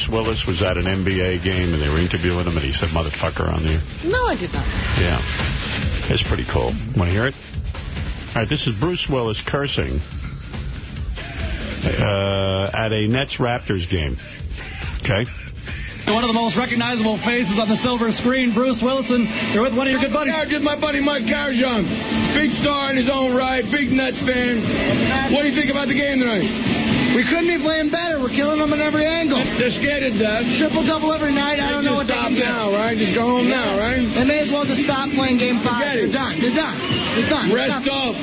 Bruce Willis was at an NBA game and they were interviewing him and he said motherfucker on there? No, I did not. Yeah. It's pretty cool. Want to hear it? All right, this is Bruce Willis cursing uh, at a Nets-Raptors game. Okay? One of the most recognizable faces on the silver screen, Bruce Willis. You're with one of your good buddies. Just my buddy Mike Carjon. Big star in his own right, big Nets fan. What do you think about the game tonight? We couldn't be playing better. We're killing them at every angle. They're scared to death. Triple double every night. I don't know what they can do. now, right? Just go home now, right? They may as well just stop playing game five. They're done. They're done. They're done. Rest up.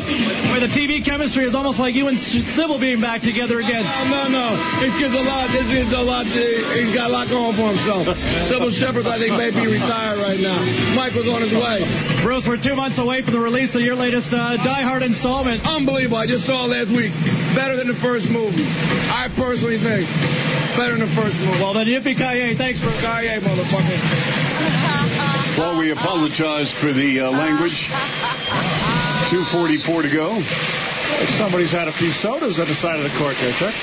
Where the TV chemistry is almost like you and Cybill being back together again. No, no, no. It's just a lot. This is a lot. He's got a lot going for himself. Cybill Shepherd, I think, may be retired right now. Mike was on his way. Bruce, we're two months away from the release of your latest uh, Die Hard installment. Unbelievable. I just saw it last week. Better than the first movie. I personally think. Better than the first movie. Well, then, yippee-ki-yay. Thanks for... Kaye, motherfucker. Well, we apologize for the uh, language. 2.44 to go. Somebody's had a few sodas at the side of the court there, Chuck.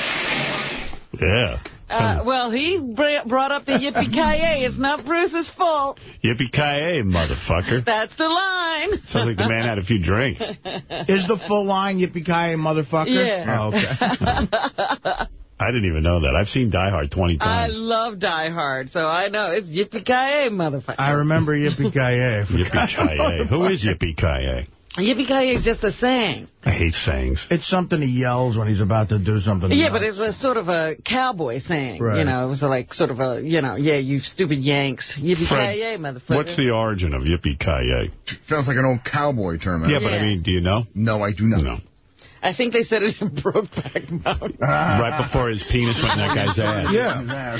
Yeah. Uh, well, he br- brought up the yippee-ki-yay. It's not Bruce's fault. Yippee-ki-yay, motherfucker. That's the line. Sounds like the man had a few drinks. Is the full line yippee-ki-yay, motherfucker? Yeah. Oh, okay. I didn't even know that. I've seen Die Hard 20 times. I love Die Hard, so I know it's yippee-ki-yay, motherfucker. I remember yippee-ki-yay. Yippee-ki-yay. Who is Yippee-ki-yay? Yippee-ki-yay is just a saying. I hate sayings. It's something he yells when he's about to do something. Yeah, nuts. but it's a sort of a cowboy saying. Right. You know, it was like sort of a, you know, yeah, you stupid Yanks. Yippee-ki-yay, motherfucker. What's the origin of Yippee-ki-yay? Sounds like an old cowboy term. Yeah, but I mean, do you know? No, I do not. No. I think they said it in Brokeback Mountain. right before his penis went in that guy's ass. Yeah.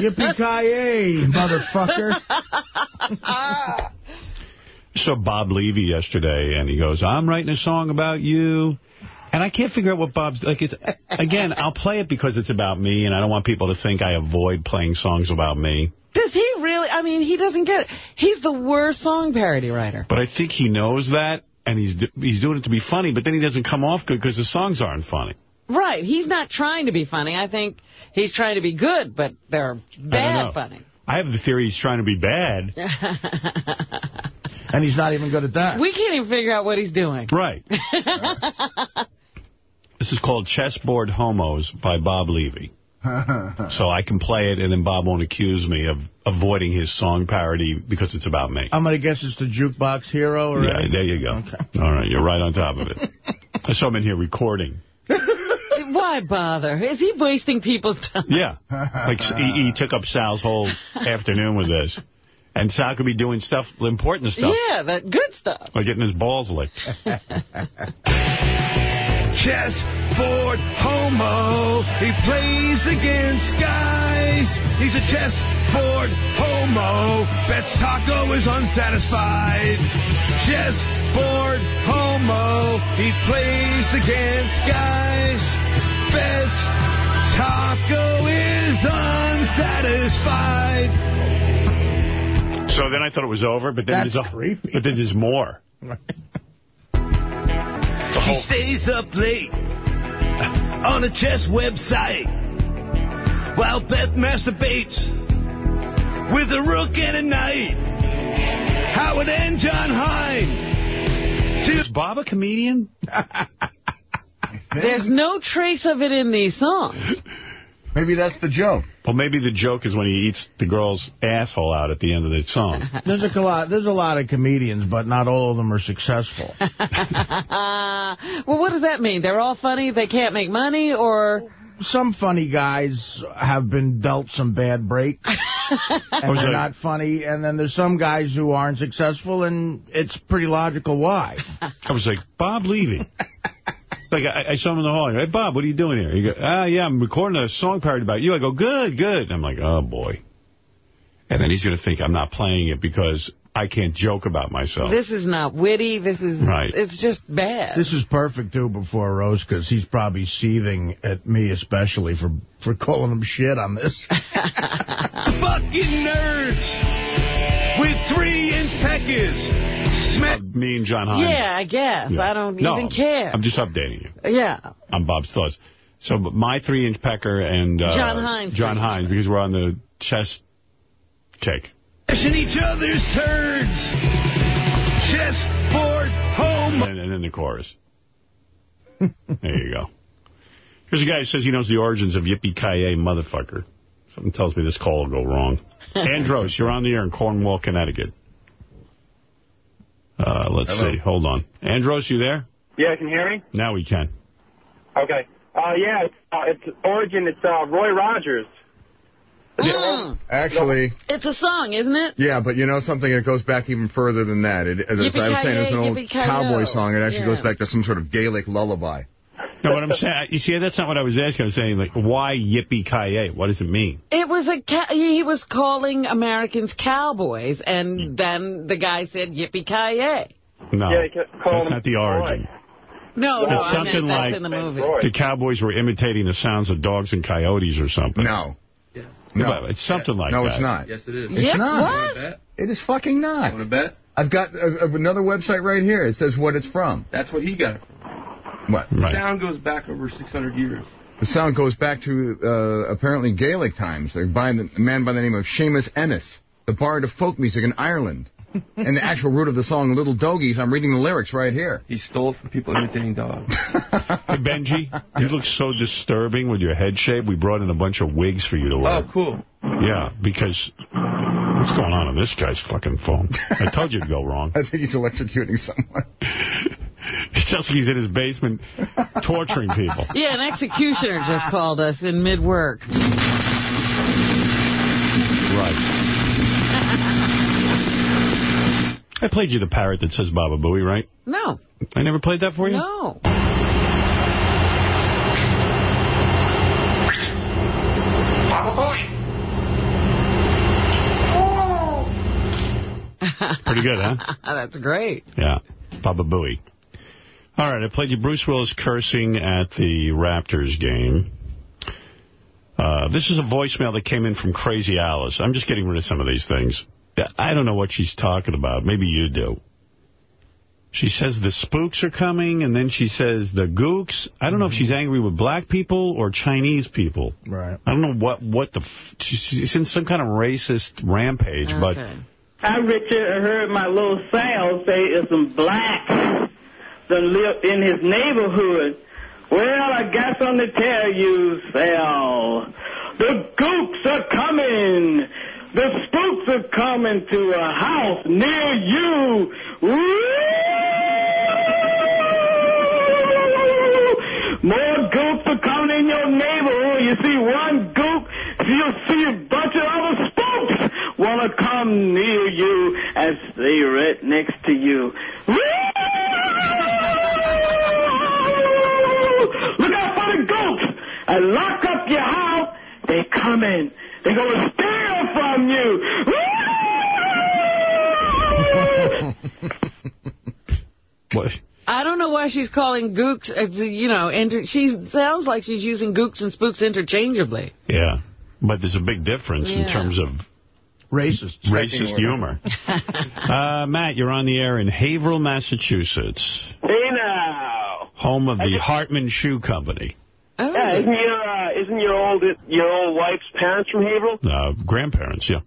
Yippee-ki-yay, motherfucker. saw Bob Levy yesterday, and he goes, I'm writing a song about you. And I can't figure out what Bob's... like. It's Again, I'll play it because it's about me, and I don't want people to think I avoid playing songs about me. Does he really? I mean, he doesn't get it. He's the worst song parody writer. But I think he knows that, and he's do- he's doing it to be funny, but then he doesn't come off good because the songs aren't funny. Right. He's not trying to be funny. I think he's trying to be good, but they're don't bad know. funny. I have the theory he's trying to be bad. And he's not even good at that. we can't even figure out what he's doing. Right. This is called Chessboard Homos by Bob Levy. so I can play it, and then Bob won't accuse me of avoiding his song parody because it's about me. I'm going to guess it's the Jukebox Hero. Or Yeah, there you go. Okay. All right, you're right on top of it. I saw him in here recording. Why bother? Is he wasting people's time? Yeah. Like, he, he took up Sal's whole afternoon with this. And Sal could be doing stuff, important stuff, Yeah, that good stuff. like getting his balls licked. Chessboard homo. He plays against guys. He's a chessboard homo. Beth's Taco is unsatisfied. Chessboard homo. He plays against guys. Beth's Taco is unsatisfied. So then I thought it was over, but then That's there's a, creepy. But then there's more. He stays up late on a chess website while Beth masturbates with a rook and a knight. Howard and John Hein. Is Bob a comedian? There's no trace of it in these songs. Maybe that's the joke. Well, maybe the joke is when he eats the girl's asshole out at the end of the song. There's a lot. There's a lot of comedians, but not all of them are successful. well, what does that mean? They're all funny, they can't make money, or... Some funny guys have been dealt some bad breaks, and they're not funny. And then there's some guys who aren't successful, and it's pretty logical why. I was like, Bob Levy. Like, I, I saw him in the hall. I go, Hey, Bob, what are you doing here? He go, ah, yeah, I'm recording a song parody about you. I go, good, good. I'm like, oh, boy. And then he's going to think I'm not playing it because I can't joke about myself. This is not witty, this is... Right. It's just bad. This is perfect, too, before Rose, because he's probably seething at me especially for, for calling him shit on this. Fucking nerds with three-inch peckers. Smack. Me and John Hein. Yeah, I guess. Yeah. I don't no, even care. I'm just updating you Yeah. on Bob's thoughts. So my three-inch pecker and... Uh, John Hines John Hines, because we're on the chest kick. Smashing each other's turds. Chessboard home. And, and then the chorus. there you go. Here's a guy who says he knows the origins of Yippee-Ki-Yay, motherfucker. Something tells me this call will go wrong. Andros, you're on the air in Cornwall, Connecticut. Uh, let's Hello. see. Hold on. Andros, you there? Yeah, I can you hear me? Now we can. Okay. Uh, yeah, it's, uh, it's origin. It's uh, Roy Rogers. Mm. Actually, It's a song, isn't it? yeah, but you know something? It goes back even further than that. It, as I was saying, it's an old cowboy song. It actually Yeah. goes back to some sort of Gaelic lullaby. No, what I'm saying, you see, that's not what I was asking. I was saying, like, why Yippee-Ki-Yay? What does it mean? It was a ca he was calling Americans cowboys, and then the guy said yippee-ki-yay. No, Yeah, they ca- call that's not the origin. No, no, It's I something meant that's like in the movie. the cowboys were imitating the sounds of dogs and coyotes or something. No. No. It's something like no, that. No, it's not. Yes, it is. It's Yeah, not. what? It is fucking not. Want to bet? I've got uh, another website right here. It says what it's from. That's what he got it from. What? The sound goes back over 600 years. The sound goes back to uh, apparently Gaelic times. They're by the, a man by the name of Seamus Ennis, the bard of folk music in Ireland. and the actual root of the song, Little Dogies, I'm reading the lyrics right here. He stole it from people imitating dogs. Hey, Benji, you look so disturbing with your head shape. We brought in a bunch of wigs for you to wear. Oh, cool. Yeah, because what's going on on this guy's fucking phone? I told you to go wrong. I think he's electrocuting someone. It sounds like he's in his basement torturing people. Yeah, an executioner just called us in mid-work. Right. I played you the parrot that says Baba Booey, right? No. I never played that for you? No. Baba Booey. Pretty good, huh? That's great. Yeah, Baba Booey. All right, I played you Bruce Willis cursing at the Raptors game. Uh, this is a voicemail that came in from Crazy Alice. I'm just getting rid of some of these things. I don't know what she's talking about. Maybe you do. She says the spooks are coming, and then she says the gooks. I don't know if she's angry with black people or Chinese people. Right. I don't know what, what the... F she's in some kind of racist rampage, but... I, Richard, heard my little Sal say it's some blacks in his neighborhood. Well, I got something to tell you, Sal. The gooks are coming. The spooks are coming to a house near you. Woo! More gooks are coming in your neighborhood. You see one gook, you'll see a bunch of other spooks want to come near you and stay right next to you. Goats and lock up your house. They come in. They're going to steal from you. What? I don't know why she's calling gooks, uh, you know, inter she sounds like she's using gooks and spooks interchangeably. Yeah, but there's a big difference in terms of racist racist humor. uh, Matt, you're on the air in Haverhill, Massachusetts, Hey now. home of the Hartman Shoe Company. Yeah, isn't your uh, isn't your old your old wife's parents from Haverhill? Uh, grandparents, yeah.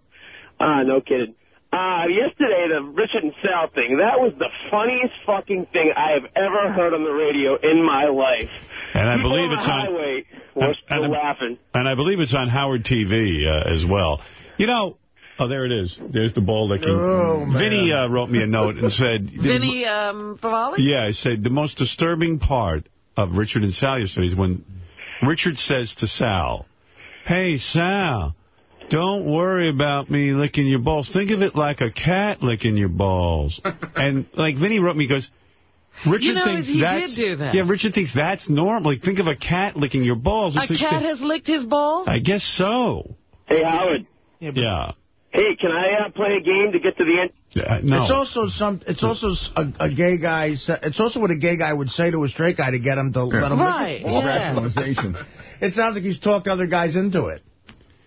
Ah, no kidding. Uh, yesterday, the Richard and Sal thing, that was the funniest fucking thing I have ever heard on the radio in my life. And I People believe on it's the on- highway were and- still and- laughing. And I believe it's on Howard TV uh, as well. You know, oh, there it is. There's the ball licking. Oh, man. Vinny uh, wrote me a note and said... Vinny um, Favale? Yeah, I said the most disturbing part of Richard and Sal yesterday is when Richard says to Sal, Hey, Sal, don't worry about me licking your balls. Think of it like a cat licking your balls. and, like, Vinny wrote me, he goes, Richard You know, thinks he did that's... do that. Yeah, Richard thinks that's normal. Like, think of a cat licking your balls. A It's like- cat has licked his balls? I guess so. Hey, Howard. Yeah. Hey, can I uh, play a game to get to the end? Uh, no. It's also some. It's also s- a, a gay guy. It's also what a gay guy would say to a straight guy to get him to let him. Right, yeah. Rationalization. It sounds like he's talked other guys into it.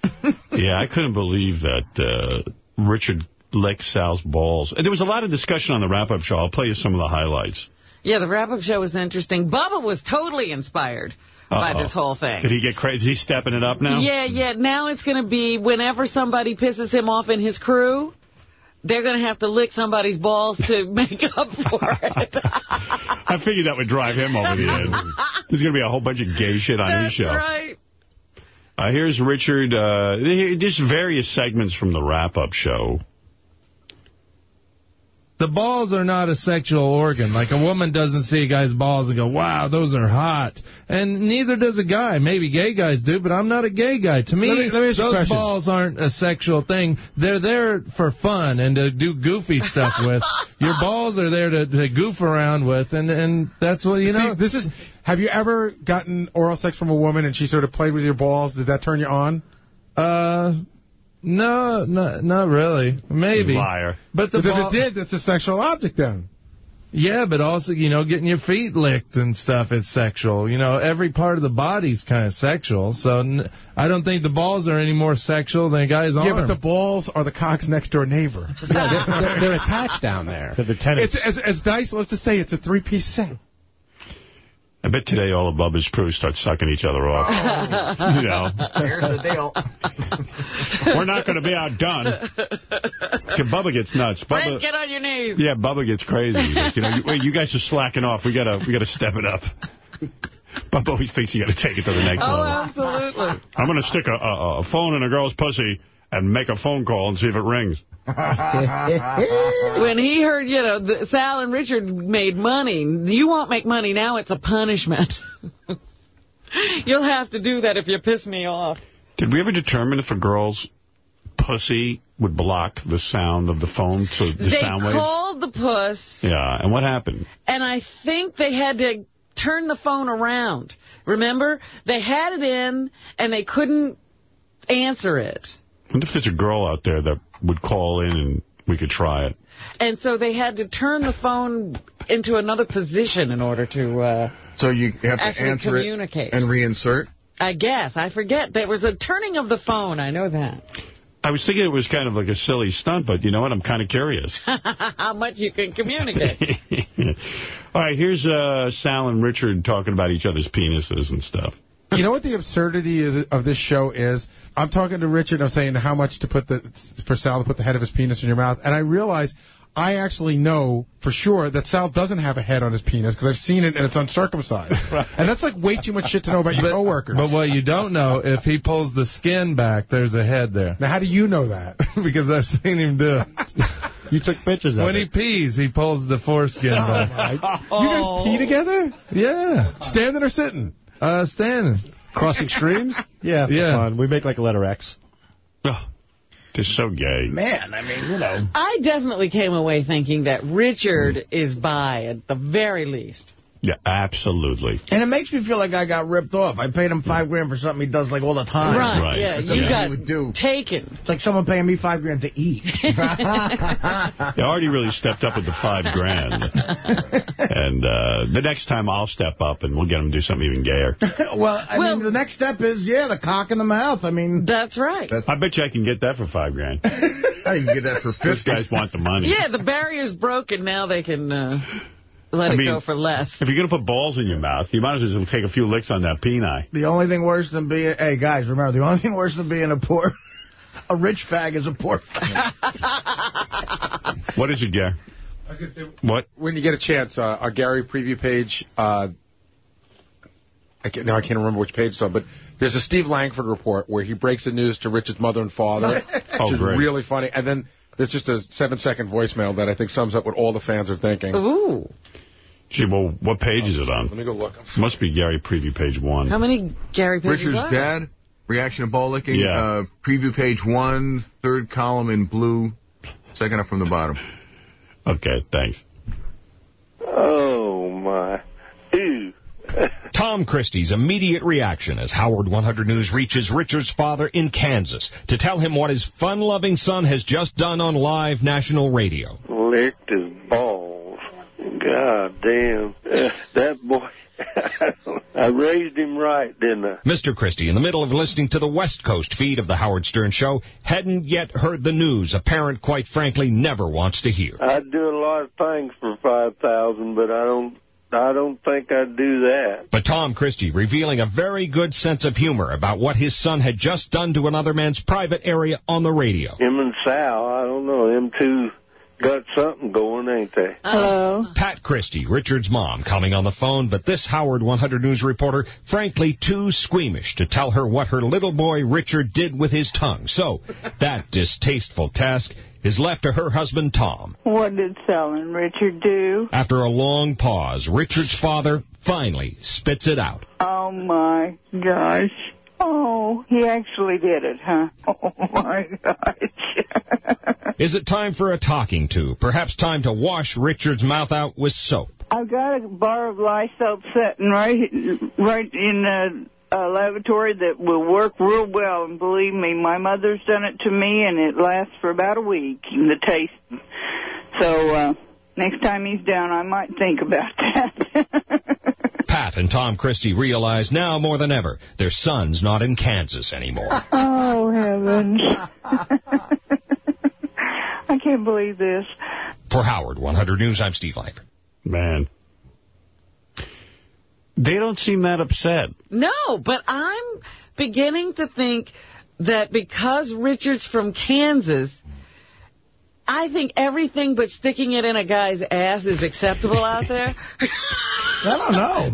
Yeah, I couldn't believe that uh, Richard licked Sal's balls. And there was a lot of discussion on the wrap-up show. I'll play you some of the highlights. Yeah, the wrap-up show was interesting. Bubba was totally inspired by Uh-oh. this whole thing. Did he get crazy? Is he stepping it up now? Yeah, yeah. Now it's going to be whenever somebody pisses him off in his crew, they're going to have to lick somebody's balls to make up for it. I figured that would drive him over the edge. There's going to be a whole bunch of gay shit on his That's show. right. Uh, here's Richard. Uh, various segments from the wrap-up show. The balls are not a sexual organ. Like a woman doesn't see a guy's balls and go, wow, those are hot. And neither does a guy. Maybe gay guys do, but I'm not a gay guy. To me, Let me- let me ask you a those balls aren't a sexual thing. They're there for fun and to do goofy stuff with. Your balls are there to, to goof around with, and, and that's what, you See, know. this is. Have you ever gotten oral sex from a woman and she sort of played with your balls? Did that turn you on? Uh, no, no, not really. Maybe. Liar. But the But if it did, it's a sexual object then. Yeah, but also, you know, getting your feet licked and stuff is sexual. You know, every part of the body's kind of sexual. So n- I don't think the balls are any more sexual than a guy's arm. Yeah, but the balls are the cock's next door neighbor. Yeah, they're, they're, they're attached down there. To the tenants. It's as, as Dice, let's just say it's a three-piece set. I bet today all of Bubba's crew start sucking each other off. Oh. you know. Here's the deal. We're not going to be outdone. Bubba gets nuts. Frank, Bubba, get on your knees. yeah, Bubba gets crazy. He's like, you know, you, wait, you guys are slacking off. We gotta, we gotta step it up. Bubba always thinks you gotta take it to the next Oh, level. absolutely. I'm gonna stick a, a, a phone in a girl's pussy and make a phone call and see if it rings. when he heard, you know, Sal and Richard made money, you won't make money now. It's a punishment. You'll have to do that if you piss me off. Did we ever determine if a girl's pussy would block the sound of the phone to the they sound waves? called the puss, Yeah, and what happened? and I think they had to turn the phone around. Remember? They had it in, and they couldn't answer it. I wonder if there's a girl out there that would call in and we could try it. And so they had to turn the phone into another position in order to, uh, So you have to answer communicate. it and reinsert? I guess. I forget. There was a turning of the phone. I know that. I was thinking it was kind of like a silly stunt, but you know what? I'm kind of curious. How much you can communicate. All right, here's uh, Sal and Richard talking about each other's penises and stuff. You know what the absurdity of, this show is? I'm talking to Richard. I'm saying how much to put the for Sal to put the head of his penis in your mouth, and I realize I actually know for sure that Sal doesn't have a head on his penis because I've seen it and it's uncircumcised. And that's like way too much shit to know about your coworkers. But what you don't know, if he pulls the skin back, there's a head there. Now, how do you know that? because I've seen him do it. You took pictures of When it. he pees, he pulls the foreskin back. You guys pee together? Yeah. Standing or sitting? Uh, standing. Cross extremes? Yeah, for Yeah. fun. We make like a letter X. Oh, they're so gay. Man, I mean, you know. I definitely came away thinking that Richard is bi at the very least. Yeah, absolutely. And it makes me feel like I got ripped off. I paid him five grand for something he does like all the time. Right, Right. yeah. That's You what got would do. taken. It's like someone paying me five grand to eat. Yeah, Artie really stepped up with the five grand. and uh, the next time I'll step up and we'll get him to do something even gayer. well, I Well- mean, the next step is, yeah, the cock in the mouth. I mean, That's right. I bet you I can get that for five grand. I can get that for Those guys want the money. Yeah, the barrier's broken. Now they can uh, let I it mean- go for less. If you're going to put balls in your mouth, you might as well take a few licks on that peni. the only thing worse than being, hey, guys, remember, the only thing worse than being a poor, a rich fag is a poor fag. What is it, Gare? What? When you get a chance, uh, our Gary preview page, uh, I can't, now I can't remember which page it's on, but there's a Steve Langford report where he breaks the news to Richard's mother and father, Oh, which is great. really funny. And then there's just a seven-second voicemail that I think sums up what all the fans are thinking. Ooh. Gee, well, what page is it on? Let me go look. Must be Gary preview page one. How many Gary pages Richard's are there? dad, reaction to ball licking, Yeah. uh, preview page one, third column in blue, second up from the bottom. Okay, thanks. Oh, my. Tom Christie's immediate reaction as Howard 100 News reaches Richard's father in Kansas to tell him what his fun-loving son has just done on live national radio. Licked his balls. God damn. Uh, that boy. I raised him right, didn't I? Mr. Christie, in the middle of listening to the West Coast feed of the Howard Stern Show, hadn't yet heard the news a parent, quite frankly, never wants to hear. I'd do a lot of things for 5000 but I don't I don't think I'd do that. But Tom Christie revealing a very good sense of humor about what his son had just done to another man's private area on the radio. Him and Sal, I don't know. Them two got something going, ain't they? Hello. Pat Christie, Richard's mom, coming on the phone, but this Howard 100 News reporter, frankly too squeamish to tell her what her little boy Richard did with his tongue. So, that distasteful task is left to her husband, Tom. What did Sal and Richard do? After a long pause, Richard's father finally spits it out. Oh, my gosh. Oh, he actually did it, huh? Oh, my gosh. Is it time for a talking to? Perhaps time to wash Richard's mouth out with soap. I've got a bar of Lysol sitting right, right in the uh, lavatory that will work real well. And believe me, my mother's done it to me, and it lasts for about a week, the taste. So uh, next time he's down, I might think about that. Pat and Tom Christie realize now more than ever their son's not in Kansas anymore. oh, heavens. I can't believe this. For Howard 100 News, I'm Steve Langford. Man. They don't seem that upset. No, but I'm beginning to think that because Richard's from Kansas, I think everything but sticking it in a guy's ass is acceptable out there. I don't know.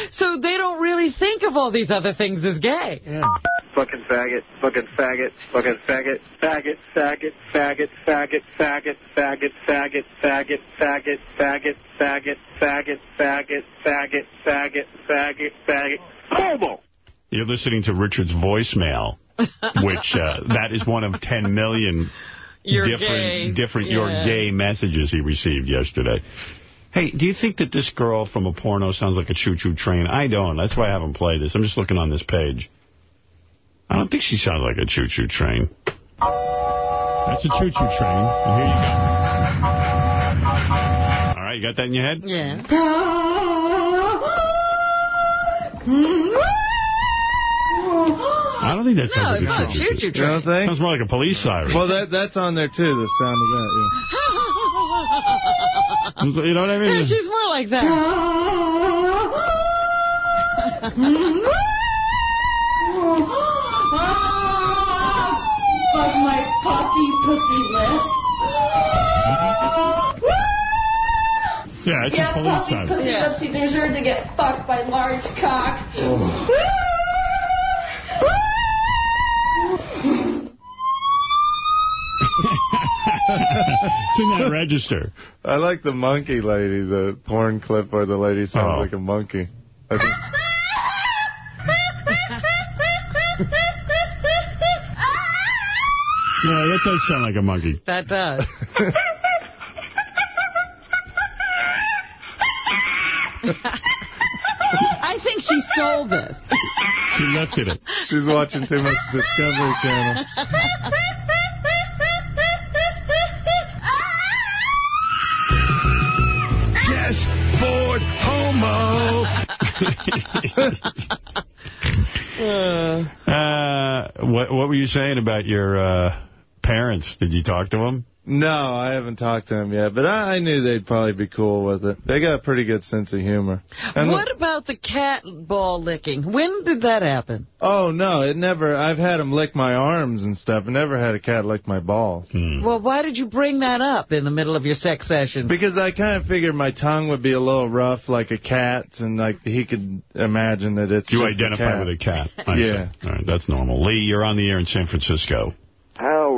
so they don't really think of all these other things as gay. Fucking faggot, fucking faggot, fucking faggot, faggot, faggot, faggot, faggot, faggot, faggot, faggot, faggot, faggot, faggot, faggot, faggot, faggot, faggot, faggot, faggot, faggot, homo! You're listening to Richard's voicemail, which uh, that is one of 10 million You're different, gay. different Yeah. you're gay messages he received yesterday. Hey, do you think that this girl from a porno sounds like a choo-choo train? I don't. That's why I haven't played this. I'm just looking on this page. I don't think she sounds like a choo-choo train. That's a choo-choo train. And here you go. All right, you got that in your head? Yeah. I don't think that sounds No, like it's a not a choo-choo choo-choo You don't think? Sounds more like a police siren. Well, that that's on there, too, the sound of that, Yeah. you know what I mean? Yeah, she's more like that. Ah, Fuck my puppy pussy lips. Yeah, it's yeah, a police puppy siren. pussy lips. He deserved to get fucked by large cock. it's in that register. I like the monkey lady, the porn clip where the lady sounds Oh. like a monkey. I think, Yeah, that does sound like a monkey. That does. I think she stole this. She lifted it. she's watching too much Discovery Channel. Yes, Ford homo. Uh, what what were you saying about your uh, parents? Did you talk to them? No, I haven't talked to them yet, but I, I knew they'd probably be cool with it. They got a pretty good sense of humor. And what about the cat ball licking? When did that happen? Oh, no, it never, I've had them lick my arms and stuff. I never had a cat lick my balls. Hmm. Well, why did you bring that up in the middle of your sex session? Because I kind of figured my tongue would be a little rough like a cat's, and like he could imagine that it's You identify a with a cat. Yeah. see. All right, that's normal. Lee, you're on the air in San Francisco.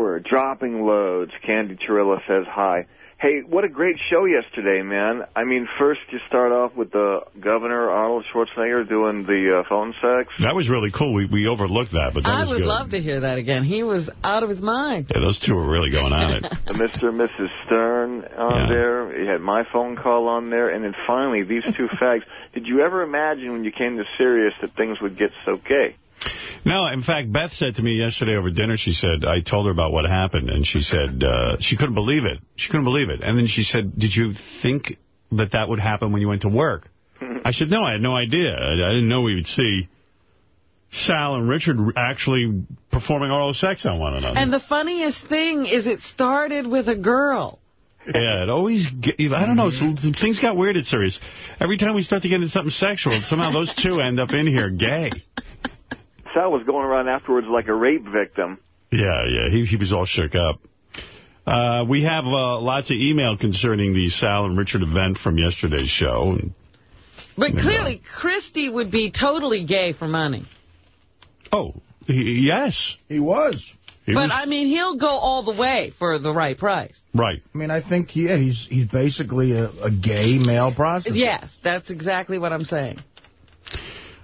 Howard, dropping loads. Candy Chirilla says hi. Hey, what a great show yesterday, man. I mean, first you start off with the governor, Arnold Schwarzenegger, doing the uh, phone sex. That was really cool. We we overlooked that, but that I was would good. love to hear that again. He was out of his mind. Yeah, those two were really going at it. Mr. and Mrs. Stern on Yeah. there. You had my phone call on there. And then finally, these two fags. Did you ever imagine when you came to Sirius that things would get so gay? No, in fact, Beth said to me yesterday over dinner, she said, I told her about what happened, and she said uh, she couldn't believe it. She couldn't believe it. And then she said, did you think that that would happen when you went to work? I said, no, I had no idea. I, I didn't know we would see Sal and Richard actually performing oral sex on one another. And the funniest thing is it started with a girl. Yeah, it always, get, I don't know, some, things got weird at Sirius. Every time we start to get into something sexual, somehow those two end up in here gay. Sal was going around afterwards like a rape victim. Yeah, yeah, he, he was all shook up. Uh, we have uh, lots of email concerning the Sal and Richard event from yesterday's show. But clearly, Christie would be totally gay for money. Oh, he, yes. He was. He but, was- I mean, he'll go all the way for the right price. Right. I mean, I think, yeah, he's he's basically a, a gay male prostitute. Yes, that's exactly what I'm saying.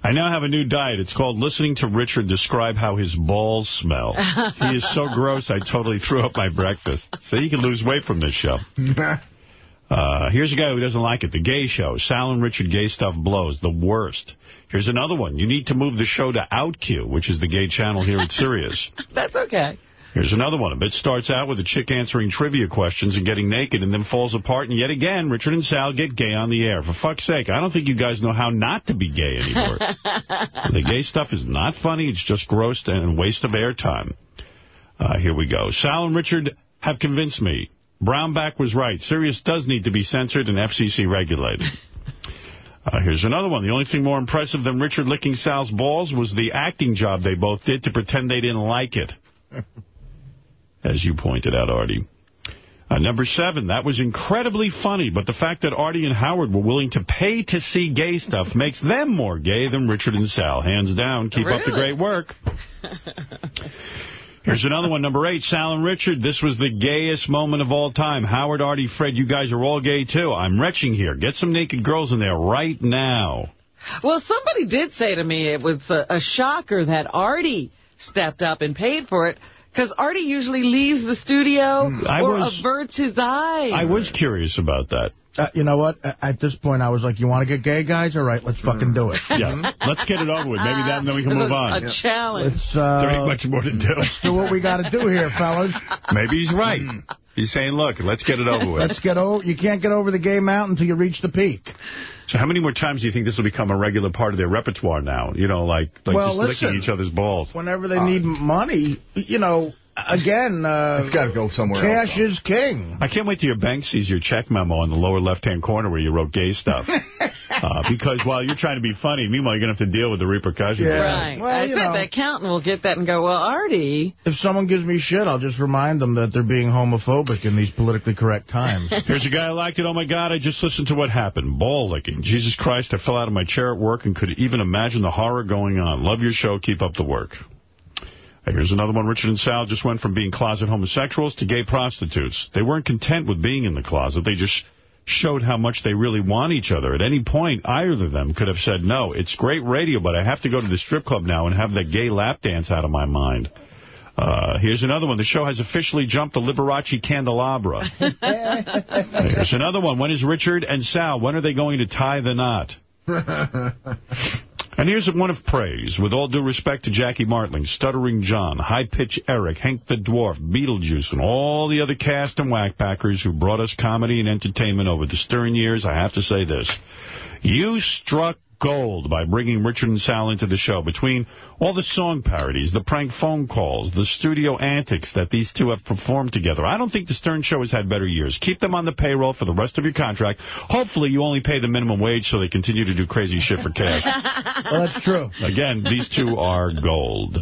I now have a new diet. It's called listening to Richard describe how his balls smell. he is so gross, I totally threw up my breakfast. So you can lose weight from this show. Uh, here's a guy who doesn't like it. The gay show. Sal and Richard gay stuff blows. The worst. Here's another one. You need to move the show to OutQ, which is the gay channel here at Sirius. That's okay. Here's another one. A bit starts out with a chick answering trivia questions and getting naked and then falls apart. And yet again, Richard and Sal get gay on the air. For fuck's sake, I don't think you guys know how not to be gay anymore. the gay stuff is not funny. It's just gross and a waste of airtime. Uh, here we go. Sal and Richard have convinced me. Brownback was right. Sirius does need to be censored and FCC regulated. Uh, here's another one. The only thing more impressive than Richard licking Sal's balls was the acting job they both did to pretend they didn't like it. As you pointed out, Artie. Uh, number seven, that was incredibly funny, but the fact that Artie and Howard were willing to pay to see gay stuff makes them more gay than Richard and Sal. Hands down. Keep up the great work. Here's another one, number eight, Sal and Richard. This was the gayest moment of all time. Howard, Artie, Fred, you guys are all gay, too. I'm retching here. Get some naked girls in there right now. Well, somebody did say to me it was a, a shocker that Artie stepped up and paid for it, because Artie usually leaves the studio Hmm. I or was- averts his eyes. I was curious about that. Uh, you know what? At this point, I was like, you want to get gay, guys? All right, let's fucking do it. Yeah, let's get it over with. Maybe that, and then we can move a, on. a challenge. Let's, uh, There ain't much more to do. let's do what we got to do here, fellas. Maybe he's right. He's saying, look, let's get it over with. Let's get over. You can't get over the gay mountain until you reach the peak. So how many more times do you think this will become a regular part of their repertoire now? You know, like, like Well, just licking listen. each other's balls. Whenever they need money, you know, again, uh, It's got to go somewhere cash else. is king. I can't wait till your bank sees your check memo in the lower left-hand corner where you wrote gay stuff. uh, because while you're trying to be funny, meanwhile, you're going to have to deal with the repercussions. Yeah. Right. Well, I you said know. the accountant will get that and go, well, Artie. If someone gives me shit, I'll just remind them that they're being homophobic in these politically correct times. Here's a guy I liked it. Oh, my God, I just listened to what happened. Ball licking. Jesus Christ, I fell out of my chair at work and could even imagine the horror going on. Love your show. Keep up the work. Hey, Here's another one. Richard and Sal just went from being closet homosexuals to gay prostitutes. They weren't content with being in the closet. They just showed how much they really want each other. At any point, either of them could have said, no, it's great radio, but I have to go to the strip club now and have that gay lap dance out of my mind. Uh, here's another one. The show has officially jumped the Liberace candelabra. Here's another one. When is Richard and Sal, when are they going to tie the knot? And here's a one of praise. With all due respect to Jackie Martling, Stuttering John, High Pitch Eric, Hank the Dwarf, Beetlejuice, and all the other cast and whackpackers who brought us comedy and entertainment over the stern years, I have to say this. You struck gold by bringing Richard and Sal into the show. Between all the song parodies, the prank phone calls, the studio antics that these two have performed together, I don't think the Stern Show has had better years. Keep them on the payroll for the rest of your contract. Hopefully you only pay the minimum wage so they continue to do crazy shit for cash. well, that's true. Again, these two are gold.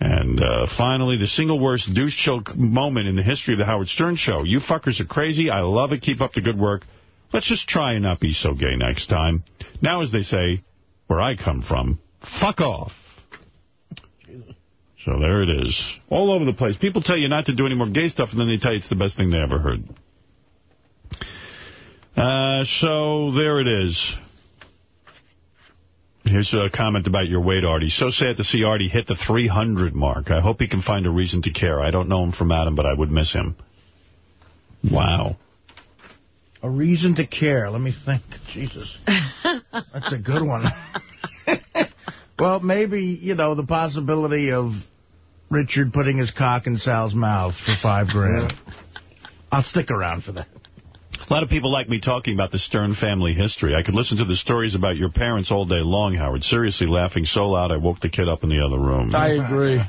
And uh, finally, the single worst douche choke moment in the history of the Howard Stern Show. You fuckers are crazy. I love it. Keep up the good work. Let's just try and not be so gay next time. Now, as they say, where I come from, fuck off. So there it is. All over the place. People tell you not to do any more gay stuff, and then they tell you it's the best thing they ever heard. Uh, so there it is. Here's a comment about your weight, Artie. So sad to see Artie hit the 300 mark. I hope he can find a reason to care. I don't know him from Adam, but I would miss him. Wow. A reason to care. Let me think. Jesus. That's a good one. well, maybe, you know, the possibility of Richard putting his cock in Sal's mouth for five grand. I'll stick around for that. A lot of people like me talking about the Stern family history. I could listen to the stories about your parents all day long, Howard. Seriously laughing so loud I woke the kid up in the other room. I agree.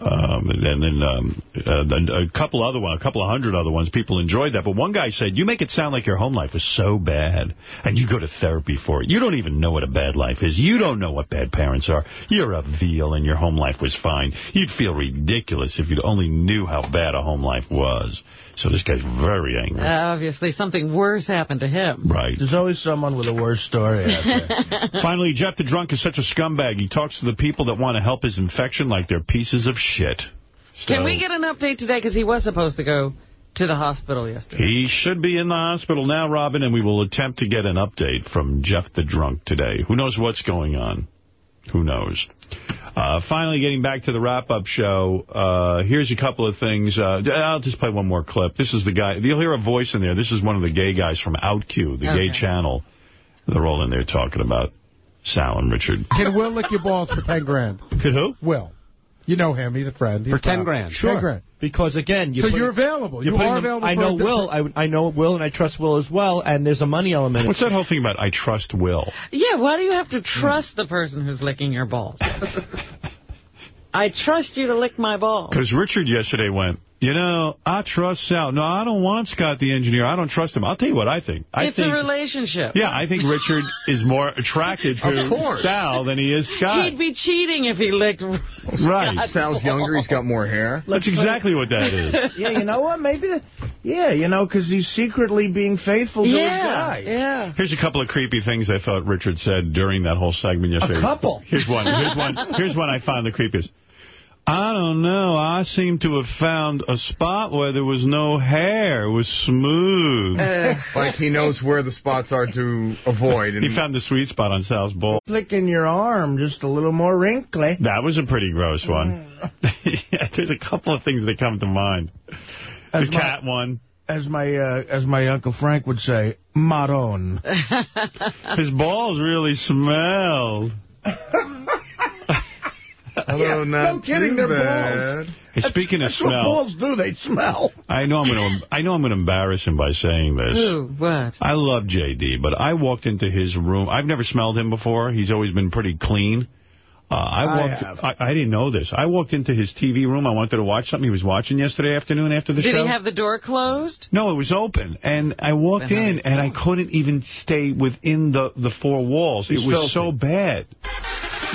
Um, and then um, uh, a couple other one, a couple of hundred other ones. People enjoyed that, but one guy said, "You make it sound like your home life was so bad, and you go to therapy for it. You don't even know what a bad life is. You don't know what bad parents are. You're a veal, and your home life was fine. You'd feel ridiculous if you only knew how bad a home life was." So this guy's very angry. Uh, obviously, something worse happened to him. Right. There's always someone with a worse story out there. Finally, Jeff the Drunk is such a scumbag. He talks to the people that want to help his infection like they're pieces of shit. Can we get an update today? Because he was supposed to go to the hospital yesterday. He should be in the hospital now, Robin, and we will attempt to get an update from Jeff the Drunk today. Who knows what's going on? Who knows? Uh, finally, getting back to the wrap-up show, uh, here's a couple of things. Uh, I'll just play one more clip. This is the guy. You'll hear a voice in there. This is one of the gay guys from OutQ, the gay channel. They're all in there talking about Sal and Richard. Can Will lick your balls for 10 grand? Could who? Will. You know him. He's a friend. He's For 10 proud. grand. 10 grand. Because, again... You So put you're available. you're You putting are them- available I know Will. I, I know Will, and I trust Will as well, and there's a money element. What's that whole thing about I trust Will? Yeah, why do you have to trust the person who's licking your balls? I trust you to lick my balls. Because Richard yesterday went, you know, I trust Sal. No, I don't want Scott the engineer. I don't trust him. I'll tell you what I think. I it's think, a relationship. Yeah, I think Richard is more attracted to. Sal than he is Scott. He'd be cheating if he licked Right. Scott's Sal's younger. He's got more hair. That's exactly what that is. yeah, you know what? Maybe, the, yeah, you know, because he's secretly being faithful to his guy. yeah. Here's a couple of creepy things I thought Richard said during that whole segment yesterday. A couple? Here's one. Here's one. Here's one I found the creepiest. I don't know. I seem to have found a spot where there was no hair. It was smooth. like he knows where the spots are to avoid. And he found the sweet spot on Sal's ball. Flicking your arm, just a little more wrinkly. That was a pretty gross one. yeah, there's a couple of things that come to mind. As the my- cat one. As my uh, as my Uncle Frank would say, marron. His balls really smelled. Hello, not no kidding, they're bad. balls. Hey, speaking of That's what smell, balls do. They smell. I know I'm going to I know I'm going to embarrass him by saying this. Who? What? I love JD, but I walked into his room. I've never smelled him before. He's always been pretty clean. Uh, I I walked. have. I, I didn't know this. I walked into his TV room. I wanted to watch something he was watching yesterday afternoon after the Did show. Did he have the door closed? No, it was open, and I walked Then in, did and I couldn't even stay within the the four walls. It He's was so bad.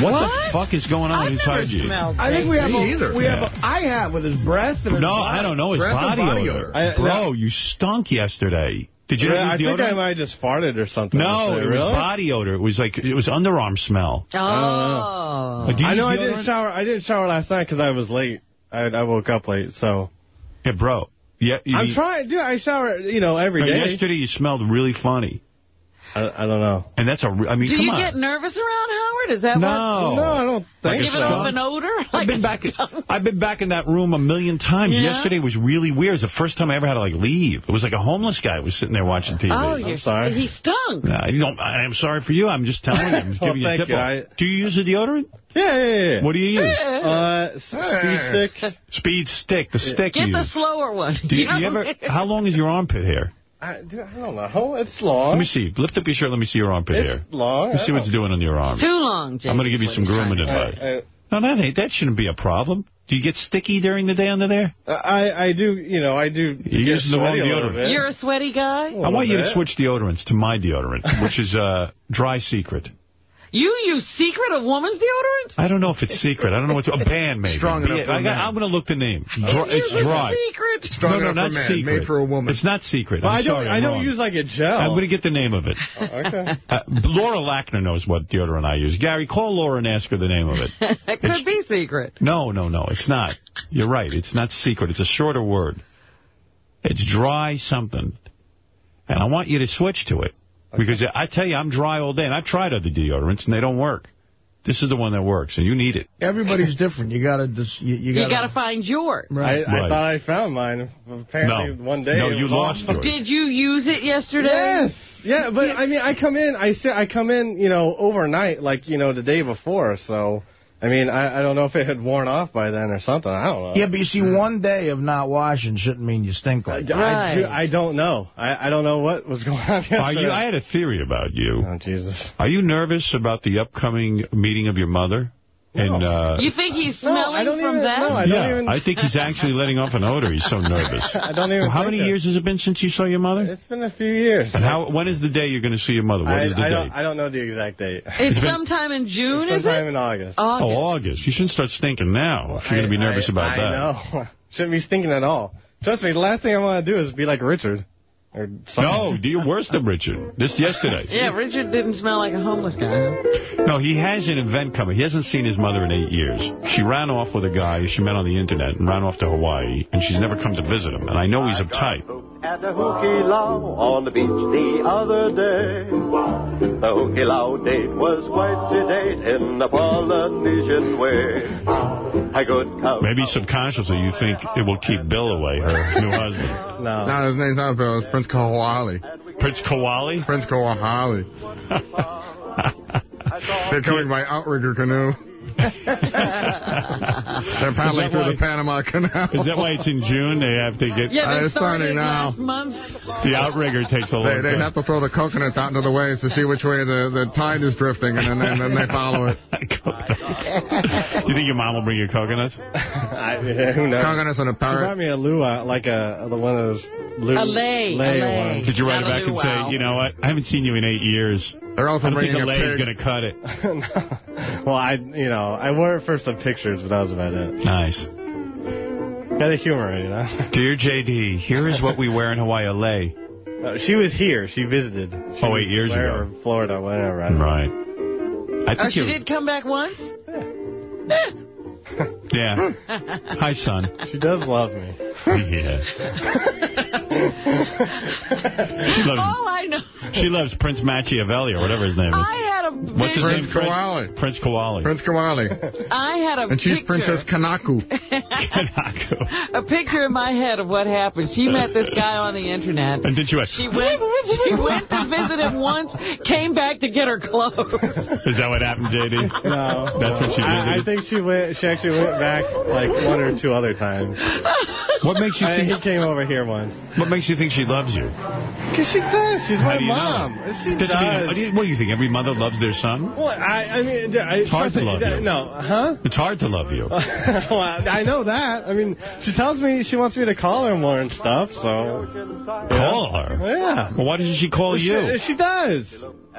What, What? the fuck is going on I've inside never you? smelled I think we have Me a, either. we have Yeah. a, I have with his breath and his No, body. I don't know his Breath body, body odor. odor. I- Bro, you stunk yesterday. Did you Yeah, not I use think? I might have just farted or something. No, yesterday. it was really? body odor. It was like it was underarm smell. Oh. Do I know I didn't shower. I didn't shower last night because I was late. I, I woke up late, so Yeah, bro. Yeah, you I'm mean- trying. Dude, I shower. You know, every day. Yesterday you smelled really funny. I, I don't know. And that's a, I mean, Do come you on. get nervous around Howard? Is that No. what? No, I don't Like think a Giving so. off an odor? I've been back. skunk? I've been back in that room a million times. Yeah? Yesterday was really weird. It was the first time I ever had to like leave. It was like a homeless guy was sitting there watching TV. Oh, you're sorry. He stunk. Nah, you don't, I am sorry for you. I'm just telling you. I'm just Oh, giving you a thank tip you. I- Do you use a deodorant? Yeah, yeah, yeah. yeah. What do you use? Uh, speed stick. Speed stick. The stick Get you the use. slower one. Do you, you ever? How long is your armpit hair? I, dude, I don't know. It's long. Let me see. Lift up your shirt. Let me see your armpit here. It's hair. long. Let's see what's doing on your arm. Too long, James. I'm going to give you some grooming to do. advice. I, No, that ain't. That shouldn't be a problem. Do you get sticky during the day under there? I, I do, you know, I do. You're get using the wrong sweaty a deodorant. You're a sweaty guy? I want you to switch deodorants to my deodorant, which is uh, Dry Secret. You use secret of woman's deodorant? I don't know if it's secret. I don't know what's a band maybe. Strong enough for a I got, man. I'm going to look the name. Dry, it's Using dry. Secret? Strong no, no, not man, secret. made for a woman. It's not secret. But I'm I don't, sorry, I I'm don't wrong. use like a gel. I'm going to get the name of it. okay. Uh, Laura Lackner knows what deodorant I use. Gary, call Laura and ask her the name of it. It could be secret. No, no, no, it's not. You're right. It's not secret. It's a shorter word. It's dry something. And I want you to switch to it. Because I tell you, I'm dry all day. And I've tried other deodorants, and they don't work. This is the one that works, and you need it. Everybody's different. You gotta just you, you You gotta. got to find yours. Right. I, I Right. thought I found mine. Apparently, No. one day. No, you lost off. yours. Did you use it yesterday? Yes. Yeah, but I mean, I come in. I sit. I come in. You know, overnight, like you know, the day before. So, I mean, I, I don't know if it had worn off by then or something. I don't know. Yeah, but you see, one day of not washing shouldn't mean you stink like that. I, do, I don't know. I, I don't know what was going on yesterday. Are you, I had a theory about you. oh, Jesus. Are you nervous about the upcoming meeting of your mother? And, uh, You think he's smelling I don't from even- that? no, I don't yeah, even- I think he's actually letting off an odor. He's so nervous. I don't even. How many that. years has it been since you saw your mother? It's been a few years. And how? When is the day you're going to see your mother? What I, is the I date? don't. I don't know the exact date. It's sometime in June, is Sometime it? in August. August. Oh, August. You shouldn't start stinking now. If you're going to be nervous I, about I that. know. Shouldn't be stinking at all. Trust me, the last thing I want to do is be like Richard. Or. No, do your worse than Richard. This yesterday. Yeah, Richard didn't smell like a homeless guy. No, he has an event coming. He hasn't seen his mother in eight years. She ran off with a guy she met on the internet and ran off to Hawaii, and she's never come to visit him. And I know he's uptight. At the Hukilau on the beach the other day. The Hukilau date was quite sedate in the Polynesian way. A good couple. Maybe subconsciously you think it will keep Bill away, her new husband. No. No, his name's not Bill. It's Prince Kawali. Prince Kawali? Prince Kawali. They're coming by outrigger canoe. They're paddling through why- the Panama Canal. Is that why it's in June? They have to get... Yeah, Uh, they it's starting started now. last month. The outrigger takes a long They, they time. have to throw the coconuts out into the waves to see which way the, the tide is drifting, and then, then they follow it. Do you think your mom will bring you coconuts? I, yeah, who knows? Coconuts and a parrot. She brought me a luau, like a the one of those lu- A lay, a lay. ones. Did you write it back and say, you know what, I haven't seen you in eight years. They're I also don't think bringing the a lay's pig. going to cut it. well, I you know I wore it for some pictures, but that was about it. Nice. Gotta humor it, you know. Dear JD, here is what we wear in Hawaii, a lay. Uh, she was here. She visited. She Oh, was years wherever, ago. Florida, whatever. I don't. Right. I Oh, she did come back once? Yeah. Hi, son. She does love me. Yeah. she loves All I know, she loves Prince Machiavelli or whatever his name is. I had a What's his Prince name? Kawali. Prince Kawali. Prince Kawali. I had a And she's picture, Princess Kanaku. Kanaku. a picture in my head of what happened. She met this guy on the internet. And did you? She went. She went to visit him once. Came back to get her clothes. Is that what happened, JD? No, That's what she I, I think she went. She actually went back like one or two other times. What makes you I, he came over here once. What makes you think she loves you? Cause she does. She's How my do you know mom. that? She Doesn't mean- does. what do what do you think? Every mother loves their son? What? I, I mean, I, It's hard to love you. No, huh? It's hard to love you. well, I know that. I mean, she tells me she wants me to call her more and stuff, so. Call her. Yeah. Well, why doesn't she call you? She, she does.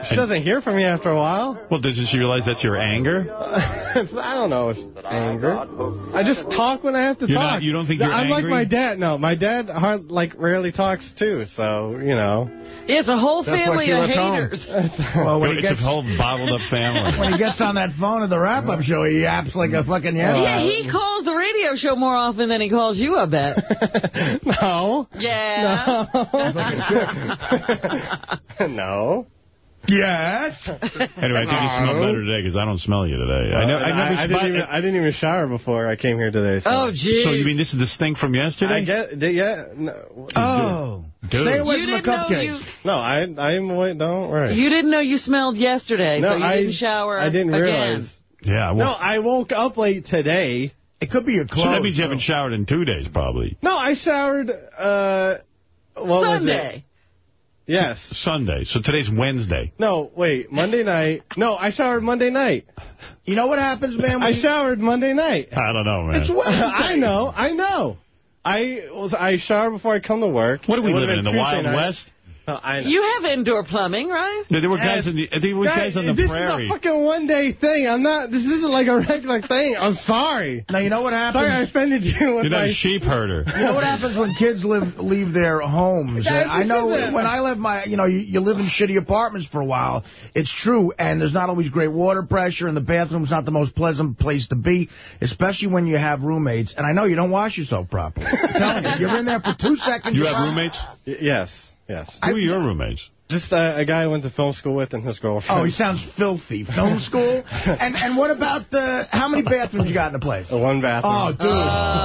She doesn't hear from you after a while. Well, doesn't she realize that's your anger? I don't know if it's anger. I just talk when I have to You're talk. not- you don't think you're I'm angry? like my dad. No, my dad hard, like rarely talks too. So you know. It's a whole That's family of left haters. Well, when he gets a whole bottled up family. when he gets on that phone at the wrap-up show, he yaps like a fucking yap. yeah, he calls the radio show more often than he calls you, I bet. No. Yeah. no. Yes. Anyway, I think you smell better today because I don't smell you today. I, I, know, I never I, spot- didn't even, I didn't even shower before I came here today. So. Oh, gee. So you mean this is the stink from yesterday? I get, yeah. No, Oh. Dude. Stay away You from the cupcakes. no I, I'm wait. Don't worry. You didn't know you smelled yesterday, no, so you I didn't shower I didn't again. realize. Yeah, No, well, I woke up late today. It could be your clothes. so that means you haven't showered in two days, probably. No, I showered. Uh, what was it? Sunday. Yes. Sunday. So today's Wednesday. No, wait. Monday night. No, I showered Monday night. You know what happens, man? I you- showered Monday night. I don't know, man. It's Wednesday. I know. I know. I was. I showered before I come to work. What are we It would've living in, the Tuesday Wild night. West? No, I know. You have indoor plumbing, right? Yeah, there were guys in the there were That- guys on the this prairie. is a fucking one day thing. I'm not. This isn't like a regular thing. I'm sorry. Now, you know what happens? Sorry, I offended you with You're not my. a sheep herder. You know what happens when kids live leave their homes? Guys, I know when I left my, you know, you, you live in shitty apartments for a while. It's true, and there's not always great water pressure, and the bathroom's not the most pleasant place to be, especially when you have roommates. And I know you don't wash yourself properly. I'm telling you, you're in there for two seconds. You have roommates? Y- yes. Yes. Who are your roommates? Just uh, a guy I went to film school with and his girlfriend. Oh, he sounds filthy. Film school? and and what about the, how many bathrooms you got in the place? Uh, One bathroom. Oh, dude.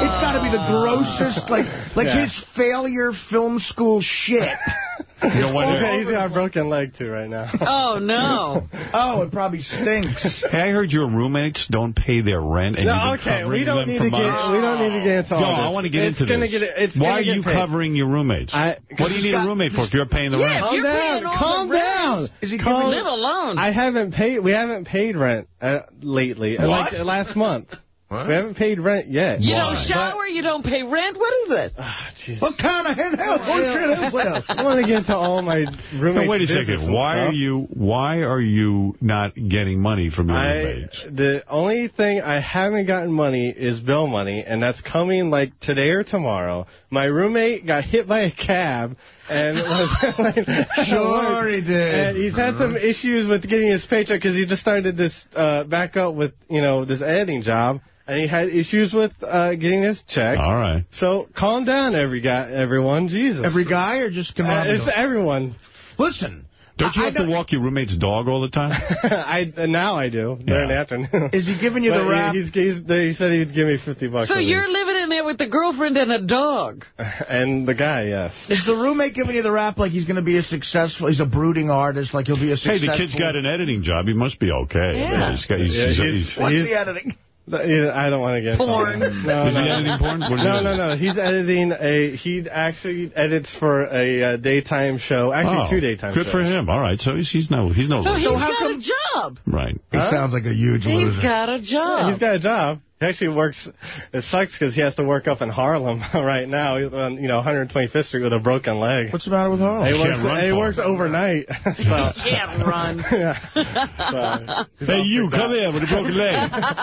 it's got to be the grossest, like like Yeah. his failure film school shit. You don't wonder. Okay, he's got a broken leg too right now. Oh, no. Oh, it probably stinks. Hey, I heard your roommates don't pay their rent, and No, you've been okay, covering we don't them need for to get months. we don't need to get into all Yo, this. I want to get it's into gonna this. Get, it's Why are you paid. covering your roommates? I- what do you need a roommate for if you're paying the Yeah, rent? if Calm you're down, paying all calm the rent. down. Is he Call- Live alone. I haven't paid. We haven't paid rent uh, lately. Uh, What? Like uh, last month. We haven't paid rent yet. You don't shower, you don't pay rent. What is this? Ah, what kind of hell? I want to get into all my roommates. Now, wait a second. Why stuff. are you Why are you not getting money from your I, roommates? the only thing I haven't gotten money is bill money, and that's coming like today or tomorrow. My roommate got hit by a cab, and was like, Sure he did. And he's had some issues with getting his paycheck because he just started this uh, back up with you know this editing job, and he had issues with uh, getting his check. All right. So calm down, every guy, everyone. Jesus. Every guy or just Uh, it's everyone. Listen. Don't you I- have I to walk your roommate's dog all the time? I now I do during the afternoon. Is he giving you the But rap? He's, he's, he said he'd give me 50 bucks. So you're living in there with the girlfriend and a dog. And the guy, yes. Is the roommate giving you the rap like he's going to be a successful, he's a brooding artist, like he'll be a successful... Hey, the kid's got an editing job. He must be okay. Yeah. He's got, he's, Yeah, he's, he's- he's- What's he's- the editing? Yeah, I don't want to get Porn. No, Is he no. editing porn? No, no, no. He's editing a. He actually edits for a uh, daytime show. Actually, Oh, two daytime Good shows. for him. All right. So he's, he's no he's no So loser. he's how got come- a job. Right. He sounds like a huge He's loser. got a Yeah, job. he's got a job. He actually works. It sucks because he has to work up in Harlem right now. He's on you know 125th Street with a broken leg. What's the matter with Harlem? He He works. He works overnight. so. Can't run. yeah. So, Hey, you, come here with a broken leg.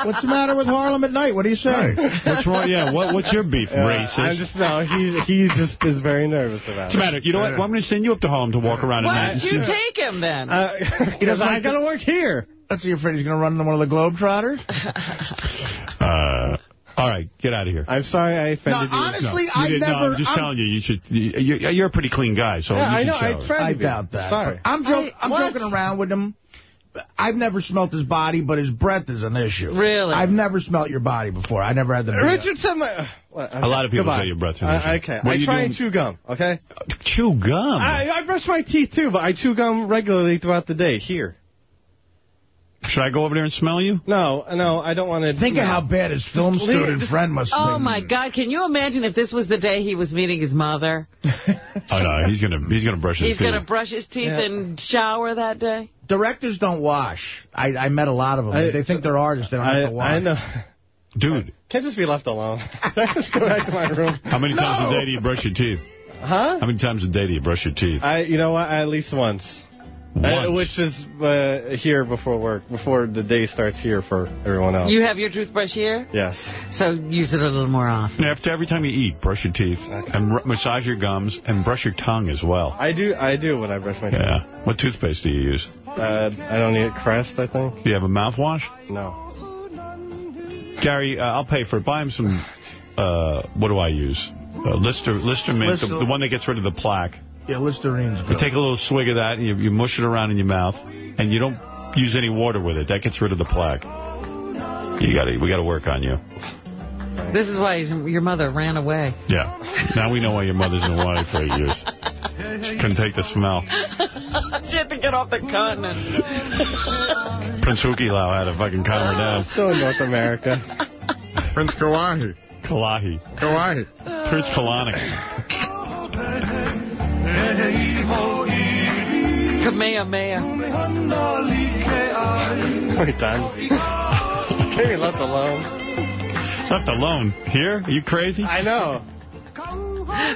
What's the matter with Harlem at night? What do you say? What's wrong? Yeah, what, what's your beef, Yeah, racist? I'm just no. He he just is very nervous about What's the it. matter? You know what? Well, I'm going to send you up to Harlem to walk around at Why night. don't you take him then? Uh, because I got to work here. That's you afraid he's going to run into one of the Globetrotters? Uh, all right, get out of here. I'm sorry I offended No, you. honestly, You I've did- never... No, I'm just I'm- telling you, you should. You, you- you're a pretty clean guy, so Yeah, you I should know. I shower. tried to I be. doubt that. Sorry. I'm, joke, I'm joking around with him. I've never smelt his body, but his breath is an issue. Really? I've never smelt your body before. I never had the... Richard said my... What, A lot of people Goodbye. say your breath is I, an okay. What I try doing? and chew gum, okay? Chew gum. I, I brush my teeth, too, but I chew gum regularly throughout the day here. Should I go over there and smell you? No, no, I don't want to... Think of how bad his film Just student just- friend must be. Oh, my God. Can you imagine if this was the day he was meeting his mother? Oh no, he's gonna he's gonna brush his He's teeth. He's going to brush his teeth Yeah. and shower that day? Directors don't wash. I, I met a lot of them. I- they think they're artists. They don't I, have to wash. I know. Dude, Can't just be left alone. Let's go back to my room. how many times No. a day do you brush your teeth? Huh? How many times a day do you brush your teeth? I, you know what? At least once. Uh, which is uh, here before work, before the day starts here for everyone else. You have your toothbrush here? yes. So use it a little more often. After every time you eat, brush your teeth and r- massage your gums and brush your tongue as well. I do I do when I brush my teeth. Yeah. What toothpaste do you use? Uh, I don't need Crest, I think. Do you have a mouthwash? No. Gary, uh, I'll pay for it. Buy him some. Uh, what do I use? Uh, Lister Lister mint, the, the one that gets rid of the plaque. Yeah, Listerine's You good. take a little swig of that and you, you mush it around in your mouth, and you don't use any water with it. That gets rid of the plaque. You got to we got to work on you. This is why your mother ran away. Yeah. Now we know why your mother's been away for eight years. She couldn't take the smell. she had to get off the continent. Prince Hukilau had to fucking calm her down. Still in North America. Prince Kawahi. Kalahi. Kawahi. Prince Kalanick. Kamehameha. We're done. Can't be left alone. Left alone. Here? Are you crazy? I know.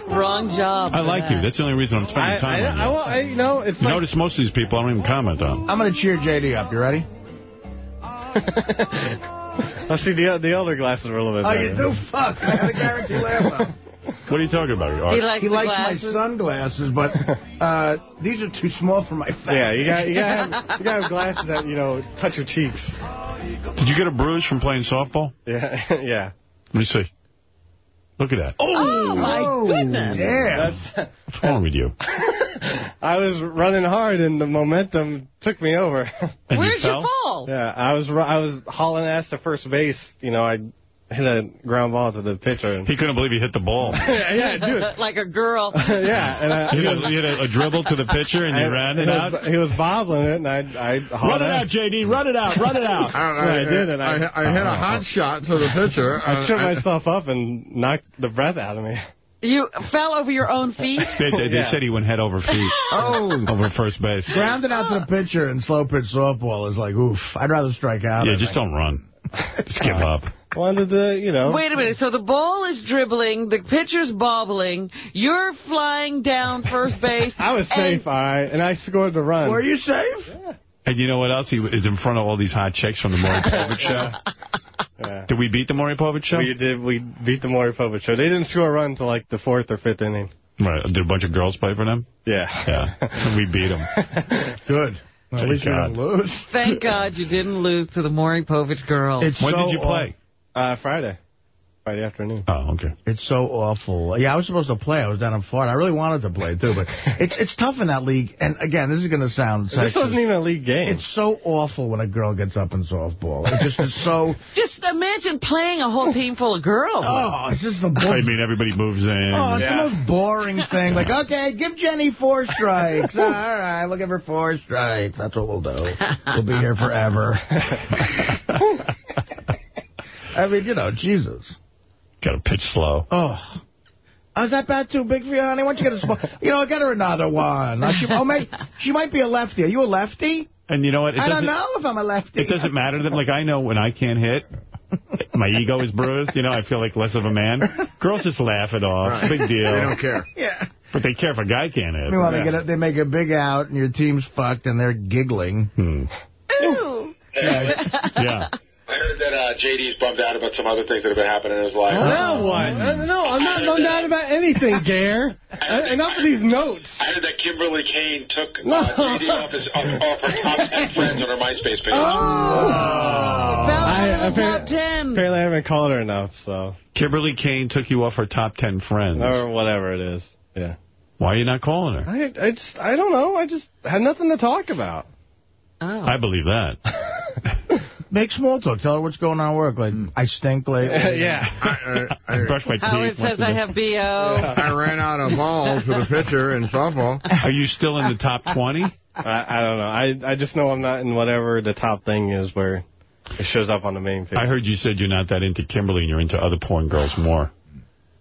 Wrong job. I like that. you. That's the only reason I'm I, spending time I, on I, you. will- I, you know, it's You like... notice most of these people I don't even comment on. I'm going to cheer JD up. You ready? Let's see, the, the older glasses were a little bit Oh, better. you do? Fuck. I had a guarantee laugh. What are you talking about? Art? He likes He likes my sunglasses, but uh, these are too small for my face. Yeah, you got you got have, you got have glasses that you know touch your cheeks. Did you get a bruise from playing softball? Yeah, yeah. Let me see. Look at that. Oh, my goodness. Yeah. That's, What's wrong with you? I was running hard and the momentum took me over. And Where'd you you fell? fall? yeah, I was I was hauling ass to first base. You know, I hit a ground ball to the pitcher. And, He couldn't believe he hit the ball. yeah, yeah, dude. like a girl. yeah, and I, You hit, a, you hit a, a dribble to the pitcher and you ran he it was, out? He was bobbling it, and I I hauled Run it out, ass. JD. Run it out. Run it out. I did, and I- I hit a hot shot to the pitcher. I uh, tripped myself up and knocked the breath out of me. You fell over your own feet? They, they, they said he went head over feet. Oh. Over first base. Grounded out to the pitcher in slow pitch softball is like, oof. I'd rather strike out. Yeah, just think. don't run. Just give up. Wanted to, you know. Wait a minute. So the ball is dribbling, the pitcher's bobbling, you're flying down first base. I was safe, all right, and I scored the run. Were you safe? And you know what else? He is in front of all these hot chicks from the Maury Povich show. Yeah. Did we beat the Maury Povich show? We did. We beat the Maury Povich show. They didn't score a run until like the fourth or fifth inning. Right. Did a bunch of girls play for them? Yeah. Yeah. we beat them. Good. Well, at Thank least you God. didn't lose. Thank God you didn't lose to the Maury Povich girls. It's When so did you play? Uh, Friday. Friday afternoon. Oh, okay. It's so awful. Yeah, I was supposed to play. I was down in Florida. I really wanted to play, too, but it's it's tough in that league. And, again, this is going to sound This wasn't even a league game. It's so awful when a girl gets up in softball. It just is so... Just imagine playing a whole team full of girls. Oh, it's just the I most... mean, everybody moves in. Oh, it's Yeah. the most boring thing. Like, okay, give Jenny four strikes. All right, we'll give her four strikes. That's what we'll do. We'll be here forever. I mean, you know, Jesus. Got to pitch slow. Oh. Oh, is that bat too big for you, honey? Why don't you get a small... You know, get her another one. She, oh, may, she might be a lefty. Are you a lefty? And you know what? It I don't know if I'm a lefty. It doesn't matter to them. Like, I know when I can't hit, my ego is bruised. You know, I feel like less of a man. Girls just laugh it off. Right. Big deal. They don't care. Yeah. But they care if a guy can't hit. Meanwhile, Yeah. they, get a, they make a big out, and your team's fucked, and they're giggling. Hmm. Ooh. Yeah. I heard that uh, JD's bummed out about some other things that have been happening in his life. Now what? Uh, No, I'm not bummed out about anything, Gare. Uh, enough of these notes. I heard that Kimberly Kane took uh, JD off, his, off, off her top 10 friends on her MySpace page. Fell I- out of top ten. Apparently I haven't called her enough, so. Kimberly Kane took you off her top 10 friends. Or whatever it is. Yeah. Why are you not calling her? I, I just, I don't know. I just had nothing to talk about. Oh. I believe that. Make small talk. Tell her what's going on at work. Like, mm. I stink lately. yeah. I, uh, I, I brush my teeth. Howard once says I have B.O. I ran out of balls with a pitcher in softball. Are you still in the top 20? I, I don't know. I, I just know I'm not in whatever the top thing is where it shows up on the main page. I heard you said you're not that into Kimberly and you're into other porn girls more.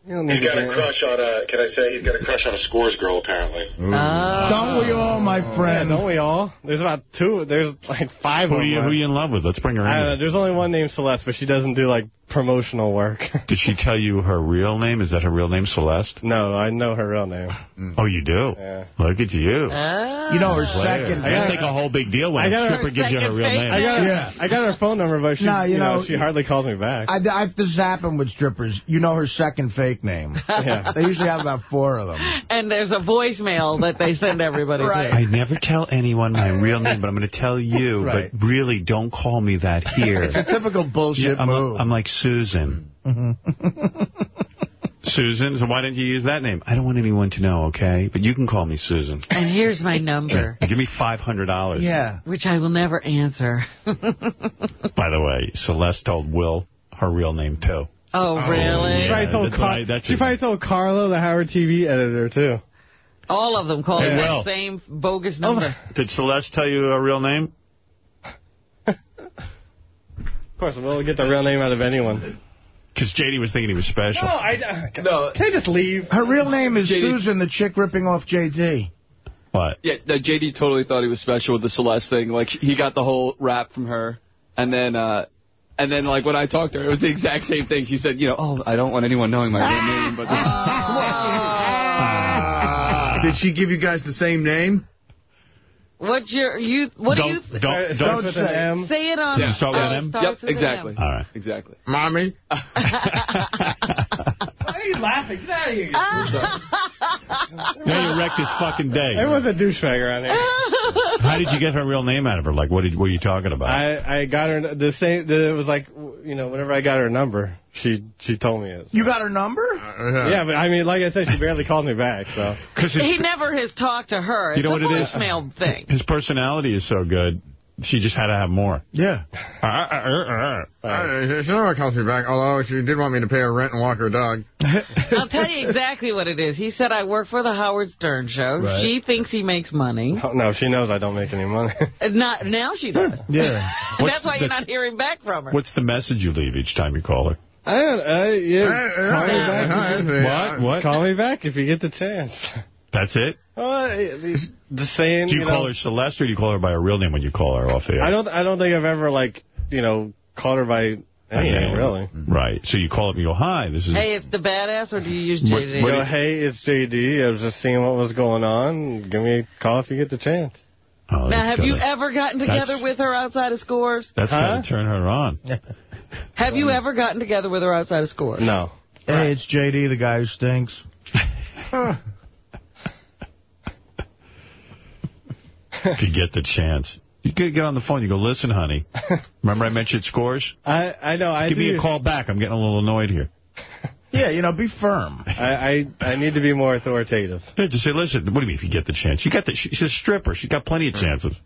You don't need He's got a crush on a, can I say, he's got a crush on a scores girl, apparently. Oh. Don't we all, my Yeah, friend? don't we all? There's about two. There's like five Who of are you, them. who are you in love with? Let's bring her I don't know. There's only one named Celeste, but she doesn't do like promotional work. Did she tell you her real name? Is that her real name, Celeste? no, I know her real name. Mm. Oh, you do? Yeah. Look at you. Oh. You know her Player. second. That's like a whole big deal when I a got her stripper gives you her real name. I got her, Yeah. I got her phone number, but she, No, you you know, know- she hardly calls me back. I, I have to zap him with strippers. You know her second fake name. Yeah. They usually have about four of them. And there's a voicemail that they send everybody Right. to. I never tell anyone my real name, but I'm going to tell you. Right. But really, don't call me that here. It's a typical bullshit Yeah, I'm, move. I'm like Susan. Mm-hmm. Susan, so why didn't you use that name? I don't want anyone to know, okay? But you can call me Susan. And here's my number, Give me $500. yeah. which I will never answer. By the way, Celeste told Will her real name, too. Oh, really? she probably told, Car- why- she probably told Carlo, the Howard TV editor, too. All of them called Hey, the Will. same bogus number. Did Celeste tell you her real name? Of course, we'll get the real name out of anyone. Because JD was thinking he was special. No, I, No, can I just leave? Her real name is JD. Susan, the chick ripping off JD. What? yeah, no, JD totally thought he was special with the Celeste thing. Like he got the whole rap from her, and then uh and then like when I talked to her, it was the exact same thing. She said, you know, oh, I don't want anyone knowing my real name, but Did she give you guys the same name? What's your you? What Don't- do you? don't- Starts don't with say- M. Say it on. Does it start with uh, an M? yep, exactly, M. All right. exactly. Mommy? Why are you laughing? Get out of here. Now you wrecked his fucking day. Everyone's a douchebag around here. How did you get her real name out of her? Like, what did, what were you talking about? I, I got her the same. The, it was like you know, whenever I got her number, she she told me it. You got her number? Uh, yeah, but I mean, like I said, she barely called me back. So Because He never has talked to her. It's You know a what it is? voicemail thing. his personality is so good, she just had to have more. Yeah. Uh, uh, uh, uh. Uh, she never calls me back, although she did want me to pay her rent and walk her dog. I'll tell you exactly what it is. He said, I work for the Howard Stern Show. Right. She thinks he makes money. Oh, no, she knows I don't make any money. Uh, Not Now she does. Yeah. That's why you're not hearing back from her. What's the message you leave each time you call her? I don't, uh, yeah, call me back. What? What? Call me back if you get the chance. That's it? Uh, just saying. Do you, you call know, her Celeste or do you call her by her real name when you call her off the air? I don't. I don't think I've ever like you know called her by any name really. Right. So you call up and you go, hi, this is... Hey, it's the badass, or do you use JD? what do Go, hey, it's JD. I was just seeing what was going on. Give me a call if you get the chance. Oh, now, have you gotta- ever gotten together with her outside of scores? That's Huh? got to turn her on. Have you ever gotten together with her outside of scores? No. Hey, it's JD, the guy who stinks. if you get the chance. You could get on the phone. You go, listen, honey. Remember I mentioned scores? I I know. I Give me a call back. I'm getting a little annoyed here. Yeah, you know, be firm. I, I I need to be more authoritative. Yeah, just say, listen, what do you mean if you get the chance? You got the, she's a stripper. She's got plenty of chances.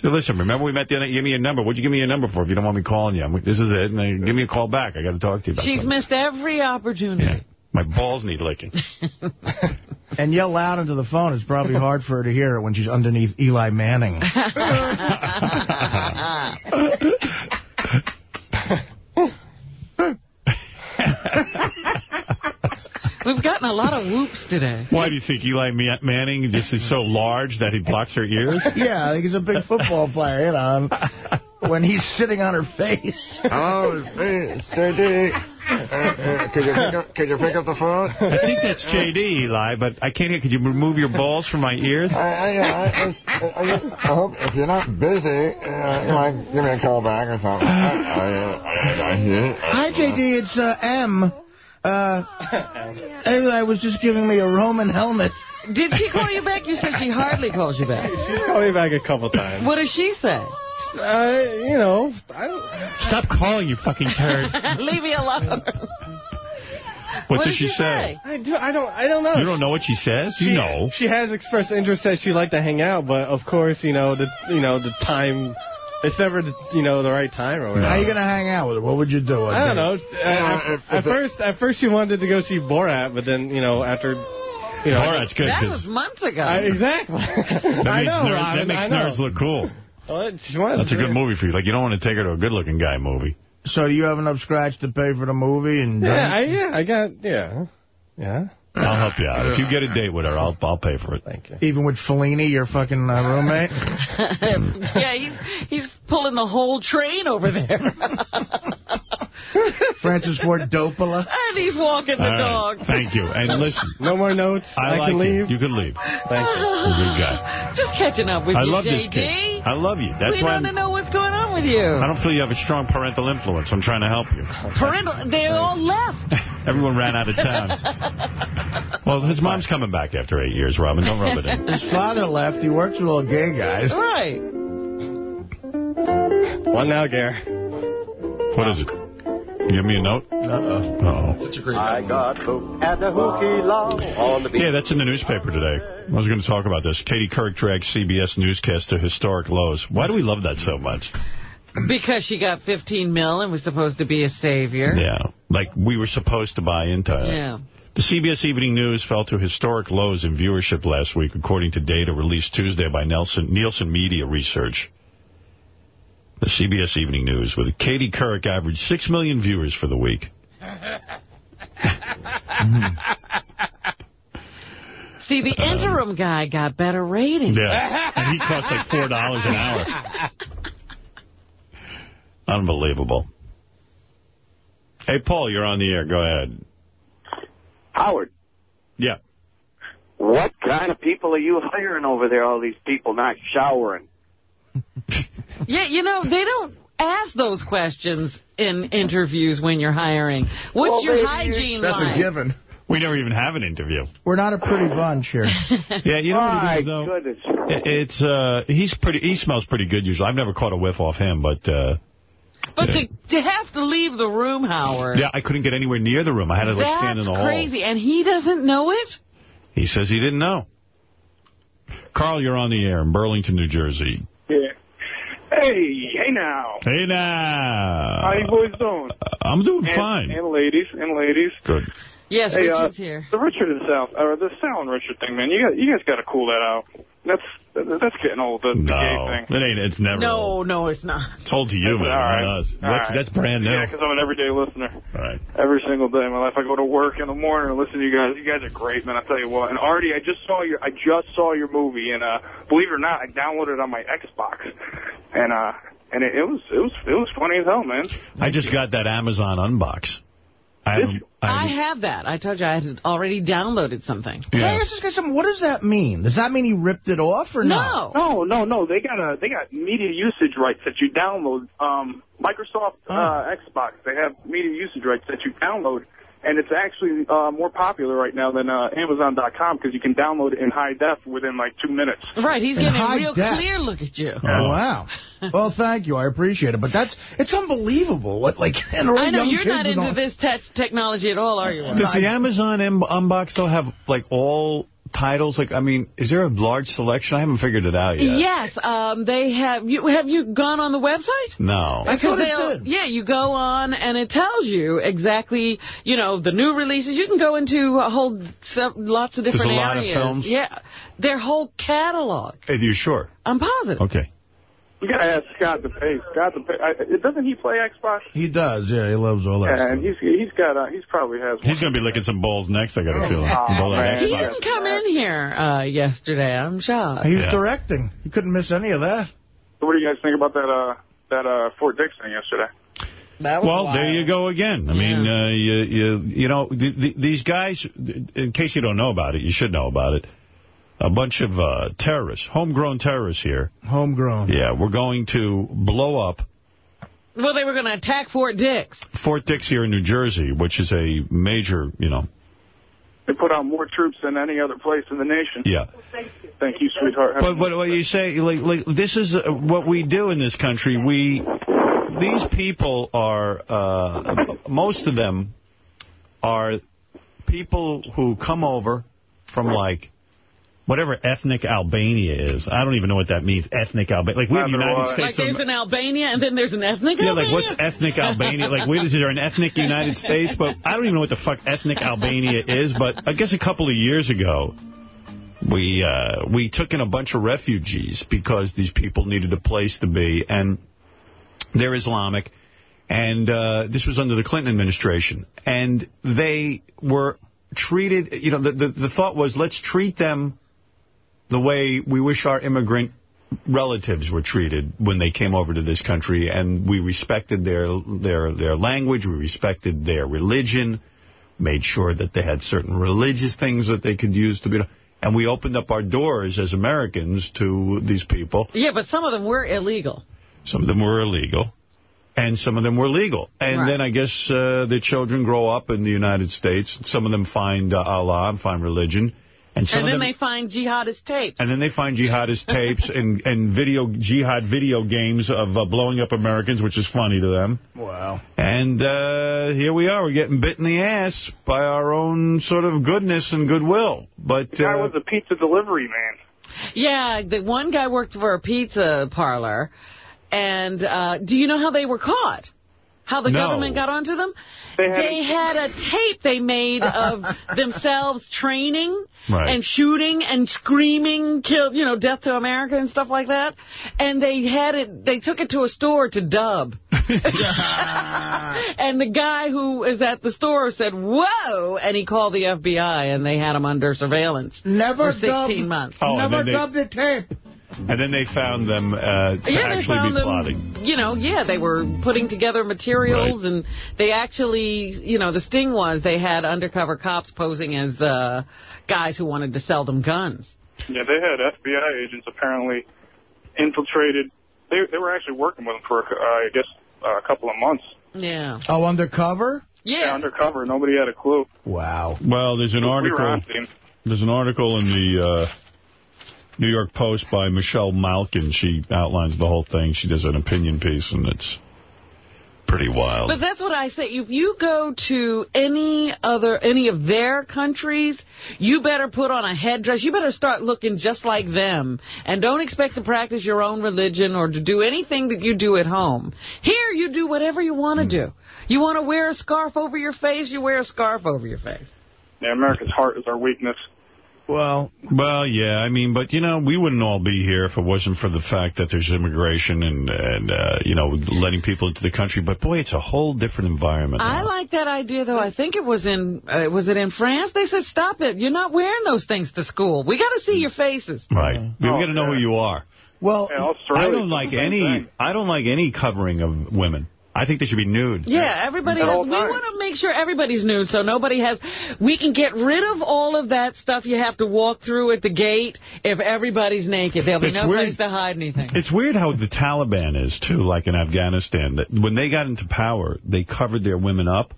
Say, listen, remember we met the other night? Give me your number. What'd you give me your number for if you don't want me calling you? I'm, this is it. And then give me a call back. I got to talk to you about She's something. missed every opportunity. My balls need licking. And yell loud into the phone. It's probably hard for her to hear it when she's underneath Eli Manning. We've gotten a lot of whoops today. Why do you think Eli Manning just is so large that he blocks her ears? yeah, I think he's a big football player, you know. When he's sitting on her face. Hello, it's JD. Uh, uh, could, you pick up, could you pick up the phone? I think that's JD, Eli, but I can't hear. Could you remove your balls from my ears? I, I, I, it's- I, I hope if you're not busy, uh, you might give me a call back or something. I, I, I, hear. Hi, JD. It's uh, M. Uh, Eli was just giving me a Roman helmet. Did she call you back? You said she hardly calls you back. She's called me back a couple times. What does she say? Uh, you know, I don't. Stop calling, you fucking turd. Leave me alone. What, does she say? I do. I don't. I don't know. You don't know what she says? You know. She has expressed interest that she'd like to hang out, but of course, you know the you know the time. It's never the, you know the right time or whatever. How are you going to hang out with her? What would you do? I don't know. Uh, At, at first, at first she wanted to go see Borat, but then you know after, you know, Borat's good. That 'cause was months ago. I, exactly. that I know, nerds, Robin, that makes I know. nerds look cool. Well, she That's a good movie for you. Like, you don't want to take her to a good-looking guy movie. So do you have enough scratch to pay for the movie? And Yeah, I, yeah, I got yeah, yeah. I'll help you out. If you get a date with her, I'll I'll pay for it. Thank you. Even with Fellini, your fucking uh, roommate? yeah, he's he's pulling the whole train over there. Francis Ford Coppola? and he's walking the All right. dog. Thank you. And listen, No more notes. I, I, like can you. leave. You can leave. Thank you. You're a good guy. Just catching up with I you, love JD. this kid. I love you. That's we why want to I'm, know what's going on with you. I don't feel you have a strong parental influence. I'm trying to help you. Parental, they all left. Everyone ran out of town. Well, his mom's coming back after eight years, Robin. Don't rub it in. His father left. He works with all gay guys. Right. What now, Gare? What is it? You give me a note? Uh-oh. Uh-oh. I got hooked at the Hukilau on the beach. Yeah, that's in the newspaper today. I was going to talk about this. Katie Couric dragged CBS newscast to historic lows. Why do we love that so much? Because she got 15 mil and was supposed to be a savior. Yeah, like we were supposed to buy into it. Yeah. The CBS Evening News fell to historic lows in viewership last week, according to data released Tuesday by Nelson, Nielsen Media Research. The CBS Evening News, with Katie Couric, averaged 6 million viewers for the week. See, the um, interim guy got better ratings. Yeah, and he cost like $4 an hour. Unbelievable. Hey, Paul, you're on the air. Go ahead. Howard, Yeah. what kind of people are you hiring over there, all these people not showering? Yeah, you know, they don't ask those questions in interviews when you're hiring. What's Well, your maybe- hygiene That's line? a given. We never even have an interview. We're not a pretty bunch here. Yeah, you know what My it is, though? goodness. It's, uh, he's pretty, he smells pretty good usually. I've never caught a whiff off him, but, uh, But Yeah. to, to have to leave the room, Howard, yeah, I couldn't get anywhere near the room. I had to, like, stand in the hall. That's crazy. And he doesn't know it? He says he didn't know. Carl, you're on the air in Burlington, New Jersey. Yeah. Hey, hey now. Hey now. How you boys doing? I'm doing and, fine. And ladies, and ladies. Good. Yes, Hey, uh, Richard's here. The Richard and South, or the Sal and Richard thing, man. You got, you guys got to cool that out. That's that's getting old. The, the No, gay thing. it ain't. It's never. No, no, it's not. It's old to you, man. All right. not us. All That's, right. that's brand new. Yeah, because I'm an everyday listener. All right. Every single day of my life, I go to work in the morning and listen to you guys. You guys are great, man. I tell you what. And Artie, I just saw your I just saw your movie, and uh, believe it or not, I downloaded it on my Xbox, and uh, and it, it was it was it was funny as hell, man. I just got that Amazon unbox. I haven't, I I haven't- that. I told you I had already downloaded something. Yeah. Can I ask this guy something? What does that mean? Does that mean he ripped it off or not? No, no, no. They got a they got media usage rights that you download. Um, Microsoft uh, Xbox, they have media usage rights that you download, and it's actually uh, more popular right now than uh, Amazon.com because you can download it in high def within like two minutes. Right, he's In getting a real def. clear look at you. Oh, wow. well, thank you. I appreciate it. But that's it's unbelievable. What like and all I know young you're kids not into going- this te technology at all, are you? Does the Amazon M- unbox still have, like, all titles? Like, I mean, is there a large selection? I haven't figured it out yet. Yes, um, they have. You have you gone on the website? No. Because they'll- Yeah, you go on and it tells you exactly, you know, the new releases. You can go into a whole se- lots of different There's a different lot of areas. films? Yeah, their whole catalog. Are you sure? I'm positive. Okay. You gotta ask Scott DePace. Scott DePace. I, doesn't he play Xbox? He does. Yeah, he loves all that. Yeah, stuff. and he's he's got uh, he's probably has. He's going to be licking some balls next, I got a feeling. Oh, Ball on man. He didn't come in here uh, yesterday. I'm shocked. He was Yeah. directing. He couldn't miss any of that. So what do you guys think about that uh that uh Fort Dix thing yesterday? That Well, there you go again. I mean, uh, you, you, you know, the, the, these guys, in case you don't know about it, you should know about it, a bunch of uh, terrorists, homegrown terrorists here. Homegrown. Yeah, we're going to blow up Well, they were going to attack Fort Dix. Fort Dix here in New Jersey, which is a major, you know, They put out more troops than any other place in the nation. yeah. Thank you, sweetheart. But what, what you say, like, like this is uh, what we do in this country. We, these people are, uh, most of them are people who come over from like whatever ethnic Albania is. I don't even know what that means. Ethnic Albania, like we're the United Like States. of there's an Albania and then there's an ethnic yeah, like Albania? what's ethnic Albania? Like, wait, is there an ethnic United States? But I don't even know what the fuck ethnic Albania is. But I guess a couple of years ago, we uh, we took in a bunch of refugees because these people needed a place to be, and they're Islamic. And uh, this was under the Clinton administration, and they were treated. You know, the the, the thought was let's treat them the way we wish our immigrant relatives were treated when they came over to this country, and we respected their their their language, we respected their religion, made sure that they had certain religious things that they could use to be, and we opened up our doors as Americans to these people. Yeah, but some of them were illegal. Some of them were illegal, and some of them were legal. And Right. then I guess uh, the children grow up in the United States. Some of them find uh, Allah and find religion, and some and of then them. they find jihadist tapes. And then they find jihadist tapes and, and video jihad video games of uh, blowing up Americans, which is funny to them. Wow. And uh, here we are. We're getting bit in the ass by our own sort of goodness and goodwill. But Guy uh, was a pizza delivery man. Yeah, the one guy worked for a pizza parlor. And uh, do you know how they were caught? How the No. government got onto them? They had had a tape they made of themselves training Right. and shooting and screaming, kill, you know, death to America and stuff like that. And they had it, they took it to a store to dub. and the guy who is at the store said, whoa, and he called the FBI and they had him under surveillance Never for 16 dubbed- months. Oh, and Never then they- dubbed the tape. And then they found them uh, to Yeah, actually be them, plotting. you know, yeah, they were putting together materials, and they actually, you know, the sting was they had undercover cops posing as uh, guys who wanted to sell them guns. Yeah, they had FBI agents apparently infiltrated. They they were actually working with them for uh, I guess uh, a couple of months. Yeah. Oh, undercover? Yeah. undercover. Nobody had a clue. Wow. Well, there's an We article. were. There's an article in the uh, New York Post by Michelle Malkin. She outlines the whole thing. She does an opinion piece, and it's pretty wild. But that's what I say. If you go to any other, any of their countries, you better put on a headdress. You better start looking just like them. And don't expect to practice your own religion or to do anything that you do at home. Here, you do whatever you want to hmm. do. You want to wear a scarf over your face, you wear a scarf over your face. Yeah, America's heart is our weakness. Well, Well, yeah, I mean, but, you know, we wouldn't all be here if it wasn't for the fact that there's immigration and, and uh, you know, letting people into the country. But, boy, it's a whole different environment. I like that idea, though. I think it was in, uh, was it in France? They said, stop it. You're not wearing those things to school. We got to see your faces. Right. we got to know who you are. Well, I don't like any. I don't like any covering of women. I think they should be nude. Yeah, everybody has, we want to make sure everybody's nude so nobody has, we can get rid of all of that stuff you have to walk through at the gate if everybody's naked. There'll be It's no weird. place to hide anything. It's weird how the Taliban is, too, like in Afghanistan. That When they got into power, they covered their women up.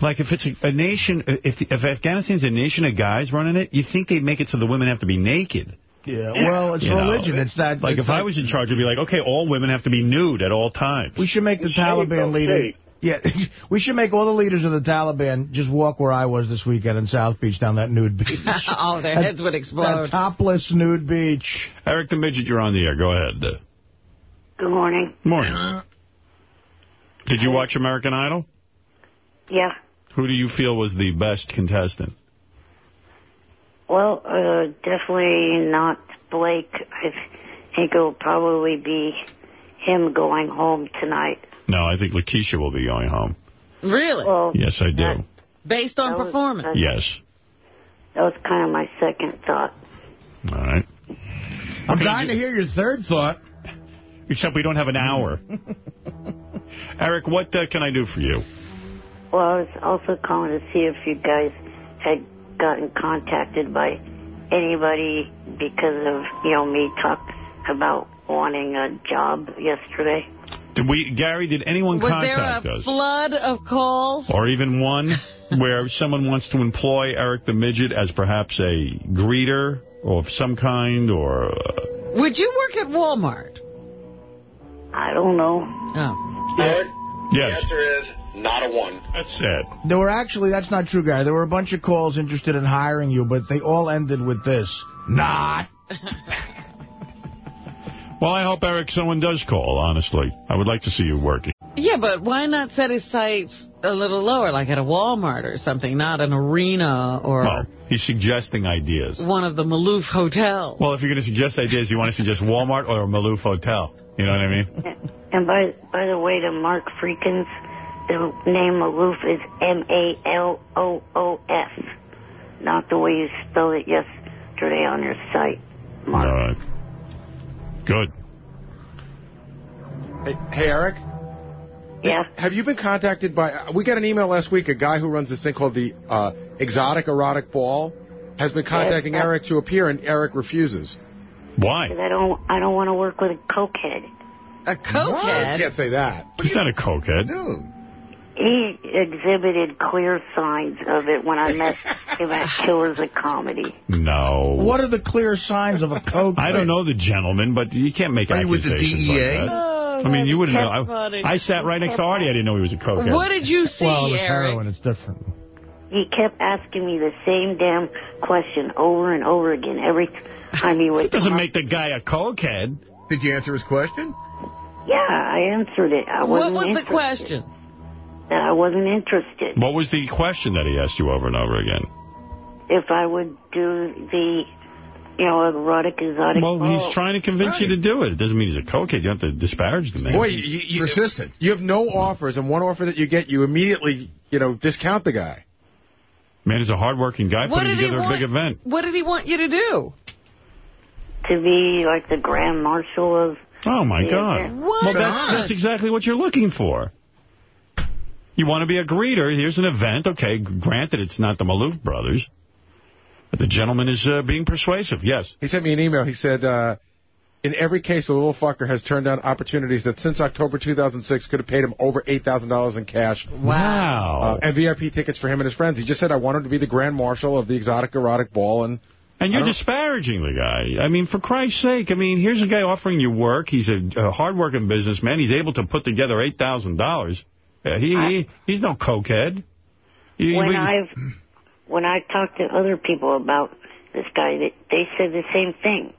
Like, if it's a, a nation, if, if Afghanistan's a nation of guys running it, you think they'd make it so the women have to be naked. Yeah, well, it's You know, religion. It's that. Like, it's if I was in charge, I'd be like, okay, all women have to be nude at all times. We should make the Taliban leaders. Yeah, we should make all the leaders of the Taliban just walk where I was this weekend in South Beach down that nude beach. oh, their That- heads would explode. That topless nude beach. Eric the Midget, you're on the air. Go ahead. Uh, Good morning. Morning. Did you watch American Idol? Yeah. Who do you feel was the best contestant? Well, uh, definitely not Blake. I think it'll probably be him going home tonight. No, I think LaKisha will be going home. Really? Well, Yes, I do. Based on That was- performance? Yes. that was kind of my second thought. All right. I'm dying to hear your third thought. Except we don't have an hour. Eric, what uh, can I do for you? Well, I was also calling to see if you guys had gotten contacted by anybody because of, you know, me talk about wanting a job yesterday. Did we, Gary, did anyone Was there a us? flood of calls? Or even one where someone wants to employ Eric the Midget as perhaps a greeter of some kind or... Uh, Would you work at Walmart? I don't know. Oh. yes. The answer is not a one. That's sad. There were actually, that's not true, Gary. There were a bunch of calls interested in hiring you, but they all ended with this. Not. Well, I hope, Eric, someone does call, honestly. I would like to see you working. Yeah, but why not set his sights a little lower, like at a Walmart or something, not an arena or Oh, he's suggesting ideas. one of the Maloof hotels? Well, if you're going to suggest ideas, you want to suggest Walmart or a Maloof Hotel. You know what I mean? And by by the way, to Mark's Friggin, the name Maloof is M-A-L-O-O-F, not the way you spelled it yesterday on your site. All right. Good. Hey, hey, Eric? Yeah? Have you been contacted by... uh, We got an email last week. A guy who runs this thing called the uh, Exotic Erotic Ball has been contacting Yes, Eric to appear, and Eric refuses. Why? 'Cause I don't I don't want to work with a cokehead. A cokehead? You can't say that. He's not a cokehead. He exhibited clear signs of it when I met him at Killers of Comedy. No. What are the clear signs of a coke? I don't know the gentleman, but you can't make Are you with the accusations DEA? like that. Oh, I mean, you wouldn't know. I. I sat right next to Artie. I didn't know he was a cokehead. What did you see, Well, it was Eric? heroin. It's different. He kept asking me the same damn question over and over again every time he would. It doesn't make the guy a cokehead. Did you answer his question? Yeah, I answered it. I What wasn't was the interested. question? That I wasn't interested. What was the question that he asked you over and over again? If I would do the, you know, erotic exotic. Well, ball. he's trying to convince you to do it. It doesn't mean he's a cokehead. You don't have to disparage the man. Boy, you, you, persistent. You have no offers, and one offer that you get, you immediately, you know, discount the guy. Man is a hardworking guy What putting did he together a big event. What did he want you to do? to be like the grand marshal of. Oh, my God. yeah. What? Well, that's, that's exactly what you're looking for. You want to be a greeter. Here's an event. Okay, granted, it's not the Maloof brothers. But the gentleman is uh, being persuasive, yes. He sent me an email. He said, uh, in every case, the little fucker has turned down opportunities that since October 2006 could have paid him over $8,000 in cash. Wow. Uh, and VIP tickets for him and his friends. He just said, I want him to be the grand marshal of the exotic erotic ball. And And you're disparaging the guy. I mean, for Christ's sake, I mean, here's a guy offering you work. He's a, a hardworking businessman. He's able to put together $8,000. Uh, he, he He's no cokehead. You- when I've when I talked to other people about this guy, that they said the same thing.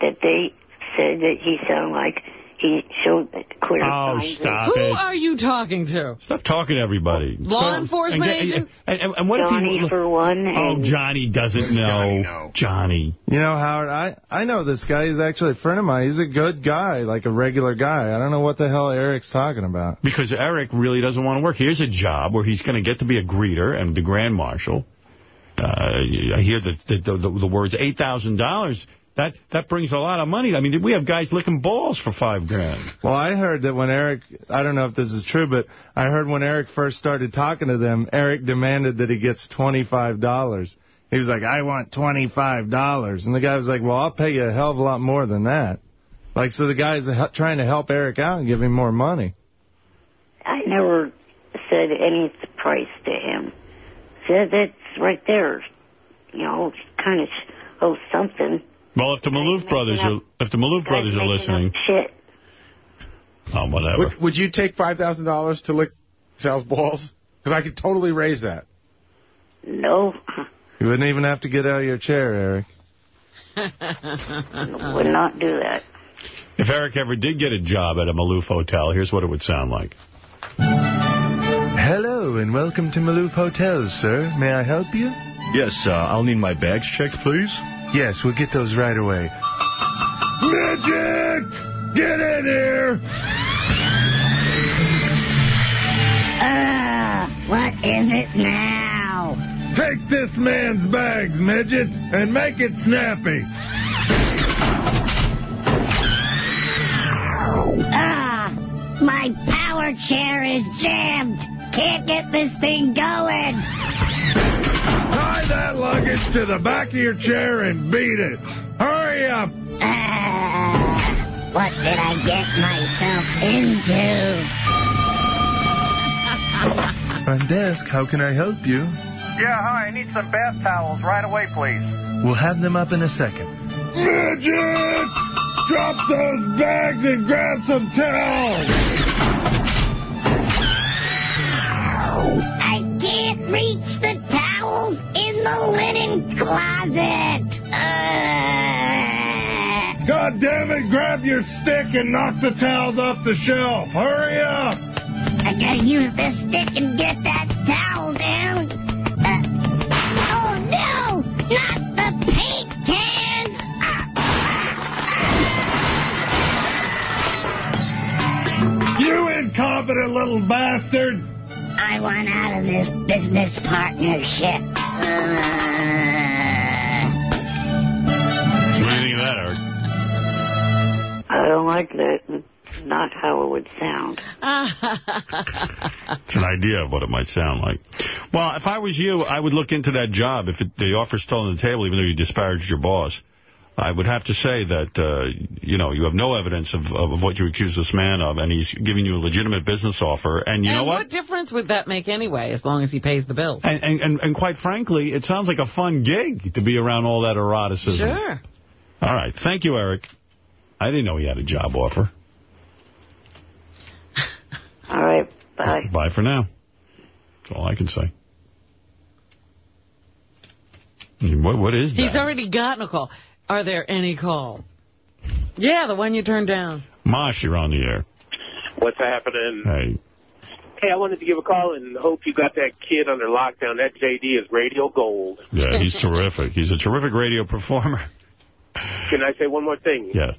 That they said that he sounded like he showed the clear Oh, signs. stop Who it. are you talking to? Stop talking to everybody. Law Stop- enforcement and, agent? And, and, and what Johnny if he... for one. Oh, and Johnny doesn't know. Johnny. You know, Howard, I, I know this guy. He's actually a friend of mine. He's a good guy, like a regular guy. I don't know what the hell Eric's talking about. Because Eric really doesn't want to work. Here's a job where he's going to get to be a greeter and the grand marshal. Uh, I hear the, the, the, the words $8,000. That that brings a lot of money. I mean, we have guys licking balls for five grand. Well, I heard that when Eric, I don't know if this is true, but I heard when Eric first started talking to them, Eric demanded that he gets $25. He was like, I want $25. And the guy was like, well, I'll pay you a hell of a lot more than that. Like, so the guy's trying to help Eric out and give him more money. I never said any price to him. Said that's right there. You know, kind of oh something. Well, if the Maloof brothers are if the Maloof brothers are listening, Shit. oh whatever. Would, would you take $5,000 to lick Sal's balls? Because I could totally raise that. No, You wouldn't even have to get out of your chair, Eric. would not do that. If Eric ever did get a job at a Maloof hotel, here's what it would sound like. Hello, and welcome to Maloof Hotels, sir. May I help you? Yes, uh, I'll need my bags checked, please. Yes, we'll get those right away. Midget! Get in here! Ah, what is it now? Take this man's bags, midget, and make it snappy. Ah, my power chair is jammed. Can't get this thing going. Tie that luggage to the back of your chair and beat it. Hurry up! Ah, what did I get myself into? Front desk, how can I help you? Yeah, hi. I need some bath towels right away, please. We'll have them up in a second. Midget! Drop those bags and grab some towels! I can't reach the towels in the linen closet. Ah. God damn it, grab your stick and knock the towels off the shelf. Hurry up! I gotta use this stick and get that towel down. Uh, oh no! Not the paint cans! You incompetent little bastard! I want out of this business partnership. What do you think of that, Eric? I don't like that. It's not how it would sound. It's an idea of what it might sound like. Well, if I was you, I would look into that job. If it, the offer's still on the table, even though you disparaged your boss, I would have to say that, uh, you know, you have no evidence of, of what you accuse this man of, and he's giving you a legitimate business offer. And you and know what? what? difference would that make anyway, as long as he pays the bills? And, and, and, and quite frankly, it sounds like a fun gig to be around all that eroticism. Sure. All right. Thank you, Eric. I didn't know he had a job offer. All right, bye. Bye for now. That's all I can say. What What is that? He's already gotten a call. Are there any calls? Yeah, the one you turned down. Mosh, you're on the air. What's happening? Hey. Hey, I wanted to give a call and hope you got that kid under lockdown. That JD is radio gold. Yeah, he's terrific. He's a terrific radio performer. Can I say one more thing? Yeah.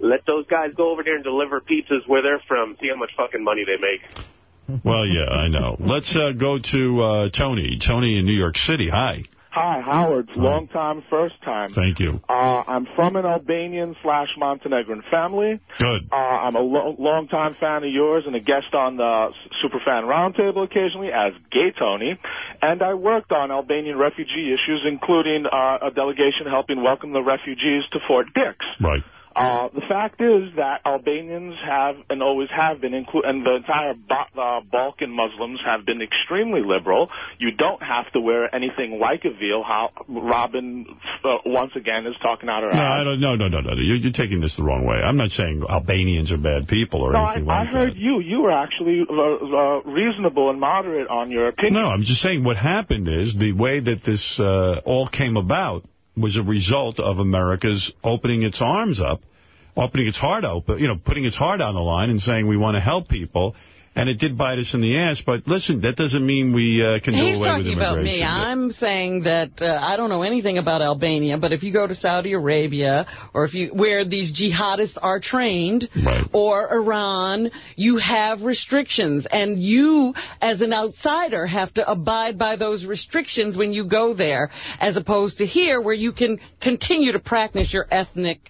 Let those guys go over there and deliver pizzas where they're from. See how much fucking money they make. Well, yeah, I know. Let's uh, go to uh, Tony. Tony in New York City. Hi. Hi, Howard. Long time, first time. Thank you. Uh, I'm from an Albanian slash Montenegrin family. Good. Uh, I'm a lo- long time fan of yours and a guest on the Superfan Roundtable occasionally as Gay Tony. And I worked on Albanian refugee issues, including uh, a delegation helping welcome the refugees to Fort Dix. Right. Uh, the fact is that Albanians have and always have been, and the entire ba- uh, Balkan Muslims have been extremely liberal. You don't have to wear anything like a veil. How Robin uh, once again is talking out her No, ass. I don't. No, no, no, no. You're, you're taking this the wrong way. I'm not saying Albanians are bad people or No, anything I like that. I heard you. You were actually uh, uh, reasonable and moderate on your opinion. No, I'm just saying what happened is the way that this uh, all came about was a result of America's opening its arms up opening its heart open, you know, putting its heart on the line and saying we want to help people. And it did bite us in the ass. But listen, that doesn't mean we uh, can He's do away with immigration. He's talking about me. I'm saying that uh, I don't know anything about Albania, but if you go to Saudi Arabia or if you where these jihadists are trained right. or Iran, you have restrictions and you as an outsider have to abide by those restrictions when you go there as opposed to here where you can continue to practice your ethnic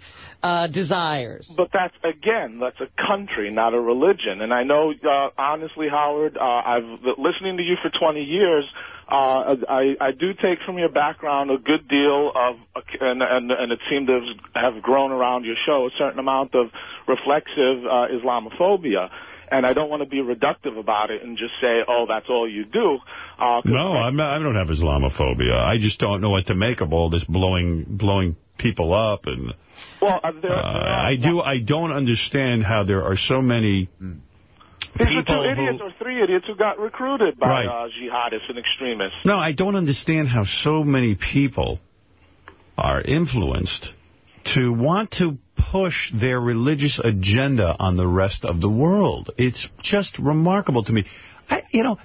uh, desires. But that's, again, that's a country, not a religion. And I know, uh, honestly, Howard, uh, I've listening to you for 20 years, uh, I, I do take from your background a good deal of, and, and, and it seemed to have grown around your show, a certain amount of reflexive uh, Islamophobia. And I don't want to be reductive about it and just say, oh, that's all you do. Uh, 'cause No, I'm not, I don't have Islamophobia. I just don't know what to make of all this blowing blowing people up. And well, uh, there, uh, I do. I don't understand how there are so many these are two people who... idiots or three idiots who got recruited by Right. uh, jihadists and extremists. No, I don't understand how so many people are influenced to want to push their religious agenda on the rest of the world. It's just remarkable to me. I, you know,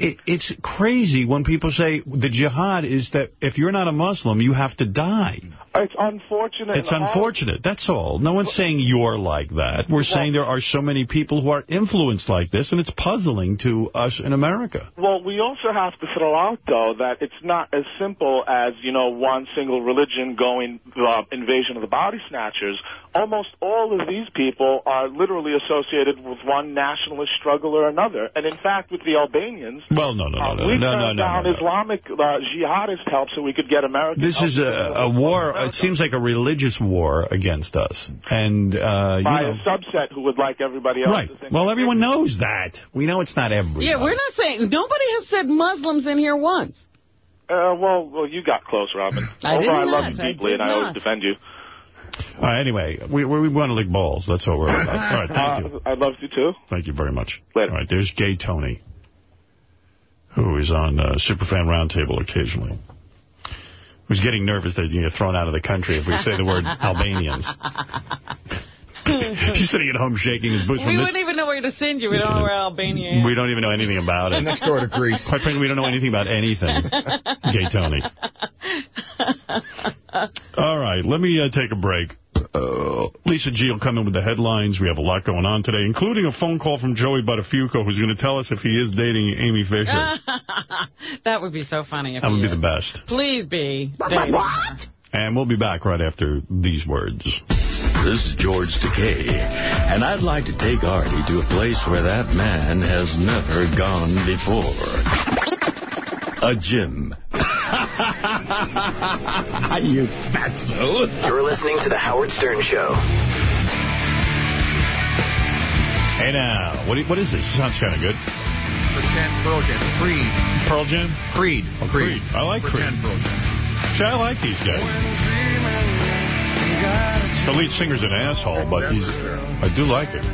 it, it's crazy when people say the jihad is that if you're not a Muslim, you have to die. It's unfortunate. It's unfortunate. That's all. No one's saying you're like that. We're saying there are so many people who are influenced like this, and it's puzzling to us in America. Well, we also have to throw out, though, that it's not as simple as, you know, one single religion going uh, invasion of the body snatchers. Almost all of these people are literally associated with one nationalist struggle or another. And in fact, with the Albanians, Well, no, no, no, no, we no, no, turned no, down no, no. Islamic uh, jihadist help so we could get American This is a, a war. It seems like a religious war against us, and uh, you by know, a subset who would like everybody else right. to think. Well, everyone knows that. We know it's not everyone. Yeah, we're not saying, nobody has said Muslims in here once. Uh, well, well, you got close, Robin. I Although did I love you deeply, did and I always defend you. All right, anyway, we, we, we want to lick balls. That's all we're about. All right, thank you. Uh, I love you too. Thank you very much. Later. All right, there's Gay Tony, who is on uh, Superfan Roundtable occasionally. Who's getting nervous that he's going to get thrown out of the country if we say the word Albanians. He's sitting at home shaking his boots we from wouldn't even know where to send you. We don't know where Albania is. We don't even know anything about it. Next door to Greece. Quite frankly, we don't know anything about anything. Gay Tony. All right, let me uh, take a break. Uh, Lisa G will come in with the headlines. We have a lot going on today, including a phone call from Joey Buttafuoco, who's going to tell us if he is dating Amy Fisher. that would be so funny if that would he be the best. Please be. What? And we'll be back right after these words. This is George Takei, and I'd like to take Artie to a place where that man has never gone before. A gym. you fatso. You're listening to The Howard Stern Show. Hey now, what, what is this? Sounds kind of good. Pretend Pearl Jam. Creed. Pearl Jam? Creed. Oh, Creed. I like Creed. Pretend Pearl Jam. See, I like these guys. The lead singer's an asshole, but he's, I do like it.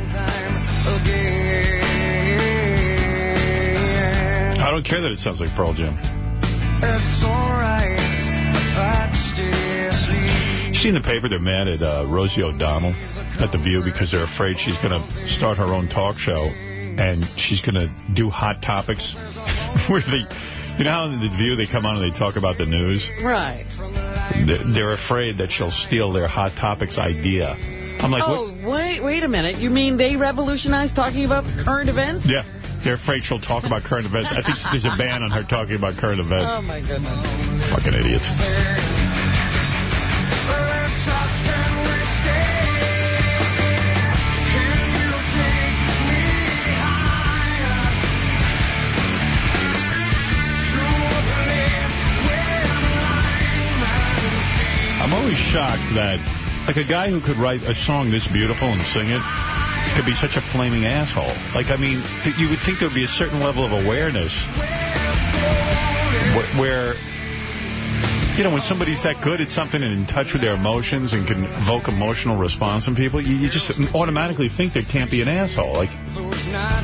I don't care that it sounds like Pearl Jam. You see in the paper they're mad at uh, Rosie O'Donnell at The View because they're afraid she's going to start her own talk show and she's going to do hot topics where they, you know how in The View they come on and they talk about the news? Right. They're they're afraid that she'll steal their hot topics idea. I'm like, oh, what? wait, wait a minute. You mean they revolutionized talking about current events? Yeah. They're afraid she'll talk about current events. I think there's a ban on her talking about current events. Oh, my goodness. Fucking idiots. I'm always shocked that, like, a guy who could write a song this beautiful and sing it could be such a flaming asshole. Like, I mean, you would think there would be a certain level of awareness wh- where you know, when somebody's that good at something and in touch with their emotions and can evoke emotional response in people, you, you just automatically think they can't be an asshole. Like,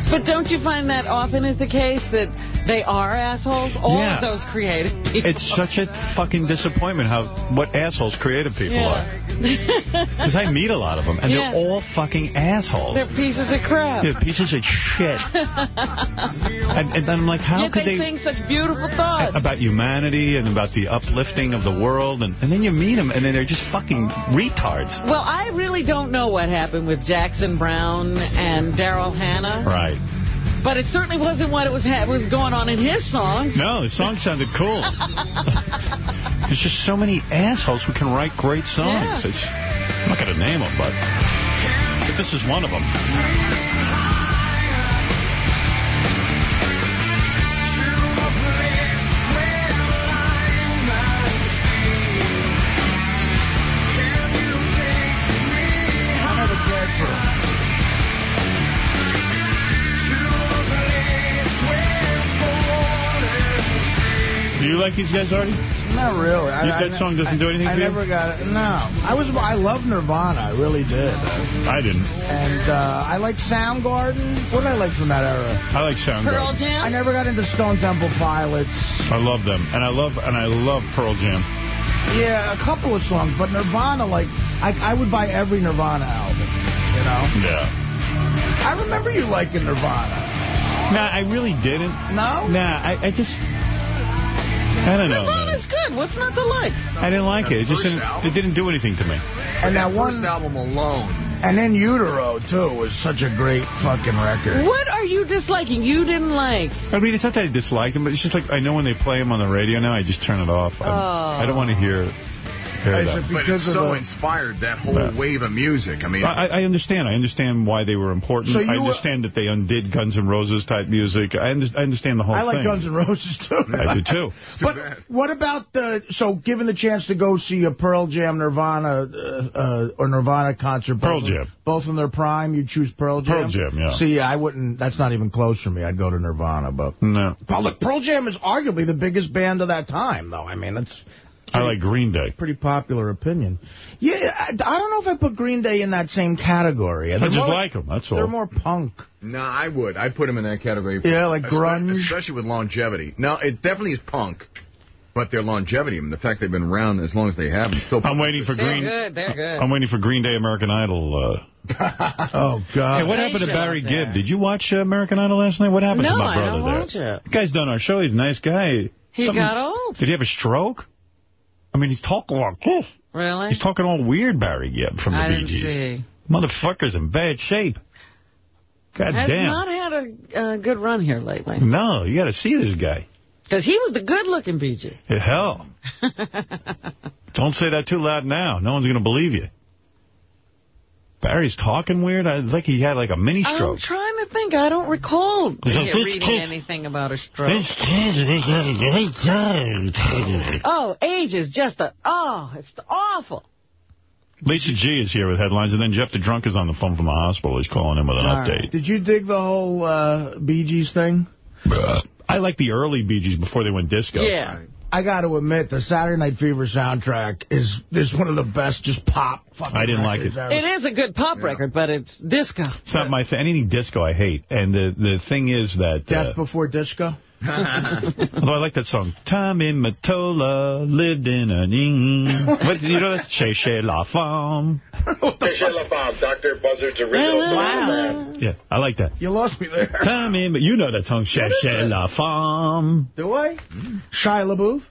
But don't you find that often is the case, that they are assholes? All Yeah. of those creative people. it's such a fucking disappointment how what assholes creative people are. Because I meet a lot of them, and Yeah. they're all fucking assholes. They're pieces of crap. They're pieces of shit. And, and I'm like, how Yet could they, they... think such beautiful thoughts. about humanity and about the uplifting of the world, and, and then you meet them, and then they're just fucking retards. Well, I really don't know what happened with Jackson Browne and Daryl Hannah, Right. but it certainly wasn't what it was ha was going on in his songs. No, the song sounded cool. There's just so many assholes who can write great songs. Yeah. It's, I'm not going to name them, but, but this is one of them. Do you like these guys, Artie? Not really. I, You- I- that song doesn't I- do anything I for you? never got it. No. I was. I love Nirvana. I really did. I didn't. And uh, I like Soundgarden. What did I like from that era? I like Soundgarden. Pearl Jam? I never got into Stone Temple Pilots. I love them, and I love and I love Pearl Jam. Yeah, a couple of songs, but Nirvana, like, I, I would buy every Nirvana album, you know? Yeah. I remember you liking Nirvana. Nah, I really didn't. No? Nah, I, I just... I don't know, man. Nirvana's good. What's not to like? I didn't like it. It just didn't, it didn't do anything to me. And that one... First album alone. And then Utero, too, was such a great fucking record. What are you disliking? You didn't like. I mean, it's not that I dislike them, but it's just like I know when they play them on the radio now, I just turn it off. I, Oh. I don't want to hear, hear But that. it's so inspired, that whole Yeah. wave of music. I mean, I, I understand. I understand why they were important. So you I were- understand that they undid Guns N' Roses type music. I, under, I understand the whole thing. I thing. like Guns N' Roses, too. I do too. But what about the... So, given the chance to go see a Pearl Jam, Nirvana, uh, uh, or Nirvana concert... Pearl both in- Jam. Both in their prime, you choose Pearl Jam? Pearl Jam, yeah. See, I wouldn't... That's not even close for me. I'd go to Nirvana, but... No. Well, look, Pearl Jam is arguably the biggest band of that time, though. I mean, it's I like Green Day. pretty popular opinion. Yeah, I, I don't know if I put Green Day in that same category. I They're just more- like them. That's all. They're more punk. No, I would. I'd put them in that category. Yeah, like grunge. Especially with longevity. No, it definitely is punk. But their longevity, and the fact they've been around as long as they have, and still. I'm waiting for They're Green. good. They're good. I'm waiting for Green Day American Idol. Uh, Oh, God. hey, what They happened to Barry. Gibb? Did you watch uh, American Idol last night? What happened No, to my I brother don't there? watch it. The guy's done our show. He's a nice guy. He Something- got old. Did he have a stroke? I mean, he's talking all... Really? He's talking all weird, Barry Gibb from the I Bee Gees. see. Motherfucker's in bad shape. God Has damn. not had a uh, good run here lately. No, you got to see this guy. Because he was the good-looking BG. Hell. Don't say that too loud now. No one's going to believe you. Barry's talking weird. I like he had like a mini stroke. I'm trying to think. I don't recall So re- reading kid- anything about a stroke. This kid- Oh, age is just a... Oh, it's awful. Lisa G is here with headlines, and then Jeff the Drunk is on the phone from the hospital. He's calling in with an All update. right. Did you dig the whole uh, Bee Gees thing? I like the early Bee Gees before they went disco. Yeah. I got to admit, the Saturday Night Fever soundtrack is is one of the best just pop fucking I didn't like records it. ever. It is a good pop record, but it's disco. It's not my thing. Anything disco I hate. And the, the thing is that... Death Uh, Before Disco? Although I like that song. Tommy Mottola lived in a... What, you know that? Cherchez La Femme. La LaFamme, Dr. Buzzard's original ah. song. Yeah, I like that. You lost me there. Tommy, but you know that song, Chez Chez La Femme. Do I? Shia LaBeouf?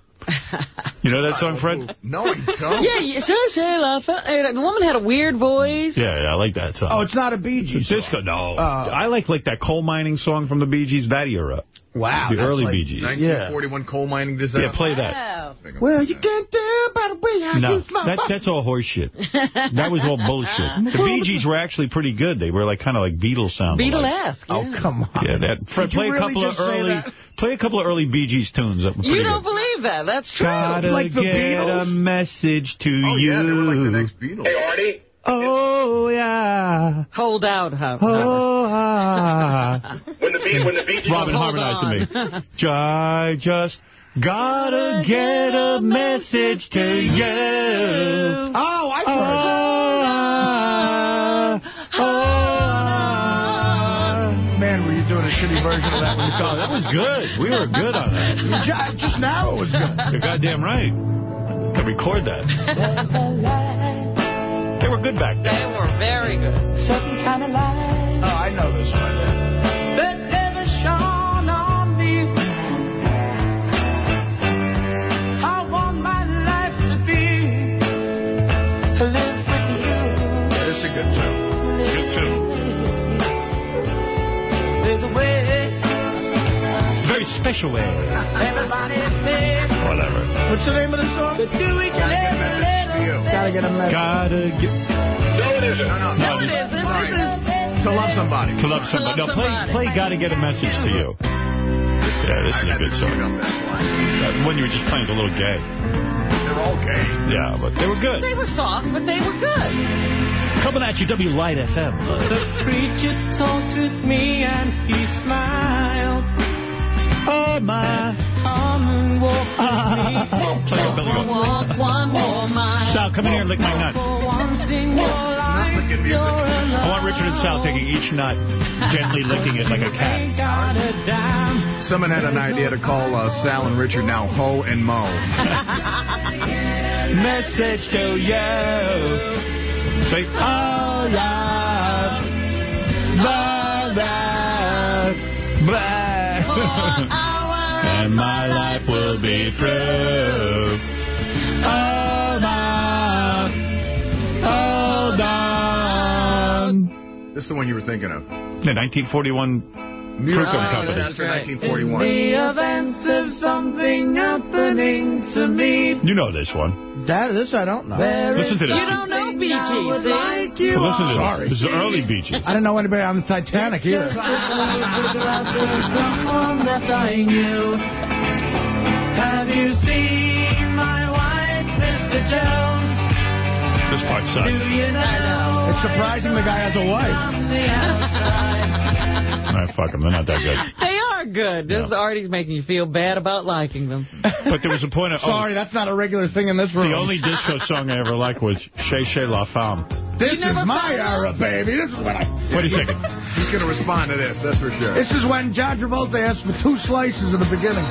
You know that song, Fred? No, you don't. Yeah, yeah, sure, sure. love it. Uh, The woman had a weird voice. Yeah, yeah, I like that song. Oh, it's not a Bee Gees song. Disco, no. Oh. I like like that coal mining song from the Bee Gees, that era. Wow. The early like- Bee Gees. 1941 coal mining disaster. Yeah, play that. Wow. Well, you can't tell by the way I No, use my that, that's all horseshit. That was all bullshit. The Bee Gees were actually pretty good. They were like kind of like Beatles sound. Beatle-esque. Oh, come on. Yeah, that. Fred, Did you play a couple of early, that? Play a couple of early Bee Gees tunes. That were pretty You don't good. believe that. That's true. Gotta Like the get Beatles? a message to Oh, you. yeah, they were like the next Beatles. Hey, Artie. Oh yeah. Hold out, Hub. Oh ah. When the Bee, when the Bee Gees, Robin Hold harmonized on. to me. I just Gotta get a message to you. Oh, I've Oh, version of that when you Oh, called that was good. We were good on that. Just now it was good. You're goddamn right. Can record that. They were good back then. They were very good. Certain kind of light Oh, I know this one. that never shone on me. I want my life to be live with you. This is a good tune. Good too. There's a way. Very special way. Everybody says Whatever. What's the name of the song? to do each and every little Gotta get a message. Gotta get... No, it isn't. No, no. No, it isn't. This is To love somebody. To love somebody. To No, love play, somebody. play Gotta Get a Message to You. Yeah, this is a good song. That one you were just playing is a little gay. They're all gay. Yeah, but they were good. They were soft, but they were good. Coming at you, W Light FM. The preacher talked with me and he smiled. Oh, my. Come and walk Play your Billy Walk one more mile. Sal, come in here and lick my nuts. for once in your life. You're I want. Richard and Sal taking each nut, gently licking it like a cat. Ain't got a dime. Someone had an idea to call uh, Sal and Richard now Ho and Mo. Message to you. Say, oh, yeah. Blah, blah, blah. and my life will be through. Oh, my. Hold on. This is the one you were thinking of. The 1941 Fruit Oh, Company. that's right. 1941. The event of something happening to me. You know this one. That, this I don't know. There Listen to this. You don't know Bee Gees, like you Well, listen to Sorry. this. This is early Bee Gees. I didn't know anybody on the Titanic either. Someone that I knew. Have you seen my wife, Mr. Jones? This part sucks. You know? It's surprising the guy has a wife. On the outside. All right, fuck them. They're not that good. They are good. This Artie's making you feel bad about liking them. But there was a point of... oh, Sorry, that's not a regular thing in this room. The only disco song I ever liked was Cherchez La Femme. This is my era, baby. This is what I... Wait a second. He's going to respond to this, that's for sure. This is when John Travolta asked for two slices in the beginning.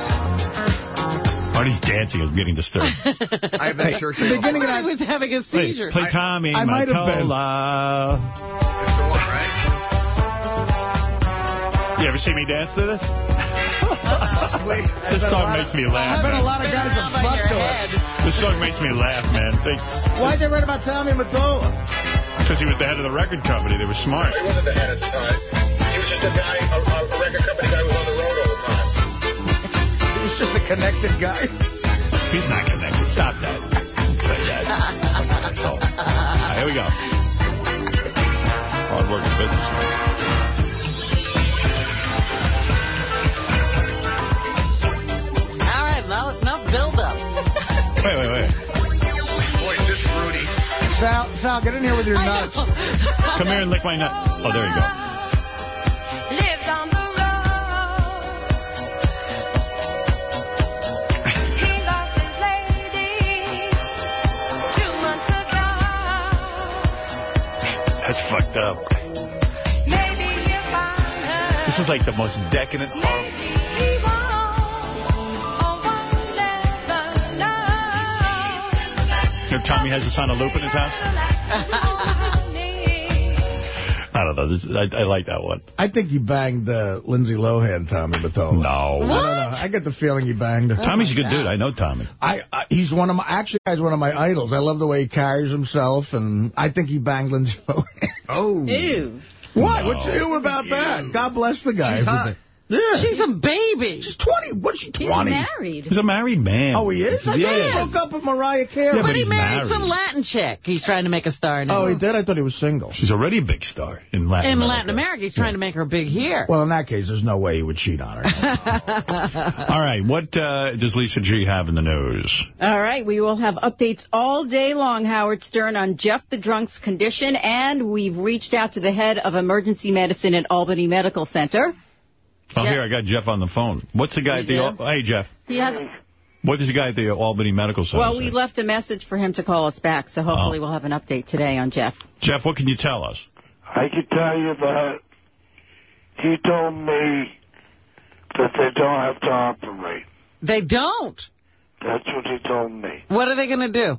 Artie's dancing is getting disturbed. I have that shirt. The beginning of I was having a Play, seizure. play Tommy I might have been. Mottola. That's the one, right? You ever see me dance to this? this song makes me laugh. I bet a lot of guys have fucked to it. This song makes me laugh, man. Why'd they write about Tommy Mottola? Because he was the head of the record company. They were smart. He wasn't the head at the time. He was just a guy, a, a record company guy who was on the road all the time. He was just a connected guy. He's not connected. Stop that. Don't Say that. Fucking asshole. All right, here we go. Hard working businessman. All right, now enough build-up. Wait, wait, wait. Boy, is this Rudy. Sal, Sal, get in here with your nuts. Come here and lick my nut. Oh, there you go. That's fucked up. This is like the most decadent, horrible. Tommy has this on a loop in his house. I don't know. This, I, I like that one. I think he banged uh, Lindsay Lohan, Tommy Mottola. No. I don't know. I get the feeling he banged her. Tommy's a good dude. I know Tommy. I, I he's one of my actually he's one of my idols. I love the way he carries himself, and I think he banged Lindsay Lohan. Oh. Ew. What? No. What's ew about that? God bless the guy. She's. Yeah. She's a baby. She's 20. What's she, 20? He's married. He's a married man. Oh, he is? I thought Yeah. he broke up with Mariah Carey. Yeah, But but he married, married. some Latin chick. He's trying to make a star now. Oh, he did? I thought he was single. She's already a big star in Latin In America. Latin America, he's trying to make her big here. Well, in that case, there's no way he would cheat on her. All right, what uh, does Lisa G have in the news? All right, we will have updates all day long, Howard Stern, on Jeff the Drunk's condition, and we've reached out to the head of emergency medicine at Albany Medical Center. Oh, Yeah. here, I got Jeff on the phone. What's the guy at the... You hey, Jeff. He has What does the guy at the Albany Medical Center Well, say? we left a message for him to call us back, so hopefully Oh. we'll have an update today on Jeff. Jeff, what can you tell us? I can tell you that he told me that they don't have to operate. They don't. That's what he told me. What are they going to do?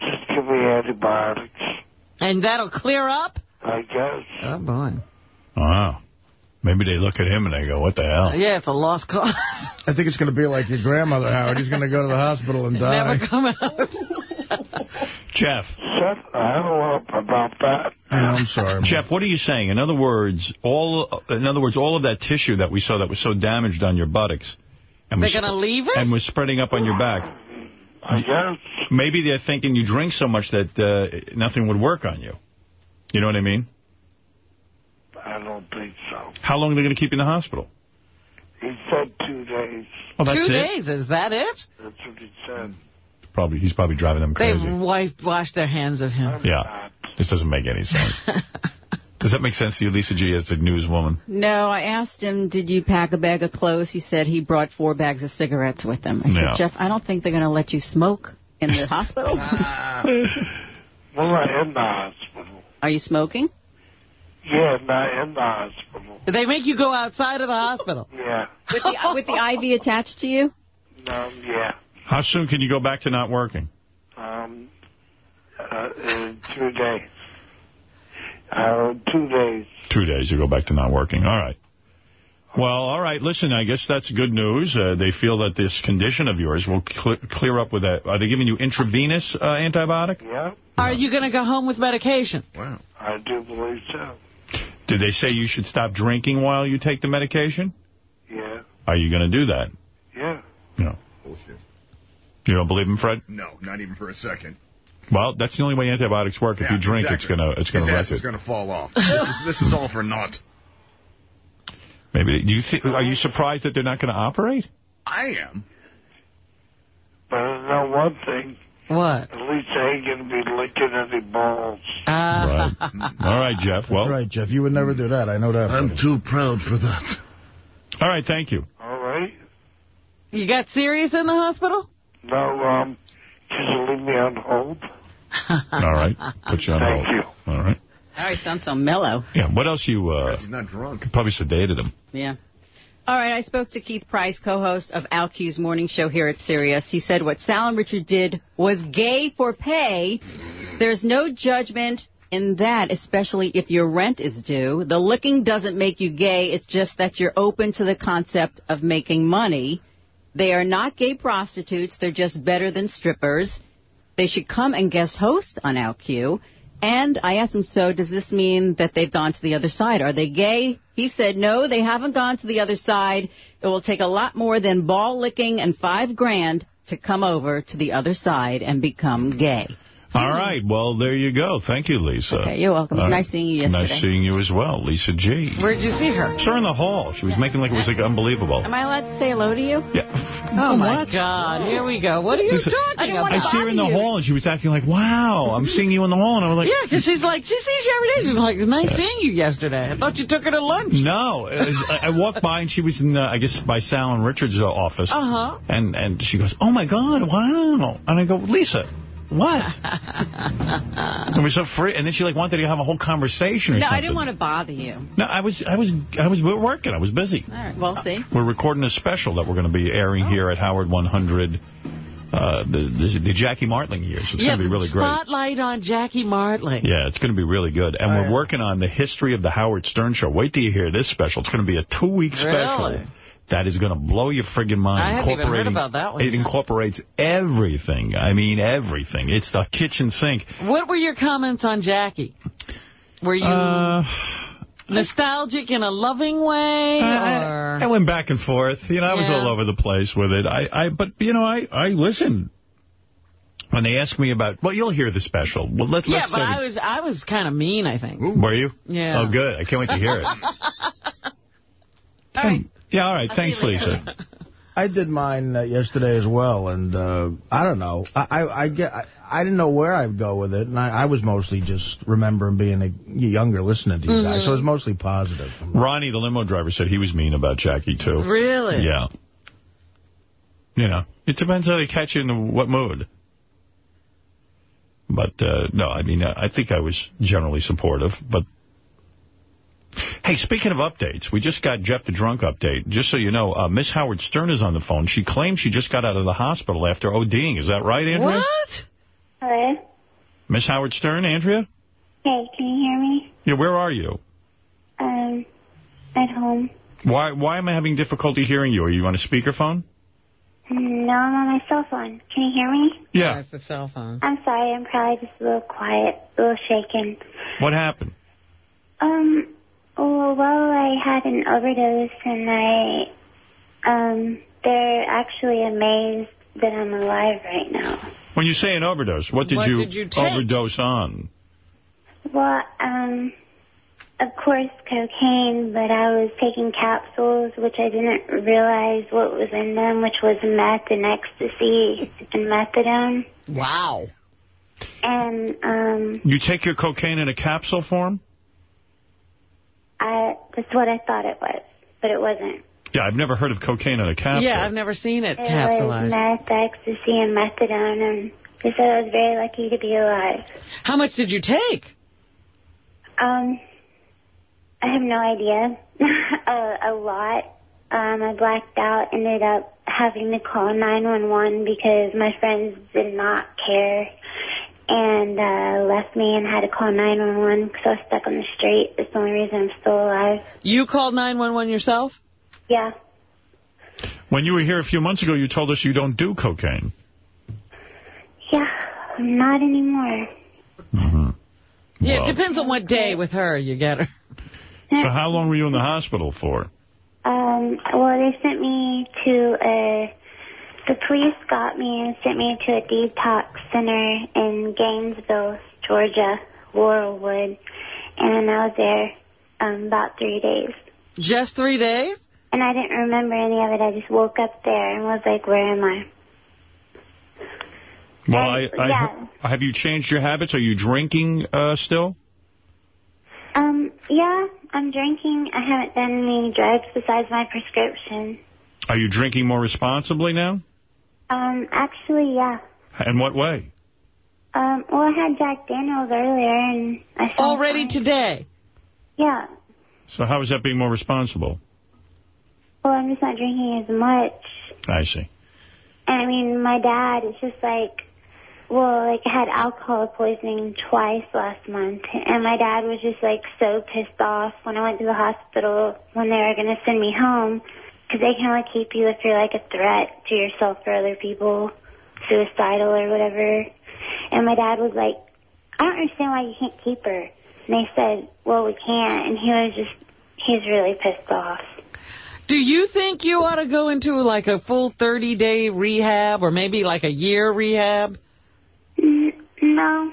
Just give me antibiotics, And that'll clear up? I guess. Oh, boy. Wow. Maybe they look at him and they go, what the hell? Yeah, it's a lost cause. I think it's going to be like your grandmother, Howard. He's going to go to the hospital and die. Never come out. Jeff. Seth, I don't know about that. I'm sorry. Jeff, what are you saying? In other words, all in other words, all of that tissue that we saw that was so damaged on your buttocks, and They're going to leave it? and was spreading up on your back. I guess. Maybe they're thinking you drink so much that uh, nothing would work on you. You know what I mean? I don't think so. How long are they going to keep you in the hospital? He said two days. Oh, that's Two it? days, is that it? That's what he said. Probably he's probably driving them crazy. They've wiped, washed their hands of him. Yeah. This doesn't make any sense. Does that make sense to you, Lisa G, as a newswoman? No, I asked him, did you pack a bag of clothes? He said he brought four bags of cigarettes with him. I Yeah. said, Jeff, I don't think they're going to let you smoke in the hospital. Well, not in the hospital. Are you smoking? Yeah, not in the hospital. Did they make you go outside of the hospital? Yeah. With the, with the IV attached to you? No, yeah. How soon can you go back to not working? Um, uh, in two days. Uh, two days. Two days you go back to not working. All right. Well, all right. Listen, I guess that's good news. Uh, they feel that this condition of yours will cl clear up with that. Are they giving you intravenous uh, antibiotic? Yeah, Are you going to go home with medication? Wow. I do believe so. Did they say you should stop drinking while you take the medication? Yeah, Are you going to do that? yeah. No. Bullshit. You don't believe him, Fred? No, not even for a second. Well, that's the only way antibiotics work. If you drink, exactly. it's gonna it's gonna His wreck ass is it. going to fall off. this, is, this is all for naught. Maybe. Do you think? Are you surprised that they're not going to operate? I am. But I know one thing. What? At least I ain't going to be licking any balls. Right. All right, Jeff. Well, That's right, Jeff. You would never do that. I know that. I'm too proud for that. all right. Thank you. All right? You got serious in the hospital? No, um, can you leave me on hold? All right. Put you on Thank hold. you. All right. Oh, sounds so mellow. Yeah. What else you? Uh, He's not drunk. probably sedated him. Yeah. All right, I spoke to Keith Price, co-host of OutQ's morning show here at Sirius. He said what Sal and Richard did was gay for pay. There's no judgment in that, especially if your rent is due. The licking doesn't make you gay. It's just that you're open to the concept of making money. They are not gay prostitutes. They're just better than strippers. They should come and guest host on OutQ. And I asked him, so does this mean that they've gone to the other side? Are they gay? He said, no, they haven't gone to the other side. It will take a lot more than ball licking and five grand to come over to the other side and become gay. All right. Well, there you go. Thank you, Lisa. Okay, you're welcome. It's All nice seeing you yesterday. Nice seeing you as well, Lisa G. Where'd you see her? Saw her in the hall. She was making like it was like unbelievable. Am I allowed to say hello to you? Yeah. Oh, my God. Here we go. What are you Lisa, talking I about? I see her in the hall, and she was acting like, wow, I'm seeing you in the hall. And I was like, Yeah, because she's like, she sees you every day. She's like, nice seeing you yesterday. I thought you took her to lunch. No. Was- I I walked by, and she was in, the, I guess, by Sal and Richard's uh, office. Uh-huh. And, and she goes, oh, my God, wow. And I go, Lisa, what? it was so free. And then she like wanted to have a whole conversation or No, something. I didn't want to bother you. No, I was, I was, I was working. I was busy. All right, well, see. We're recording a special that we're going to be airing here at Howard 100, uh, the, the the Jackie Martling years. It's yeah, going to be really great. spotlight on Jackie Martling. Yeah, it's going to be really good. And we're working on the history of the Howard Stern Show. Wait till you hear this special. It's going to be a two-week special. That is going to blow your friggin' mind. I haven't even heard about that one It incorporates everything. I mean, everything. It's the kitchen sink. What were your comments on Jackie? Were you Uh, nostalgic in a loving way? or I went back and forth. You know, I was Yeah. all over the place with it. I, I, but you know, I, I listened. When they asked me about, well, you'll hear the special. Well, let's, yeah, but I was I was kind of mean, I think. Were you? Yeah. Oh, good. I can't wait to hear it. Yeah, all right. Thanks, Lisa. I did mine uh, yesterday as well, and uh, I don't know. I I, I, get, I I didn't know where I'd go with it, and I, I was mostly just remembering being a younger listening to you guys, Mhm. so it was mostly positive. Ronnie, the limo driver, said he was mean about Jackie, too. Really? Yeah. You know, it depends how they catch you in the, what mood. But, uh, no, I mean, uh, I think I was generally supportive. But, hey, speaking of updates, we just got Jeff the Drunk update. Just so you know, uh, Miss Howard Stern is on the phone. She claims she just got out of the hospital after ODing. Is that right, Andrea? What? Hello? Miss Howard Stern, Andrea? Hey, can you hear me? Yeah, where are you? Um, at home. Why why am I having difficulty hearing you? Are you on a speakerphone? No, I'm on my cell phone. Can you hear me? Yeah. It's a cell phone. I'm sorry, I'm probably just a little quiet, a little shaken. What happened? Um, well, well, I had an overdose, and I, um, they're actually amazed that I'm alive right now. When you say an overdose, what did What you, did you overdose on? Well, um, of course, cocaine, but I was taking capsules, which I didn't realize what was in them, which was meth and ecstasy and methadone. Wow. And, um, You take your cocaine in a capsule form? I, that's what I thought it was, but it wasn't. Yeah, I've never heard of cocaine in a capsule. Yeah, I've never seen it It was meth, ecstasy, and methadone, and they said I was very lucky to be alive. How much did you take? Um, I have no idea. a, a lot. Um, I blacked out, ended up having to call 911 because my friends did not care and uh, left me and had to call 911 because I was stuck on the street. It's the only reason I'm still alive. You called 911 yourself? Yeah. When you were here a few months ago, you told us you don't do cocaine. Yeah, not anymore. Yeah, Well- it depends on what day with her you get her. So how long were you in the hospital for? Um, well, they sent me to a, the police got me and sent me to a detox center in Gainesville, Georgia, Laurelwood, and I was there um, about three days. Just three days? And I didn't remember any of it. I just woke up there and was like, where am I? Well, I, I, yeah. have you changed your habits? Are you drinking uh, still? Um, yeah, I'm drinking. I haven't done any drugs besides my prescription. Are you drinking more responsibly now? Um, actually, yeah. In what way? Um, well, I had Jack Daniels earlier, and I felt Already today? Yeah. So how is that being more responsible? Well, I'm just not drinking as much. I see. And I mean, my dad is just like, well, like I had alcohol poisoning twice last month, and my dad was just like so pissed off when I went to the hospital when they were going to send me home, because they can only keep you if you're like a threat to yourself or other people, suicidal or whatever. And my dad was like, I don't understand why you can't keep her. And they said, well, we can't, and he was just, he's really pissed off. Do you think you ought to go into like a full 30-day rehab or maybe like a year rehab? No.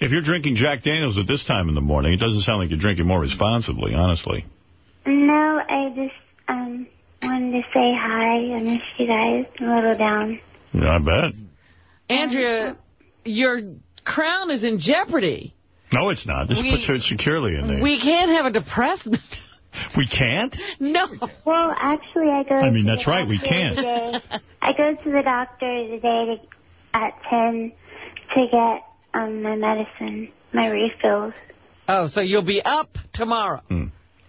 If you're drinking Jack Daniels at this time in the morning, it doesn't sound like you're drinking more responsibly, honestly. No, I just um wanted to say hi. I miss you guys. I'm a little down. Yeah, I bet. Andrea, your crown is in jeopardy. No, it's not. This We- puts her securely in there. We can't have a depressed... We can't? No. Well, actually, I go. I mean, to that's the right, we doctor can't. today. I go to the doctor today to, at ten to get um my medicine, my refills. Oh, so you'll be up tomorrow.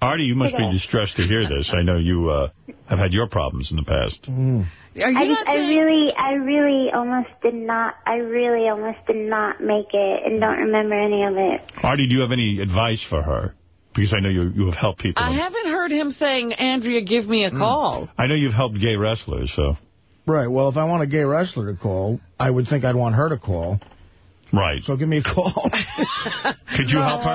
Artie, you must be distressed to hear this. I know you uh, have had your problems in the past. Mm. Are I just, I really, I really almost did not. I really almost did not make it, and don't remember any of it. Artie, do you have any advice for her? Because I know you you have helped people. I haven't heard him saying, Andrea, give me a mm. call. I know you've helped gay wrestlers, so. Right. Well, if I want a gay wrestler to call, I would think I'd want her to call. Right. So give me a call. Could you No, help her?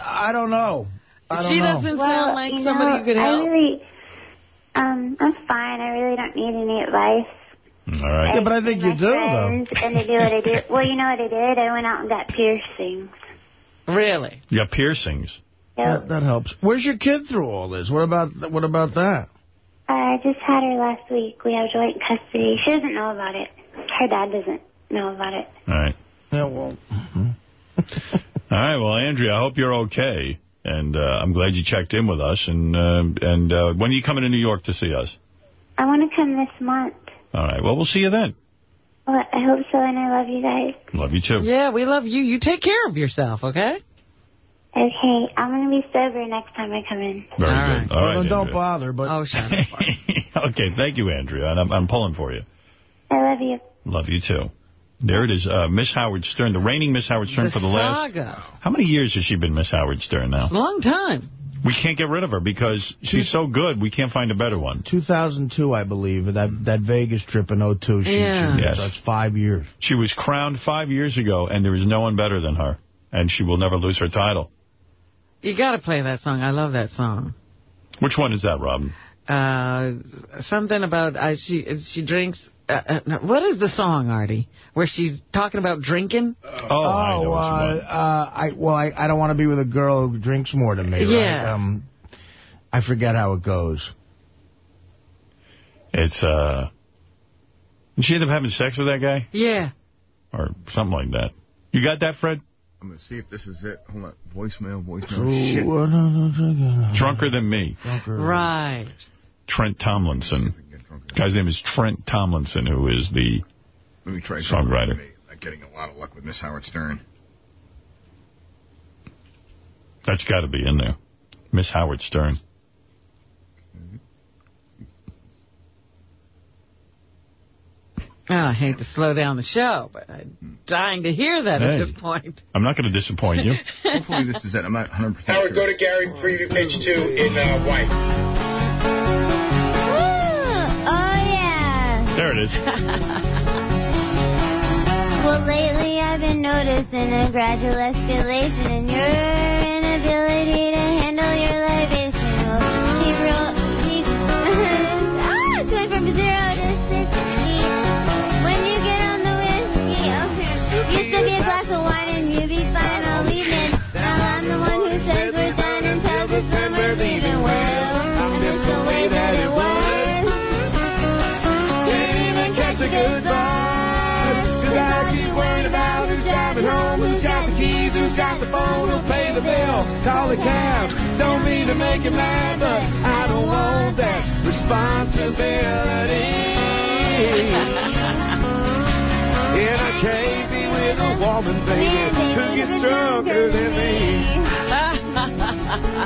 I, I don't know. I don't She know. doesn't sound like you somebody know, who could help. I help. really, um, I'm fine. I really don't need any advice. All right. Yeah, but I think you do, though. friends and they do what I did. Well, you know what I did? I went out and got piercings. Really? You got piercings. That, that helps. Where's your kid through all this? What about what about that? I just had her last week. We have joint custody. She doesn't know about it. Her dad doesn't know about it. All right. Yeah, well. All right. Well, Andrea, I hope you're okay. And uh, I'm glad you checked in with us. And uh, and uh, when are you coming to New York to see us? I want to come this month. All right. Well, we'll see you then. Well, I hope so, and I love you guys. Love you, too. Yeah, we love you. You take care of yourself, okay? Okay, I'm going to be sober next time I come in. Very All good. right. All right, well, don't Andrea. bother, but... Oh, shut up. okay, thank you, Andrea. And I'm, I'm pulling for you. I love you. Love you, too. There it is. Uh, Miss Howard Stern, the reigning Miss Howard Stern The for the last... saga. How many years has she been Miss Howard Stern now? It's a long time. We can't get rid of her because she's so good, we can't find a better one. 2002, I believe, that that Vegas trip in 02. She, Yeah. she, Yes. That's five years. She was crowned five years ago, and there is no one better than her. And she will never lose her title. You got to play that song. I love that song. Which one is that, Robin? Uh, something about uh, she she drinks. Uh, uh, what is the song, Artie? Where she's talking about drinking? Oh, I know uh, uh, I well, I, I don't want to be with a girl who drinks more than me. Yeah. Right? Um, I forget how it goes. It's, uh... Did she end up having sex with that guy? Yeah. Or something like that. You got that, Fred? I'm going to see if this is it. Hold on. Voicemail, voicemail. So, Shit. Drunker than me. Right. Trent Tomlinson. Guy's name is Trent Tomlinson, who is the Let me try songwriter. I'm getting a lot of luck with Miss Howard Stern. That's got to be in there. Miss Howard Stern. Oh, I hate to slow down the show, but I'm dying to hear that Hey. at this point. I'm not going to disappoint you. Hopefully this is it. I'm not 100% Howard, sure. go to Gary preview page two in uh, white. There it is. Well, lately I've been noticing a gradual escalation in your inability to handle your libation. Well, she wrote, she, ah, it's went from zero to sixty. When you get on the whiskey, oh, you should be a a cab. Don't mean to make you mad, but I don't want that responsibility. and I can't be with a woman, baby, who gets stronger than me.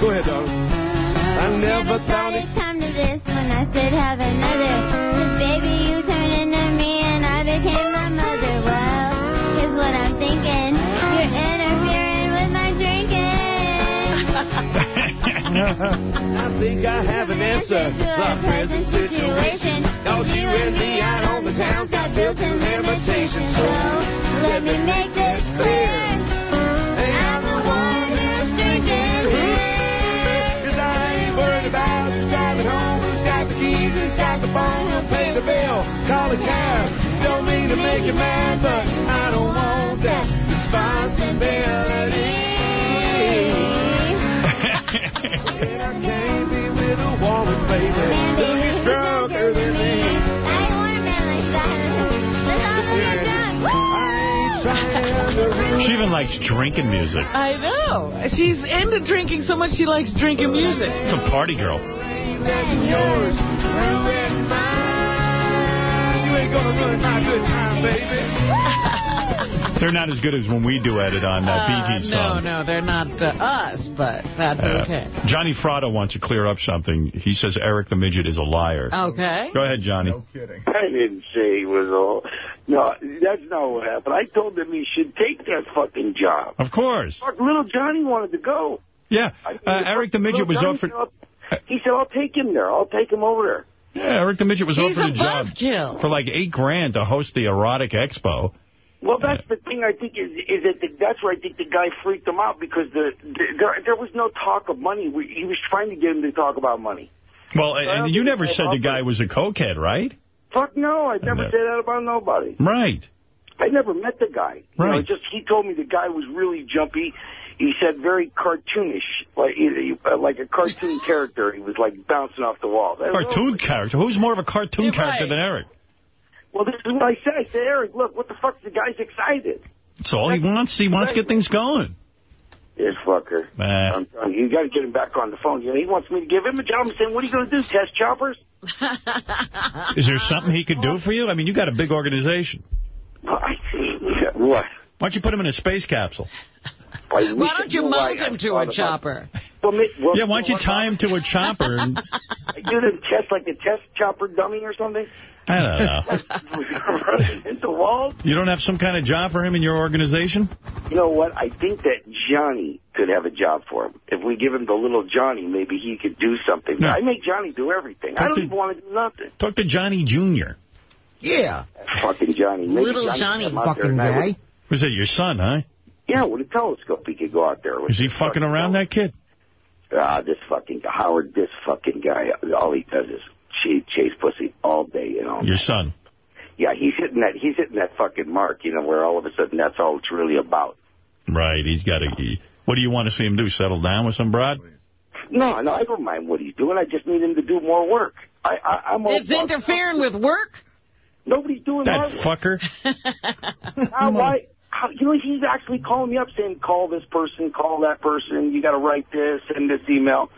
Go ahead, dog. I never thought it come to this when I said have another. baby, you turned into me and I became I think I have an answer to our present situation. Cause you and me out on the town's got built-in limitations. So let me make this clear. I'm the one who's drinking here. I ain't worried about driving home, who's got the keys, who's got the phone, who'll pay the bill, call a cab. Don't mean to make you mad, but a woman, baby, who is drunker than me. I don't want a man like that. She even likes drinking music. I know. She's into drinking so much she likes drinking music. It's a party girl. yours, ruin mine. You ain't gonna ruin my good time, baby. They're not as good as when we duet it on uh, Uh, BG's no, song. no, they're not uh, us, but that's Uh, okay. Johnny Fratto wants to clear up something. He says Eric the Midget is a liar. Okay. Go ahead, Johnny. No kidding. I didn't say he was all. No, that's not what happened. I told him he should take that fucking job. Of course. Fuck, little Johnny wanted to go. Yeah, uh, Eric the Midget was Little offered... Johnny said, He said, I'll take him there. I'll take him over there. Yeah, Eric the Midget was He's offered a a job buzzkill. for like eight grand to host the Erotic Expo. Well, that's the thing I think is is that the, that's where I think the guy freaked him out because the, the there there was no talk of money. We, he was trying to get him to talk about money. Well, and you never said the guy was a cokehead, right? Fuck no, I never Yeah. said that about nobody. Right. I never met the guy. You know, Right. just he told me the guy was really jumpy. He said very cartoonish, like uh, like a cartoon character. He was like bouncing off the wall. That Cartoon character. Who's more of a cartoon character than Eric? Well, this is what I said. I said, Eric, look, what the fuck? The guy's excited. That's all he wants. He wants to get things going. This fucker. Nah. I'm telling you, you got to get him back on the phone. You know, he wants me to give him a job. I'm saying, what are you going to do, test choppers? Is there something he could do for you? I mean, you got a big organization. I see. What? Why don't you put him in a space capsule? Why don't you mount him to a chopper? Well, ma- well, Yeah, why don't you tie him to a chopper? And, do the test like a test chopper dummy or something? I don't know. Into walls? You don't have some kind of job for him in your organization? You know what? I think that Johnny could have a job for him. If we give him the little Johnny, maybe he could do something. Yeah. I make Johnny do everything. I don't even want to do nothing. Talk to Johnny Jr. Yeah. Fucking Johnny. Maybe Little Johnny Johnny. could come out there and I would- Was that your son, huh? Yeah, with a telescope he could go out there with. Is he fucking around that kid? Ah, this fucking Howard, this fucking guy, all he does is chase, chase pussy all day, you know. Your son. Yeah, he's hitting that, he's hitting that fucking mark, you know, where all of a sudden that's all it's really about. Right, he's got to... He, what do you want to see him do, settle down with some broad? No, no, I don't mind what he's doing. I just need him to do more work. I, I, I'm all It's interfering with work? Nobody's doing That my work. fucker. How, why, how, you know, he's actually calling me up saying, call this person, call that person, you got to write this, send this email.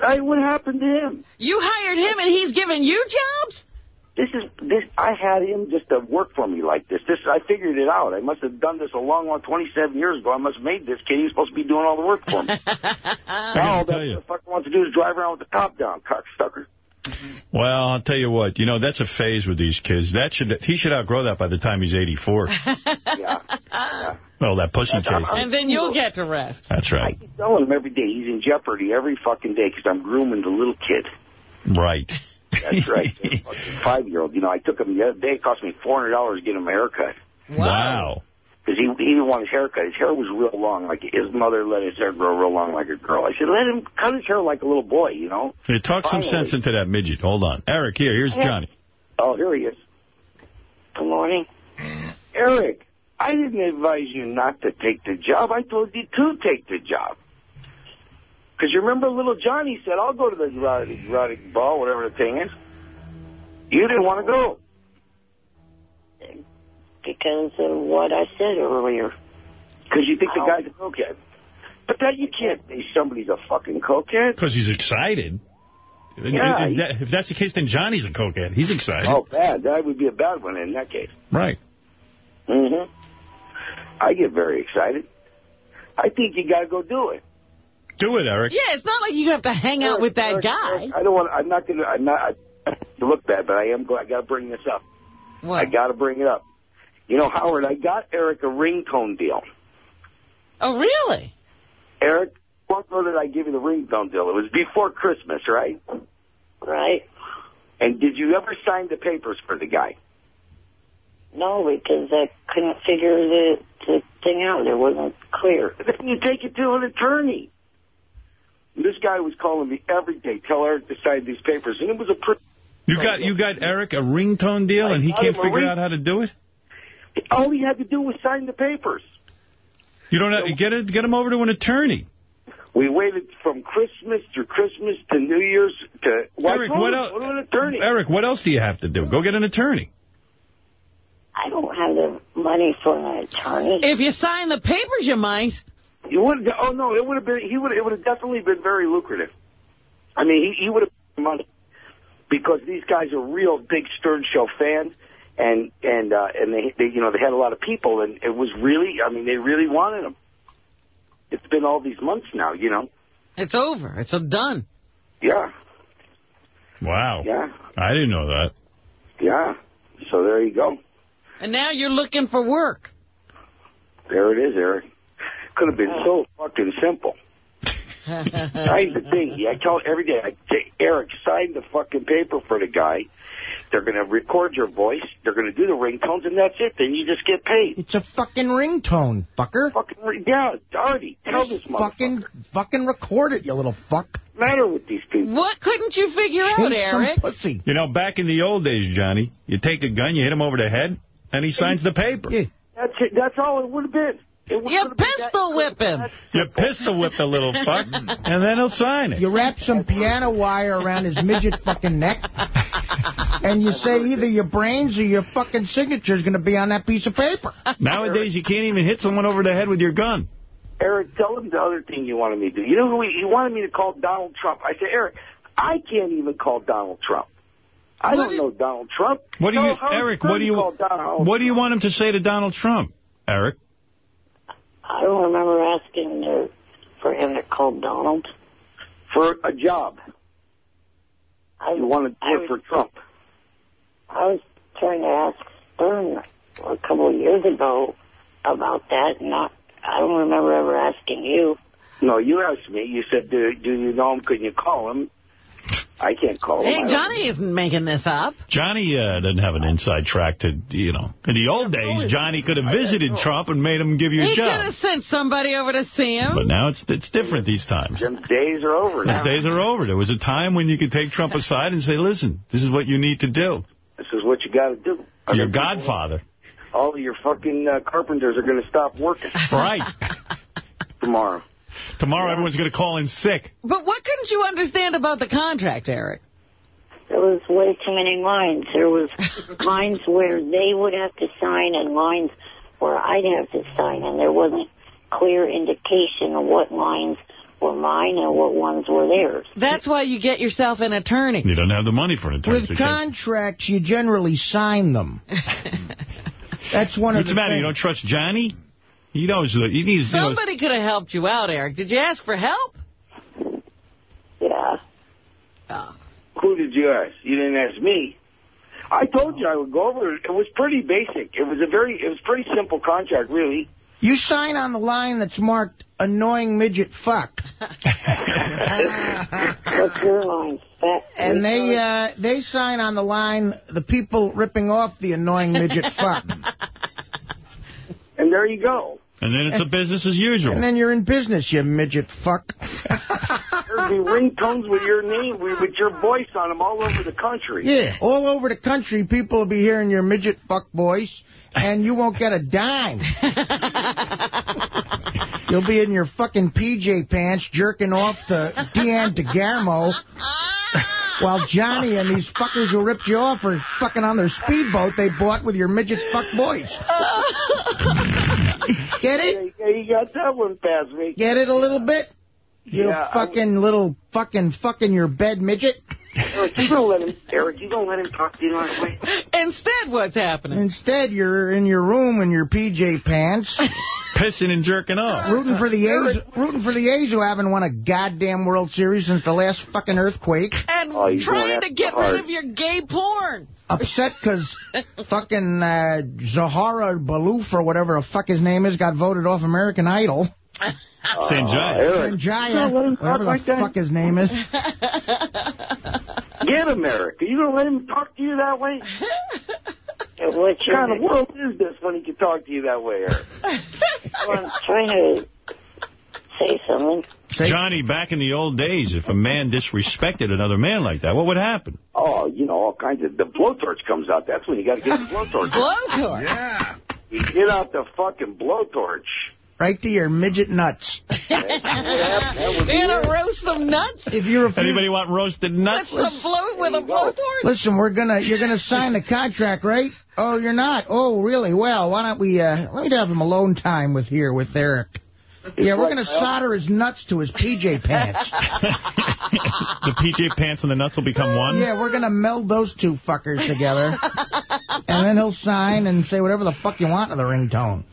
Hey, what happened to him? You hired him and he's giving you jobs? This is this. I had him just to work for me like this. This I figured it out. I must have done this a long, long, 27 years ago. I must have made this kid. He's supposed to be doing all the work for me. now all that the fucker wants to do is drive around with the top down, cocksucker. Well, I'll tell you what. You know, that's a phase with these kids. That should He should outgrow that by the time he's 84. yeah. Well, that pussy case. And then you'll get to rest. That's right. Telling him every day he's in jeopardy every fucking day because I'm grooming the little kid. Right. That's right. Five-year-old. You know, I took him the other day. It cost me $400 to get him a haircut. Wow. Because he, he didn't want his haircut. His hair was real long. Like his mother let his hair grow real long like a girl. I said, let him cut his hair like a little boy, you know? Here, talk some sense into that midget. Hold on. Eric, here. Here's Johnny. Oh, here he is. Good morning. Eric, I didn't advise you not to take the job. I told you to take the job. Because you remember little Johnny said, I'll go to the erotic, erotic ball, whatever the thing is. You didn't want to go. Because of what I said earlier. Because you think the guy's a cokehead. But that you can't say somebody's a fucking cokehead. Because he's excited. Yeah, if, he- that- if that's the case, then Johnny's a cokehead. He's excited. Oh, bad. That would be a bad one in that case. Right. hmm I get very excited. I think you got to go do it. Do it, Eric. Yeah, it's not like you have to hang out with that Eric, guy. Eric, I don't want. I'm not going to. I'm not. I, to look bad, but I am. go- I got to bring this up. What? I got to bring it up. You know, Howard, I got Eric a ringtone deal. Oh, really? Eric, what month did I give you the ringtone deal? It was before Christmas, right? Right. And did you ever sign the papers for the guy? No, because I couldn't figure the, the thing out. It wasn't clear. Then you take it to an attorney. This guy was calling me every day. Tell Eric to sign these papers, and it was a pretty. You got you got Eric a ringtone deal, and he can't figure ring- out how to do it. All he had to do was sign the papers. You don't have, get it, get him over to an attorney. We waited from Christmas to Christmas to New Year's to. Well, Eric, what else? Go to an attorney. Eric, what else do you have to do? Go get an attorney. I don't have the money for an attorney. If you sign the papers, you might. You would. Oh no, it would have been. He would. It would have definitely been very lucrative. I mean, he, he would have money because these guys are real big Stern Show fans, and and uh, and they, they you know they had a lot of people, and it was really. I mean, they really wanted him. It's been all these months now, you know. It's over. It's done. Yeah, Wow. yeah, I didn't know that. yeah. So there you go. And now you're looking for work. There it is, Eric. Could have been so fucking simple. That's the thing. I tell every day, I say, Eric, sign the fucking paper for the guy. They're going to record your voice. They're going to do the ringtones, and that's it. Then you just get paid. It's a fucking ringtone, fucker. Fucking re- yeah, Artie, tell this motherfucker. Fucking, fucking record it, you little fuck. matter with these people? What couldn't you figure out, Eric? pussy. You know, back in the old days, Johnny, you take a gun, you hit him over the head, and he signs the paper. That's it. That's all it would have been. It You pistol whip him. You pistol whip the little fuck, and then he'll sign it. You wrap some piano wire around his midget fucking neck, and you say either your brains or your fucking signature is going to be on that piece of paper. Nowadays, you can't even hit someone over the head with your gun. Eric, tell him the other thing you wanted me to do. You know who he, he wanted me to call Donald Trump. I said, Eric, I can't even call Donald Trump. I don't know Donald Trump. What do you, Howard Eric? What do you, called Donald what do you want him to say to Donald Trump, Eric? I don't remember asking uh, for him to call Donald. for a job. I, You want to for Trump. I was trying to ask Stern a couple of years ago about that, and not, I don't remember ever asking you. No, you asked me. You said, do, do you know him? Can you call him? I can't call him. Hey, don't- Johnny isn't making this up. Johnny uh, doesn't have an inside track to, you know. In the old days, Johnny could have visited Trump and made him give you a He could have sent somebody over to see him. But now it's it's different these times. Them days are over Those now. days are over. There was a time when you could take Trump aside and say, listen, this is what you need to do. This is what you got to do. Your godfather. All of your fucking uh, carpenters are going to stop working Right. tomorrow. Tomorrow everyone's going to call in sick. But what couldn't you understand about the contract, Eric? There was way too many lines. There was lines where they would have to sign and lines where I'd have to sign, and there wasn't clear indication of what lines were mine and what ones were theirs. That's why you get yourself an attorney. You don't have the money for an attorney. With so you can't- contracts, you generally sign them. That's one of What's the the matter? things. You don't trust Johnny? He knows that he needs. You know, Somebody could have helped you out, Eric. Did you ask for help? Yeah. Who did you ask? You didn't ask me. I told you I would go over it. It was pretty basic. It was a very, it was pretty simple contract, really. You sign on the line that's marked annoying midget fuck. What's your line? And they uh, they sign on the line the people ripping off the annoying midget fuck. And there you go. And then it's a business as usual. And then you're in business, you midget fuck. There'd be ringtones with your name, with with your voice on them all over the country. Yeah, all over the country, people will be hearing your midget fuck voice, and you won't get a dime. You'll be in your fucking PJ pants jerking off to Diana DeGarmo while Johnny and these fuckers who ripped you off are fucking on their speedboat they bought with your midget fuck voice. Get it? Yeah, you got that one past me. Get it a little bit? You Yeah, I- fucking little fucking fucking your bed midget. Eric, you gonna let him? Eric, you gonna let him talk to you that way? Instead, what's happening? Instead, you're in your room in your PJ pants. Pissing and jerking off. Rooting for the A's, rooting for the A's who haven't won a goddamn World Series since the last fucking earthquake. And Oh, trying to get rid of your gay porn. Upset because fucking uh, Zahara Balouf or whatever the fuck his name is got voted off American Idol. Uh, Sanjay. Eric, Sanjaya, you gonna let him talk whatever the like that? fuck his name is. Get him, Eric. Are you gonna let him talk to you that way? What kind of world is this when he can talk to you that way, Eric? Well, I'm trying to say something. Johnny, back in the old days, if a man disrespected another man like that, what would happen? Oh, you know, all kinds of... The blowtorch comes out. That's when you got to get the blowtorch. Blowtorch. Yeah. You get out the fucking blowtorch. Right to your midget nuts. You're gonna roast some nuts? If you refuse, Anybody want roasted With nuts? some blow with a blowtorch? listen, we're gonna you're gonna sign the contract, right? Oh, you're not. Oh, really? Well, why don't we? uh Let me have him alone time with here with Eric. Yeah, we're gonna solder his nuts to his PJ pants. the PJ pants and the nuts will become one? Yeah, we're gonna meld those two fuckers together, and then he'll sign and say whatever the fuck you want to the ringtone.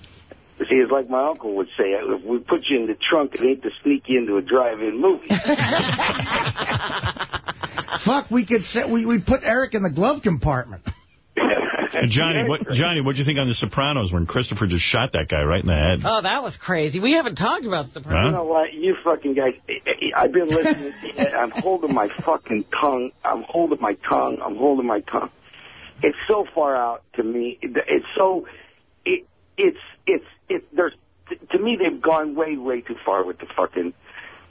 See, it's like my uncle would say, if we put you in the trunk, it ain't to sneak you into a drive-in movie. Fuck, we could set we we put Eric in the glove compartment. Johnny, what Johnny, what'd you think on The Sopranos when Christopher just shot that guy right in the head? Oh, that was crazy. We haven't talked about the sopranos. You Sopranos. know what? You fucking guys, eh, eh, I've been listening. I'm holding my fucking tongue. I'm holding my tongue. I'm holding my tongue. It's so far out to me. It's so, it, it's, it's, it, there's, to me, they've gone way, way too far with the fucking,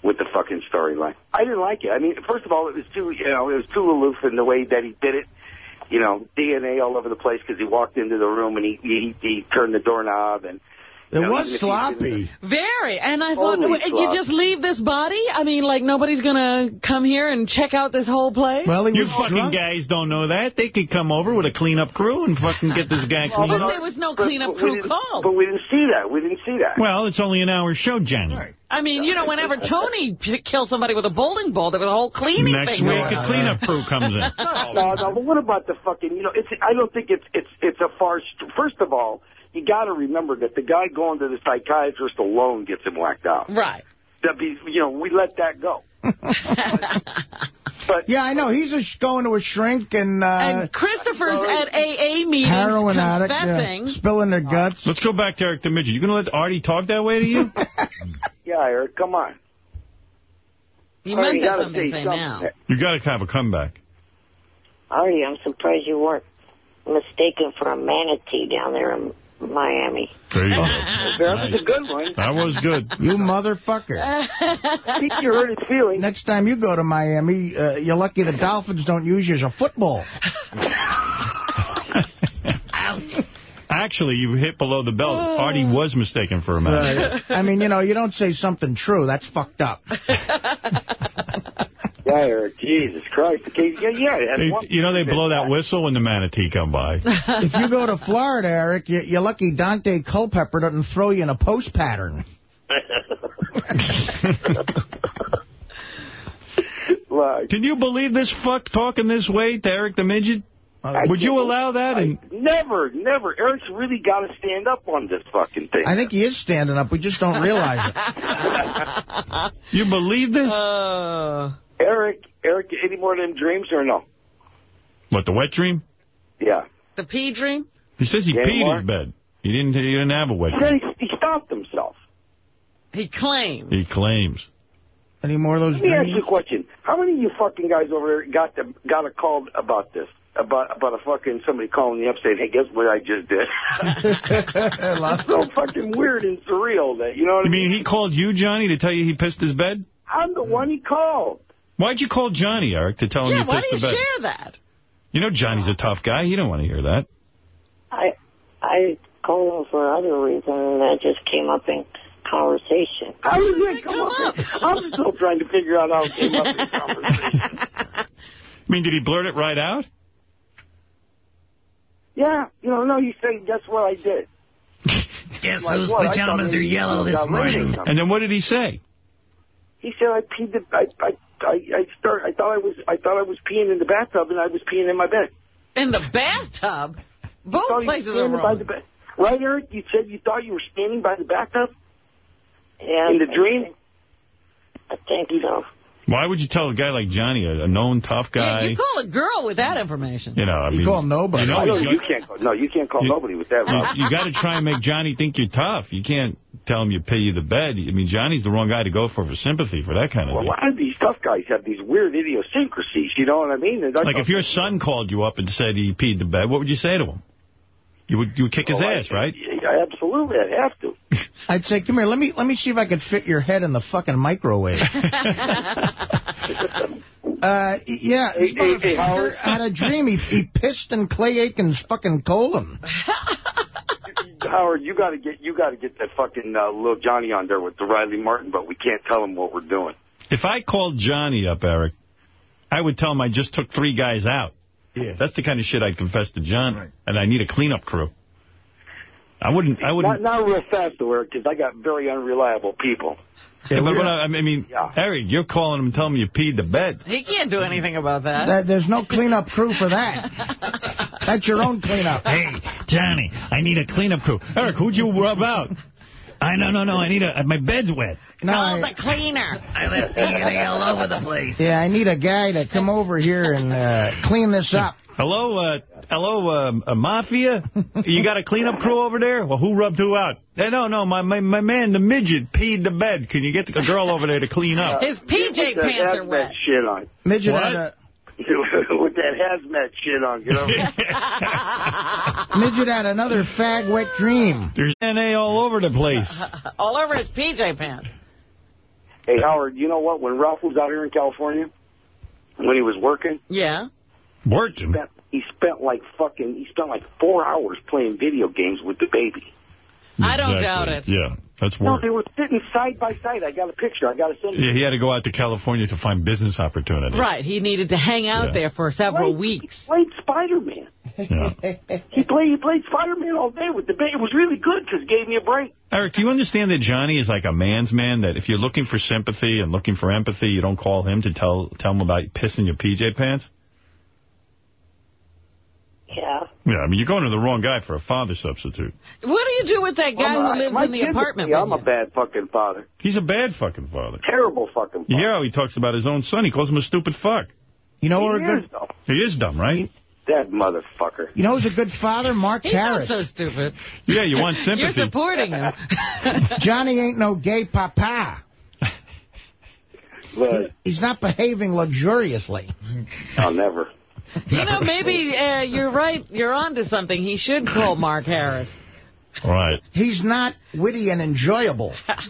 with the fucking storyline. I didn't like it. I mean, first of all, it was too, you know, it was too aloof in the way that he did it. You know, DNA all over the place because he walked into the room and he, he, he turned the doorknob and, It You was even if he's in sloppy. Very. And I thought, Totally wait, you sloppy. just leave this body? I mean, like, nobody's going to come here and check out this whole place? Well, You fucking guys don't know that. They could come over with a cleanup crew and fucking get this guy Well, cleaned but up. there was no But- cleanup but crew didn't- called. But we didn't see that. We didn't see that. Well, it's only an hour show, Johnny. I mean, you know, whenever Tony p- killed somebody with a bowling ball, there was a whole cleaning Next thing week, going a on. cleanup crew comes in. no, no, but what about the fucking, you know, it's, I don't think it's, it's, it's a far, first of all, you gotta remember that the guy going to the psychiatrist alone gets him whacked out. Right. That be, you know, we let that go. But, yeah, I know. He's just going to a shrink and, uh, and Christopher's at AA meetings heroin addict, yeah, spilling their guts. Let's go back to Eric the Midget. You going to let Artie talk that way to you? Yeah, Eric, come on. You All right, must you have gotta something to say say something. now. you got to have a comeback. Artie, I'm surprised you weren't mistaken for a manatee down there in Miami. There you go. That was a good one. That was good. You motherfucker. I think you hurt his feelings. Next time you go to Miami, uh, you're lucky the Dolphins don't use you as a football. Actually, you hit below the belt. Artie was mistaken for a man. Uh, I mean, you know, you don't say something true. That's fucked up. Yeah, Eric, Jesus Christ. Okay, yeah, yeah. They- you know they blow that whistle when the manatee come by. if you go to Florida, Eric, you, you're lucky Daunte Culpepper doesn't throw you in a post pattern. like, Can you believe this fuck talking this way to Eric the Midget? I Would you allow that? And Never, never. Eric's really got to stand up on this fucking thing. I think he is standing up. We just don't realize it. you believe this? Uh, Eric, Eric, any more of them dreams or no? What, the wet dream? Yeah. The pee dream? He says he Yeah, peed Mark. his bed. He didn't, he didn't have a wet He dream. he, he stopped himself. He claims. He claims. Any more of those Let me ask dreams? you a question. How many of you fucking guys over there got the, got a call about this? About about a fucking somebody calling you up saying, "Hey, guess what I just did?" It's so fucking weird and surreal that you know what You I mean. mean he called you, Johnny, to tell you he pissed his bed? I'm the one he called. Why'd you call Johnny, Eric, to tell him Yeah, you why pissed do you share that? You know Johnny's a tough guy. He don't want to hear that. I I called him for other reasons, and that just came up in conversation. How did that come up? I'm still trying to figure out how it came up in conversation. I mean, did he blurt it right out? Yeah, you know, no, you said, guess what I did? Guess Like whose what? Pajamas are yellow this morning? And then what did he say? He said I peed the, I, I, I, I start, I thought I was, I thought I was peeing in the bathtub and I was peeing in my bed. In the bathtub? Both Thought you were places are standing by wrong. the. Right, Eric? You said you thought you were standing by the bathtub Yeah, in the dream? I think so. Why would you tell a guy like Johnny, a, a known tough guy? Yeah, you call a girl with that information. You know, I You mean, call nobody. You know, no, you can't call, no, you can't call You- nobody with that. Rob. you, you got to try and make Johnny think you're tough. You can't tell him you pay you the bed. I mean, Johnny's the wrong guy to go for for sympathy for that kind of Well, a thing. lot of these tough guys have these weird idiosyncrasies, you know what I mean? And Like if your son called you up and said he peed the bed, what would you say to him? You would you would kick his Well, I- ass, right? Yeah, absolutely, I'd have to. I'd say, come here, let me let me see if I can fit your head in the fucking microwave. uh, yeah, Hey, hey, hey, Howard. had a dream. He, he pissed in Clay Aiken's fucking colon. Howard, you got to get you got to get that fucking uh, little Johnny on there with the Riley Martin, but we can't tell him what we're doing. If I called Johnny up, Eric, I would tell him I just took three guys out. Yeah. That's the kind of shit I'd confess to John, and I need a cleanup crew. I wouldn't. I Not, wouldn't. not real fast, though, Eric, because I got very unreliable people. Yeah, but what I, I mean, Eric, you're calling him and telling him you peed the bed. He can't do anything about that. That, there's no cleanup crew for that. That's your own cleanup. Hey, Johnny, I need a cleanup crew. Eric, who'd you rub out? I no no no. I need a my bed's wet. No, Call I- the cleaner. I left DNA all over the place. Yeah, I need a guy to come over here and uh, clean this up. Hello, uh, hello, uh, uh, mafia. You got a cleanup crew over there? Well, who rubbed who out? Eh, no, no, my, my my man, the midget, peed the bed. Can you get a girl over there to clean up? His PJ pants are hazmat wet. shit on. Midget What? had a with that hazmat shit on, you know? midget had another fag wet dream. There's NA all over the place. All over his PJ pants. hey, Howard, you know what? When Ralph was out here in California, when he was working, Yeah. Worked him. spent, he spent like fucking, he spent like four hours playing video games with the baby. I don't doubt it. Yeah, that's No, they were sitting side by side. I got a picture. I got to send you. Yeah, he had to go out to California to find business opportunities. Right. He needed to hang out Yeah. there for several Right. weeks. He played Spider-Man. he played he played Spider-Man all day with the ba- It was really good because it gave me a break. Eric, do you understand that Johnny is like a man's man, that if you're looking for sympathy and looking for empathy, you don't call him to tell tell him about pissing your PJ pants? Yeah. Yeah, I mean, you're going to the wrong guy for a father substitute. What do you do with that guy I'm who lives my in the apartment think with I'm you? a bad fucking father. He's a bad fucking father. Terrible fucking You hear how he talks about his own son? He calls him a stupid fuck. You know, He we're a is, good. though. He is dumb, right? That motherfucker. You know who's a good father? Mark He's not Harris. so stupid. Yeah, you want sympathy. You're sympathy. supporting him. Johnny ain't no gay papa. But He's not behaving luxuriously. I'll never. You know, maybe uh, you're right. You're onto something. He should call Mark Harris. Right. He's not witty and enjoyable. Mark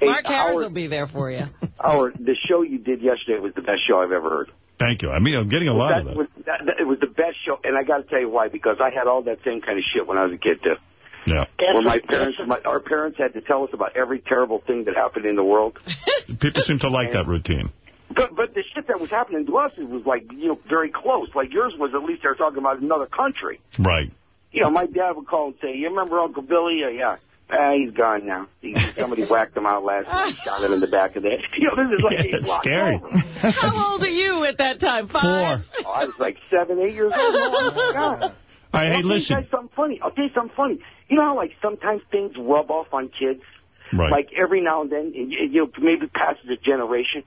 Harris Howard- will be there for you. Our the show you did yesterday was the best show I've ever heard. Thank you. I mean, I'm getting a lot that, of that. Was, that, that- It was the best show, and I got to tell you why. Because I had all that same kind of shit when I was a kid too. Yeah. Where my parents, my, our parents had to tell us about every terrible thing that happened in the world. People seem to like that routine. But but the shit that was happening to us it was like you know very close. Like yours was at least they're talking about another country. Right. You know, my dad would call and say, "You remember Uncle Billy? Uh, yeah." Ah, he's gone now. He, somebody whacked him out last night, shot him in the back of the head. You know, this is like Yeah, eight blocks scary. over. How old are you at that time? Five? Oh, I was like seven, eight years old. Oh, my God. All right, hey, I'll tell listen. you something funny. I'll tell you something funny. You know how, like, sometimes things rub off on kids? Right. Like, every now and then, and you, you know, maybe passes a generation.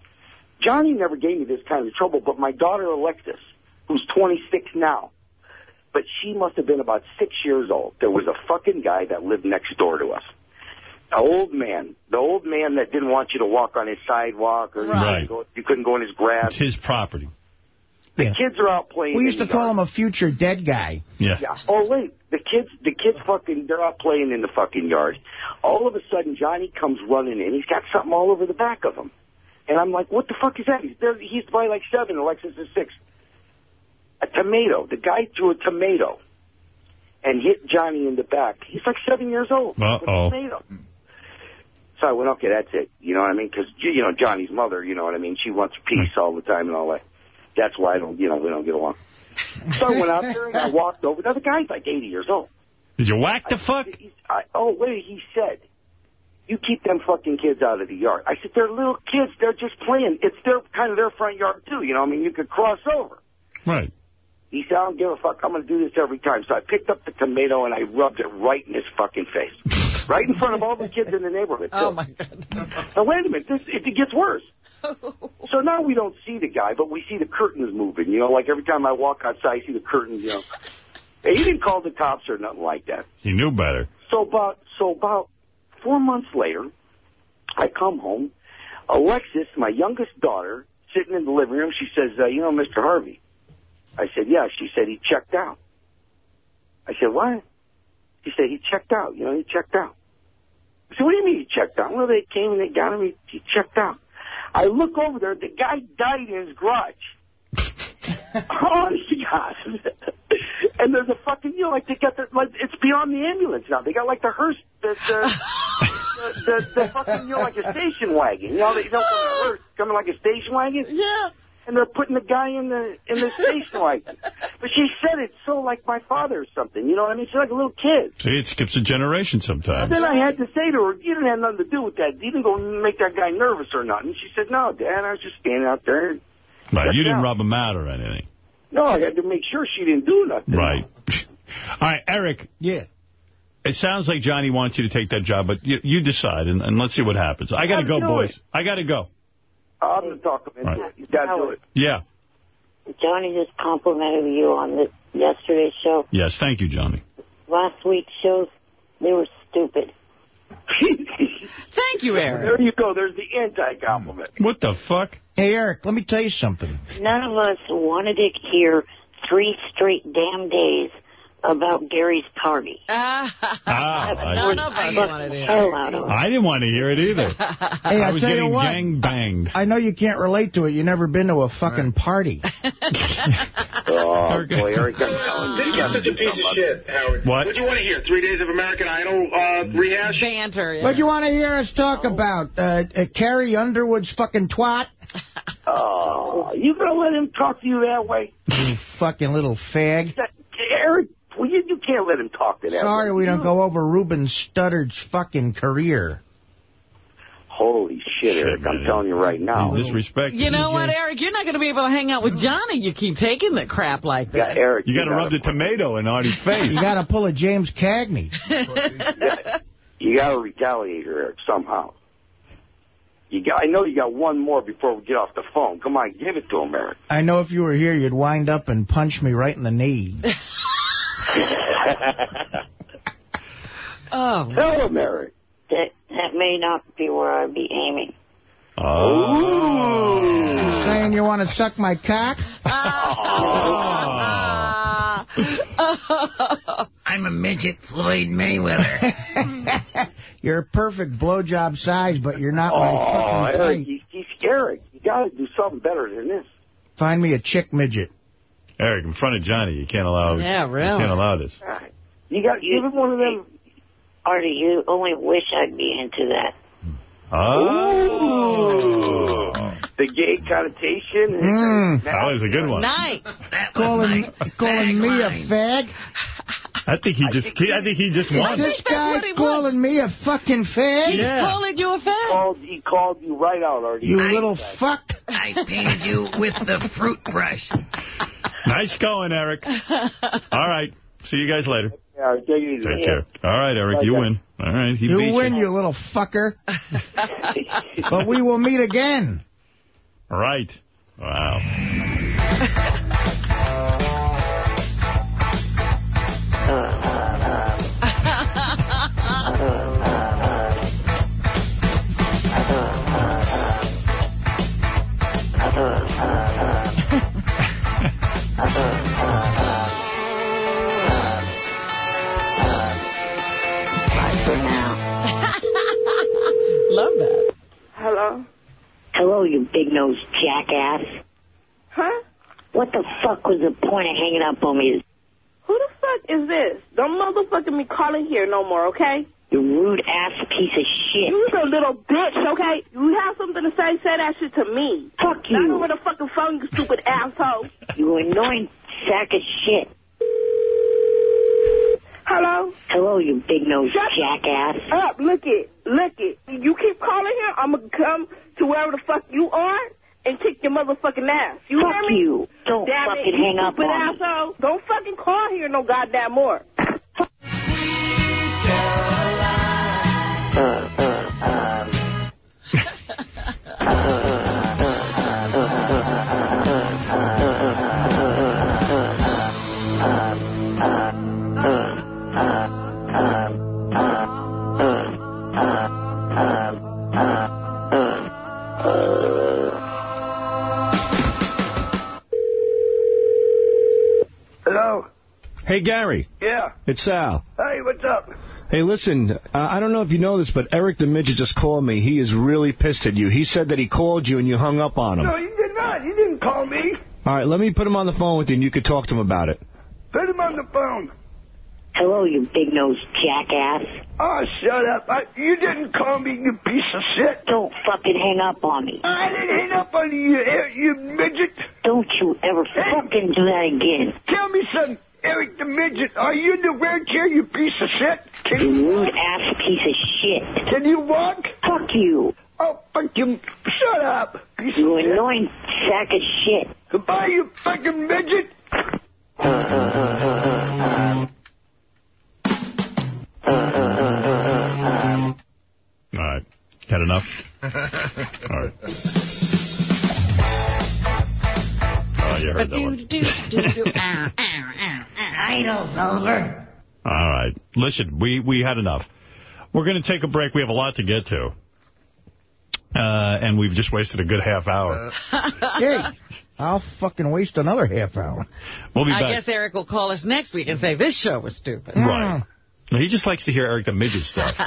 Johnny never gave me this kind of trouble, but my daughter Alexis, who's 26 now, but she must have been about six years old. There was a fucking guy that lived next door to us. An old man. The old man that didn't want you to walk on his sidewalk or you Right. couldn't go- you couldn't go in his grass. It's his property. The Yeah. kids are out playing. We used to call yard. him a future dead guy. Yeah. Yeah. Oh wait, the kids, the kids fucking, they're out playing in the fucking yard. All of a sudden, Johnny comes running in. He's got something all over the back of him, and I'm like, what the fuck is that? He's he's probably like seven. Alexis is six. A tomato. The guy threw a tomato and hit Johnny in the back. He's like seven years old. Uh-oh. tomato. So I went, okay, that's it. You know what I mean? Because you know Johnny's mother. You know what I mean? She wants peace all the time and all that. That's why I don't, you know, we don't get along. So I went out there and I walked over. Now the guy's like 80 years old. Did you whack the fuck? I, oh, wait, he said, you keep them fucking kids out of the yard. I said, they're little kids. They're just playing. It's their kind of their front yard, too. You know, I mean, you could cross over. Right. He said, I don't give a fuck. I'm going to do this every time. So I picked up the tomato and I rubbed it right in his fucking face. right in front of all the kids in the neighborhood. Oh, too. my God. Now, wait a minute. This, it, it gets worse. So now we don't see the guy, but we see the curtains moving. You know, like every time I walk outside, I see the curtains, you know. Hey, he didn't call the cops or nothing like that. He knew better. So about so about four months later, I come home. Alexis, my youngest daughter, sitting in the living room. She says, uh, "You know, Mr. Harvey." I said, "Yeah." She said, "He checked out." I said, "What?" She said, "He checked out. You know, he checked out." I said, "What do you mean he checked out?" Well, they came and they got him. He, he checked out. I look over there. The guy died in his garage. Honest to God. and there's a fucking, you know, like they got the, like, it's beyond the ambulance now. They got like the hearse, the, the, the, the, the fucking, you know, like a station wagon. You know, they don't come a hearse, coming like a station wagon. Yeah. And they're putting the guy in the, in the station wagon. But she said it so like my father or something. You know what I mean? She's like a little kid. See, it skips a generation And sometimes. then I had to say to her, you didn't have nothing to do with that. You didn't go make that guy nervous or nothing. She said, no, Dad, I was just standing out there. Right, you didn't out. rub him out or anything. No, I had to make sure she didn't do nothing. Right. All right, Eric. Yeah. It sounds like Johnny wants you to take that job, but you, you decide, and, and let's see what happens. I got to go, boys. it. I got to go. I'm going to talk him into Right. it. You got to do it. Yeah. Johnny just complimented you on the yesterday's show. Yes, thank you, Johnny. Last week's shows, they were stupid. Thank you, Eric. There you go. There's the anti-compliment. What the fuck? Hey, Eric, let me tell you something. None of us wanted to hear three straight damn days about Gary's party. Ah, I, None of us wanted to hear. it. I didn't want to hear it either. Hey, I I was tell you getting what. gang banged. I know you can't relate to it. You've never been to a fucking party. Oh, boy, Eric, I'm. This you such a piece of shit, Howard. What? What do you want to hear? Three days of American Idol uh, rehash? Banter, What do you want to hear us talk about? Uh, uh, Carrie Underwood's fucking twat? Oh, you gonna let him talk to you that way? You fucking little fag. That- Eric, well, you, you can't let him talk to that Sorry way. we don't You- go over Ruben Studdard's fucking career. Holy shit, Eric, I'm telling you right now. He's disrespected. You know what, Eric? You're not going to be able to hang out with Johnny. You keep taking the crap like Yeah, that. Eric, You got to rub the tomato in Artie's face. You got to pull a James Cagney. You got to retaliate, Eric, somehow. You got. I know you got one more before we get off the phone. Come on, give it to him, Eric. I know if you were here, you'd wind up and punch me right in the knee. Oh. Tell him, Eric. That, that may not be where I'd be aiming. Oh. Saying you want to suck my cock? I'm a midget Floyd Mayweather. you're a perfect blowjob size, but you're not my Oh, fucking Eric, type. you, you, Eric, you got to do something better than this. Find me a chick midget. Eric, in front of Johnny, you can't allow. Yeah, really. You can't allow this. Right. You got you one of them. Artie, you only wish I'd be into that. Oh. The gay connotation. Mm. That was a good one. Nice. Calling, calling me a fag? I think he just. He, I think he just Is won. this guy calling me a fucking fag? He's calling you a fan. Called, he called you right out, Artie. You little fuck. I painted you with the fruit brush. Nice going, Eric. All right. See you guys later. Yeah, take it easy. Take care. All right, Eric, you win. All right, he You beat win, you little fucker. but we will meet again. Right. Wow. Love that. Hello? Hello, you big-nosed jackass. Huh? What the fuck was the point of hanging up on me? Who the fuck is this? Don't motherfucking me calling here no more, okay? You rude ass piece of shit. You's a little bitch, okay? You have something to say, say that shit to me. Fuck you. Not over the fucking phone, you stupid asshole. You annoying sack of shit. Hello? Hello, you big-nosed Shut jackass. up, look it, look it. You keep calling here, I'm gonna come to wherever the fuck you are and kick your motherfucking ass. You Fuck hear me? you. Don't Damn fucking it, you hang up stupid on me. asshole. Don't fucking call here no goddamn more. Hello? Uh, uh, um. Hey, Gary. Yeah. It's Sal. Hey, what's up? Hey, listen, uh, I don't know if you know this, but Eric the Midget just called me. He is really pissed at you. He said that he called you and you hung up on him. No, you did not. You didn't call me. All right, let me put him on the phone with you and you could talk to him about it. Put him on the phone. Hello, you big-nosed jackass. Oh, shut up. I, you didn't call me, you piece of shit. Don't fucking hang up on me. I didn't hang up on you, you, you midget. Don't you ever fucking do that again. Tell me something, Eric the midget. Are you in the wheelchair, you piece of shit? Can You rude ass piece of shit. Can you walk? Fuck you. Oh, fuck you. Shut up. Piece You of shit. annoying sack of shit. Goodbye, you fucking midget. All right. Had enough? All right. You heard that one. Idol's over. All right. Listen, we, we had enough. We're going to take a break. We have a lot to get to. Uh, and we've just wasted a good half hour. hey, I'll fucking waste another half hour. We'll be I guess Eric will call us next week and say this show was stupid. Right. He just likes to hear Eric the Midget stuff. All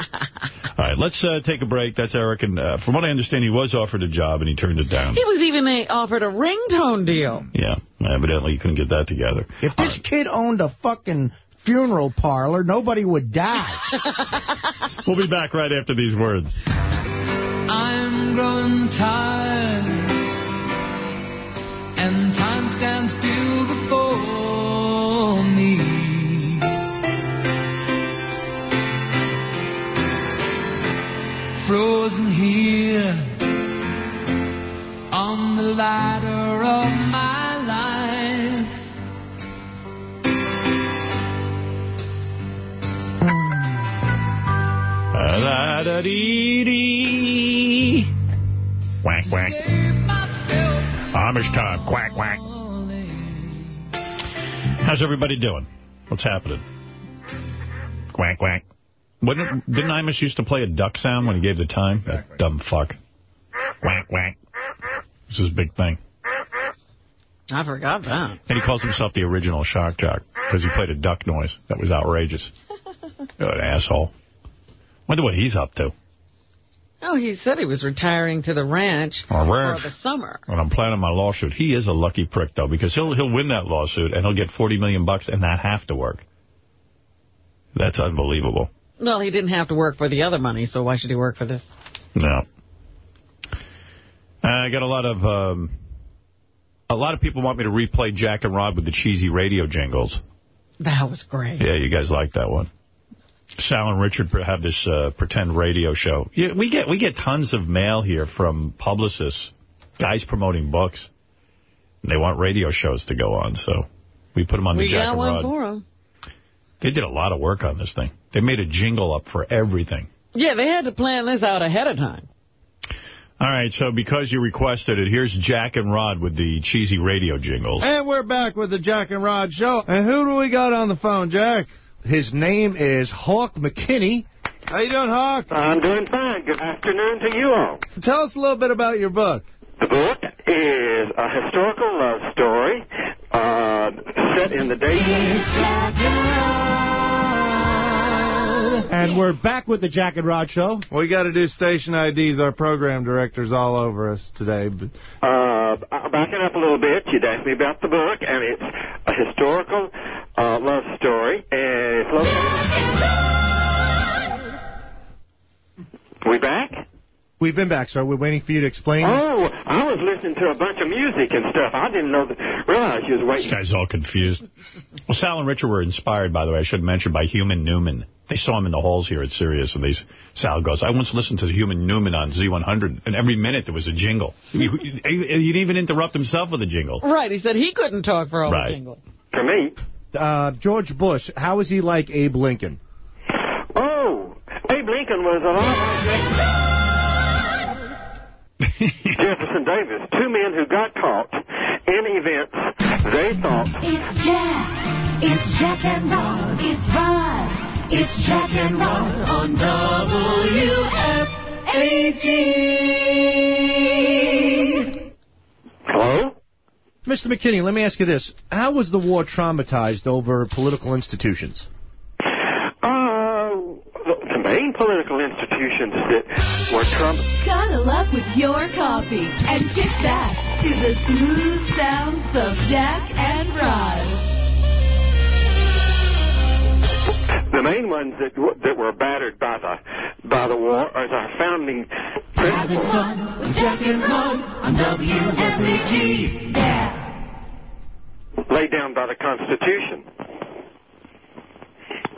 right, let's uh, take a break. That's Eric. And from what I understand, he was offered a job and he turned it down. He was even uh, offered a ringtone deal. Yeah. Evidently, he couldn't get that together. If this kid owned a fucking funeral parlor, nobody would die. We'll be back right after these words. I'm growing tired, and time stands still before me. Frozen here on the ladder of my life. La-da-dee-dee. Quack, quack. Imus time. Quack, quack. How's everybody doing? What's happening? Quack, quack. Wouldn't, didn't Imus used to play a duck sound when he gave the time? That dumb fuck. Quack, quack. This is his big thing. I forgot that. And he calls himself the original shock jock because he played a duck noise. That was outrageous. What an asshole. Wonder what he's up to. Oh, he said he was retiring to the ranch Or for the summer. When I'm planning my lawsuit, he is a lucky prick, though, because he'll he'll win that lawsuit and he'll get 40 million bucks and not have to work. That's unbelievable. Well, he didn't have to work for the other money, so why should he work for this? No. I got a lot of um, a lot of people want me to replay Jack and Rod with the cheesy radio jingles. That was great. Yeah, you guys like that one. Sal and Richard have this uh, pretend radio show. Yeah, we get we get tons of mail here from publicists, guys promoting books. They want radio shows to go on, so we put them on the Jack and Rod. we got and one for him. They did a lot of work on this thing. They made a jingle up for everything. Yeah, they had to plan this out ahead of time. All right, so because you requested it, here's Jack and Rod with the cheesy radio jingles. And we're back with the Jack and Rod Show. And who do we got on the phone, Jack? His name is Hawk McKinney. How you doing, Hawk? I'm doing fine. Good afternoon to you all. Tell us a little bit about your book. The book is a historical love story uh, set in the days. And we're back with the Jack and Rod Show. We got to do station IDs. Our program director's all over us today. But Uh, backing up a little bit, you'd asked me about the book, and it's a historical uh, love story, and it's located. We back? We've been back, sir. We're waiting for you to explain. Oh, I was listening to a bunch of music and stuff. I didn't know that, realize you was waiting. This waiting. guy's all confused. Well, Sal and Richard were inspired, by the way, I should mention, by Human Newman. They saw him in the halls here at Sirius, and they, Sal goes, I once listened to Human Newman on Z100, and every minute there was a jingle. He, he, he didn't even interrupt himself with a jingle. Right, he said he couldn't talk for all Right. the jingle. For me? Uh, George Bush, how is he like Abe Lincoln? Oh, Abe Lincoln was a lot like Jefferson Davis, two men who got caught in events they thought It's Jack. It's Jack and Rod. It's Rod. It's Jack and Rod on WFAT. Hello? Mr. McKinney, let me ask you this. How was the war traumatized over political institutions? The, the main political institutions that were Trump. Cuddle up with your coffee and kick back to the smooth sounds of Jack and Rod. The main ones that that were battered by the by the war are our founding Having principles fun with Jack and Rod on WFAT. Yeah. laid down by the Constitution.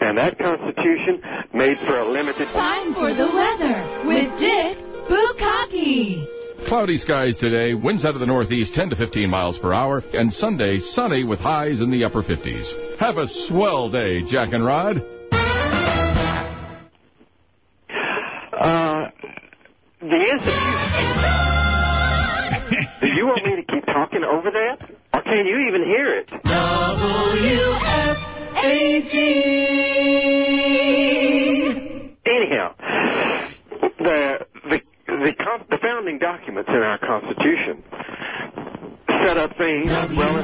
And that Constitution made for a limited Time for the weather with Dick Bukaki. Cloudy skies today, winds out of the northeast 10 to 15 miles per hour, and Sunday sunny with highs in the upper 50s. Have a swell day, Jack and Rod. Uh, the institution. Do you want me to keep talking over that, or can you even hear it? Anyhow, the the the, the founding documents in our Constitution set up things well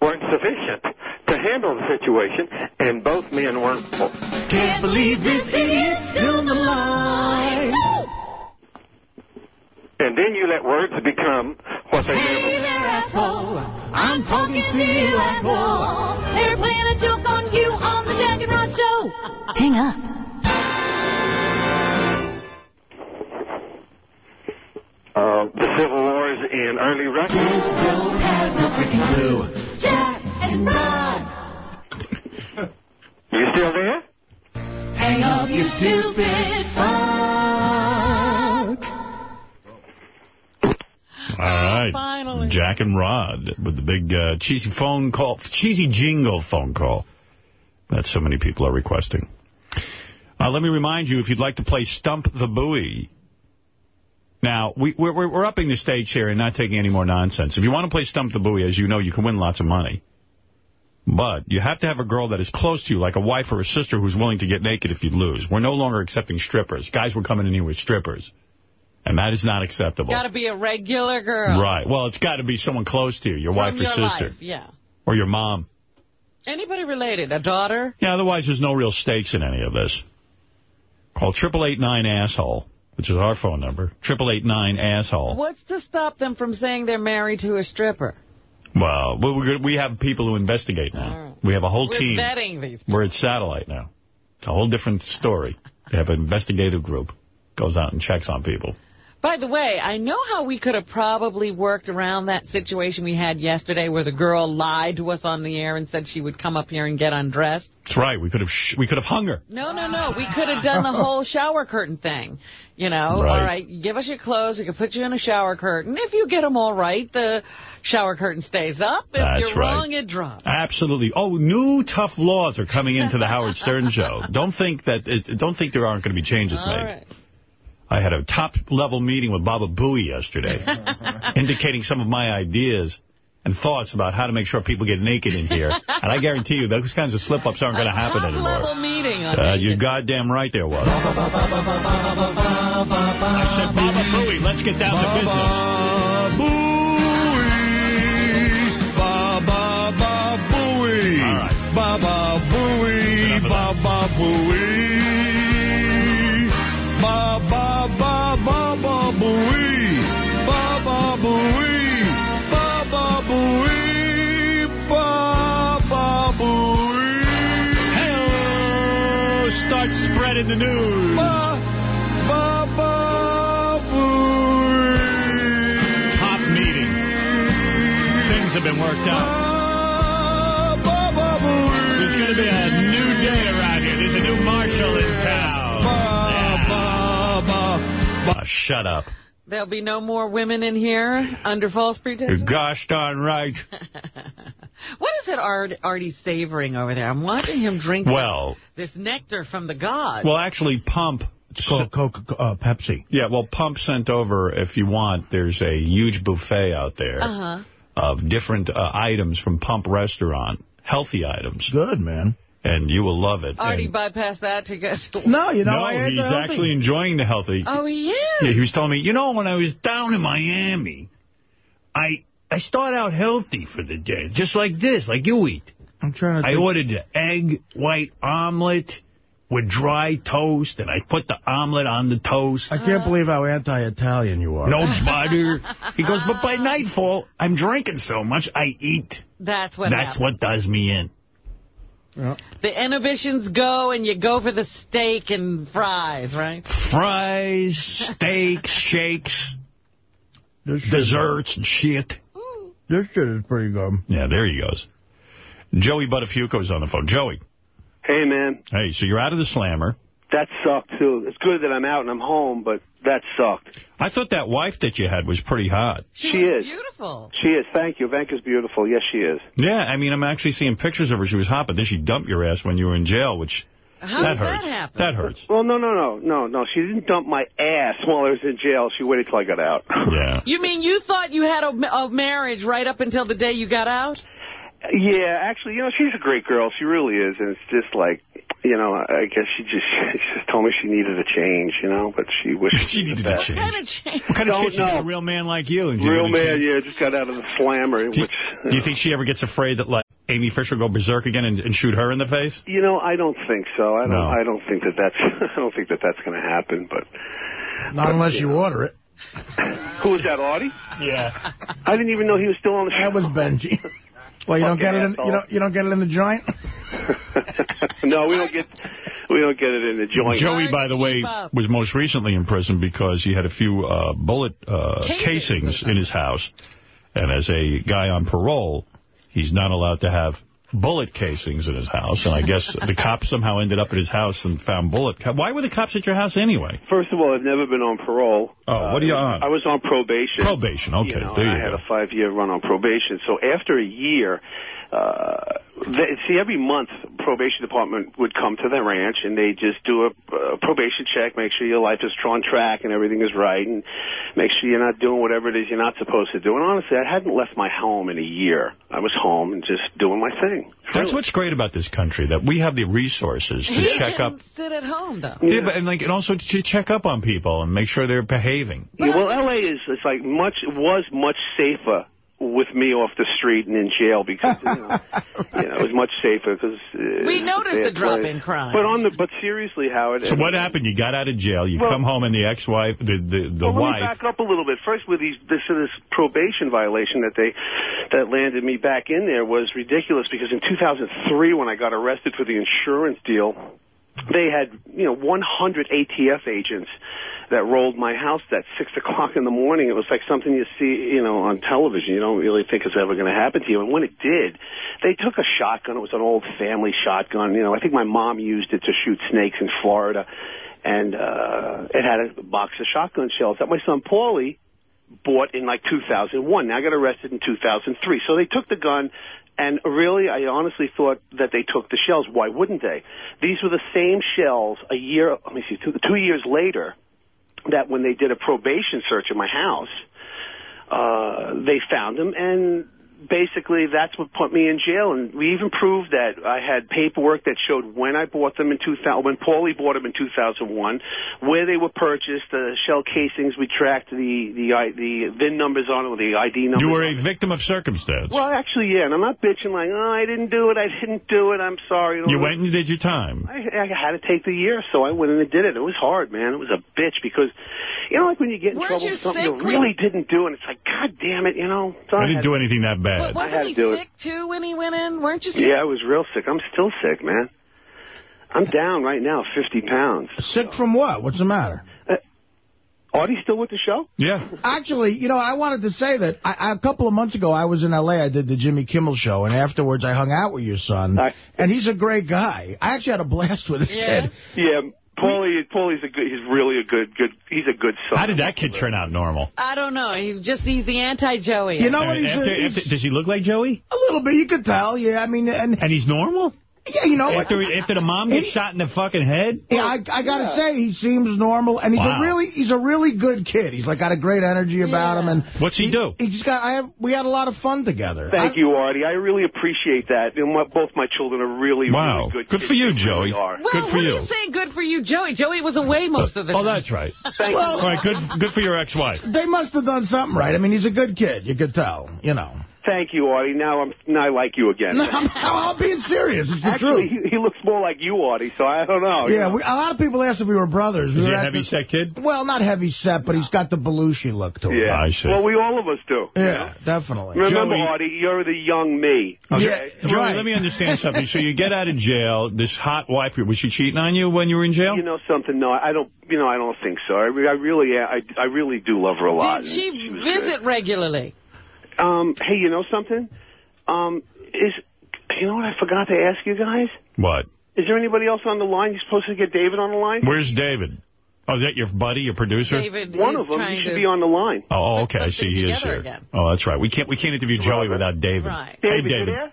weren't sufficient to handle the situation, and both men weren't. Can't believe this idiot's still line. And then you let words become what they Hey never there, asshole. I'm talking to you, asshole. They're playing a joke on you on the Jack and Rod Show. Hang up. uh, the Civil Wars in early Russia. Joe has no freaking clue. Jack and Rod. You still there? Hang up, you stupid fuck. All right. Finally. Jack and Rod with the big uh, cheesy phone call, cheesy jingle phone call that so many people are requesting. Uh, let me remind you, if you'd like to play Stump the Booey, now, we, we're, we're we're upping the stakes here and not taking any more nonsense. If you want to play Stump the Booey, as you know, you can win lots of money. But you have to have a girl that is close to you, like a wife or a sister who's willing to get naked if you lose. We're no longer accepting strippers. Guys were coming in here with strippers. And that is not acceptable. Got to be a regular girl. Right. Well, it's got to be someone close to you, your From wife or your sister. life, Yeah. Or your mom. Anybody related? A daughter? Yeah, otherwise there's no real stakes in any of this. Call 888-9-ASSHOLE, which is our phone number. 888-9-ASSHOLE. What's to stop them from saying they're married to a stripper? Well, we- have people who investigate now. We have a whole We're team. vetting these. We're at Satellite now. It's a whole different story. We have an investigative group. Goes out and checks on people. By the way, I know how we could have probably worked around that situation we had yesterday where the girl lied to us on the air and said she would come up here and get undressed. That's right. We could have sh we could have hung her. No, no, no. We could have done the whole shower curtain thing. You know, Right. all right, give us your clothes. We can put you in a shower curtain. If you get them all right, the shower curtain stays up. If That's you're right. wrong, it drops. Absolutely. Oh, new tough laws are coming into the Howard Stern show. Don't think that it, don't think there aren't going to be changes All made. right. I had a top-level meeting with Baba Booey yesterday, indicating some of my ideas and thoughts about how to make sure people get naked in here. And I guarantee you, those kinds of slip-ups aren't going to happen Level anymore. meeting on Uh, you're goddamn right there was. I said, Baba Booey, let's get down to business. Baba Booey. All right. Baba Booey. Baba Booey. Start spreading the news. Baba Booey. Top meeting. Things have been worked out. There's going to be a new day around here. There's a new marshal in town. Yeah. Oh, shut up. There'll be no more women in here under false You're pretenses. gosh darn right. What is it Art, Artie's savoring over there? I'm watching him drink Well, this nectar from the gods. well, actually, Pump. It's called Coca, uh, Pepsi. Yeah, well, Pump sent over, if you want, there's a huge buffet out there Uh-huh. of different uh, items from Pump Restaurant, healthy items. Good, man. And you will love it. Artie And- bypassed that to go to... No, you know, no, I had he's actually enjoying the healthy. Oh, he is? Yeah, he was telling me, you know, when I was down in Miami, I I start out healthy for the day, just like this, like you eat. I'm trying to I think. ordered an egg white omelet with dry toast, and I put the omelet on the toast. I can't believe how anti-Italian you are. No butter. He goes, but by nightfall, I'm drinking so much, I eat. That's what That's happened. what does me in. The inhibitions go and you go for the steak and fries, right? Fries, steaks, shakes, desserts, and shit. This shit is pretty good. Yeah, there he goes. Joey Buttafuoco's on the phone. Joey. Hey, man, Hey, so you're out of the slammer. that sucked, too. It's good that I'm out and I'm home, but that sucked. I thought that wife that you had was pretty hot. She, She is. beautiful. She is. Thank you. Vanka's beautiful. Yes, she is. Yeah, I mean, I'm actually seeing pictures of her. She was hot, but then she dumped your ass when you were in jail, which How that did hurts. that happen? That hurts. Well, no, no, no, no, no. She didn't dump my ass while I was in jail. She waited till I got out. Yeah. You mean you thought you had a, a marriage right up until the day you got out? Yeah, actually, you know, she's a great girl. She really is, and it's just like, you know, I guess she just she just told me she needed a change, you know, but she wished She needed a best. change. Kind of change. What kind of Don't shit she know. a real man like you? And she Real man, changed? yeah, just got out of the slammer, Do, which do you uh, think she ever gets afraid that like Amy Fisher go berserk again and, and shoot her in the face? You know, I don't think so. I don't. No. I don't think that that's. I don't think that that's going to happen. But Not unless you order it. Who was that, Artie? Yeah. I didn't even know he was still on the show. That was Benji. Well, you don't get it. In, asshole. you don't. You don't get it in the joint. no, we don't get we don't get it in the joint. Joey, by the way, was most recently in prison because he had a few uh, bullet uh, Casings casings in his house. And as a guy on parole, he's not allowed to have bullet casings in his house. And I guess the cops somehow ended up at his house and found bullet. ca- Why were the cops at your house anyway? First of all, I've never been on parole. Oh, what are you um, on? I was on probation. Probation, okay, You know, there you I had a five-year run on probation. So after a year, uh, they, see, every month, probation department would come to the ranch and they just do a, uh probation check, make sure your life is on track and everything is right, and make sure you're not doing whatever it is you're not supposed to do. And honestly, I hadn't left my home in a year. I was home and just doing my thing. That's what's great about this country, that we have the resources to He check up. sit at home, though. Yeah, but and like and also to check up on people and make sure they're behaving. Yeah, well, L.A. is it's like much was much safer with me off the street and in jail because you know, you know it was much safer because uh, We noticed the drop place. in crime. But on the but seriously, Howard. So what happened? You got out of jail. You Well- come home and the ex-wife, the the, the well, wife. let me back up a little bit. First, with these this this probation violation that they that landed me back in there was ridiculous because in 2003, when I got arrested for the insurance deal, they had you know 100 ATF agents that rolled my house at six o'clock in the morning. It was like something you see, you know, on television. You don't really think it's ever going to happen to you. And when it did, they took a shotgun. It was an old family shotgun. You know, I think my mom used it to shoot snakes in Florida, and uh, it had a box of shotgun shells that my son Paulie bought in like 2001. Now I got arrested in 2003. So they took the gun, and really, I honestly thought that they took the shells. Why wouldn't they? These were the same shells a year, let me see, two, two years later, that when they did a probation search at my house, uh, they found them, and basically that's what put me in jail. And we even proved that I had paperwork that showed when I bought them in 2000, when Paulie bought them in 2001, where they were purchased, the shell casings. We tracked the the I- the VIN numbers on it, or the ID numbers. You were a victim of circumstance. well, actually, yeah, and I'm not bitching like, oh, I didn't do it, I didn't do it, I'm sorry. You went and did your time. I, I had to take the year, so I went in and did it. It was hard, man. It was a bitch because, you know, like when you get in Weren't trouble you with something you really didn't do, and it's like, God damn it, you know. So I had didn't do anything that bad. But I had wasn't to he do it. sick, too, when he went in? Weren't you sick? Yeah, I was real sick. I'm still sick, man. I'm down right now, 50 pounds. Sick from what? What's the matter? Uh, Artie still with the show? Yeah. Actually, you know, I wanted to say that I, I, a couple of months ago, I was in L.A. I did the Jimmy Kimmel show, and afterwards I hung out with your son. And he's a great guy. I actually had a blast with this kid. Yeah, Paulie, Paulie's a good, he's really a good, good, he's a good son. How did that kid turn out normal? I don't know. He just he's the anti-Joey. You know what? Uh, he's, After- he's after- does he look like Joey? a little bit. You could tell. Yeah, I mean, and And he's normal? Yeah, you know what? After, after the mom gets shot in the fucking head? Yeah, I, I gotta say, he seems normal, and he's Wow. a really he's a really good kid. He's like got a great energy about him, and What's he do? he just got. I have we had a lot of fun together. Thank you, Artie. I really appreciate that. And my, both my children are really, Wow. really good Good kids. for you, Joey. really are. Well, Good for what you. are you saying good for you, Joey? Joey was away most of the oh, time. Oh, that's right. Thank you. All right, good good for your ex-wife. They must have done something right. I mean, he's a good kid. You could tell. You know. Thank you, Artie. Now I'm now I like you again. No, I'm, I'm being serious. It's the Actually, truth. he, he looks more like you, Artie. So I don't know. Yeah, we, a lot of people asked if we were brothers. We Is he a heavy set kid? Well, not heavy set, but he's got the Belushi look to him. Yeah. I see. Well, we all of us do. Yeah, definitely. Remember, Joey- Artie, you're the young me. Okay? Yeah, Joey, right. let me understand something. So you get out of jail. This hot wife, was she cheating on you when you were in jail? You know something? No, I don't. You know, I don't think so. I, I really, I, I really do love her a lot. Did and she was visit regularly? Good. Um, hey, you know something? Um, is you know what I forgot to ask you guys? What? Is there anybody else on the line? You're supposed to get David on the line. Where's David? Oh, is that your buddy, your producer? David One of them. trying He should be on the line. Oh, okay. I see. He is here. again. Oh, that's right. We can't we can't interview Joey without David. Right. Hey, David, you David. there?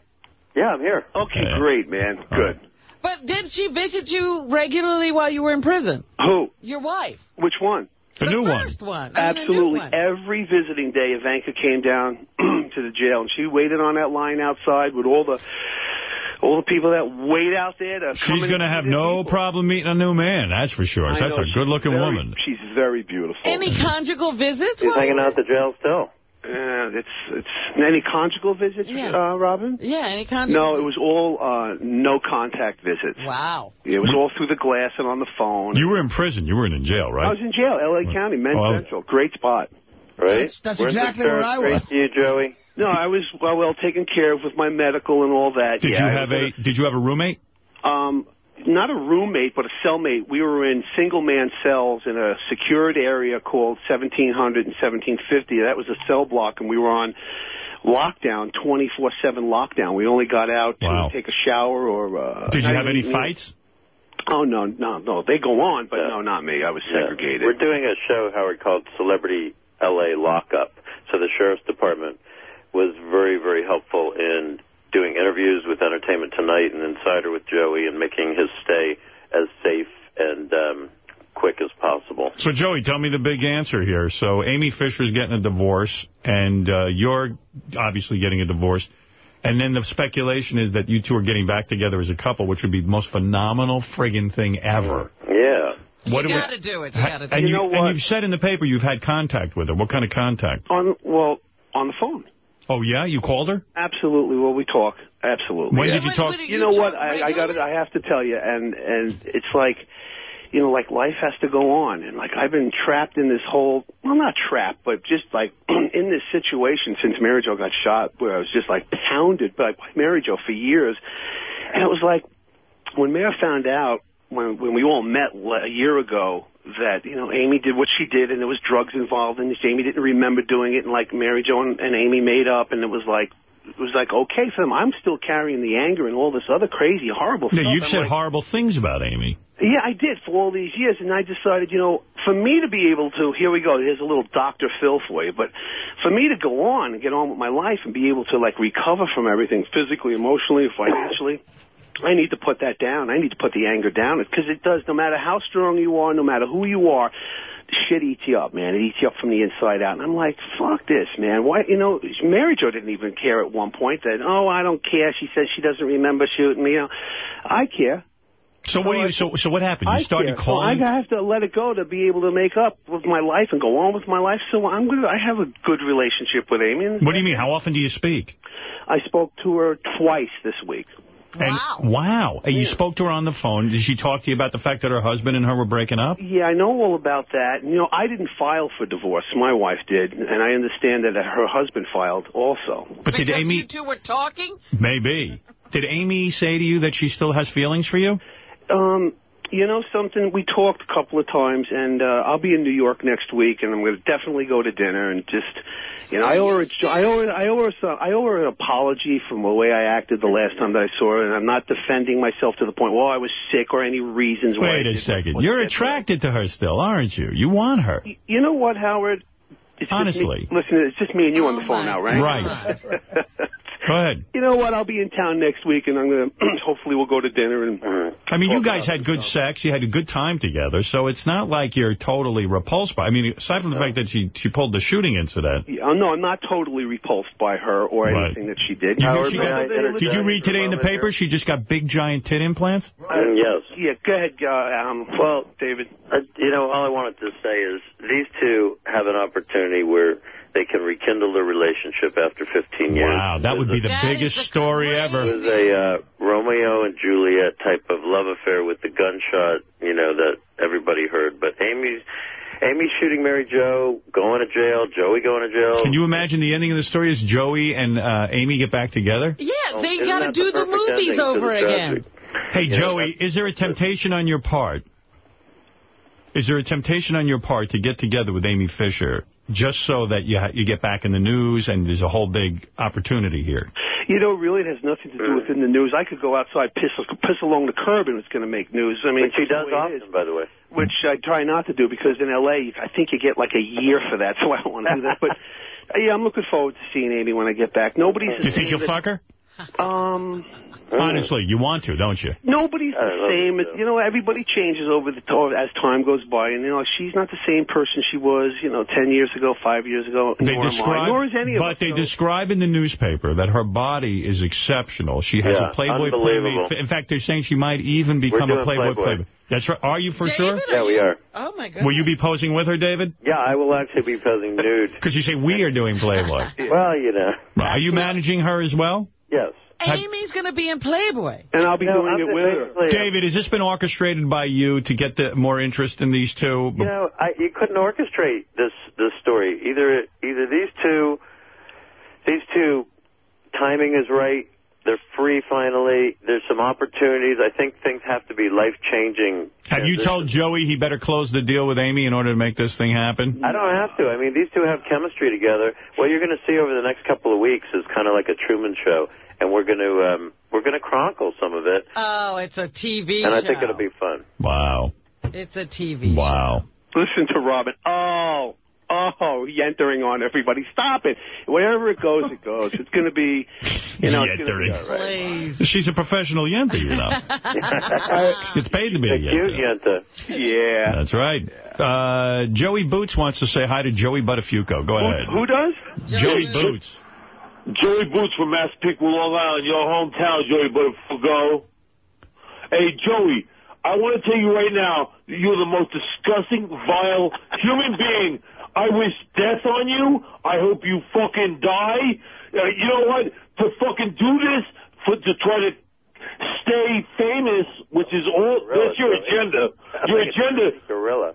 Yeah, I'm here. Okay, Yeah. great, man. Good. But did she visit you regularly while you were in prison? Who? Your wife? Which one? The, the new one. first one. I mean, Absolutely. one. Every visiting day, Ivanka came down to the jail, and she waited on that line outside with all the all the people that wait out there. To She's going to have no people. problem meeting a new man, that's for sure. I That's know, a good-looking woman. She's very beautiful. Any conjugal visits? She's hanging out at the jail still. Uh, it's it's any conjugal visits, Yeah. uh, Robin? Yeah, any conjugal No, it was all uh, no contact visits. Wow. It was all through the glass and on the phone. You were in prison. You weren't in jail, right? I was in jail, L.A. County, Men's Oh, Central. Great spot. right? That's- that's exactly where insurance I great was. to you, Joey? No, I was well, well taken care of with my medical and all that. Did yeah, you have was a Did you have a roommate? Um, not a roommate, but a cellmate. We were in single-man cells in a secured area called 1700 and 1750. That was a cell block, and we were on lockdown, 24/7 lockdown. We only got out to take a shower or. Uh, Did you have any even- fights? Oh no, no, no. They go on, but no, not me. I was segregated. We're doing a show, Howard, called Celebrity L.A. Lockup. So the sheriff's department was very, very helpful in doing interviews with Entertainment Tonight and Insider with Joey and making his stay as safe and um, quick as possible. So, Joey, tell me the big answer here. So, Amy Fisher's getting a divorce, and uh, you're obviously getting a divorce. And then the speculation is that you two are getting back together as a couple, which would be the most phenomenal friggin' thing ever. Yeah. What you got to do it. You got to do And, it. you, and you've said in the paper you've had contact with her. What kind of contact? On well, on the phone. Oh, yeah? You called her? Absolutely. Well, we talk. Absolutely. When Yeah. did you talk- You know what? I, I got it. I have to tell you, and and it's like, you know, like life has to go on, and like I've been trapped in this whole, well, not trapped, but just like in this situation since Mary Jo got shot, where I was just like pounded by, by Mary Jo for years, and it was like when Mayor found out when when we all met a year ago that you know Amy did what she did and there was drugs involved and Jamie didn't remember doing it and like Mary Jo and, and Amy made up and it was like it was like okay for them. I'm still carrying the anger and all this other crazy horrible No, stuff. you've I'm said like, horrible things about Amy. yeah, I did for all these years, and I decided, you know, for me to be able to, here we go, here's a little Dr. Phil for you, but for me to go on and get on with my life and be able to, like, recover from everything physically, emotionally, financially, I need to put that down. I need to put the anger down, because it does, no matter how strong you are, no matter who you are, shit eats you up, man. It eats you up from the inside out. And I'm like, fuck this, man. Why, you know, Mary Jo didn't even care at one point that, oh, I don't care. She says she doesn't remember shooting me. You know, I care. So what do you? So so what happened? You I started care. calling. So I have to let it go to be able to make up with my life and go on with my life. So I'm good. I have a good relationship with Amy. and What do you mean? How often do you speak? I spoke to her twice this week. And, wow. And you spoke to her on the phone. Did she talk to you about the fact that her husband and her were breaking up? Yeah, I know all about that. You know, I didn't file for divorce. My wife did, and I understand that her husband filed also. But did because Amy... you two were talking? Maybe. Did Amy say to you that she still has feelings for you? Um, you know something? We talked a couple of times, and uh, I'll be in New York next week, and I'm going to definitely go to dinner and just, you know, I owe her, a- I owe her, I owe her, some, I owe her an apology from the way I acted the last time that I saw her, and I'm not defending myself to the point, well, I was sick or any reasons why. Wait a second. You're attracted to her still, aren't you? You want her. You know what, Howard? It's just Honestly. me, listen, it's just me and you on the phone now, right? Right. Go ahead. You know what? I'll be in town next week, and I'm gonna. hopefully, we'll go to dinner and. I mean, you guys had good sex. You had a good time together. So it's not like you're totally repulsed by I mean, aside from the fact that she, she pulled the shooting incident. Yeah, no, I'm not totally repulsed by her or Right. anything that she did. You Howard, she got- did you read today in the paper she just got big, giant tit implants? Mm, yes. Yeah, go ahead, uh, um, Well, David. Uh, you know, all I wanted to say is these two have an opportunity where they can rekindle their relationship after 15 years. Wow, that would be the biggest story ever. It was a uh, Romeo and Juliet type of love affair with the gunshot, you know, that everybody heard. But Amy's Amy's shooting Mary Jo, going to jail, Joey going to jail. Can you imagine the ending of the story is Joey and uh, Amy get back together? Yeah, they isn't got to do the the movies over the again. Hey, Yeah, Joey, is there a temptation on your part? Is there a temptation on your part to get together with Amy Fisher just so that you ha you get back in the news and there's a whole big opportunity here? You know, really, it has nothing to do with in the news. I could go outside, piss piss along the curb, and it's going to make news. I mean, Which he does often, is. by the way. Which I try not to do because in L.A., I think you get like a year for that, so I don't want to do that. But yeah, I'm looking forward to seeing Amy when I get back. Nobody's. Do you think you'll fuck her? Um, Mm. Honestly, you want to, don't you? Nobody's the same. it, It, you know, everybody changes over the as time goes by, and you know, she's not the same person she was, you know, ten years ago, five years ago. They nor am I, describe, nor is any of but they so- describe in the newspaper that her body is exceptional. She has Yeah, a Playboy unbelievable. Playmate. In fact, they're saying she might even become a Playboy Playboy. Playmate. That's right. Are you for sure? Yeah, we are. Oh, my God. Will you be posing with her, David? Yeah, I will actually be posing nude. Because you say we are doing Playboy. Well, you know. Are you managing her as well? Yes. Amy's going to be in Playboy. And I'll be No, doing I'm it with her. basically- David, has this been orchestrated by you to get the more interest in these two? You know, I, you couldn't orchestrate this this story. either either these two, these two, timing is right. They're free finally. There's some opportunities. I think things have to be life changing. Have you told Joey he better close the deal with Amy in order to make this thing happen? I don't have to. I mean, these two have chemistry together. What you're going to see over the next couple of weeks is kind of like a Truman Show, and we're going to um, we're going to chronicle some of it, Oh, it's a TV and show. I think it'll be fun. Wow. It's a TV Wow. Listen to Robin. Oh, oh, yentering on everybody. Stop it. Wherever it goes, it goes. It's going to be, you know, it's gonna be all right. She's a professional yenta, you know. It's paid to be a yenta. Yeah. That's right. Uh, Joey Boots wants to say hi to Joey Buttafuoco. Go ahead. Who does? Joey Boots. Joey Boots from Massapequa, Long Island, your hometown, Joey Buttafuoco. Hey, Joey, I want to tell you right now, you're the most disgusting, vile human being. I wish death on you. I hope you fucking die. Uh, you know what? To fucking do this, for, to try to stay famous, which is all, that's your agenda. Your agenda, Gorilla.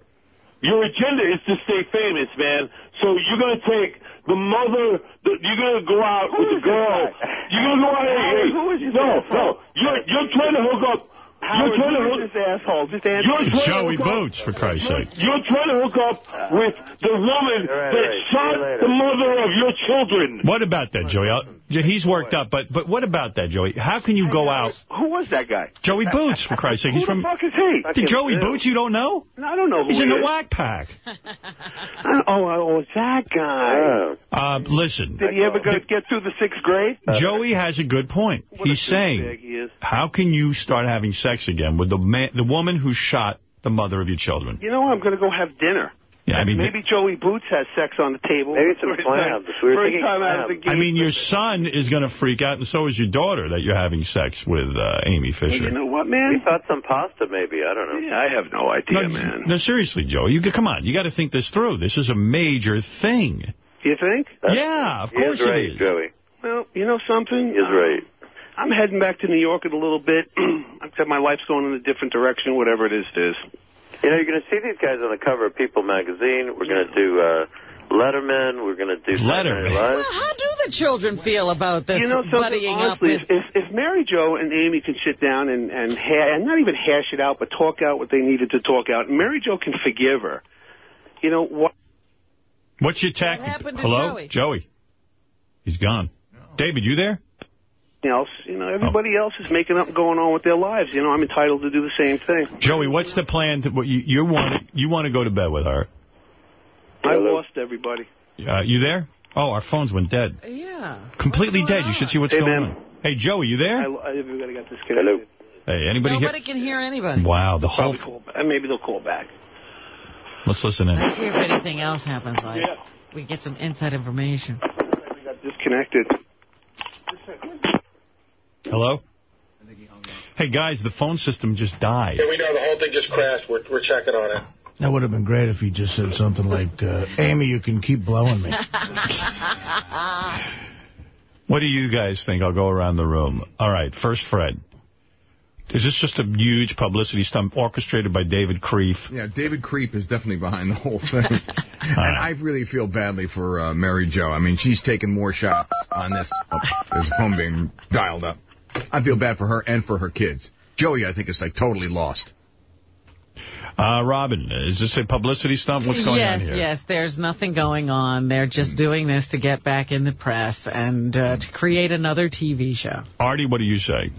your agenda is to stay famous, man. So you're going to take the mother, the, you're going to go out with the girl. You're going to go out hey, who is this No, asshole? no. You're, you're trying to hook up. Howard, you're trying to hook this asshole? Just answer. You're trying Joey to hook up- Boots, for Christ's sake. You're trying to hook up with the woman right, that right. shot See you later. the mother of your children. What about that, Joey? I'll- He's worked up, but but what about that, Joey? How can you go out? Who was that guy? Joey Boots, for Christ's sake. He's Who He's the from... fuck is he? The Joey Boots you don't know? I don't know who He's he in the is. Whack Pack. Oh, oh, it's that guy. Uh, listen, Did he ever go, get through the sixth grade? Joey has a good point. What He's saying, he how can you start having sex again with the man, the woman who shot the mother of your children? You know, I'm going to go have dinner. Yeah, I mean, Maybe Joey Boots has sex on the table. Maybe some First clams. time- We first time out of the clams. gate. I mean, your son is going to freak out, and so is your daughter, that you're having sex with uh, Amy Fisher. You know what, man? We man? thought some pasta, maybe. I don't know. Yeah, I have no idea, man. No, seriously, Joey, you come on, you got to think this through. This is a major thing. You think? yeah, of He course is right, it is. Joey. Well, you know something? He is right. I'm heading back to New York in a little bit. Except my life's going in a different direction, whatever it is, it is. You know, you're going to see these guys on the cover of People magazine. We're going to do uh, Letterman. We're going to do Letterman. Night Well, how do the children feel about this You know something, buddying up honestly, with... if, if Mary Jo and Amy can sit down and, and, ha- and not even hash it out, but talk out what they needed to talk out, Mary Jo can forgive her, you know, what? What's your tactic? happened to Hello? Joey? Joey. He's gone. David, you there? Else, you know, everybody else is making up and going on with their lives. You know, I'm entitled to do the same thing. Joey, what's the plan? To, what you, you want you want to go to bed with her. I lost everybody. Uh, you there? Oh, our phones went dead. Yeah. Completely dead. You should see what's Hey, going man. on. Hey, Joey, you there? I, I, everybody got disconnected. Hey, anybody Nobody can hear anybody. Wow, the whole... Probably call. Maybe they'll call back. Let's listen in. Let's see if anything else happens. Like Yeah. we get some inside information. We got disconnected. Hello? Hey, guys, the phone system just died. Yeah, we know the whole thing just crashed. We're, we're checking on it. That would have been great if he just said something like, uh, Amy, you can keep blowing me. What do you guys think? I'll go around the room. All right, first Fred. Is this just a huge publicity stunt orchestrated by David Krieff? Yeah, David Creep is definitely behind the whole thing. and I really feel badly for uh, Mary Jo. I mean, she's taken more shots on this. Oh, there's a phone being dialed up. I feel bad for her and for her kids. Joey, I think, is like totally lost. Uh, Robin, is this a publicity stunt? What's going yes, on here? yes. There's nothing going on. They're just doing this to get back in the press and uh, to create another TV show. Artie, what do you say?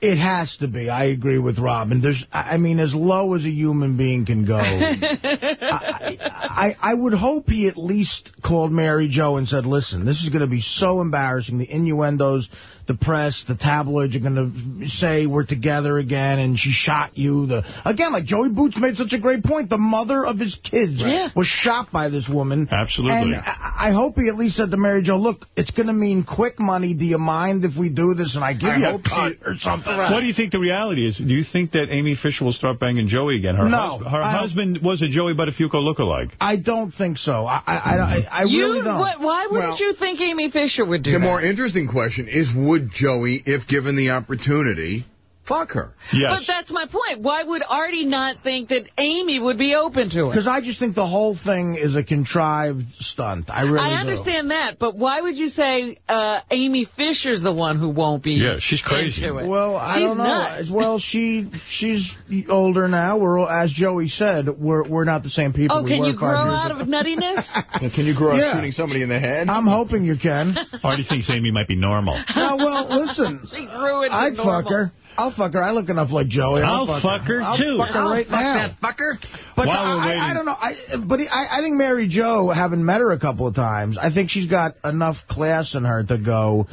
It has to be. I agree with Robin. There's, I I mean, as low as a human being can go. I, I, I would hope he at least called Mary Jo and said, listen, this is going to be so embarrassing. The innuendos, the press, the tabloids are going to say we're together again and she shot you. The Again, like Joey Boots made such a great point. The mother of his kids was shot by this woman. Absolutely. And I, I hope he at least said to Mary Jo, look, it's going to mean quick money. Do you mind if we do this and I give I you a hope cut or something? What do you think the reality is? Do you think that Amy Fisher will start banging Joey again? Her, No, hus- her I don't- husband was a Joey Buttafuoco lookalike. I don't think so. I I, I, I mm-hmm. you, don't. what- why wouldn't Well- you think Amy Fisher would do The that? more interesting question is, would Joey, if given the opportunity, fuck her. But that's my point. Why would Artie not think that Amy would be open to it? Because I just think the whole thing is a contrived stunt. I really I do. understand that, but why would you say uh, Amy Fisher's the one who won't be Yeah, she's crazy. into it? Well, I She's don't know. nuts. Well, she she's older now. We're as Joey said, we're we're not the same people. Oh, can were you grow out ago. of nuttiness? Can you grow Yeah. up shooting somebody in the head? I'm hoping you can. Artie thinks Amy might be normal. No, well, listen. she grew into I'd normal. fuck her. I'll fuck her. I look enough like Joey. I'll fuck her, I'll too. fuck her I'll right fuck now. that fucker. But While I, we're I, I don't know. I, but I, I think Mary Jo, having met her a couple of times, I think she's got enough class in her to go.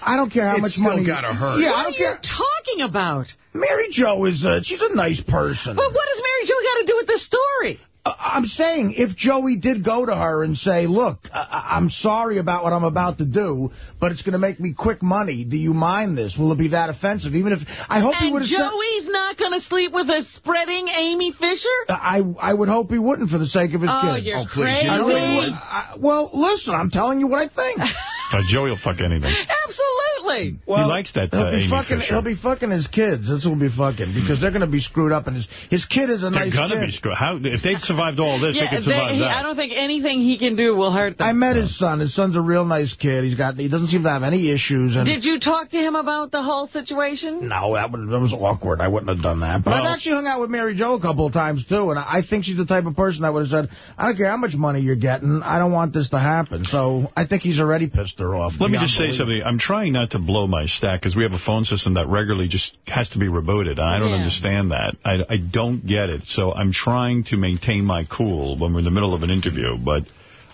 I don't care how It's much money. It's still gotta hurt. Yeah, what I are don't you care. talking about? Mary Jo is a, she's a nice person. But what does Mary Jo got to do with the story? Uh, I'm saying if Joey did go to her and say, look, I- I'm sorry about what I'm about to do, but it's going to make me quick money. Do you mind this? Will it be that offensive? Even if I hope he would have said. Joey's not going to sleep with a spreading Amy Fisher? I I would hope he wouldn't for the sake of his Oh, kids. you're Oh. You I don't crazy. think he would. I- well, listen, I'm telling you what I think. Uh, Joey will fuck anything. Absolutely. he likes that He'll uh, be Amy fucking. Fisher. He'll be fucking his kids. That's what he'll be fucking because they're going to be screwed up. And his his kid is a They're nice gonna be screwed. How if they survived all this, they Yeah, could survive he- that. I don't think anything he can do will hurt them. I met his son. His son's a real nice kid. He's got. He doesn't seem to have any issues. And Did you talk to him about the whole situation? No, that was, that was awkward. I wouldn't have done that. But Well- I've actually hung out with Mary Jo a couple of times, too, and I think she's the type of person that would have said, I don't care how much money you're getting, I don't want this to happen. So I think he's already pissed her off. Let me just say something. I'm trying not to blow my stack because we have a phone system that regularly just has to be rebooted. And I don't Yeah. understand that. I, I don't get it. So I'm trying to maintain my cool when we're in the middle of an interview. But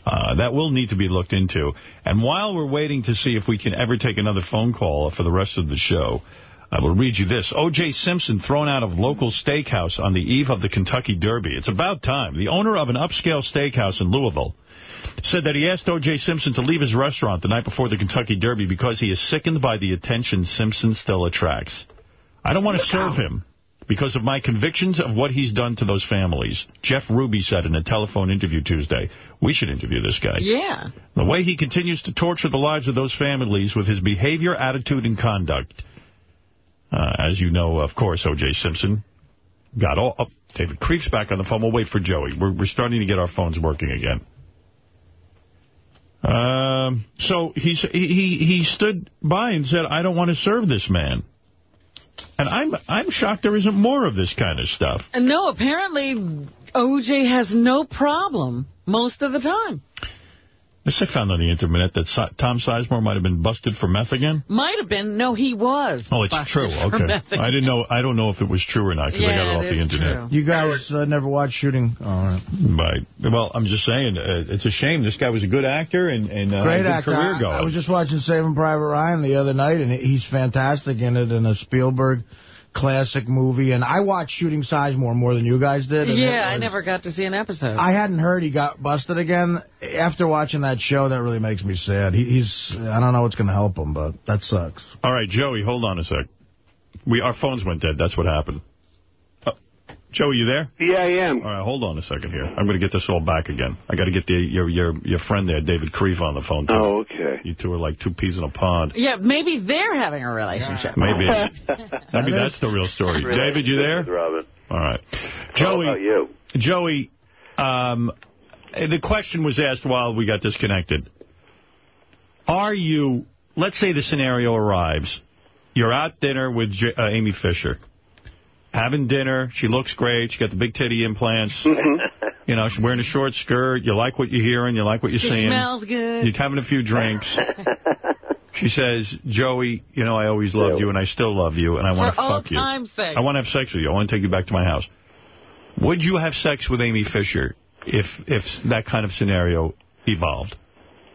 uh, that will need to be looked into. And while we're waiting to see if we can ever take another phone call for the rest of the show, I will read you this. O.J. Simpson thrown out of local steakhouse on the eve of the Kentucky Derby. It's about time. The owner of an upscale steakhouse in Louisville said that he asked O.J. Simpson to leave his restaurant the night before the Kentucky Derby because he is sickened by the attention Simpson still attracts. I don't want to serve him because of my convictions of what he's done to those families. Jeff Ruby said in a telephone interview Tuesday. We should interview this guy. Yeah. The way he continues to torture the lives of those families with his behavior, attitude, and conduct. Uh, as you know, of course, O.J. Simpson got all... Oh, David Creep's back on the phone. We'll wait for Joey. We're, we're starting to get our phones working again. Um, so he, he he stood by and said, I don't want to serve this man. And I'm I'm shocked there isn't more of this kind of stuff. And no, apparently OJ has no problem most of the time. This I found on the internet that Si- Tom Sizemore might have been busted for meth again. Might have been. No, he was. Oh, it's true. Okay. I didn't know. I don't know if it was true or not because I got it off the internet. true. You guys uh, never watched shooting? All right. Right. Well, I'm just saying, uh, it's a shame. This guy was a good actor and, and uh, Great a good actor. career I, going. I was just watching Saving Private Ryan the other night, and he's fantastic in it, in a Spielberg classic movie. And I watched Shooting Sizemore more more than you guys did. and it Yeah, I never got to see an episode. I hadn't heard he got busted again. After watching that show, that really makes me sad. He, he's, I don't know what's going to help him, but that sucks. All right, Joey, hold on a sec. We Our phones went dead. That's what happened. Uh, Joey, you there? Yeah, I am. All right, hold on a second here. I'm going to get this all back again. I got to get the, your your your friend there, David Krieff, on the phone, too. Oh, okay. You two are like two peas in a pond. yeah, maybe they're having a relationship. Maybe. Maybe that's the real story. David, you there? Robin. All right. How Joey, about you? Joey, um, the question was asked while we got disconnected. Are you, let's say the scenario arrives, you're at dinner with J uh, Amy Fisher, having dinner, she looks great, she got the big titty implants, mm-hmm. you know, she's wearing a short skirt, you like what you're hearing, you like what you're She seeing. smells good. You're having a few drinks. She says, Joey, you know, I always loved you and I still love you and I want to fuck you. sake. I want to have sex with you. I want to take you back to my house. Would you have sex with Amy Fisher if if that kind of scenario evolved?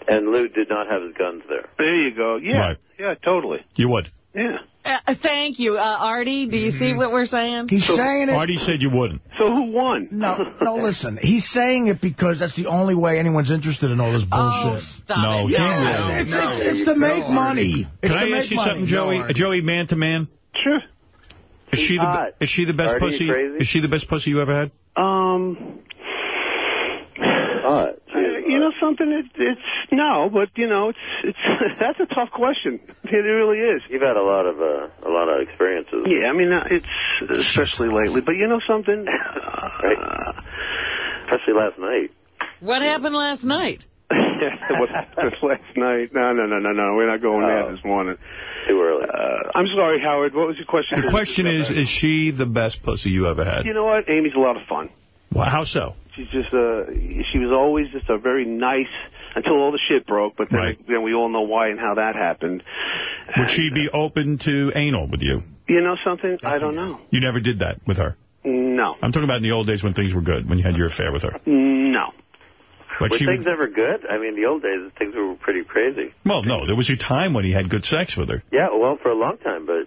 And Lou did not have his guns there. There you go. Yeah. Right. Yeah, totally. You would. Yeah. Uh, thank you. Uh, Artie, do you see what we're saying? He's saying it. Artie said you wouldn't. So who won? No, no, listen. He's saying it because that's the only way anyone's interested in all this bullshit. Oh, bullshit. stop No, it. he Yeah, would. it's, No, it's, it's you to make Artie. money. It's Can I ask you money. something, Joey? No, Joey, man to man? Sure. Is she the is she the best Artie, pussy? crazy? Is she the best pussy you ever had? Um, Hot. She is You know something? It, it's no, but you know, it's it's that's a tough question. It really is. You've had a lot of uh, a lot of experiences. Yeah, I mean, uh, it's especially lately. But you know something? right? Especially last night. What happened last night? what happened last night? No, no, no, no, no. We're not going there this morning. Too early. Uh, I'm sorry, Howard. What was your question? The question is, is she the best pussy you ever had? You know what? Amy's a lot of fun. Well, how so? She's just uh she was always just a very nice until all the shit broke, but then, Right. then we all know why and how that happened. Would she be open to anal with you? You know something? I don't know. You never did that with her? No. I'm talking about in the old days when things were good, when you had your affair with her. No. But Were things ever good? I mean, the old days, things were pretty crazy. Well, no, there was a time when he had good sex with her. Yeah, well, for a long time, but,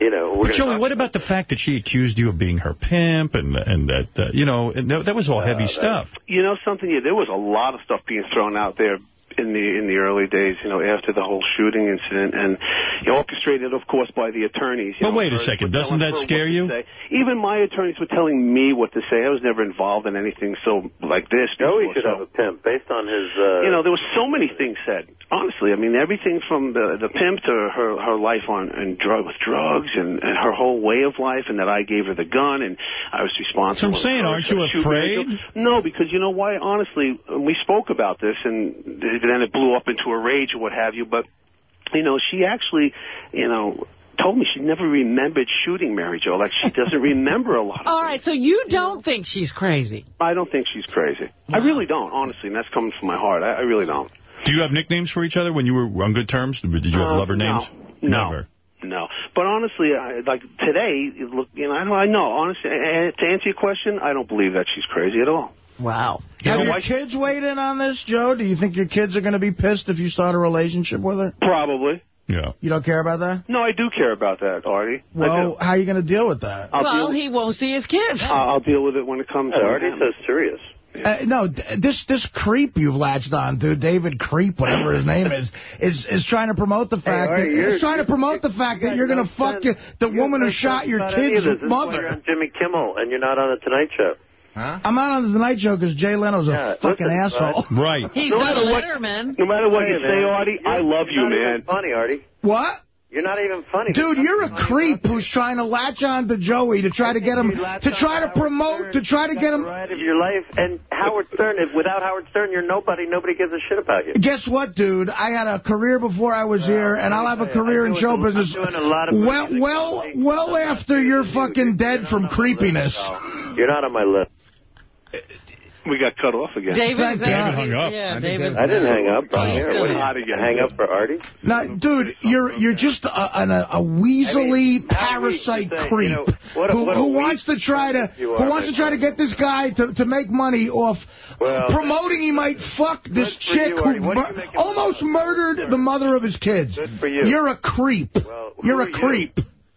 you know, But Joey, what about the fact that she accused you of being her pimp and and that uh, you know and that, that was all heavy stuff? You know something? Yeah, there was a lot of stuff being thrown out there in the in the early days, you know, after the whole shooting incident, and you know, orchestrated, of course, by the attorneys. You Well, know, wait a second. Doesn't that scare you? say. Even my attorneys were telling me what to say. I was never involved in anything so like this. Joey before, should so- have a pimp based on his. Uh, you know, there were so many things said. Honestly, I mean, everything from the the pimp to her her life on and drug with drugs and, and her whole way of life, and that I gave her the gun and I was responsible. So I'm saying, aren't you afraid? Rachel. No, because you know why? Honestly, we spoke about this, and then it blew up into a rage or what have you. But you know, she actually, you know. Told me she never remembered shooting Mary Jo. Like she doesn't remember a lot. of All right, so you don't think she's crazy? I don't think she's crazy. I really don't, honestly, and that's coming from my heart. I, I really don't. Do you have nicknames for each other when you were on good terms? Did you have Uh, lover names? No. Never. No, but honestly, I, like today, look, you know, I don't, I know. Honestly, to answer your question, I don't believe that she's crazy at all. Wow. Have your kids weighed in on this, Joe? Do you think your kids are going to be pissed if you start a relationship with her? Probably. Yeah. You don't care about that? No, I do care about that, Artie. Well, how are you going to deal with that? I'll well, deal, he won't see his kids. I'll I'll deal with it when it comes. Yeah, to Artie's him. so serious. Uh, no, this this creep you've latched on to, David Creep, whatever his name is, is is trying to promote the fact Artie, that you're- trying to promote the fact that you're going to fuck you, the woman who shot your kid's of this. This You're mother. on Jimmy Kimmel, and you're not on the Tonight Show. Huh? I'm not on the Tonight Show because Jay Leno's a Yeah, fucking listen, asshole. Right. He's No no matter what- Letterman. No matter what Hey, you say, man. Artie, I love you, You're man. funny, Artie. What? You're not even funny. Dude, you're a creep who's trying to latch on to Joey to try to get him, to try to promote, Stern. to try to get him. the ride of your life, and Howard Stern. If without Howard Stern, you're nobody. Nobody gives a shit about you. Guess what, dude? I had a career before I was here, and I'll have a I career in do it- show I'm business doing a lot of well, well, well after you're fucking dead from creepiness. You're not on my list. We got cut off again. David, Thank is that- uh, God. Hung up. Yeah, I David. I didn't hang up. I'm here. What. How did you hang up for Artie? Now, dude, you're you're just a, an, a, a weaselly parasite you say, creep you know, what a- who, what who wants to try to you are, who wants to try to get this guy to, to make money off Well, promoting he might fuck this chick you, who Artie. What are mur- almost murdered the mother of his kids. Good for you. You're a creep. Well, You're are a you?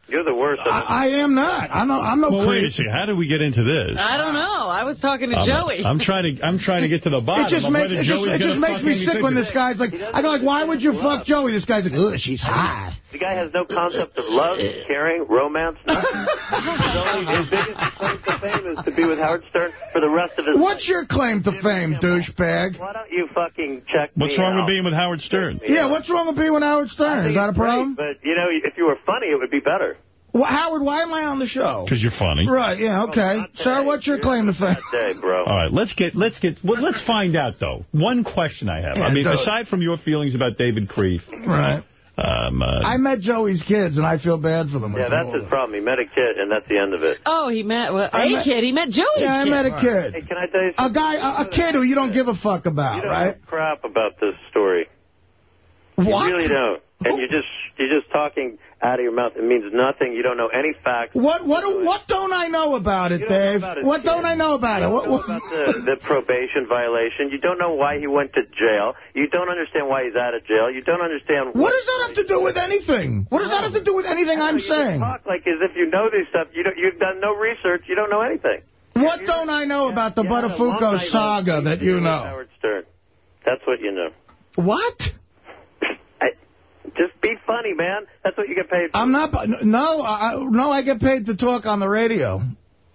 Creep. You're the worst. I, I am not. I'm no, I'm no Well, wait a creep. second. How did we get into this? I don't know. I was talking to I'm, Joey. I'm trying to I'm trying to get to the bottom. It just, of makes, it just, it just makes me Amy sick when this guy's like, I go like, why would you fuck Joey? This guy's like, ugh, she's hot. The guy has no concept of love, eh. caring, romance, nothing. his, only, his biggest claim to fame is to be with Howard Stern for the rest of his What's your claim to fame, douchebag? Why don't you fucking check What's me wrong out? with being with Howard Stern? Yeah, what's wrong with being with Howard Stern? Is that a it's great, problem? But, you know, if you were funny, it would be better. Well, Howard, why am I on the show? Because you're funny. Right, yeah, okay. Oh, not Sir, what's your claim to fame? Day, bro. All right, let's get let's get well, let's find out though. One question I have. Yeah, I mean, aside from your feelings about David Krieff, Right. Um, uh, I met Joey's kids, and I feel bad for them. Yeah, that's his problem. He met a kid, and that's the end of it. oh, he met well, I a met- kid. He met Joey's Yeah, I kid. met a Hey, kid. can I tell you A guy, a, a kid who you don't give a fuck about, You about, don't right? know crap about this story. What? You really don't. And you're just you're just talking out of your mouth. It means nothing. You don't know any facts. What what what don't I know about it, You don't know Dave? about what don't I know about it? What, what, about the, the probation violation. You don't know why he went to jail. You don't understand why he's out of jail. You don't understand what does that have to do with anything? What does that have to do with anything I'm saying? talk like as if you know this stuff. You don't, you've done no research. You don't know anything. What don't I know about the Buttafuoco saga that you know? Howard Stern. That's what you know. What? Just be funny, man. That's what you get paid for. I'm not. No, I, no, I get paid to talk on the radio.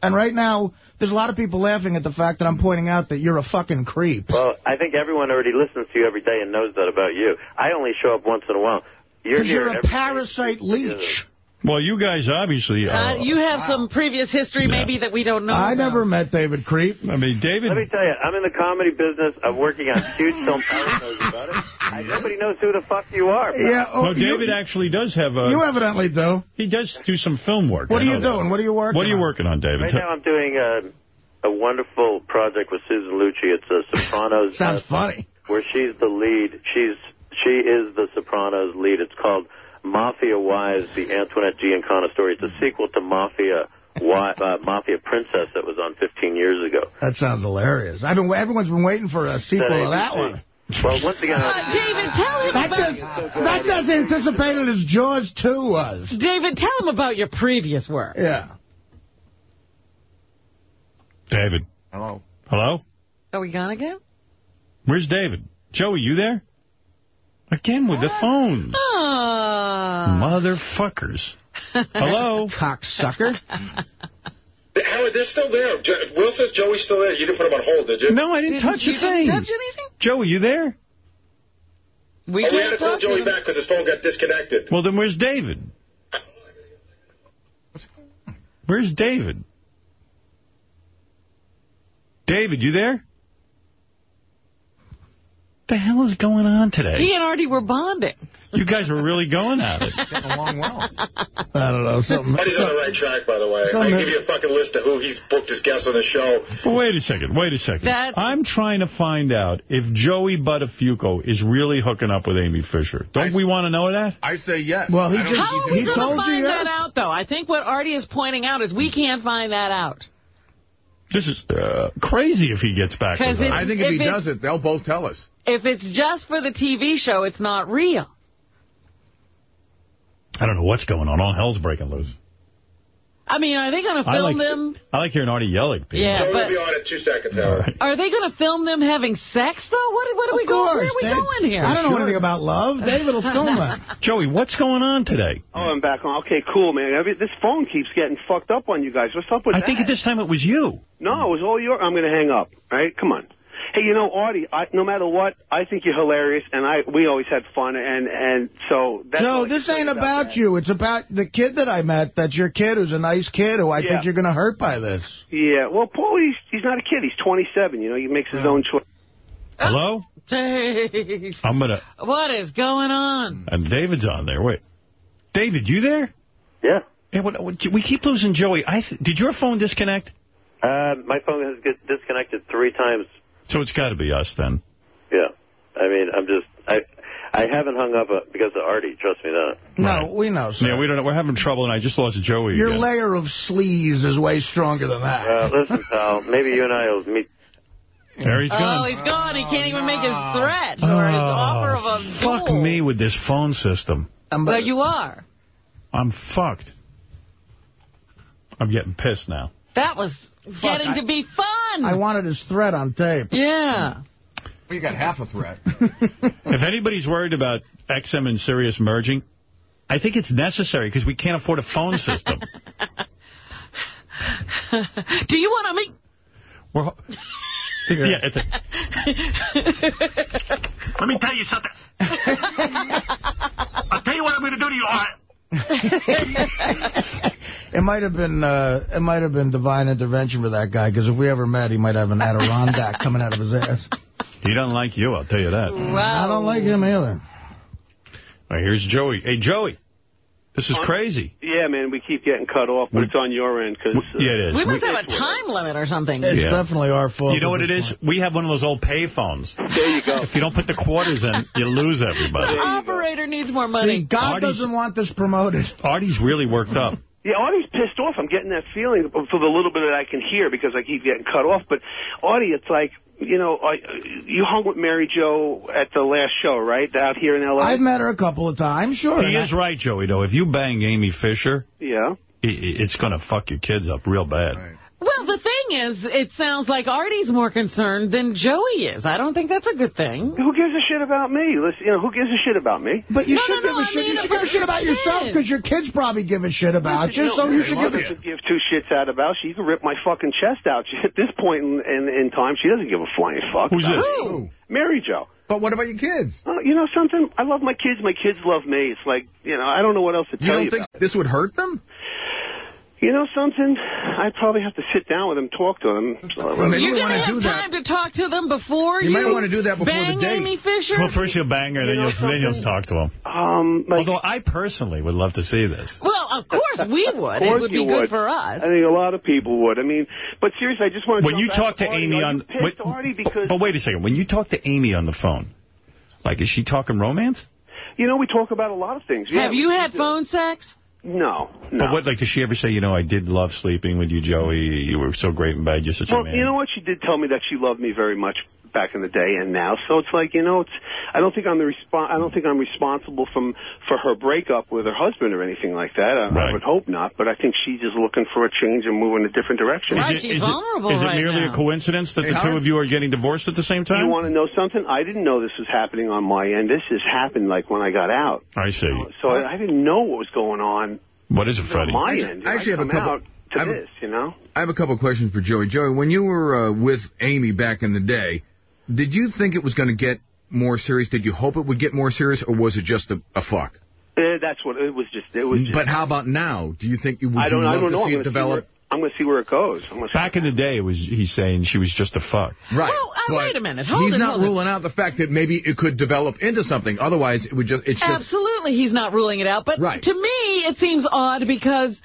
And right now, there's a lot of people laughing at the fact that I'm pointing out that you're a fucking creep. Well, I think everyone already listens to you every day and knows that about you. I only show up once in a while. You're you're a every parasite leech. Well, you guys obviously... Uh, you have some previous history maybe that we don't know I about. never met David Creep. I mean, David... Let me tell you, I'm in the comedy business. I'm working on huge film. Paris knows about it. I, nobody knows who the fuck you are. pal. Yeah, oh, no, David actually does have a... You evidently do. He does do some film work. What I are you know that. doing? What are you working What are you on? working on, David? Right now I'm doing a, a wonderful project with Susan Lucci. It's a Sopranos. Sounds uh, funny. Where she's the lead. She's She is the Sopranos lead. It's called Mafia Wives, the Antoinette Giancana story. It's a sequel to Mafia Wi- uh, Mafia Princess that was on 15 years ago. That sounds hilarious. I've been everyone's been waiting for a sequel to that one. Well, once again, Uh, David, tell him That's about... as, that's as anticipated as Jaws 2 was. David, tell him about your previous work. Yeah. David. Hello. Hello? Are we gone again? Where's David? Joey, you there? Again with the phone. Ah. Motherfuckers. Hello? Cocksucker. Howard, they're still there. Jo- Will says Joey's still there. You didn't put him on hold, did you? No, I didn't Didn't- touch you a didn't thing. touch anything? Joey, you there? We oh, we had can't to call talk to Joey back because his phone got disconnected. Well, then where's David? Where's David? David, you there? The hell is going on today? He and Artie were bonding. You guys were really going at it. Getting along well. I don't know. Something. But he's on the right track, by the way. I Something- can give you a fucking list of who he's booked as guests on the show. But wait a second, wait a second. That's- I'm trying to find out if Joey Buttafuoco is really hooking up with Amy Fisher. Don't we want to know that? I say yes. Well, he just- think How he's are we he going to told you find that yes. out, though? I think what Artie is pointing out is we can't find that out. This is uh, crazy if he gets back with 'Cause it- I think if, If he it- does it, they'll both tell us. If it's just for the TV show, it's not real. I don't know what's going on. All hell's breaking loose. I mean, are they going to I film like, them? I like hearing Artie yell at people. Yeah, Joey will but be on in two seconds, Howard. right. are they going to film them having sex, though? What, what are we Of going? Where are we Dave. going here? I don't know anything about love. David will film that. Joey, what's going on today? Oh, I'm back on. Okay, cool, man. Every, this phone keeps getting fucked up on you guys. What's up with I that? think at this time it was you. No, it was all your. I'm going to hang up. All right, come on. Hey, you know, Artie. I, no matter what, I think you're hilarious, and I we always had fun, and and so that's. No, this ain't you about you. It's about the kid that I met. That's your kid who's a nice kid who I Yeah. think you're going to hurt by this. Yeah, well, Paul, he's he's not a kid. He's 27. You know, he makes his own choice. Hello? Jeez. I'm going to... What is going on? And David's on there. Wait. David, you there? Yeah. Yeah, what, what, we keep losing Joey. I th did your phone disconnect? Uh, my phone has get disconnected three times. So it's got to be us then. Yeah. I mean, I'm just, I I haven't hung up uh, because of Artie, trust me that. No, we know, sir. Yeah, we don't know. We're having trouble, and I just lost Joey Your again. layer of sleaze is way stronger than that. Uh, listen, pal, maybe you and I will meet. there he's Oh, gone. Oh, he's gone. He can't even make his threat or his offer of a Fuck duel. me with this phone system. Well, you are. I'm fucked. I'm getting pissed now. That was getting I- to be fun. I wanted his threat on tape. yeah. Well, you got half a threat. if anybody's worried about XM and Sirius merging, I think it's necessary because we can't afford a phone system. Do you want to meet? We're, yeah, it's a, let me tell you something. I'll tell you what I'm going to do to you, all right? It might have been uh, it might have been divine intervention for that guy, because if we ever met, he might have an Adirondack coming out of his ass. He doesn't like you, I'll tell you that. All I don't like him either. right, here's Joey. Hey, Joey, this is crazy. Yeah, man, we keep getting cut off, but it's on your end because. Yeah, it is. We must have a time limit or something. It's Yeah. definitely our fault. You know what it is? point. We have one of those old pay phones. There you go. If you don't put the quarters in, you lose everybody. The everybody. operator needs more See, money. God Artie's- doesn't want this promoted. Artie's really worked up. Yeah, Artie's pissed off. I'm getting that feeling for the little bit that I can hear because I keep getting cut off. But Artie, it's like, you know, I, you hung with Mary Jo at the last show, right? Out here in L.A. I've met her a couple of times, sure. He and is right, Joey, though. If you bang Amy Fisher, yeah. i- i- it's going to fuck your kids up real bad. Well, the thing is, it sounds like Artie's more concerned than Joey is. I don't think that's a good thing. Who gives a shit about me? Listen, you know, who gives a shit about me? But you No, should no, give no, a I shit. mean you should give a shit about your yourself because your kids probably give a shit about you, so you should my give mother a should give two shits out about. She can rip my fucking chest out. She, at this point in, in, in time, she doesn't give a flying fuck. Who's this? Who? Mary Jo. But what about your kids? Uh, you know something? I love my kids. My kids love me. It's like, you know, I don't know what else to You tell you. You don't you think about. this would hurt them? You know something? I'd probably have to sit down with them, talk to them. Well, maybe You're you going to have do that. time to talk to them before You you, might wanna do that before the bang date. Amy Fisher? Well, first you'll bang her, then You know you'll then you'll talk to him. Um, like, Although I personally would love to see this. Well, of course we would. Of It would be good would. for us. I think a lot of people would. I mean, but seriously, I just want to. When you talk to Amy on, you wait- because but wait a second. When you talk to Amy on the phone, like is she talking romance? you know we talk about a lot of things. Yeah, Have you had phone sex? No, no. But what, like, does she ever say, you know, I did love sleeping with you, Joey. You were so great in bed. You're such Well, a man. you know what? She did tell me that she loved me very much back in the day and now. So it's like, you know, it's I don't think I'm the respon I don't think I'm responsible from for her breakup with her husband or anything like that. I, I would hope not, but I think she's just looking for a change and moving in a different direction. Right, is she's it, is vulnerable it, is right it merely now. a coincidence that Hey, the two Howard? of you are getting divorced at the same time? You want to know something? I didn't know this was happening on my end. This has happened like when I got out. I see. So I, I didn't know what was going on What is it, on Freddie? my I- end. I actually have a couple- out to I have this, you know? I have a couple of questions for Joey. Joey, when you were uh, with Amy back in the day, did you think it was going to get more serious? Did you hope it would get more serious, or was it just a, a fuck? Eh, that's what it was. Just it was. Just, But how about now? Do you think you would I don't. you I love don't to know. see I'm it gonna develop? where, I'm going to see where it goes. I'm gonna Back in the day, it was he's saying she was just a fuck. Right. Well, uh, wait a minute. Hold he's it, not hold it. ruling out the fact that maybe it could develop into something. Otherwise, it would just it's just Absolutely, he's not ruling it out. But Right. to me, it seems odd because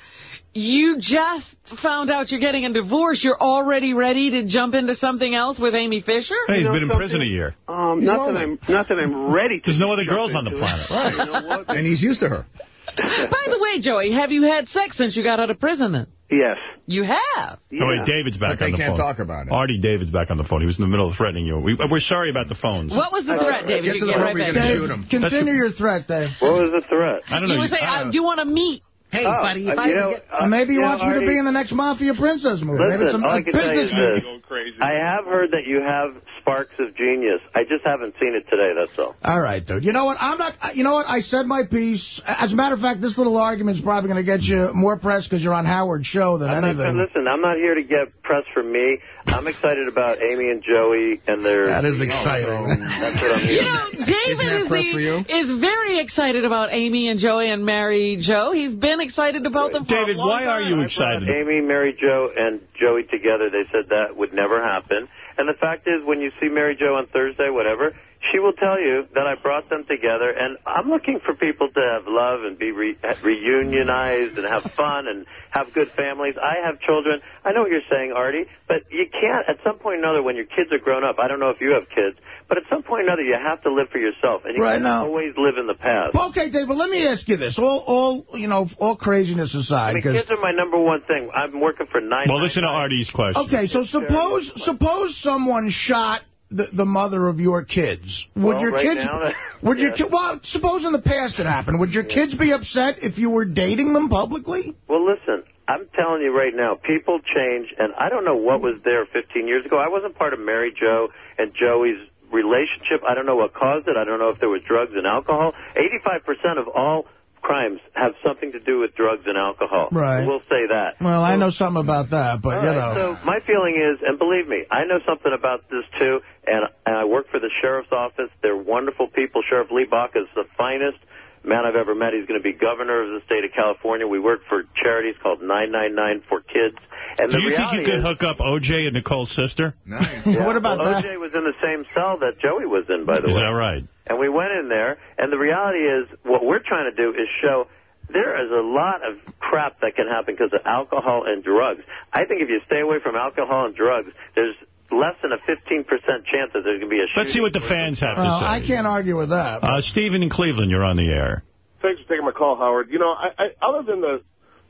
you just found out you're getting a divorce. You're already ready to jump into something else with Amy Fisher? Hey, he's know been in prison a year. Um, He's not that. I'm not that I'm ready. to There's no other girls on the planet. Right. You know and he's used to her. By the way, Joey, have you had sex since you got out of prison then? Yes. You have. Yeah. Oh, wait, David's back But they on the can't phone. talk about it. Artie, David's back on the phone. He was in the middle of threatening you. We, we're sorry about the phones. What was the threat, David? Get you to the get point right where back. Dave, shoot him. continue your threat, Dave. What was the threat? I don't You know. were saying, uh, do you want to meet? Hey, Oh, buddy, if uh, I you ever know, get... uh, Maybe he you know, wants you to be in the next Mafia Princess movie. Maybe it's Listen, a, all I a can tell you business is movie. this. I have heard that you have sparks of genius. I just haven't seen it today, that's all. All right, dude. You know what? I'm not. You know what? I said my piece. As a matter of fact, this little argument's probably going to get you more press because you're on Howard's show than I'm not, anything. listen, I'm not here to get press from me. I'm excited about Amy and Joey and their... That is Oh, exciting. so that's what I'm here You know, David that is, press you? is very excited about Amy and Joey and Mary Jo. He's been excited about them for David, a long why are you excited? Amy, Mary Jo, and Joey together, they said that would never happen. And the fact is, when you see Mary Jo on Thursday, whatever, she will tell you that I brought them together. And I'm looking for people to have love and be re- reunionized and have fun and have good families. I have children. I know what you're saying, Artie, but you can't, at some point or another, when your kids are grown up, I don't know if you have kids, but at some point or another, you have to live for yourself. And you Right can't now. always live in the past. Well, okay, Dave, but let me ask you this. All, all you know, all craziness aside. I aside, mean, because kids are my number one thing. I'm working for nine. Well, listen to Artie's question. Okay, so suppose suppose someone shot the, the mother of your kids. Would Well, your right kids now, would your yeah. ki- well suppose in the past it happened. Would your kids be upset if you were dating them publicly? Well, listen, I'm telling you right now, people change, and I don't know what was there 15 years ago. I wasn't part of Mary Jo and Joey's relationship. I don't know what caused it. I don't know if there was drugs and alcohol. 85% of all crimes have something to do with drugs and alcohol. Right. We'll say that. Well, I know something about that, but you right, know. So my feeling is, and believe me, I know something about this too, and, and I work for the sheriff's office. They're wonderful people. Sheriff Lee Baca is the finest man I've ever met. He's going to be governor of the state of California. We work for charities called 999 for Kids. And Do the you think you could is, hook up O.J. and Nicole's sister? Yeah, What about well, that? OJ was in the same cell that Joey was in, by the Is way. Is that right? And we went in there, and the reality is, what we're trying to do is show there is a lot of crap that can happen because of alcohol and drugs. I think if you stay away from alcohol and drugs, there's less than a 15% chance that there's going to be a shooting. Let's see what the fans have to Well, say. I can't argue with that. Uh, Stephen in Cleveland, you're on the air. Thanks for taking my call, Howard. You know, I, I other than the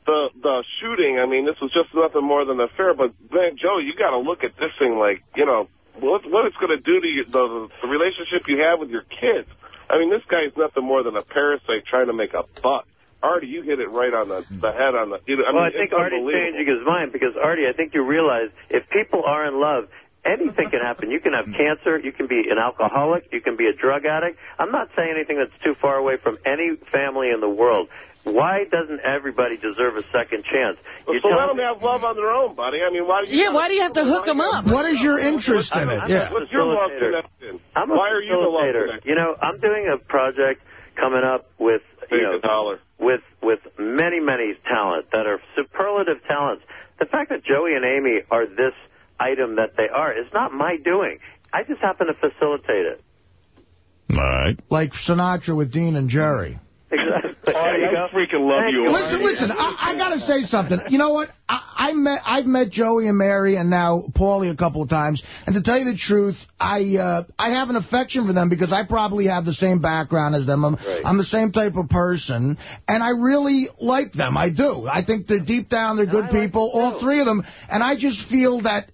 the the shooting, I mean, this was just nothing more than an affair. But man, Joe, you got to look at this thing like you know what what it's going to do to you, the the relationship you have with your kids. I mean, this guy's nothing more than a parasite trying to make a buck. Artie, you hit it right on the, the head on the. I mean, well, I it's think Artie's changing his mind because Artie, I think you realize if people are in love, anything can happen. You can have cancer, you can be an alcoholic, you can be a drug addict. I'm not saying anything that's too far away from any family in the world. Why doesn't everybody deserve a second chance? Well, You're so let them have love on their own, buddy. I mean, why do you? Yeah, why do you have to hook them up? What is your interest in it? I'm Yeah. What's your love facilitator. connection? I'm a Why are you the love facilitator. connection? You know, I'm doing a project coming up with you know dollar. with with many many talent that are superlative talents. The fact that Joey and Amy are this item that they are. It's not my doing. I just happen to facilitate it. All right. Like Sinatra with Dean and Jerry. Exactly. Artie, I freaking love Thank you. you. Listen, listen. I, I got to say something. You know what? I, I met, I've met Joey and Mary, and now Paulie a couple of times. And to tell you the truth, I, uh, I have an affection for them because I probably have the same background as them. I'm, Right. I'm the same type of person, and I really like them. I do. I think they're deep down, they're good like people, all three of them. And I just feel that.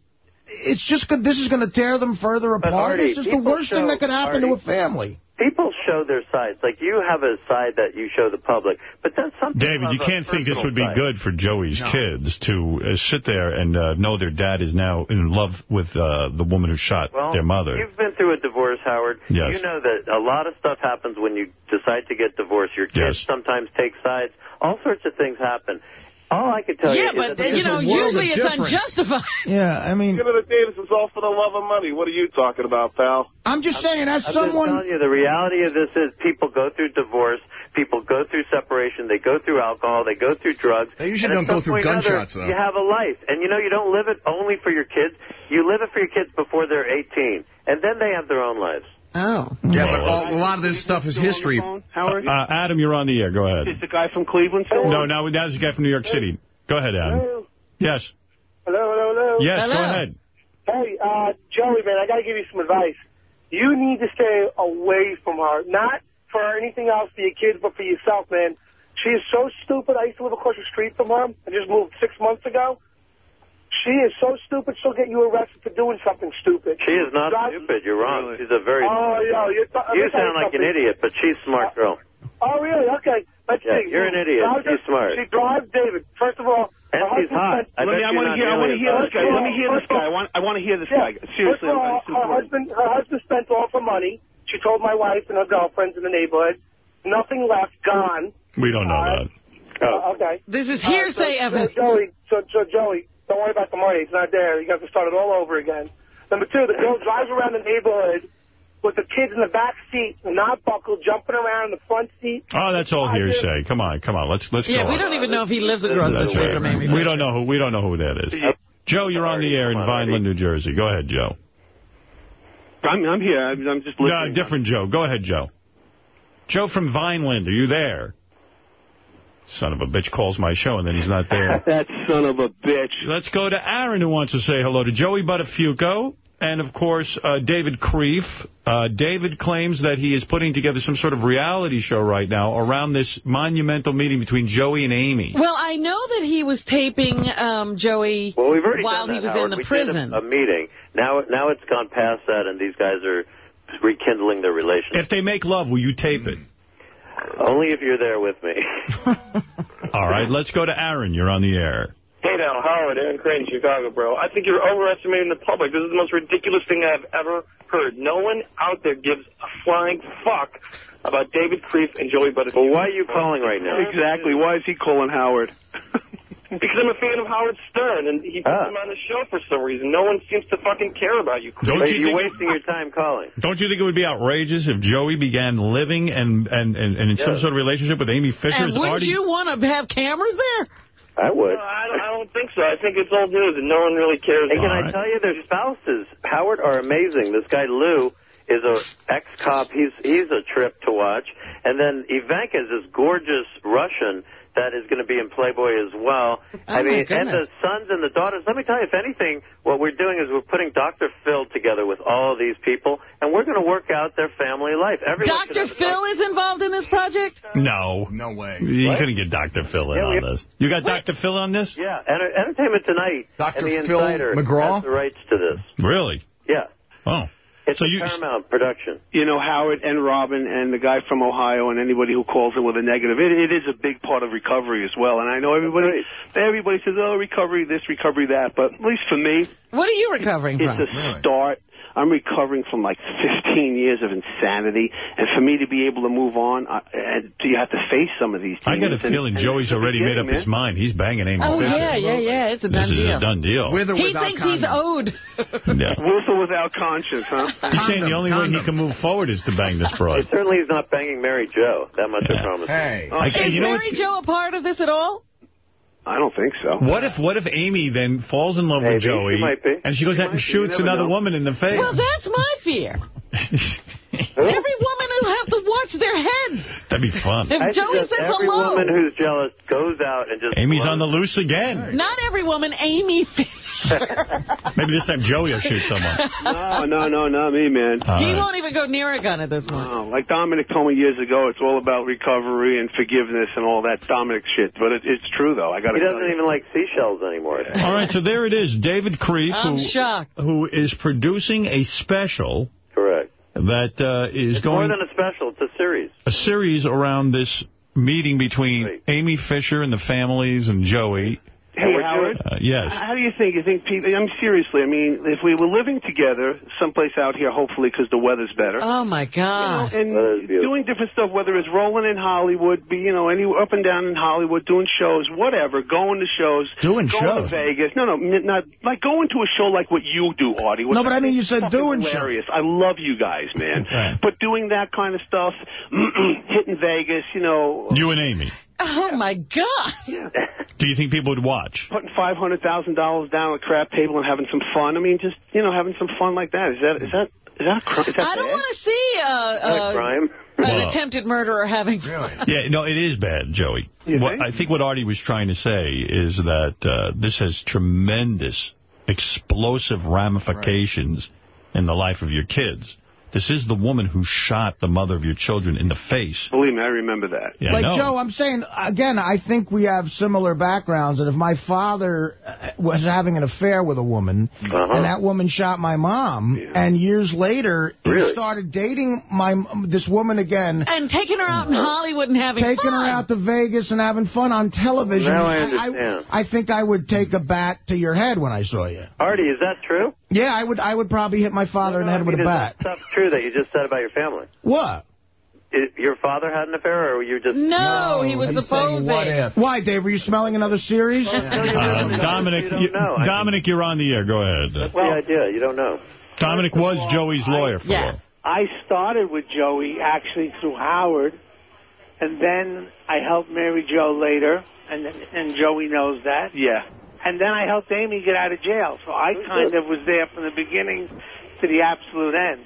It's just good. This is going to tear them further apart. Artie, this is the people worst thing that could happen to a family. People show their sides. Like you have a side that you show the public, but that's something... David, you can't think this would be side. good for Joey's kids to uh, sit there and uh, know their dad is now in love with uh, the woman who shot Well, their mother. You've been through a divorce, Howard. Yes. You know that a lot of stuff happens when you decide to get divorced. Your kids Yes. sometimes take sides. All sorts of things happen. All I can tell Yeah, you is but, that you know, usually it's unjustified. Yeah, I mean, At the end of the day, is all for the love of money. What are you talking about, pal? I'm just saying, as I'm someone... just telling you, the reality of this is people go through divorce, people go through separation, they go through alcohol, they go through drugs. They usually don't go through point or gunshots, though. You have a life, and you know you don't live it only for your kids. You live it for your kids before they're 18, and then they have their own lives. Oh. Yeah, but all, a lot of this stuff is history. Howard? Uh, Adam, you're on the air. Go ahead. Is the guy from Cleveland still No, on? now now's the guy from New York City. Go ahead, Adam. Hello, Yes. hello, hello. hello. Yes, Hello. go ahead. Hey, uh, Joey, man, I got to give you some advice. You need to stay away from her. Not for anything else for your kids, but for yourself, man. She is so stupid. I used to live across the street from her. I just moved six months ago. She is so stupid, she'll get you arrested for doing something stupid. She is not Drive- stupid. You're wrong. She's a very. Oh, yeah. You're you let me tell sound like an idiot, but she's a smart girl. Oh, really? Okay. Let's Yeah, see. you're an idiot. Drives She's her- smart. She drives David. First of all, And her she's hot. spent- I Let me, I want to hear. I want to hear this hot. guy. Let me hear this guy. I want. I want to hear this Yeah. guy. Seriously, First of all, it's her husband, her husband spent all her money. She told my wife and her girlfriends in the neighborhood. Nothing left, gone. We don't know All that. Uh, okay. This is Uh, hearsay so, evidence. So Joey, so, so Joey, don't worry about the money. It's not there. You have to start it all over again. Number two, the girl drives around the neighborhood with the kids in the back seat, not buckled, jumping around in the front seat. Oh, that's all hearsay. Come on, come on. Let's let's Yeah, go we on. don't even know if he lives across the street right. from Amy. We don't know who we don't know who that is. Joe, you're on the air in Vineland, New Jersey. Go ahead, Joe. I'm, I'm here. I'm, I'm just No, different Joe. Go ahead, Joe. Joe from Vineland, are you there? Son of a bitch calls my show and then he's not there. that son of a bitch. Let's go to Aaron who wants to say hello to Joey Buttafuoco and, of course, uh, David Krieff. Uh, David claims that he is putting together some sort of reality show right now around this monumental meeting between Joey and Amy. Well, I know that he was taping um, Joey Well, we've already while done he was Howard. in the we prison. A, a meeting. Now, now it's gone past that, and these guys are rekindling their relationship. If they make love, will you tape it? Only if you're there with me. All right, let's go to Aaron. You're on the air. Hey now, Howard, Aaron Crane, Chicago, bro. I think you're overestimating the public. This is the most ridiculous thing I've ever heard. No one out there gives a flying fuck about David Krieff and Joey Buttafuoco. Well, why are you calling right now? Exactly. Why is he calling Howard? Because I'm a fan of Howard Stern, and he puts Ah. him on the show for some reason. No one seems to fucking care about you. Don't you you're think- wasting your time calling. Don't you think it would be outrageous if Joey began living and and, and, and in some sort of relationship with Amy Fisher? and wouldn't you want to have cameras there? I would. No, I, don't, I don't think so. I think it's old news, and no one really cares. Hey, can All I tell you, their spouses, Howard, are amazing. This guy, Lou, is a ex-cop. He's he's a trip to watch. And then Ivanka is this gorgeous Russian that is going to be in Playboy as well. Oh, I my mean, and the sons and the daughters. Let me tell you, if anything, what we're doing is we're putting Dr. Phil together with all of these people, and we're going to work out their family life. Everyone Dr. Phil is involved in this project? No. No way. You What? couldn't get Dr. Phil in Yeah, on this. You got Dr. Phil on this? Yeah, Enter- Entertainment Tonight Dr. and the Phil Insider McGraw? has the rights to this. Really? Yeah. Oh. It's a Paramount production. you know, Howard and Robin and the guy from Ohio and anybody who calls in with a negative, it, it is a big part of recovery as well. And I know everybody, everybody says, oh, recovery this, recovery that, but at least for me, What are you recovering it's from? It's a start. I'm recovering from like 15 years of insanity, and for me to be able to move on, I, and you have to face some of these. I got a feeling and Joey's it's the already made beginning, up his mind. He's banging Amy Oh, Fisher. yeah, yeah, yeah. It's a done This done is deal. a done deal. he thinks he's owed. Yeah. With or without conscience, huh? He's saying the only way he can move forward is to bang this broad. It certainly is not banging Mary Jo. That much I promise. Hey. I- Is you know Mary what's- Jo a part of this at all? I don't think so. What if what if Amy then falls in love Maybe, with Joey she might be. and she goes She out and might be, you shoots another know. woman in the face? Well, that's my fear. Every woman will have to watch their heads. That'd be fun. If I Joey says every hello. woman who's jealous goes out and just... Amy's runs. on the loose again. Not every woman, Amy Fisher. Maybe this time Joey will shoot someone. No, no, no, not me, man. All he right. won't even go near a gun at this point. Oh, like Dominic told me years ago, it's all about recovery and forgiveness and all that Dominic shit. But it, it's true, though. I got to He doesn't even like seashells anymore. All right, so there it is. David Krieff, I'm who, shocked. who is producing a special Correct. That uh, is It's more going than a special. It's a series. a series around this meeting between Amy Fisher and the families and Joey. Hey, Howard. Uh, yes. How do you think? You think people? I'm seriously. I mean, if we were living together, someplace out here, hopefully, because the weather's better. Oh, my God. You know, and doing different stuff, whether it's rolling in Hollywood, be you know, any up and down in Hollywood, doing shows, whatever, going to shows, Doing going shows? to Vegas. No, no, n- not like going to a show like what you do, Artie. No, but I mean, you said fucking doing shows. hilarious. I love you guys, man. Right. But doing that kind of stuff, hitting Vegas, you know, You and Amy. Oh, my God. Do you think people would watch? putting five hundred thousand dollars down on a crap table and having some fun. I mean, just you know, having some fun like that. Is that is that is that a crime? Is that I don't want to see uh, uh, crime? an Well- attempted murderer having fun. Yeah, no, it is bad, Joey. You What. I think what Artie was trying to say is that uh, this has tremendous, explosive ramifications in the life of your kids. This is the woman who shot the mother of your children in the face. Believe me, I remember that. Yeah, I like. Joe, I'm saying, again, I think we have similar backgrounds. And if my father uh, was having an affair with a woman, Uh-huh. and that woman shot my mom, and years later, he started dating my this woman again, And taking her out in Hollywood and having taking fun. her out to Vegas and having fun on television. Now I I, understand. I think I would take a bat to your head when I saw you. Artie, is that true? Yeah, I would I would probably hit my father in the I head mean, with a bat. That's stuff true that you just said about your family? What? I your father had an affair, or were you just... No, he was supposing. Why, Dave? Were you smelling another series? Uh, Dominic, You don't you- know. I mean- Dominic, you're on the air. Go ahead. That's the idea. You don't know. Dominic was Joey's lawyer for a Yes. while. I started with Joey actually through Howard, and then I helped Mary Jo later, and and Joey knows that. Yeah. And then I helped Amy get out of jail, so I kind of was there from the beginning to the absolute end.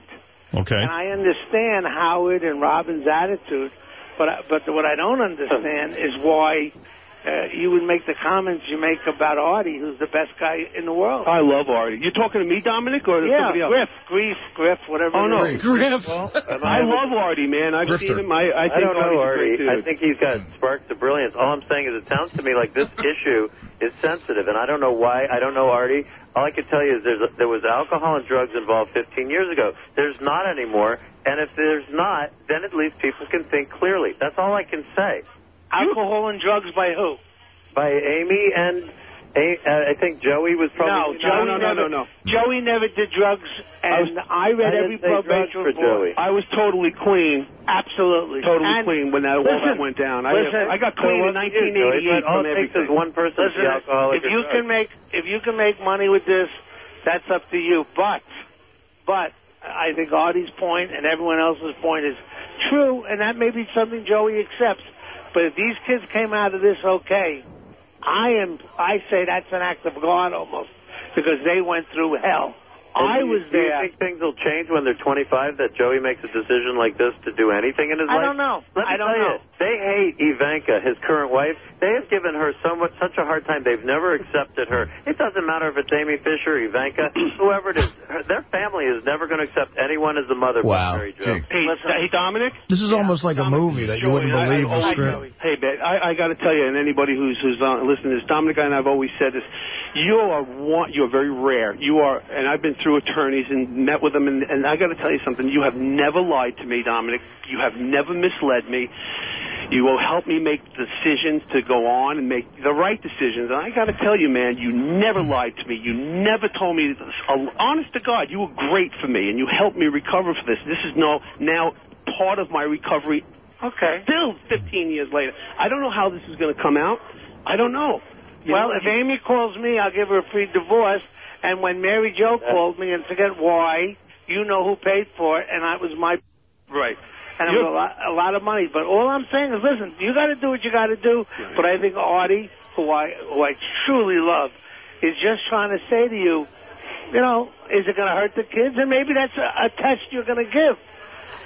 Okay. And I understand Howard and Robin's attitude, but I, but what I don't understand is why uh, you would make the comments you make about Artie, who's the best guy in the world. I love Artie. You're talking to me, Dominic, or to yeah, somebody else? Griff, Grief, Griff, whatever. Oh, no. is. Griff. I love Artie, man. I've Grifter. seen him. I, I I, think don't know, Artie's Artie. I think he's got sparks of brilliance. All I'm saying is it sounds to me like this issue is sensitive, and I don't know why. I don't know, Artie. All I can tell you is there's a, there was alcohol and drugs involved 15 years ago. There's not anymore, and if there's not, then at least people can think clearly. That's all I can say. Alcohol and drugs by who? By Amy and uh, I think Joey was No, probably Joey no, no, never, no, no. Joey never did drugs, and I, read I every probation report. Joey. I was totally clean. Absolutely, Totally And clean when that, all that went down. I, listen, I got So clean in what do you do, Joey? 1988 All it takes is one person to Listen, be alcoholic if you can make if you can make money with this, that's up to you. But but I think Artie's point and everyone else's point is true, and that may be something Joey accepts. But if these kids came out of this okay, I am I say that's an act of God almost because they went through hell. And I do you- do you think things will change when they're 25? That Joey makes a decision like this to do anything in his I life? I don't know. Let me I don't tell know. you, they hate Ivanka, his current wife. They have given her so much, such a hard time. They've never accepted her. It doesn't matter if it's Amy Fisher, Ivanka, whoever it is. Her, their family is never going to accept anyone as the mother Wow. Mary Jo. Hey, hey, Dominic? This is almost like a movie that you wouldn't I- I- believe the I- script. Hey, man, I, I got to tell you, and anybody who's who's listening to this, Dominic and I have always said this: you are one, you are very rare. You are, and I've been through attorneys and met with them, and, and I got to tell you something. You have never lied to me, Dominic. You have never misled me. You will help me make decisions to go on and make the right decisions. And I got to tell you, man, you never lied to me. You never told me this. Honest to God, you were great for me, and you helped me recover for this. This is now, now part of my recovery. Okay. Still 15 years later. I don't know how this is going to come out. I don't know. You well, know, if Amy calls me, I'll give her a free divorce. And when Mary Jo called me, and forget why, you know who paid for it, and that was my right. And it was a lot, a lot of money. But all I'm saying is, listen, you got to do what you got to do. But I think Artie, who I who I truly love, is just trying to say to you, you know, is it going to hurt the kids? And maybe that's a, a test you're going to give.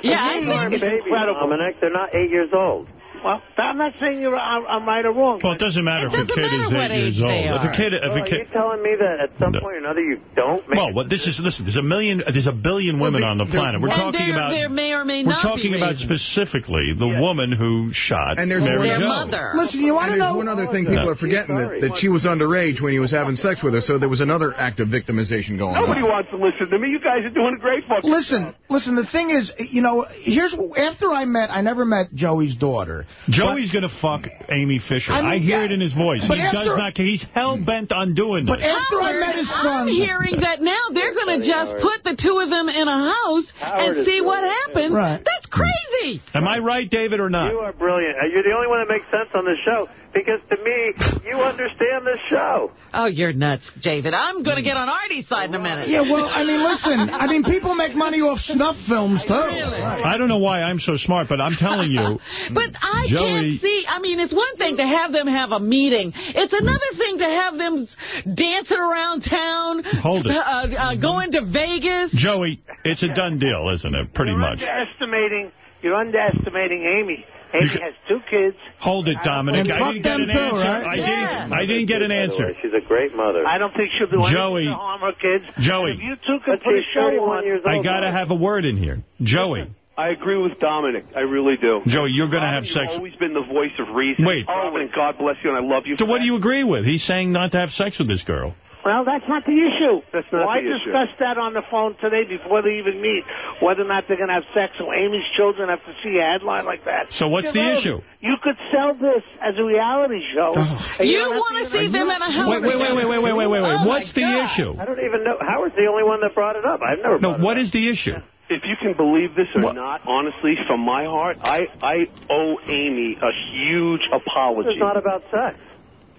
Yeah, I And think- it's incredible. Dominic, they're not eight years old. Well, I'm not saying you're I'm, I'm right or wrong. Well, it doesn't matter if a kid is eight years old. If a kid, if Well, a are you telling me that at some point or another you don't make well, what this is, listen, there's a million, there's a billion women on the planet. We're talking there, about, there may or may not. we're talking be about reasons. specifically the woman who shot And there's Mary Their Jo. mother. Listen, you want And to there's know... one other thing people are forgetting, that, that she was underage when he was having sex with her, so there was another act of victimization going Nobody on. wants to listen to me. You guys are doing a great fucking Listen, listen, the thing is, you know, here's, after I met, I never met Joey's daughter. Joey's going to fuck Amy Fisher. I I, hear yeah, it in his voice. but He after- does not. He's hell bent on doing this. But after I met his son... I'm hearing that now they're going to just put the two of them in a house Howard and see what happens. Right. That's crazy. Am I right, David, or not? You are brilliant. Uh, You're the only one that makes sense on this show because to me, you understand this show. Oh, you're nuts, David. I'm going to get on Artie's side in a minute. Yeah, well, I mean, listen, I mean, people make money off snuff films, too. I don't know why I'm so smart, but I'm telling you. But I Joey- can't see. I mean, it's one thing to have them have a meeting. It's another thing to have them dancing around town. Hold it. Uh, uh, going to Vegas. Joey, it's a done deal, isn't it? Pretty you're much. underestimating. You're underestimating Amy. Amy has two kids. Hold it, Dominic. And I fuck didn't get an too, answer. right? I Yeah. didn't. I didn't get an answer. way, She's a great mother. I don't think she'll do anything Joey. to harm her kids. Joey. And if you two can put a she's show on. I got to have a word in here. Joey. I agree with Dominic. I really do. Joey, you're going to have sex. You've sex. always been the voice of reason. Wait. Oh, and God bless you, and I love you. So what do you agree with? He's saying not to have sex with this girl. Well, that's not the issue. That's not Why the issue. I discussed that on the phone today before they even meet, whether or not they're going to have sex. So Amy's children have to see a headline like that. So what's you the know, issue? You could sell this as a reality show. Oh. You, you want to see them in a house. Wait, wait, wait, wait, wait, wait, wait, wait. Oh what's the issue? I don't even know. Howard's the only one that brought it up. I've never No, what is the issue? Yeah if you can believe this or what? not, honestly, from my heart, I, I owe Amy a huge apology. It's not about sex.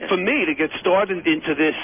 For me to get started into this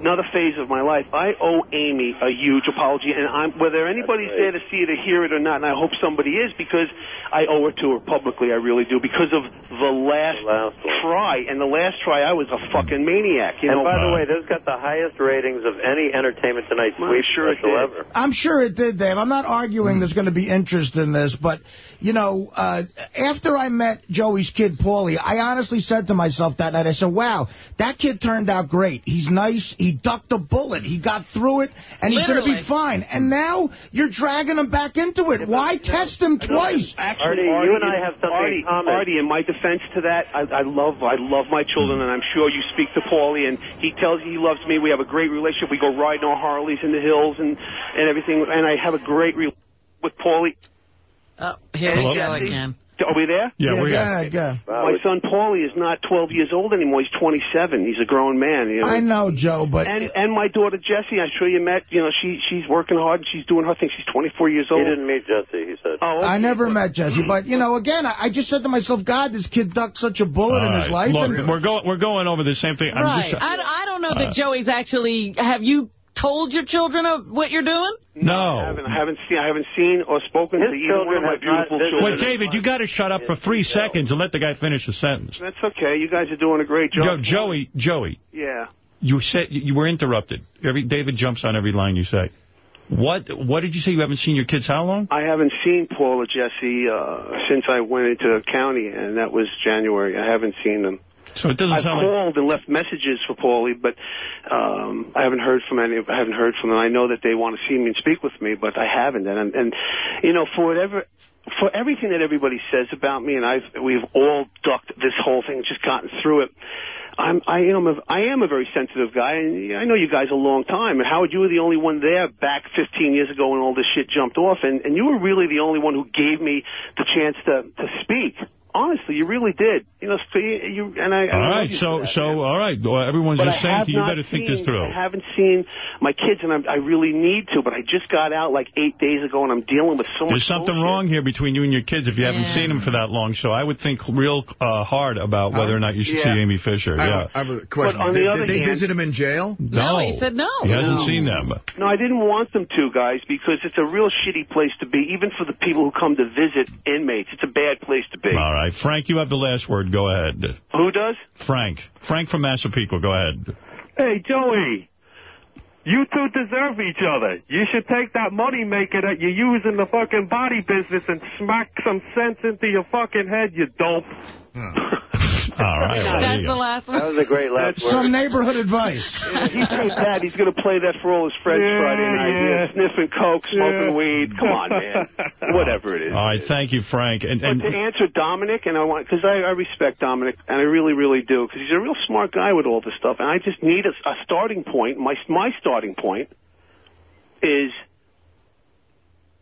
another phase of my life, I owe Amy a huge apology, and I'm whether anybody's That's there to see it or hear it or not, and I hope somebody is because I owe it to her publicly. I really do because of the last, last try, and the last try I was a fucking maniac. You And know, by the way, this got the highest ratings of any Entertainment Tonight I'm sweep sure it special ever. I'm sure it did, Dave. I'm not arguing hmm. there's going to be interest in this, but, you know, uh, after I met Joey's kid, Paulie, I honestly said to myself that night, I said, wow, that kid turned out great. He's nice. He ducked a bullet. He got through it, and he's going to be fine. And now you're dragging him back into it. Why test him twice? Actually, Artie, you and I have something Artie, in common. Artie, in my defense to that, I, I love I love my children, and I'm sure you speak to Paulie, and he tells you he loves me. We have a great relationship. We go riding our Harleys in the hills and and everything, and I have a great relationship with Paulie. Oh, here Hello? we go again. Are we there? Yeah, we're go here. ahead, go. Wow, My son Paulie is not 12 years old anymore. He's 27. He's a grown man. You know? I know, Joe, but... and and my daughter Jessie, I'm sure you met. You know, she she's working hard. and She's doing her thing. She's 24 years He old. didn't meet Jesse, he said. Oh, I never met Jesse, but, you know, again, I I just said to myself, God, this kid ducked such a bullet All in his right. life. Look, and- we're going we're going over the same thing. I'm right. just I, I don't know that Uh, Joey's actually... Have you told your children of what you're doing? I no. haven't, I haven't seen I haven't seen or spoken His to either one of my have not beautiful children. Wait, David, you got to shut up for three seconds and let the guy finish the sentence. That's okay. You guys are doing a great Jo job. Joey, Joey, Yeah. you said you were interrupted. Every David jumps on every line you say. What What did you say? You haven't seen your kids how long? I haven't seen Paul or Jesse uh, since I went into the county, and that was January. I haven't seen them. So it doesn't I've sound like. called and left messages for Paulie, but um, I haven't heard from any. I haven't heard from them. I know that they want to see me and speak with me, but I haven't. And and you know, for whatever, for everything that everybody says about me, and I've we've all ducked this whole thing, just gotten through it. I'm I am a I am a very sensitive guy, and I know you guys a long time. And Howard, you were the only one there back 15 years ago when all this shit jumped off, and and you were really the only one who gave me the chance to to speak. Honestly, you really did. You know, so you, you and I. I All love right, so that, so man. all right. Well, everyone's But just I saying to you, you not better think this through. I haven't seen my kids, and I, I really need to. But I just got out like eight days ago, and I'm dealing with so much. There's something wrong here between you and your kids if you haven't seen them for that long. So I would think real uh, hard about whether or not you should Yeah. see Amy Fisher. I, Yeah. I have a question. But on the other did they visit him in jail? No, he said no. He hasn't No. seen them. No, I didn't want them to, guys, because it's a real shitty place to be, even for the people who come to visit inmates. It's a bad place to be. All right, Frank, you have the last word. Go ahead. Who does? Frank. Frank from Massapequa. Go ahead. Hey, Joey. You two deserve each other. You should take that money maker that you use in the fucking body business and smack some sense into your fucking head, you dope. All right. well, That's the last one. That was a great last word. Some neighborhood advice. he thinks that he's going to play that for all his friends Yeah, Friday night. yeah. Yeah, sniffing coke, smoking Yeah. weed. Come on, man. Whatever it is. All right, thank you, Frank. And, But and to answer Dominic, and I want because I, I respect Dominic, and I really, really do, because he's a real smart guy with all this stuff, and I just need a, a starting point. My my starting point is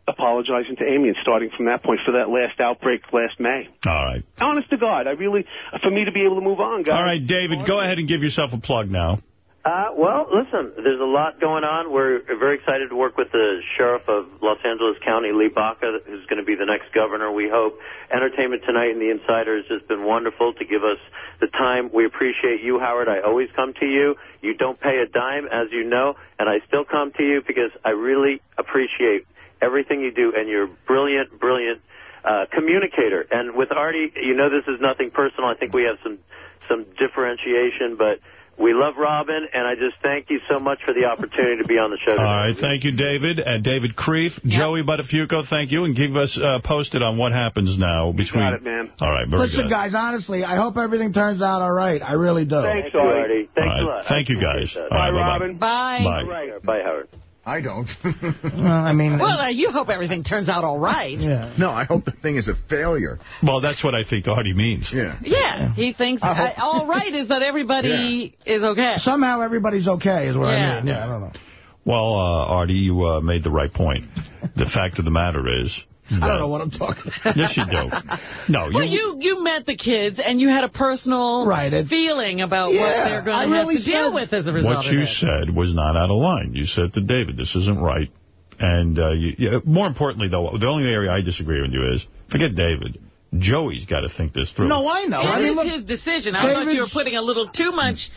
apologizing to Amy and starting from that point for that last outbreak last May. all right. Honest to God, I really, for me to be able to move on, guys. All right, David, go ahead and give yourself a plug now. Uh, well, listen, there's a lot going on. We're very excited to work with the sheriff of Los Angeles County, Lee Baca, who's going to be the next governor, we hope. Entertainment Tonight and The Insider has just been wonderful to give us the time. We appreciate you, Howard. I always come to you. You don't pay a dime, as you know, and I still come to you because I really appreciate everything you do, and you're brilliant, brilliant uh, communicator. And with Artie, you know this is nothing personal. I think we have some some differentiation, but we love Robin, and I just thank you so much for the opportunity to be on the show. All today. right, thank you, David. And David Krieff, Joey Buttafuoco, thank you. And keep us uh, posted on what happens now between... got it, man. All right, very Listen, good. guys, honestly, I hope everything turns out all right. I really do. Thanks, Thank Artie. Artie. Thanks All a lot. Thank you, guys. All right, Bye, bye-bye. Robin. Bye. Bye. Bye, Howard. I don't. Well, I mean, Well, uh, you hope everything turns out all right. yeah. no, I hope the thing is a failure. Well, that's what I think Artie means. Yeah. Yeah, he thinks uh, all right is that everybody is okay. Somehow everybody's okay is what Yeah. I mean. Yeah, I don't know. Well, uh, Artie, you uh, made the right point. The fact of the matter is... I don't know what I'm talking about. Yes, you do. No, Well, you you met the kids and you had a personal Right, it- feeling about what they're going I to have to deal with as a result What of you it. said was not out of line. You said to David, this isn't right. And uh, you, yeah, more importantly, though, the only area I disagree with you is, forget David, Joey's got to think this through. No, I know. It I mean, is look, his decision. I thought you were putting a little too much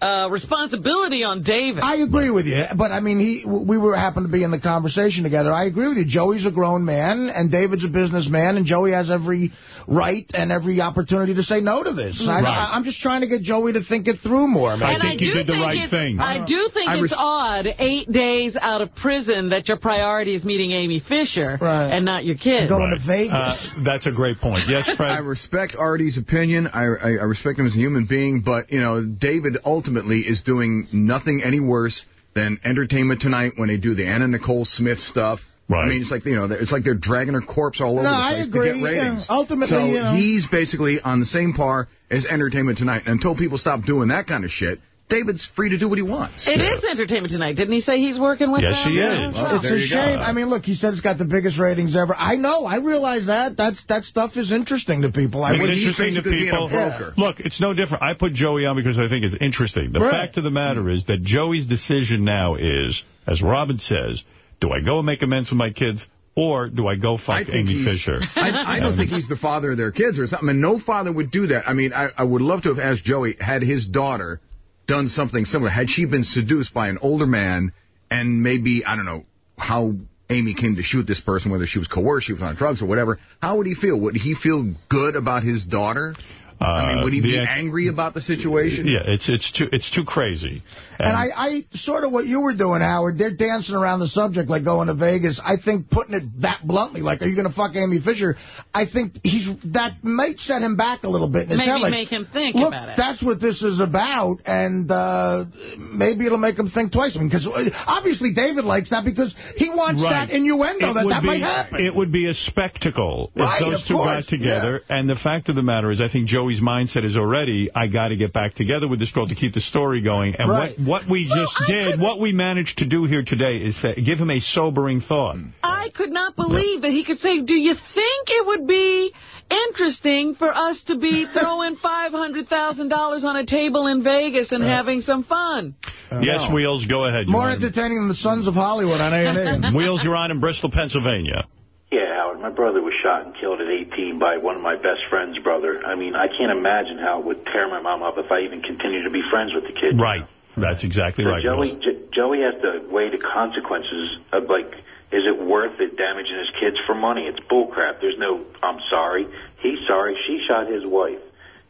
uh, responsibility on David. I agree with you, but I mean, he we were happened to be in the conversation together. I agree with you. Joey's a grown man, and David's a businessman, and Joey has every right and every opportunity to say no to this. I, Right. I, I'm just trying to get Joey to think it through more, man. I and think I you do did the right thing. I do think I it's odd, eight days out of prison, that your priority is meeting Amy Fisher Right. and not your kids. Going Right. to Vegas. Uh, that's a great point. Yes, Fred? I respect Artie's opinion. I, I, I respect him as a human being, but you know, David ultimately is doing nothing any worse than Entertainment Tonight when they do the Anna Nicole Smith stuff. Right. I mean, it's like you know, it's like they're dragging her corpse all over No, the I place agree. to get ratings. Yeah, ultimately, so you know. he's basically on the same par as Entertainment Tonight. And until people stop doing that kind of shit, David's free to do what he wants. It is Entertainment Tonight. Didn't he say he's working with Yes, them? he is. well? Oh, it's a you go. shame. I mean, look, he said it's got the biggest ratings ever. I know. I realize that. That's That stuff is interesting to people. I It's would- he's interesting to basically being a people. broker. Look, it's no different. I put Joey on because I think it's interesting. The Right. fact of the matter is that Joey's decision now is, as Robin says, do I go and make amends with my kids, or do I go fuck think Amy Fisher? I, I don't think he's the father of their kids or something. And no father would do that. I mean, I, I would love to have asked Joey, had his daughter done something similar, had she been seduced by an older man and maybe, I don't know, how Amy came to shoot this person, whether she was coerced, she was on drugs or whatever, how would he feel? Would he feel good about his daughter? I mean, would he Uh, be angry about the situation? Yeah, it's it's too it's too crazy. And I, I sort of what you were doing, Howard. They're dancing around the subject like going to Vegas. I think putting it that bluntly, like, are you going to fuck Amy Fisher? I think he's that might set him back a little bit. in his Maybe head, like, make him think Look, about it. that's what this is about, and uh, maybe it'll make him think twice. Because obviously David likes that because he wants Right. that innuendo It that that be, might happen. It would be a spectacle Right, if those two course, got together. And the fact of the matter is, I think Joey Joey's mindset is already, I got to get back together with this girl to keep the story going. And Right. what, what we just did, what we managed to do here today is say, give him a sobering thought. I could not believe that he could say, do you think it would be interesting for us to be throwing $500,000 on a table in Vegas and uh-huh. having some fun? Uh, yes, Wheels, go ahead. More entertaining than the Sons of Hollywood on A&E. Wheels, you're on in Bristol, Pennsylvania. Yeah, Howard. My brother was shot and killed at 18 by one of my best friend's brother. I mean, I can't imagine how it would tear my mom up if I even continued to be friends with the kid. Right. That's exactly So right. Joey, Joey has to weigh the consequences of like, is it worth it damaging his kids for money? It's bullcrap. There's no, I'm sorry. He's sorry. She shot his wife.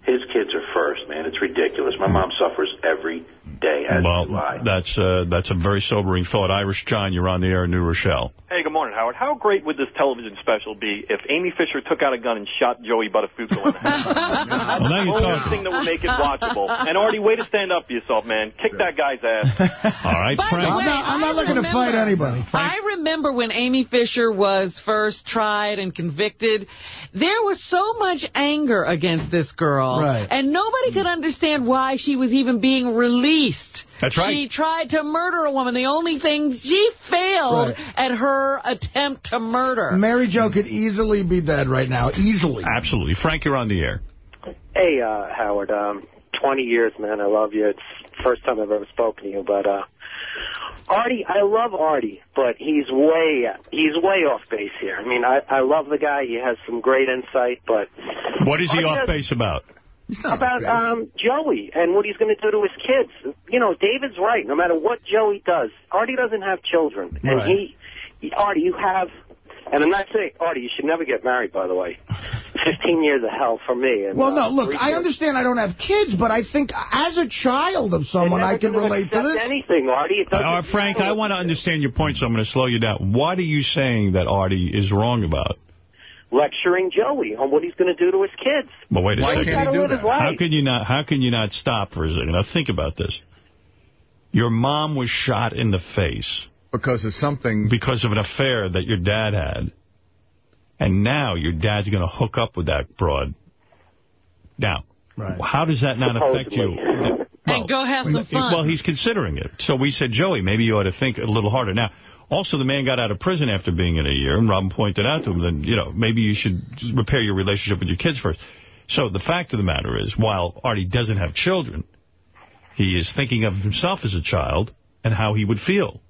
His kids are first, man. It's ridiculous. My mom suffers every day, as Well, do I. that's, uh, that's a very sobering thought. Irish John, you're on the air in New Rochelle. Hey, good morning, Howard. How great would this television special be if Amy Fisher took out a gun and shot Joey Buttafuoco in the head? Well, now you're only talking. thing that would make it watchable. And Artie, way to stand up for yourself, man. Kick that guy's ass. All right, By Frank. way, I'm not, I'm not I looking to fight remember- anybody. I remember when Amy Fisher was first tried and convicted, there was so much anger against this girl. Right. And nobody could understand why she was even being released. That's right. She tried to murder a woman. The only thing, she failed Right. at her attempt to murder. Mary Jo could easily be dead right now. Easily. Absolutely. Frank, you're on the air. Hey, uh, Howard. Um, 20 years, man. I love you. It's the first time I've ever spoken to you. But uh, Artie, I love Artie, but he's way he's way off base here. I mean, I, I love the guy. He has some great insight, but What is he Artie off base about? About um, Joey and what he's going to do to his kids. You know, David's right. No matter what Joey does, Artie doesn't have children, and he, he, Artie, you have. And I'm not saying, Artie, you should never get married. By the way, 15 years of hell for me. And, Well, no, uh, look, I kids. understand I don't have kids, but I think as a child of someone, I can relate to accept this. anything, Artie. It Uh, Frank, I want to understand your point, so I'm going to slow you down. What are you saying that Artie is wrong about? Lecturing Joey on what he's going to do to his kids. Well, wait a Why second. can't he do that? How can you not? How can you not stop for a second? Now think about this. Your mom was shot in the face because of something. Because of an affair that your dad had, and now your dad's going to hook up with that broad. Now, how does that not affect you? and go have some fun. Well, he's considering it. So we said, Joey, maybe you ought to think a little harder. Now, also, the man got out of prison after being in a year, and Robin pointed out to him that, you know, maybe you should repair your relationship with your kids first. So the fact of the matter is, while Artie doesn't have children, he is thinking of himself as a child and how he would feel.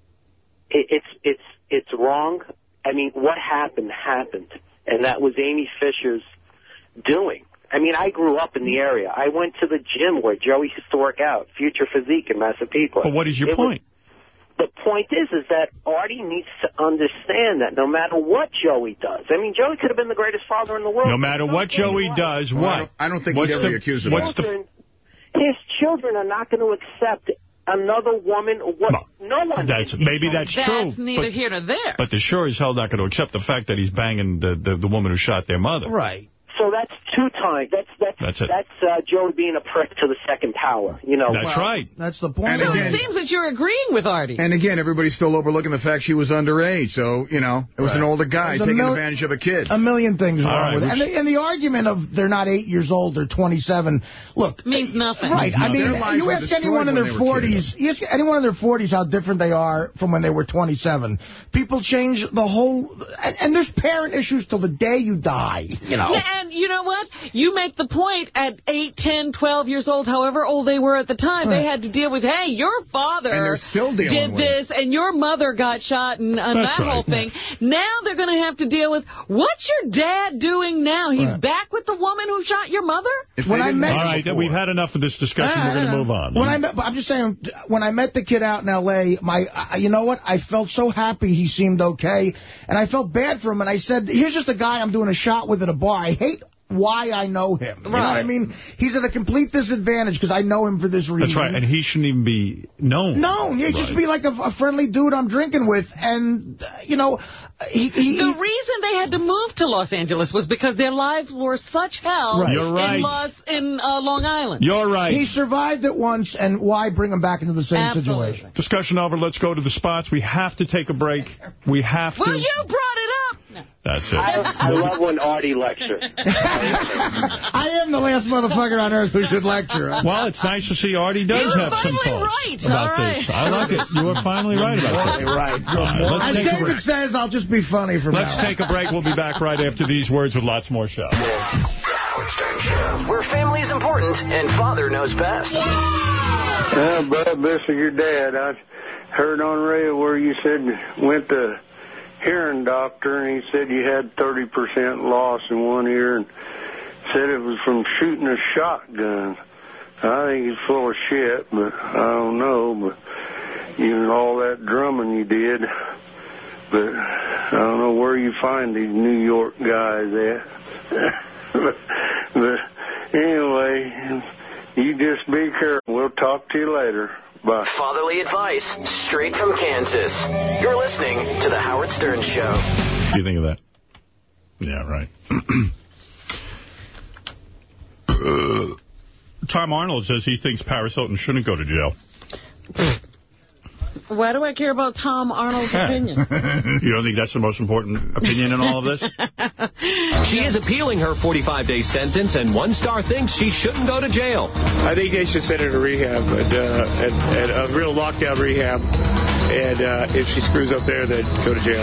It's it's it's wrong. I mean, what happened happened, and that was Amy Fisher's doing. I mean, I grew up in the area. I went to the gym where Joey used to work out, Future Physique in Massapequa. But what is your It was- point? The point is, is that Artie needs to understand that no matter what Joey does, I mean, Joey could have been the greatest father in the world. No matter what Joey does, Well, I what? don't- I don't think what's he'd ever the, be accused of what's that. the, His children are not going to accept another woman. What? No, one. That's maybe that's, true. That's neither but, here nor there. but they're sure as hell not going to accept the fact that he's banging the, the, the woman who shot their mother. Right. So that's two times. That's that's That's it. that's uh, Joey being a prick to the second power. You know. That's right. That's the point. And so again- it seems that you're agreeing with Artie. And again, everybody's still overlooking the fact she was underage. So, you know, it was Right. an older guy taking mil- advantage of a kid. A million things All wrong right, with it. And the, and the argument of they're not eight years old, they're 27. Look. Means nothing. Right. I mean, lives you were ask anyone in their 40s, you ask anyone in their 40s how different they are from when they were 27. People change the whole, and, and there's parent issues till the day you die, you know. Yeah, and you know what? You make the point at 8, 10, 12 years old, however old they were at the time, they had to deal with, hey, your father still did with this, and your mother got shot, and, and That's that right. whole thing. Now they're going to have to deal with, what's your dad doing now? He's Right. back with the woman who shot your mother? When I met All right, we've had enough of this discussion. Ah, We're going ah, to ah. move on. When I met, I'm just saying, when I met the kid out in L.A., my, uh, you know what? I felt so happy he seemed okay, and I felt bad for him. And I said, "Here's just a guy I'm doing a shot with at a bar. I hate." Why I know him. You know what I mean? He's at a complete disadvantage because I know him for this reason. That's right, and he shouldn't even be known. Known. he'd just be like a, a friendly dude I'm drinking with, and, uh, you know, he... he The reason they had to move to Los Angeles was because their lives were such hell Right. You're right. in, Los, in uh, Long Island. You're right. He survived it once, and why bring him back into the same Absolutely. situation? Discussion over. Let's go to the spots. We have to take a break. We have Well, to. Well, you brought it up. That's it. I, I love when Artie lectures. I am the last motherfucker on earth who should lecture. Well, it's nice to see Artie does You were have some finally thoughts right. about All right. this. I like it. You were finally right about this. right. All right, let's As take a break. David says, I'll just be funny for from Let's now take a break. We'll be back right after these words with lots more show. Where family is important and father knows best. Yeah, Bub, this is your dad. I heard on radio where you said went to hearing doctor and he said you had 30% loss in one ear and said it was from shooting a shotgun. I think he's full of shit, but I don't know. But know all that drumming you did, but I don't know where you find these New York guys at. but, but anyway, you just be careful. We'll talk to you later. Bye. Fatherly advice straight from Kansas. You're listening to The Howard Stern Show. What do you think of that? Yeah, right. Uh, Tom Arnold says he thinks Paris Hilton shouldn't go to jail. Why do I care about Tom Arnold's opinion? you don't think that's the most important opinion in all of this? She is appealing her 45-day sentence, and One Star thinks she shouldn't go to jail. I think they should send her to rehab, and, uh, and, and a real lockdown rehab. And uh, if she screws up there, then go to jail.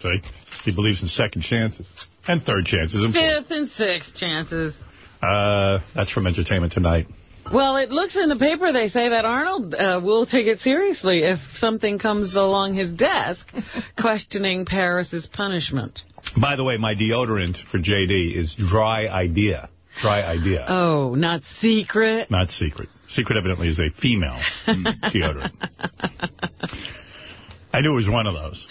See? He believes in second chances and third chances. And. Fifth and sixth chances. Uh, that's from Entertainment Tonight. Well, it looks in the paper they say that Arnold uh, will take it seriously if something comes along his desk questioning Paris's punishment. By the way, my deodorant for JD is Dry Idea. Dry Idea. Oh, not secret. Not Secret. Secret evidently is a female deodorant. I knew it was one of those.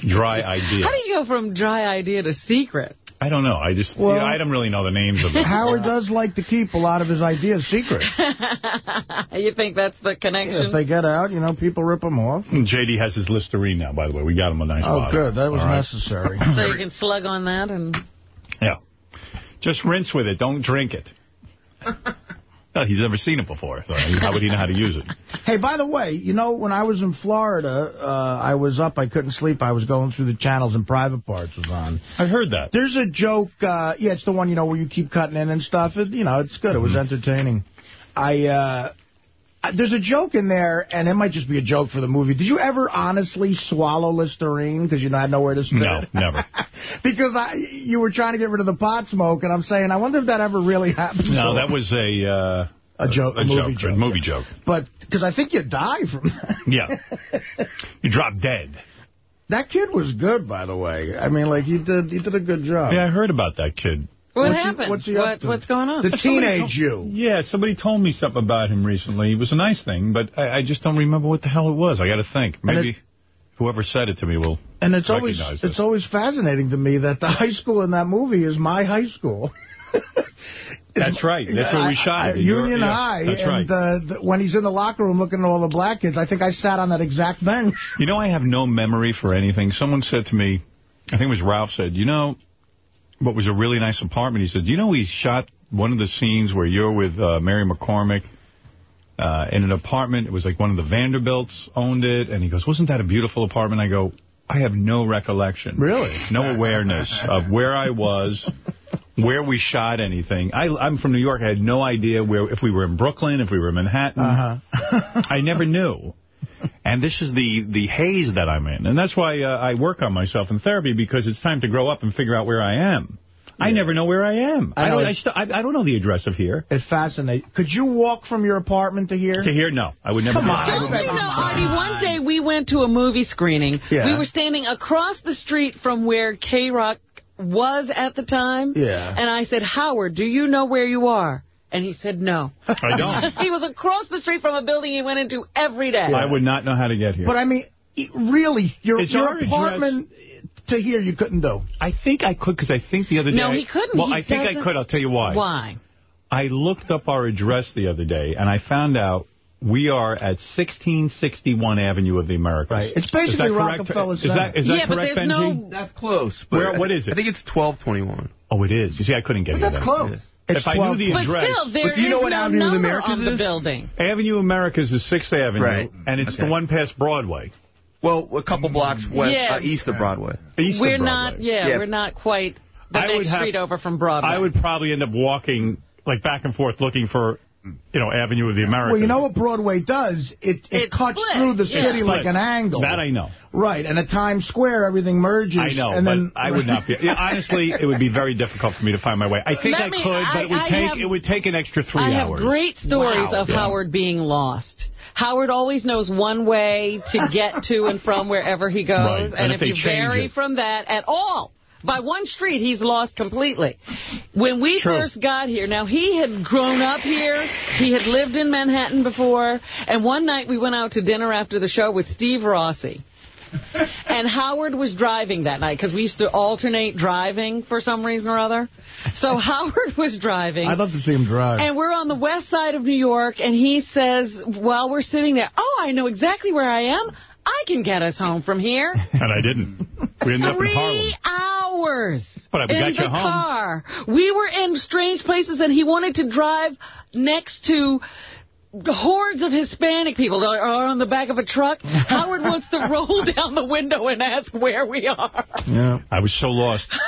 Dry Idea. How do you go from dry idea to secret? I don't know. I just, Well- you know, I don't really know the names of them. Howard does like to keep a lot of his ideas secret. you think that's the connection? If they get out, you know, people rip them off. JD has his Listerine now, by the way. We got him a nice Oh, bottle. good. That was All right? necessary. so you can slug on that and... Yeah. Just rinse with it. Don't drink it. No, he's never seen it before, so how would he know how to use it? Hey, by the way, you know, when I was in Florida, uh, I was up, I couldn't sleep. I was going through the channels and Private Parts was on. I heard that. There's a joke, uh, yeah, it's the one, you know, where you keep cutting in and stuff. It, you know, it's good. It was entertaining. I, uh, I- there's a joke in there, and it might just be a joke for the movie. Did you ever honestly swallow Listerine because you had nowhere to stick No, it? never. because I, you were trying to get rid of the pot smoke, and I'm saying, I wonder if that ever really happened. No, that was a... Uh, A joke, a movie joke. A movie joke. But, because I think you die from that. Yeah. you drop dead. That kid was good, by the way. I mean, like, he did he did a good job. Yeah, I heard about that kid. What What's he- happened? what's he what, what's going on? The Somebody teenage you. Yeah, somebody told me something about him recently. It was a nice thing, but I, I just don't remember what the hell it was. I got to think. Maybe it- whoever said it to me will And it's always this. it's always fascinating to me that the high school in that movie is my high school. That's right. That's where we shot I- it. Union yeah, High. That's and right. the, the, when he's in the locker room looking at all the black kids, I think I sat on that exact bench. You know, I have no memory for anything. Someone said to me, I think it was Ralph said, you know, what was a really nice apartment? He said, you know, we shot one of the scenes where you're with uh, Mary McCormack uh, in an apartment. It was like one of the Vanderbilts owned it. And he goes, wasn't that a beautiful apartment? I go, I have no recollection. Really? No awareness of where I was, where we shot anything. I, I'm from New York. I had no idea where if we were in Brooklyn, if we were in Manhattan. Uh-huh. I never knew. And this is the, the haze that I'm in. And that's why uh, I work on myself in therapy, because it's time to grow up and figure out where I am. I never know where I am. I I, don't, I, st I, I don't know the address of here. It fascinates. Could you walk from your apartment to here? To here, no. I would never Come do on. that. Don't you know, Artie, one day we went to a movie screening. Yeah. We were standing across the street from where K-Rock was at the time. Yeah. And I said, Howard, do you know where you are? And he said no. I don't. he was across the street from a building he went into every day. I would not know how to get here. But I mean, really, your, It's your our address. apartment to here you couldn't do. I think I could, because I think the other day... No, he couldn't. Well, He I think I could. I'll tell you why. Why? I looked up our address the other day, and I found out we are at 1661 Avenue of the Americas. Right. It's basically Rockefeller Is that, is that Yeah, but correct, there's Benji? no- That's close. But Where, what is it? I think it's 1221. Oh, it is. You see, I couldn't get But here that's then. close. It's if I knew the 12. But address... still, there But do you know what no Avenue of the number Americas on the is? building. Avenue Americas is 6th Avenue, Right. and it's the one past Broadway. Well, a couple blocks west, Yeah. uh, east of Broadway. we're not, yeah, Yeah. we're not quite the I would next have- street over from Broadway. I would probably end up walking, like, back and forth looking for, you know, Avenue of the Americas. Well, you know what Broadway does? It it, cuts splits, through the yeah. city like an angle. That I know. Right, and at Times Square, everything merges. I know, and but then, I would not be. Yeah, honestly, it would be very difficult for me to find my way. I think Let I me- could, but I- it would I take have- it would take an extra three I have great stories Wow. of Yeah. Howard being lost. Howard always knows one way to get to and from wherever he goes, Right, and and, if if, they you vary it- from that at all, by one street, he's lost completely. When we True. first got here, now he had grown up here, he had lived in Manhattan before, and one night we went out to dinner after the show with Steve Rossi. and Howard was driving that night because we used to alternate driving for some reason or other. So Howard was driving. I'd love to see him drive. And we're on the west side of New York, and he says, while we're sitting there, oh, I know exactly where I am. I can get us home from here. And I didn't. We ended up in Harlem. Three hours But we in got the you home. car. We were in strange places, and he wanted to drive next to hordes of Hispanic people that are on the back of a truck. Howard wants to roll down the window and ask where we are. Yeah. I was so lost.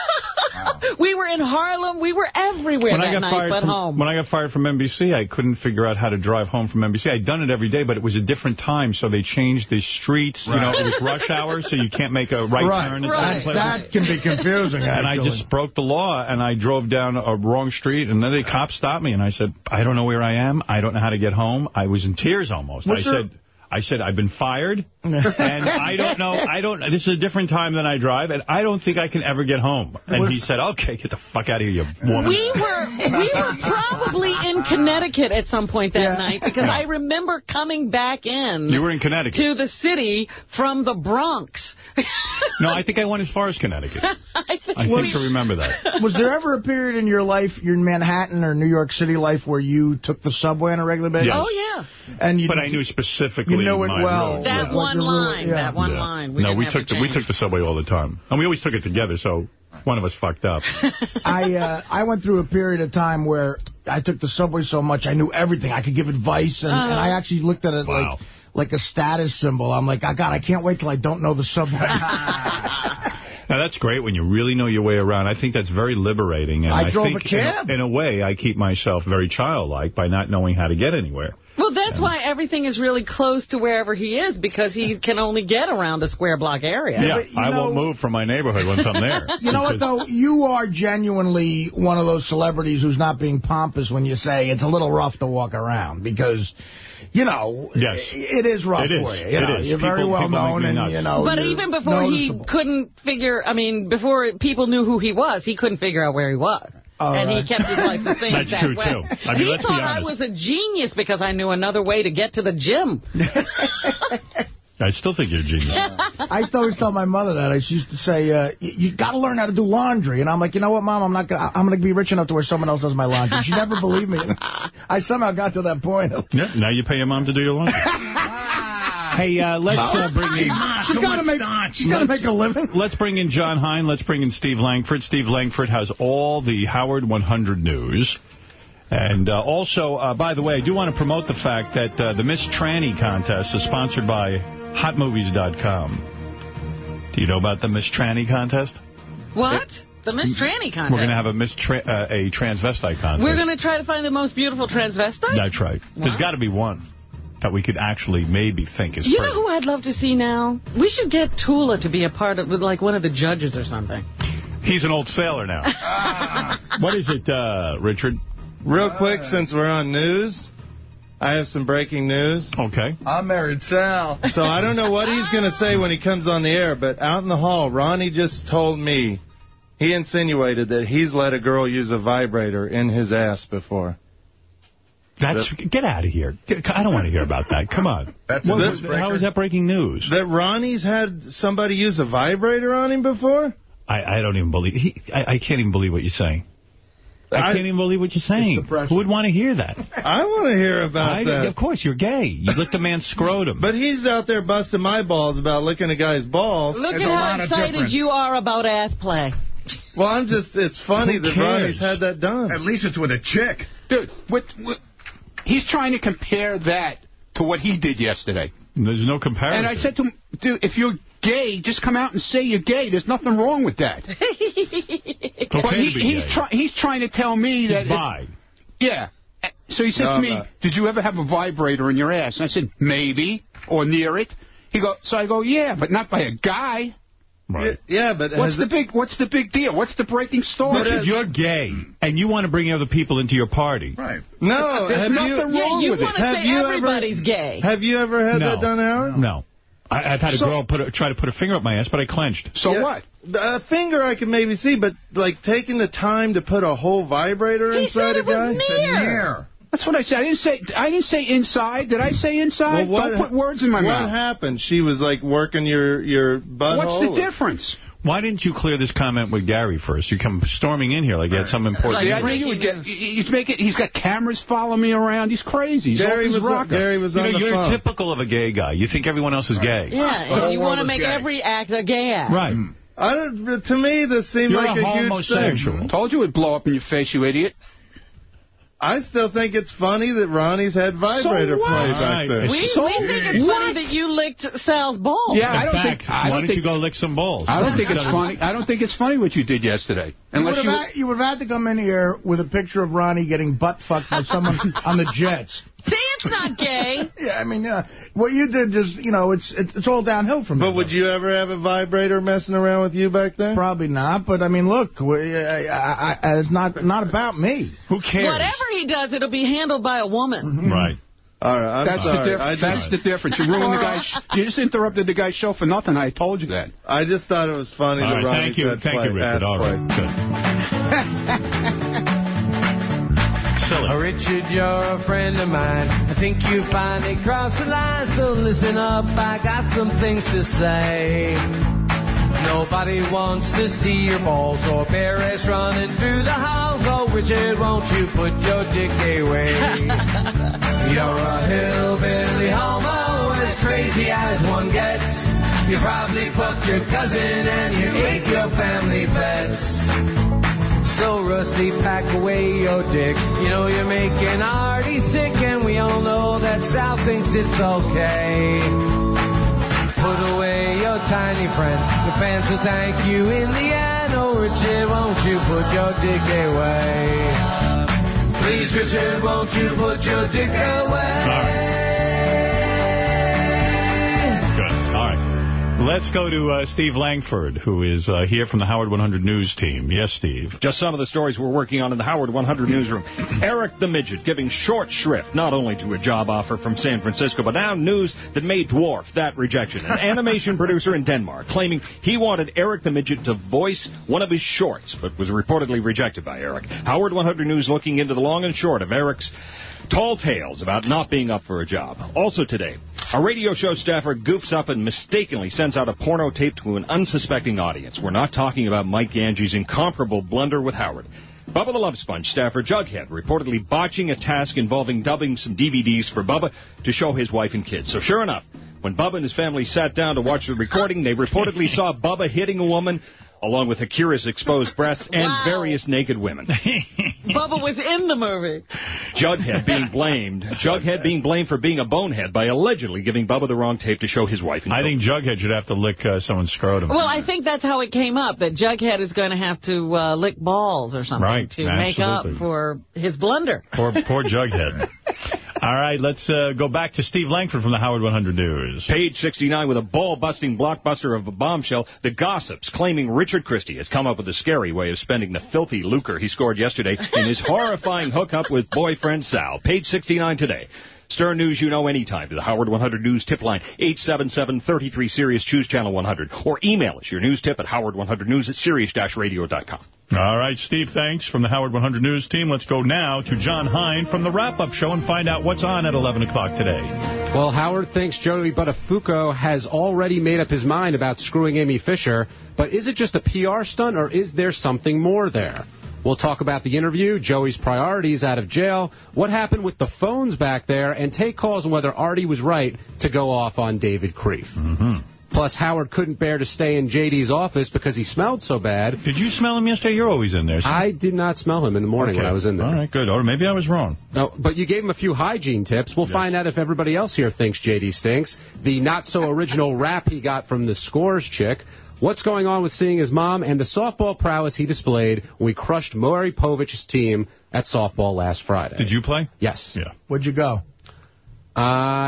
We were in Harlem. We were everywhere when that I got night fired but from, home. When I got fired from NBC, I couldn't figure out how to drive home from NBC. I'd done it every day, but it was a different time, so they changed the streets. Right. You know, it was rush hour, so you can't make a right, Right. turn. at Right. That can be confusing, And I just broke the law, and I drove down a wrong street, and then the cops stopped me, and I said, I don't know where I am. I don't know how to get home. I was in tears almost. Was I said... I said, I've been fired, and I don't know, I don't, this is a different time than I drive, and I don't think I can ever get home. And he said, okay, get the fuck out of here, you woman. We were we were probably in Connecticut at some point that night because I remember coming back in You were in Connecticut. to the city from the Bronx. No, I think I went as far as Connecticut. I think, I we- to remember that. Was there ever a period in your life, your Manhattan or New York City life, where you took the subway on a regular basis? Yes. Oh, yeah. And you, But I knew specifically You know it well. road. That Like one your rule- line, yeah. that one Yeah. line. We no, didn't we took to the, we took the subway all the time, and we always took it together. So one of us fucked up. I uh, I went through a period of time where I took the subway so much I knew everything. I could give advice, and, and I actually looked at it Wow. like like a status symbol. I'm like, I God, I can't wait till I don't know the subway. Now that's great when you really know your way around. I think that's very liberating. And I I, drove think a cab. In, a, in a way, I keep myself very childlike by not knowing how to get anywhere. Well, that's why everything is really close to wherever he is because he can only get around a square block area. Yeah, but, you I know- won't move from my neighborhood once I'm there. You know what, though? You are genuinely one of those celebrities who's not being pompous when you say it's a little rough to walk around because, you know, Yes. it is rough It is. for you. you It know, is. You're very People- well people known and, you know, But even before he couldn't figure, I mean, before people knew who he was, he couldn't figure out where he was. Oh, and right. he kept his life the same That's that true, way. too. I mean, he let's be thought I was a genius because I knew another way to get to the gym. I still think you're a genius. I used to always tell my mother that. I used to say, uh, "You, you got to learn how to do laundry." And I'm like, "You know what, Mom? I'm not gonna. I'm gonna be rich enough to where someone else does my laundry." She never believed me. I somehow got to that point. Yeah, now you pay your mom to do your laundry. hey, uh, let's uh, bring in... She's got to make. She's got to make a living. Let's bring in John Hein. Let's bring in Steve Langford. Steve Langford has all the Howard 100 news. And uh, also, uh, by the way, I do want to promote the fact that uh, the Miss Tranny contest is sponsored by HotMovies.com. Do you know about the Miss Tranny contest? What? The Miss Tranny contest. We're going to have a Miss tra uh, a transvestite contest. We're going to try to find the most beautiful transvestite? That's right. There's got to be one that we could actually maybe think is You pretty. know who I'd love to see now? We should get Tula to be a part of, like, one of the judges or something. He's an old sailor now. what is it, uh, Richard? Real quick, since we're on news, I have some breaking news. Okay. I married Sal. So I don't know what he's going to say when he comes on the air, but out in the hall, Ronnie just told me he insinuated that he's let a girl use a vibrator in his ass before. That's Get out of here. I don't want to hear about that. Come on. That's What- a. How is that breaking news? That Ronnie's had somebody use a vibrator on him before? I, I don't even believe... He, I, I can't even believe what you're saying. I, I- can't even believe what you're saying. Who would want to hear that? I want to hear about I- that. Of course, you're gay. You licked a man's scrotum. But he's out there busting my balls about licking a guy's balls. Look at how excited you are about ass play. Well, I'm just, it's funny that cares? Ronnie's had that done. At least it's with a chick. Dude, what, what, he's trying to compare that to what he did yesterday. There's no comparison. And I said to him, dude, if you're gay, just come out and say you're gay. There's nothing wrong with that. okay but he, he's, try, he's trying to tell me that... He's bi. Yeah. So he says No, to me, not. did you ever have a vibrator in your ass? And I said, maybe, or near it. He go, so I go, yeah, but not by a guy. Right. Yeah, but What's has the big What's the big deal? What's the breaking story? Richard, you're gay, and you want to bring other people into your party. Right. No, There's have nothing you, Yeah, wrong you with it. want to Have say you ever- everybody's gay. Have you ever had No. that done, Howard? No. I, I've had a So- girl put a, try to put a finger up my ass, but I clenched. So Yeah. what? A finger I can maybe see, but like taking the time to put a whole vibrator He inside said a it was guy. near. That's what I said. I didn't say I didn't say inside. Did I say inside? Well, what- Don't put words in my what mouth. happened? She was like working your your butthole. What's the or- difference? Why didn't you clear this comment with Gary first? You come storming in here like you had some important... See, I news. knew you would get. He's making. He's got cameras following me around. He's crazy. He's Gary was uh, rocker. Gary was You on know, the you're phone. typical of a gay guy. You think everyone else is gay. Yeah, and you want to make gay. every act a gay act. Right. I don't, to me, this seemed You're like a a, huge homosexual. thing. Told you it'd blow up in your face, you idiot. I still think it's funny that Ronnie's had vibrator So what? play back right. there. We, So we think it's what? funny that you licked Sal's balls. Yeah, I don't fact, think. I why don't don't think, you go lick some balls? I don't think it's funny. I don't think it's funny what you did yesterday. You Unless would, have had, you would have had to come in here with a picture of Ronnie getting butt fucked by someone on the Jets. See, it's not gay. Yeah, I mean, yeah, what you did just, you know, it's it's, it's all downhill from there. But would you ever have a vibrator messing around with you back there? Probably not, but I mean, look, we, I, I, I, it's not not about me. Who cares? Whatever he does, it'll be handled by a woman. Mm-hmm. Right. All right, I'm That's the sorry. diff- I That's the difference. You ruined the guy's. You just interrupted the guy's show for nothing. I told you that. I just thought it was funny All that thank you, said thank play, you, Richard. ass All play. right, good. Silly. Richard, you're a friend of mine. I think you finally crossed the line, so listen up. I got some things to say. Nobody wants to see your balls or bare ass running through the halls. Oh, Richard, won't you put your dick away? You're a hillbilly homo, as crazy as one gets. You probably fucked your cousin and you ate your family pets. So Rusty, pack away your dick. You know you're making Artie sick, and we all know that Sal thinks it's okay. Put away your tiny friend. The fans will thank you in the end. Oh, Richard, won't you put your dick away? Please, Richard, won't you put your dick away? Good. Let's go to uh, Steve Langford, who is uh, here from the Howard 100 News team. Yes, Steve. Just some of the stories we're working on in the Howard 100 newsroom. Eric the Midget giving short shrift not only to a job offer from San Francisco, but now news that may dwarf that rejection. An animation producer in Denmark claiming he wanted Eric the Midget to voice one of his shorts, but was reportedly rejected by Eric. Howard 100 News looking into the long and short of Eric's tall tales about not being up for a job. Also today, a radio show staffer goofs up and mistakenly sends out a porno tape to an unsuspecting audience. We're not talking about Mike Angie's incomparable blunder with Howard. Bubba the Love Sponge staffer Jughead reportedly botching a task involving dubbing some DVDs for Bubba to show his wife and kids. So sure enough, when Bubba and his family sat down to watch the recording, they reportedly saw Bubba hitting a woman along with Akira's exposed breasts and Wow. various naked women. Bubba was in the movie. Jughead being blamed. Jughead being blamed for being a bonehead by allegedly giving Bubba the wrong tape to show his wife. And I think Jughead should have to lick uh, someone's scrotum. Well, I think that's how it came up, that Jughead is going to have to uh, lick balls or something Right, to make up for his blunder. Poor, poor Jughead. All right, let's uh, go back to Steve Langford from the Howard 100 News. Page 69 with a ball-busting blockbuster of a bombshell. The gossips claiming Richard Christie has come up with a scary way of spending the filthy lucre he scored yesterday in his horrifying hookup with boyfriend Sal. Page 69 today. Stern News you know anytime to the Howard 100 News tip line, 877-33-SIRIUS, choose channel 100. Or email us your news tip at howard100news at sirius-radio.com. All right, Steve, thanks from the Howard 100 News team. Let's go now to John Hein from the wrap-up show and find out what's on at 11 o'clock today. Well, Howard thinks Joey Buttafuoco has already made up his mind about screwing Amy Fisher, but is it just a PR stunt or is there something more there? We'll talk about the interview, Joey's priorities out of jail, what happened with the phones back there, and take calls on whether Artie was right to go off on David Krieff. Mm-hmm. Plus, Howard couldn't bear to stay in J.D.'s office because he smelled so bad. Did you smell him yesterday? You're always in there. So. I did not smell him in the morning Okay. when I was in there. All right, good. Or maybe I was wrong. No, but you gave him a few hygiene tips. We'll find out if everybody else here thinks JD stinks. The not-so-original rap he got from the Scores chick. What's going on with seeing his mom and the softball prowess he displayed when we crushed Maury Povich's team at softball last Friday. Did you play? Yes. Yeah. Where'd you go? Uh,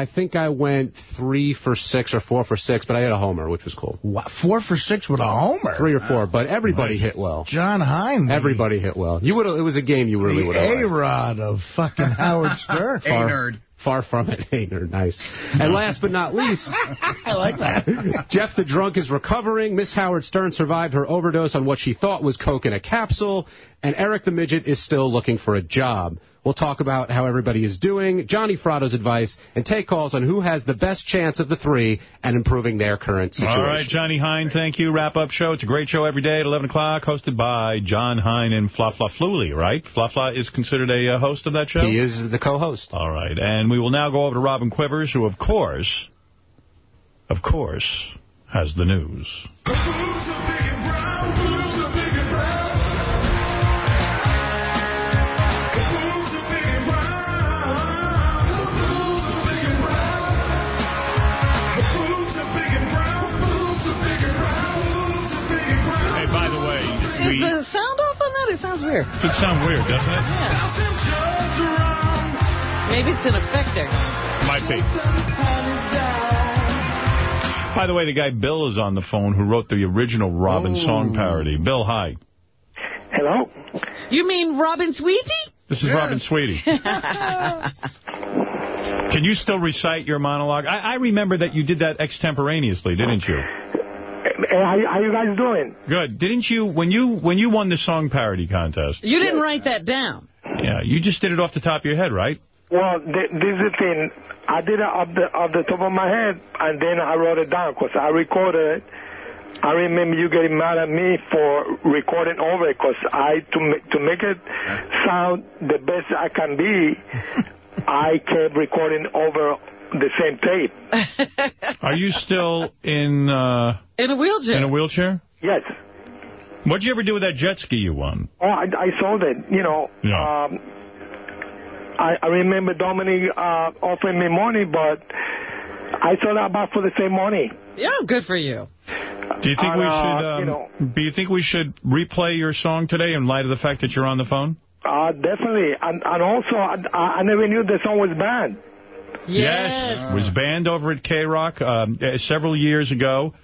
I think I went three for six or four for six, but I hit a homer, which was cool. What, four for six with a homer? Three or four, but everybody hit well. John Hein. Everybody hit well. You would. It was a game you really would have. A-Rod of fucking Howard Stern. Far, far from it. Hey, nerd. Nice. And uh-huh. last but not least, I like that. Jeff the drunk is recovering. Miss Howard Stern survived her overdose on what she thought was coke in a capsule. And Eric the midget is still looking for a job. We'll talk about how everybody is doing, Johnny Fratto's advice, and take calls on who has the best chance of the three and improving their current situation. All right, Johnny Hein, thank you. Wrap-up show. It's a great show every day at 11 o'clock, hosted by John Hein and Fla Fla Fluli, right? Fla Fla is considered a uh, host of that show? He is the co-host. All right, and we will now go over to Robin Quivers, who, of course, of course, has the news. Is we... the sound off on that? It sounds weird. It sounds weird, doesn't it? Maybe it's an effector. Might be. By the way, the guy Bill is on the phone who wrote the original Robin song parody. Bill, hi. Hello? You mean Robin Sweetie? This is Robin Sweetie. Can you still recite your monologue? I, I remember that you did that extemporaneously, didn't you? Hey, how, how you guys doing? Good. Didn't you, when you when you won the song parody contest, You didn't write that down. yeah, you just did it off the top of your head, right? Well, th- this is the thing. I did it off the, off the top of my head, and then I wrote it down because I recorded it. I remember you getting mad at me for recording over it because I, to, ma- to make it sound the best I can be, I kept recording over the same tape. Are you still in uh, In a wheelchair. in a wheelchair? Yes. What'd you ever do with that jet ski you won? Oh, I, I sold it. You know, Yeah. um, I, I remember Dominic uh, offering me money, but I sold it about for the same money. Yeah, good for you. Do you think And, we uh, should? Um, you know- do you think we should replay your song today in light of the fact that you're on the phone? Uh, definitely. And, and also, I, I never knew the song was banned. Yes. Was banned over at K-Rock um, uh, several years ago.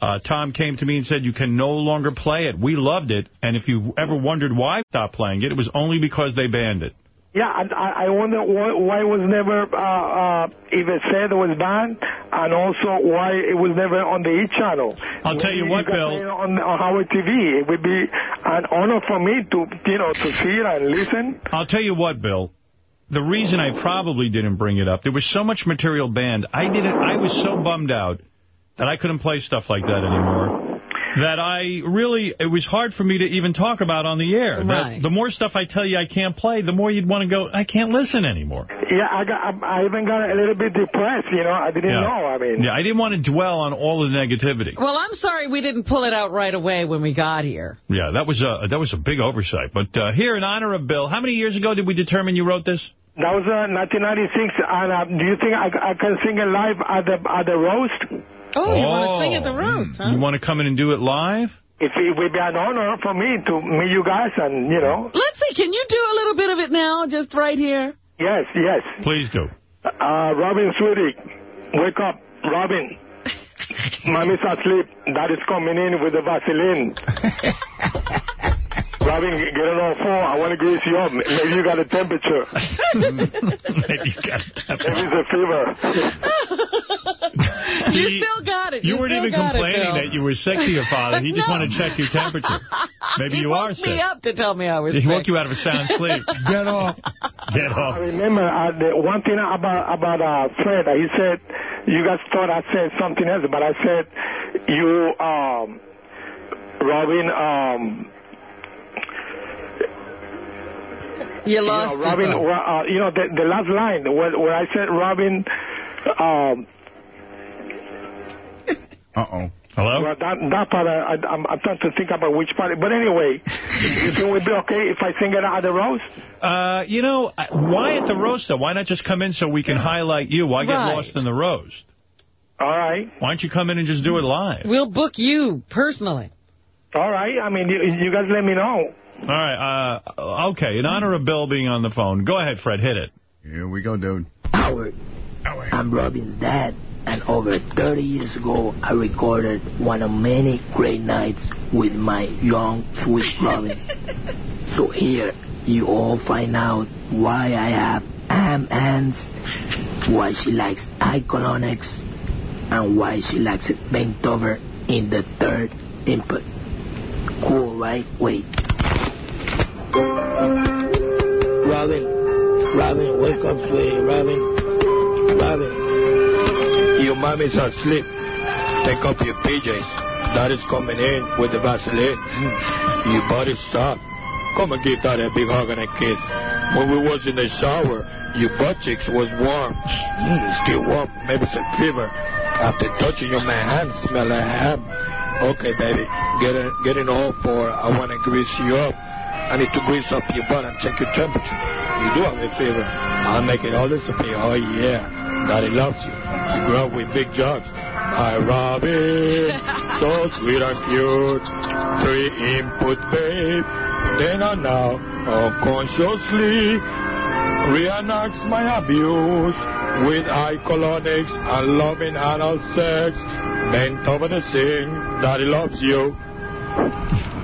Uh, Tom came to me and said, you can no longer play it. We loved it, and if you ever wondered why we stopped playing it, it was only because they banned it. Yeah, and I, I wonder why, why it was never uh, uh, even said it was banned, and also why it was never on the E channel. I'll tell you Maybe what, can Bill. On, on Howard TV, it would be an honor for me to, you know, to see it and listen. I'll tell you what, Bill. The reason I probably didn't bring it up, there was so much material banned. I didn't. I was so bummed out that I couldn't play stuff like that anymore. That I really, it was hard for me to even talk about on the air. That Right. the more stuff I tell you I can't play, the more you'd want to go, I can't listen anymore. Yeah, I got, I, I even got a little bit depressed, you know. I didn't Yeah. know. I mean, Yeah, I didn't want to dwell on all the negativity. Well, I'm sorry we didn't pull it out right away when we got here. Yeah, that was a that was a big oversight. But uh, here, in honor of Bill, how many years ago did we determine you wrote this? That was uh, 1996. And uh, do you think I, I can sing it live at the at the roast? Oh, you want to sing at the roast, huh? You want to come in and do it live? If it would be an honor for me to meet you guys, and you know. Let's see, can you do a little bit of it now, just right here? Yes, yes. Please do. Uh, Robin, sweetie, wake up, Robin. Mommy's asleep. Daddy's coming in with the Vaseline. Robin, get on all four. I want to grease you up. Maybe you got a temperature. Maybe you got a Maybe it's a fever. You still got it. You, weren't even got it, complaining that you were sick to your father. He just No. wanted to check your temperature. Maybe he you are sick. me up to tell me I was He sick. woke you out of a sound sleep. Get off. Get off. I remember uh, the one thing about about uh, Fred. Uh, he said you guys thought I said something else, but I said you, um, Robin. Um, You you lost know, Robin. your well, uh, you know the, the last line where, where I said Robin. Um, Uh-oh. Hello? Well, that, that part, I, I, I'm, I'm trying to think about which part. But anyway, you think it would be okay if I sing it at the roast? Uh, you know, why at the roast, though? Why not just come in so we can highlight you? Why get Right. lost in the roast? All right. Why don't you come in and just do it live? We'll book you personally. All right. I mean, you, you guys let me know. All right, uh, okay, in honor of Bill being on the phone, go ahead, Fred, hit it. Here we go, dude. Howard. Howard. I'm Robin's dad, and over 30 years ago, I recorded one of many great nights with my young, sweet Robin. so here, you all find out why I have ham hands, why she likes Icolonics, and why she likes it bent over in the third input. Cool, right? Wait. Robin, Robin, wake up, sweetie, Robin. Robin. Your mommy's asleep. Take up your PJs. Daddy's coming in with the Vaseline. Your body's soft. Come and give Daddy a big hug and a kiss. When we was in the shower, your butt cheeks was warm. Mm, still warm, maybe some fever. After touching your man hand, smell like ham. Okay, baby, get in, get in all four. I want to grease you up. I need to grease up your butt and check your temperature. You do have a fever. I'll make it all disappear. Oh, yeah. Daddy loves you. You grew up with big jugs. Hi, Robin. so sweet and cute. Three input, babe. Then and now, unconsciously, reenacts my abuse with eye colonics and loving anal sex. Bent over the sink. Daddy loves you.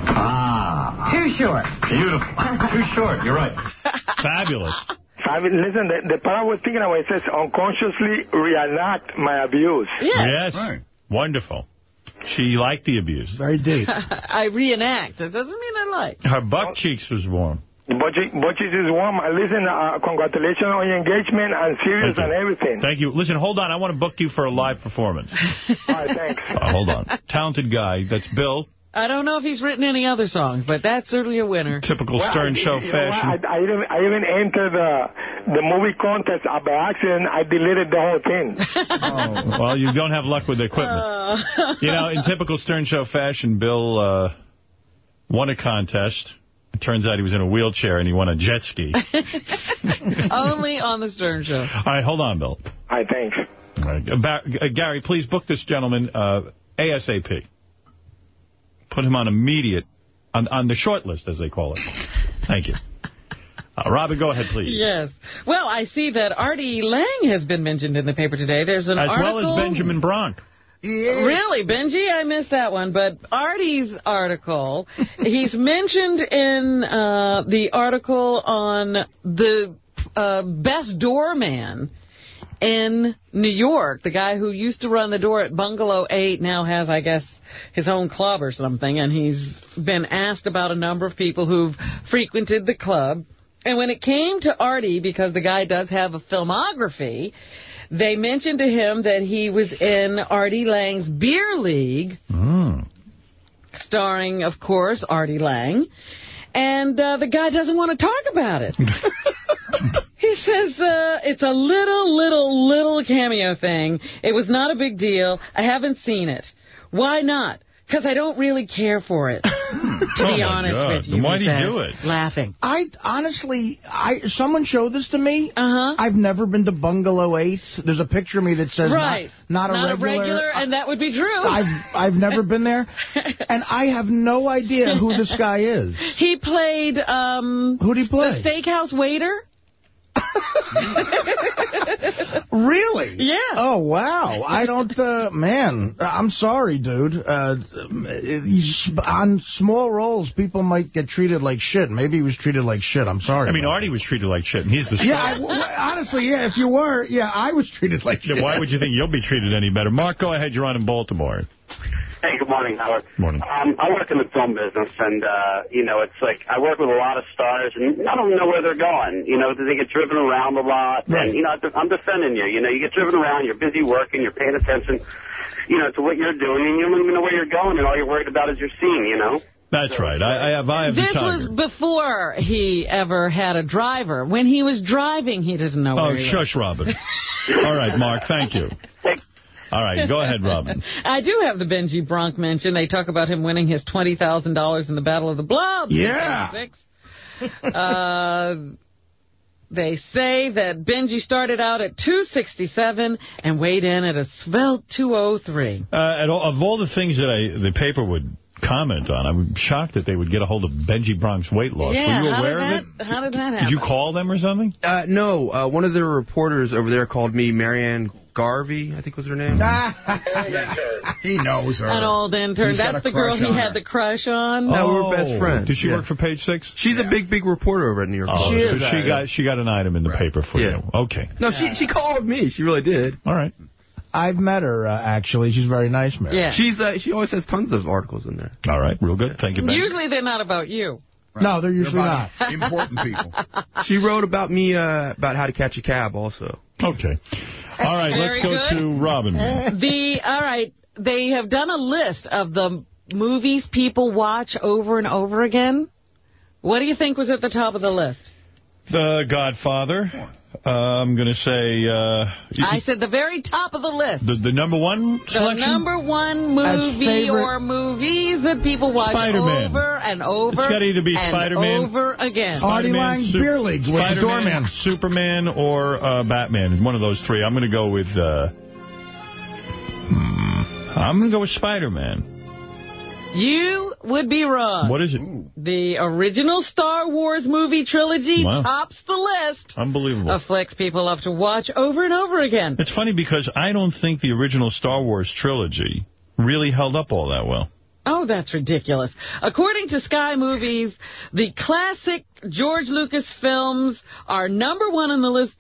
Ah. Too short. Beautiful. Too short, you're right. Fabulous. I mean, listen, the, the part I was thinking about, it says unconsciously reenact my abuse. Yes. Yes. Wonderful. She liked the abuse. Very deep. I reenact. That doesn't mean I like. Her butt cheeks was warm. Butchie, Butchie is warm. Uh, Listen, uh, congratulations on your engagement and serious and everything. Thank you. Listen, hold on. I want to book you for a live performance. All right, thanks. Uh, hold on. Talented guy. That's Bill. I don't know if he's written any other songs, but that's certainly a winner. Typical Well, Stern I- Show you know what? fashion. I, I even I even entered the the movie contest uh, by accident. I deleted the whole thing. Well, you don't have luck with the equipment. You know, in typical Stern Show fashion, Bill uh, won a contest. It turns out he was in a wheelchair and he won a jet ski. Only on the Stern Show. All right, hold on, Bill. All right, thanks. All right. Uh, uh, Gary, please book this gentleman uh, ASAP. Put him on immediate, on, on the short list, as they call it. Thank you. Uh, Robin, go ahead, please. Yes. Well, I see that Artie Lange has been mentioned in the paper today. There's an As article. well as Benjamin Bronk. Really, Benji? I missed that one. But Artie's article, he's mentioned in uh, the article on the uh, best doorman in New York. The guy who used to run the door at Bungalow 8 now has, I guess, his own club or something. And he's been asked about a number of people who've frequented the club. And when it came to Artie, because the guy does have a filmography, they mentioned to him that he was in Artie Lange's Beer League, hmm. starring, of course, Artie Lange. And uh, the guy doesn't want to talk about it. he says uh, it's a little, little, little cameo thing. It was not a big deal. I haven't seen it. Why not? Because I don't really care for it, to Oh, be my honest God. with you. Then why'd he he do it? Laughing. I honestly, I someone showed this to me. Uh-huh. I've never been to Bungalow 8. There's a picture of me that says right. not, not, a regular. and that would be true. I've I've never been there, and I have no idea who this guy is. He played, um... Who'd he play? The steakhouse waiter. Really? Yeah. Oh, wow. I don't, uh, man, I'm sorry, dude. Uh, he's- on small roles, people might get treated like shit. Maybe he was treated like shit. I'm sorry. I mean, about Artie was treated like shit, and he's the that. Yeah, star. Honestly, yeah, if you were, yeah, I was treated like shit. Yeah, why would you think you'll be treated any better? Mark, go ahead. You're on in Baltimore. Hey, good morning, Howard. Morning. Um, I work in the film business, and, uh, you know, it's like I work with a lot of stars, and I don't know where they're going. You know, they get driven around a lot. And, you know, I'm defending you. You know, you get driven around, you're busy working, you're paying attention, you know, to what you're doing, and you don't even know where you're going, and all you're worried about is your scene, you know? That's right. I, I have I have This was before he ever had a driver. When he was driving, he didn't know Oh, where he shush, Robin. All right, Mark, thank you. All right, go ahead, Robin. I do have the Benjy Bronk mention. They talk about him winning his $20,000 in the Battle of the Blobs. Yeah. 86. Uh, they say that Benjy started out at 267 and weighed in at a svelte 203. Uh, and all, of all the things that I the paper would comment on, I'm shocked that they would get a hold of Benjy Bronk's weight loss. Yeah, Were you how aware did of it? that, How did that happen? Did you call them or something? Uh, no, uh, one of the reporters over there called me Marianne Garvey, I think was her name. he knows her. An old intern. He's That's the girl he on had the crush on. No, we're best friends. Did she Yeah. work for Page Six? She's a big, big reporter over at New York Oh, Post. so she got she got an item in the paper for Yeah. you. Okay. No, she she called me. She really did. All right. I've met her, uh, actually. She's very nice, Mary. Yeah. She's uh, she always has tons of articles in there. All right, real good. Thank you, Ben. Usually they're not about you. No, they're usually not. Important people. She wrote about me uh, about how to catch a cab also. Okay. All right, Very let's go good. to Robin. The all right, they have done a list of the movies people watch over and over again. What do you think was at the top of the list? The Godfather. Uh, I'm going to say uh, I said the very top of the list. the, the number one selection? The number one movie or movies that people watch Spider-Man. over and over It's gotta either be and Spider-Man- over again. Artie Spider-Man, Beer League with the Spider-Man, doorman. Superman, or uh, Batman. One of those three. I'm going to go with. Uh, hmm, I'm going to go with Spider-Man. You would be wrong. What is it? The original Star Wars movie trilogy Wow. tops the list Unbelievable. of flicks people love to watch over and over again. It's funny because I don't think the original Star Wars trilogy really held up all that well. Oh, that's ridiculous. According to Sky Movies, the classic George Lucas films are number one on the list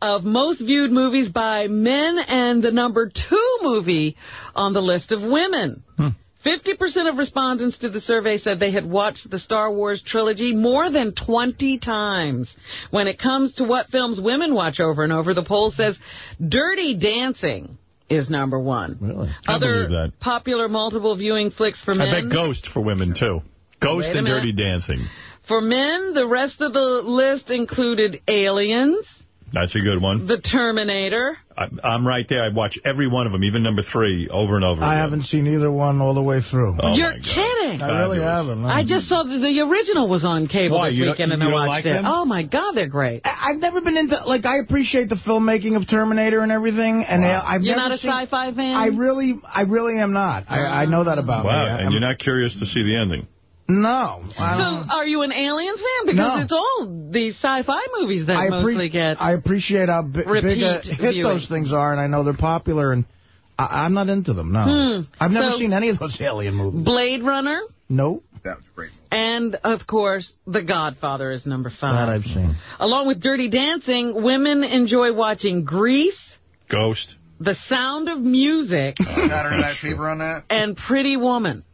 of most viewed movies by men and the number two movie on the list of women. Hmm. 50% of respondents to the survey said they had watched the Star Wars trilogy more than 20 times. When it comes to what films women watch over and over, the poll says Dirty Dancing is number one. Really? I believe Other that. popular multiple viewing flicks for men. I bet Ghost for women, too. Ghost and. Dirty Dancing. For men, the rest of the list included Aliens, That's a good one. The Terminator, I, I'm right there. I watch every one of them, even number three, over and over I again. haven't seen either one all the way through. Oh, You're kidding. I really haven't. no. I just saw that the original was on cable Why, this weekend and I don't watched like it. them? Oh, my God, they're great. I- I've never been into like I appreciate the filmmaking of Terminator and everything, and Wow. I, I've You're never not a sci-fi fan? I really, I really am not. I, I know that about Wow, me. I- and you're not curious to see the ending. No. I So don't- are you an Aliens fan? Because No. it's all these sci-fi movies that I, mostly get... I appreciate how bi- big a hit viewing. those things are, and I know they're popular, and I, I'm not into them. No, Hmm. I've never So- seen any of those alien movies. Blade Runner, Nope, That was great. and, of course, The Godfather is number five. that five. I've seen. Along with Dirty Dancing, women enjoy watching Grease, Ghost. The Sound of Music, Saturday Night Fever on that? and Pretty Woman.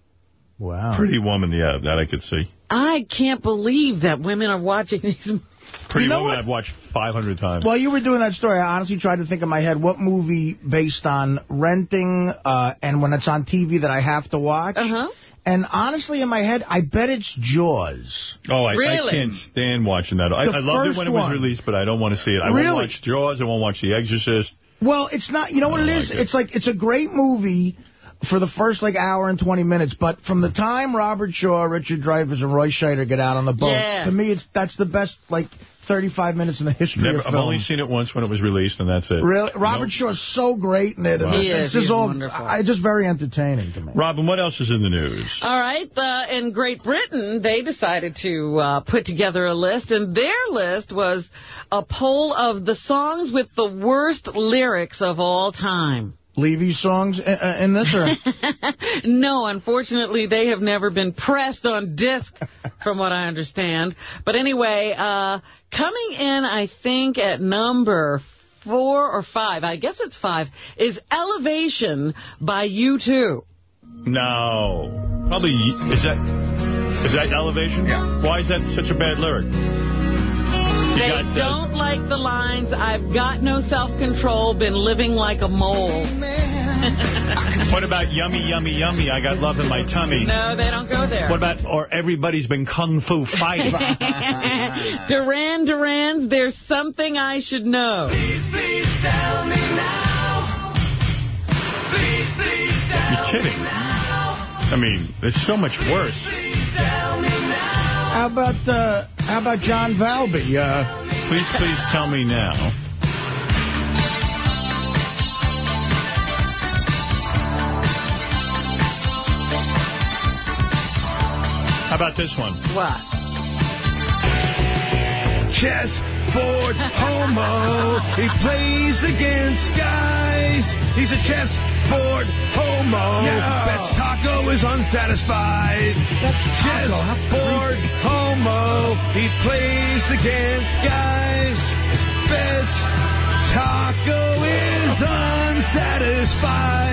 Wow. Pretty Woman, yeah, that I could see. I can't believe that women are watching these. movies. Pretty You know Woman what? I've watched 500 times. While you were doing that story, I honestly tried to think in my head what movie based on renting uh, and when it's on TV that I have to watch. Uh-huh. And honestly, in my head, I bet it's Jaws. Oh, I, I can't stand watching that. I, The I loved it when it was one. released, but I don't want to see it. I Really? won't watch Jaws. I won't watch The Exorcist. Well, it's not, you know what I it don't is? like it. It's like, it's a great movie for the first, like, hour and 20 minutes. But from the time Robert Shaw, Richard Dreyfuss, and Roy Scheider get out on the boat, Yeah. to me, it's that's the best, like, 35 minutes in the history Never, of I've only seen it once when it was released, and that's it. Really? Robert Nope. Shaw's so great in it. Wow. He it's is. just He's all, wonderful. I, just very entertaining to me. Robin, what else is in the news? All right. Uh, in Great Britain, they decided to uh, put together a list, and their list was a poll of the songs with the worst lyrics of all time. Levy songs in, uh, this, or no, unfortunately, they have never been pressed on disc, from what I understand. But anyway, uh, coming in, I think, at number four or five, I guess it's five, is Elevation by U2. No. Probably, is that is that Elevation? Yeah. Why is that such a bad lyric? You They got, uh, don't like the lines, I've got no self-control, been living like a mole. What about yummy, yummy, yummy? I got love in my tummy. No, they don't go there. What about, or everybody's been kung fu fighting? Duran Duran's There's Something I Should Know. You're kidding. I mean, there's so much worse. How about uh, how about John Valby? Uh, Please, please tell me now. How about this one? What? Chessboard homo. He plays against guys. He's a chessboard homo. Yeah. Bets Taco is unsatisfied. That's Taco. Chessboard homo. He plays against guys. Bets Taco is unsatisfied.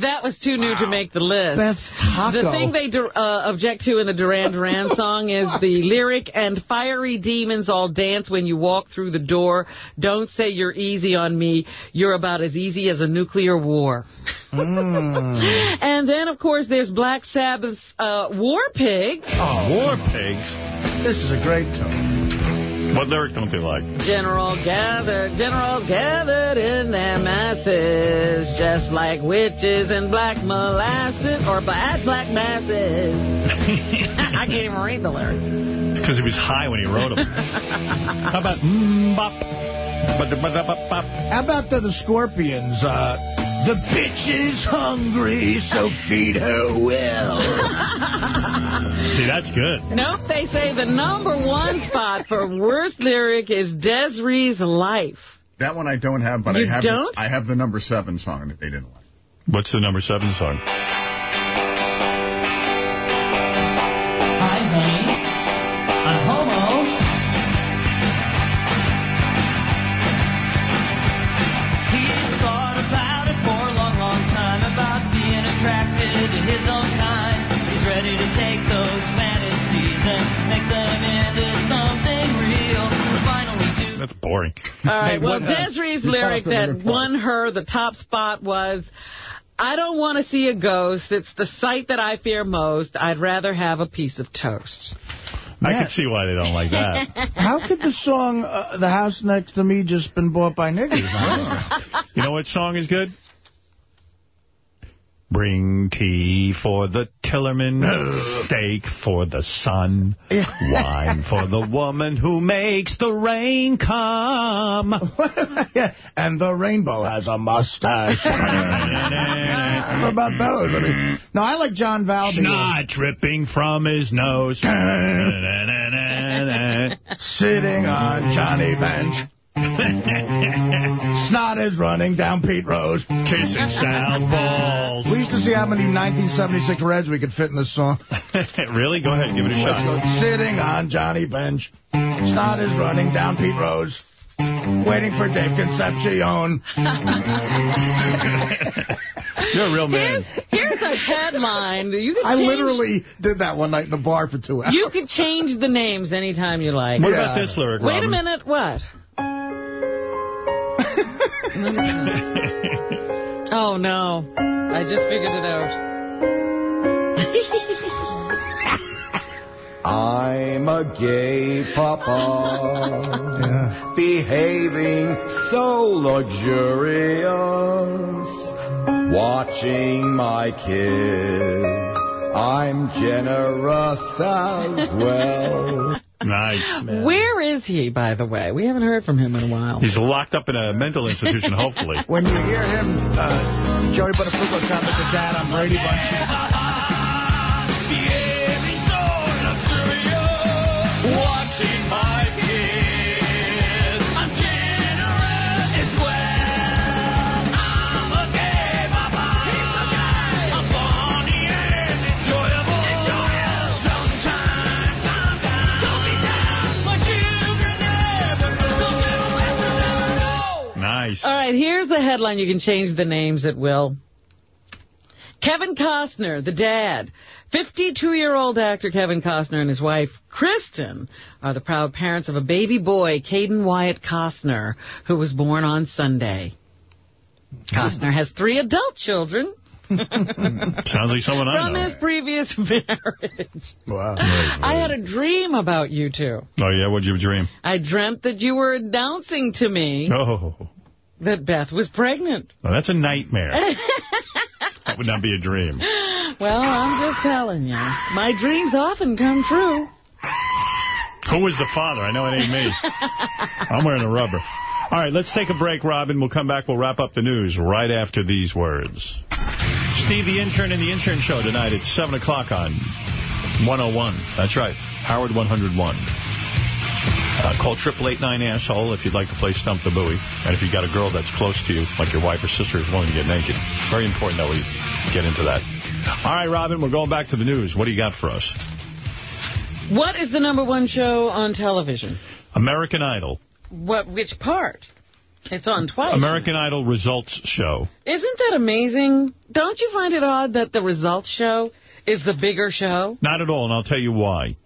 That was too new to make the list. That's Taco. The thing they uh, object to in the Duran Duran song is the lyric, and fiery demons all dance when you walk through the door. Don't say you're easy on me. You're about as easy as a nuclear war. Mm. And then, of course, there's Black Sabbath's uh, War Pigs. Oh, War Pigs. This is a great tune. What lyric don't they like? General gathered, general gathered in their masses, just like witches in black molasses, or bad black masses. I can't even read the lyrics. It's because he was high when he wrote them. How about mm. Ba-da-ba-da-bop-bop. How about the, the Scorpions? Uh, the bitch is hungry, so feed her well. See, that's good. Nope, they say the number one spot for worst lyric is Des'ree's Life. That one I don't have, but You I have don't? The, I have the number seven song that they didn't like. What's the number seven song? That's boring. All right, Hey, well, what, uh, Des'ree's lyric that won her the top spot was, I don't want to see a ghost. It's the sight that I fear most. I'd rather have a piece of toast. I can see why they don't like that. How could the song uh, The House Next to Me just been bought by niggas? You know what song is good? Bring tea for the Tillerman, steak for the sun, wine for the woman who makes the rain come. and the rainbow has a mustache. what about those? I mean, no, I like John Valby. Snot dripping from his nose. Sitting on Johnny Bench. Snot is running down Pete Rose. Kissing Sal's balls. We used to see how many 1976 Reds we could fit in this song. really? Go ahead, give it a Let's go. shot. Sitting on Johnny Bench. Snot is running down Pete Rose. Waiting for Dave Concepcion. You're a real man. Here's a headline. You can I change, literally did that one night in a bar for two hours. You can change the names anytime you like. What about this lyric, Wait a minute, what? oh, no. I just figured it out. I'm a gay papa, behaving so luxurious, watching my kids. I'm generous as well. Nice, man. Where is he, by the way? We haven't heard from him in a while. He's locked up in a mental institution, hopefully. When you hear him, uh, Joey Buttafuoco sounds like the dad on Brady Bunch. Watching Nice. All right, here's the headline. You can change the names at will. Kevin Costner, the dad. 52-year-old actor Kevin Costner and his wife, Kristen, are the proud parents of a baby boy, Caden Wyatt Costner, who was born on Sunday. Costner has three adult children Sounds like someone I from know. his previous marriage. Wow. I had a dream about you two. Oh, yeah? What'd you dream? I dreamt that you were announcing to me Oh, that Beth was pregnant. well, that's a nightmare. That would not be a dream. Well, I'm just telling you. My dreams often come true. Who was the father? I know it ain't me. I'm wearing a rubber. All right, let's take a break, Robin. We'll come back. We'll wrap up the news right after these words. Steve the Intern and the Intern Show tonight at 7 o'clock on 101. That's right, Howard 101. Uh, call 888-9-ASSHOLE if you'd like to play Stump the Booey. And if you've got a girl that's close to you, like your wife or sister is willing to get naked. Very important that we get into that. All right, Robin, we're going back to the news. What do you got for us? What is the number one show on television? American Idol. What? Which part? It's on twice. American Idol results show. Isn't that amazing? Don't you find it odd that the results show is the bigger show? Not at all, and I'll tell you why.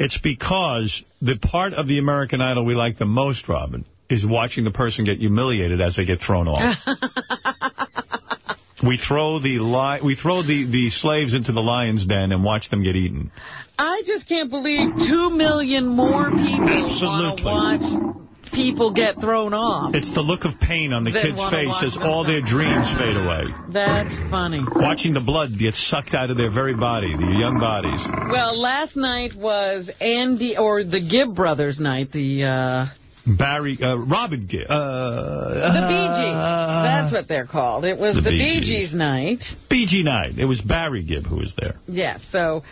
It's because the part of the American Idol we like the most, Robin, is watching the person get humiliated as they get thrown off. we throw the li we throw the, the slaves into the lion's den and watch them get eaten. I just can't believe two million more people want to watch people get thrown off. It's the look of pain on the kid's face as all their dreams fade away. That's funny. Watching the blood get sucked out of their very body, the young bodies. Well, last night was Andy, or the Gibb brothers night, the uh, Barry, uh, Robin Gibb. Uh, the Bee Gees. That's what they're called. It was The the, Bee Bee Gees. Gees night. BG night. It was Barry Gibb who was there. Yes, so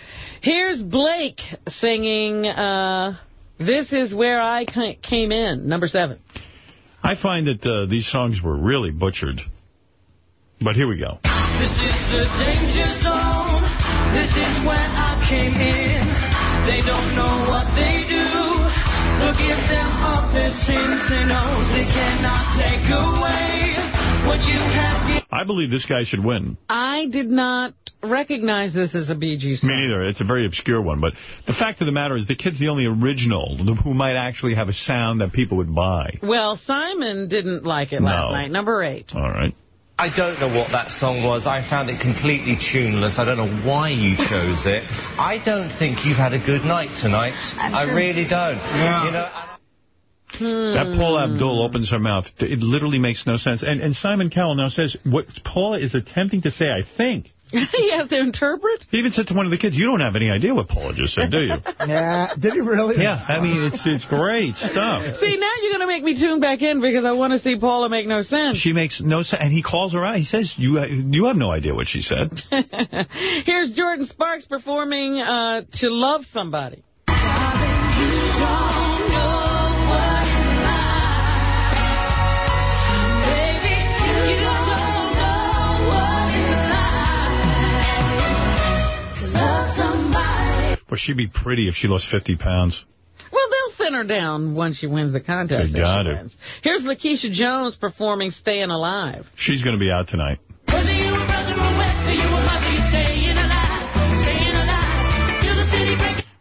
here's Blake singing uh, This Is Where I Came In, number seven. I find that uh, these songs were really butchered. But here we go. This is the danger zone. This is when I came in. They don't know what they do. Forgive them of their sins. They know they cannot take away what you have I believe this guy should win. I did not recognize this as a Bee Gees song. Me neither. It's a very obscure one. But the fact of the matter is the kid's the only original who might actually have a sound that people would buy. Well, Simon didn't like it last No. night, number eight. All right. I don't know what that song was. I found it completely tuneless. I don't know why you chose it. I don't think you've had a good night tonight. I sure- really don't. You know, That Paula Abdul opens her mouth. It literally makes no sense. And, and Simon Cowell now says what Paula is attempting to say, I think. he has to interpret? He even said to one of the kids, you don't have any idea what Paula just said, do you? yeah, did he really? Yeah, I mean, it's it's great stuff. See, now you're going to make me tune back in because I want to see Paula make no sense. She makes no sense. And he calls her out. He says, you, you have no idea what she said. Here's Jordin Sparks performing uh, To Love Somebody. Well, she'd be pretty if she lost 50 pounds. Well, they'll thin her down once she wins the contest. They got she it. Here's LaKisha Jones performing Staying Alive. She's going to be out tonight.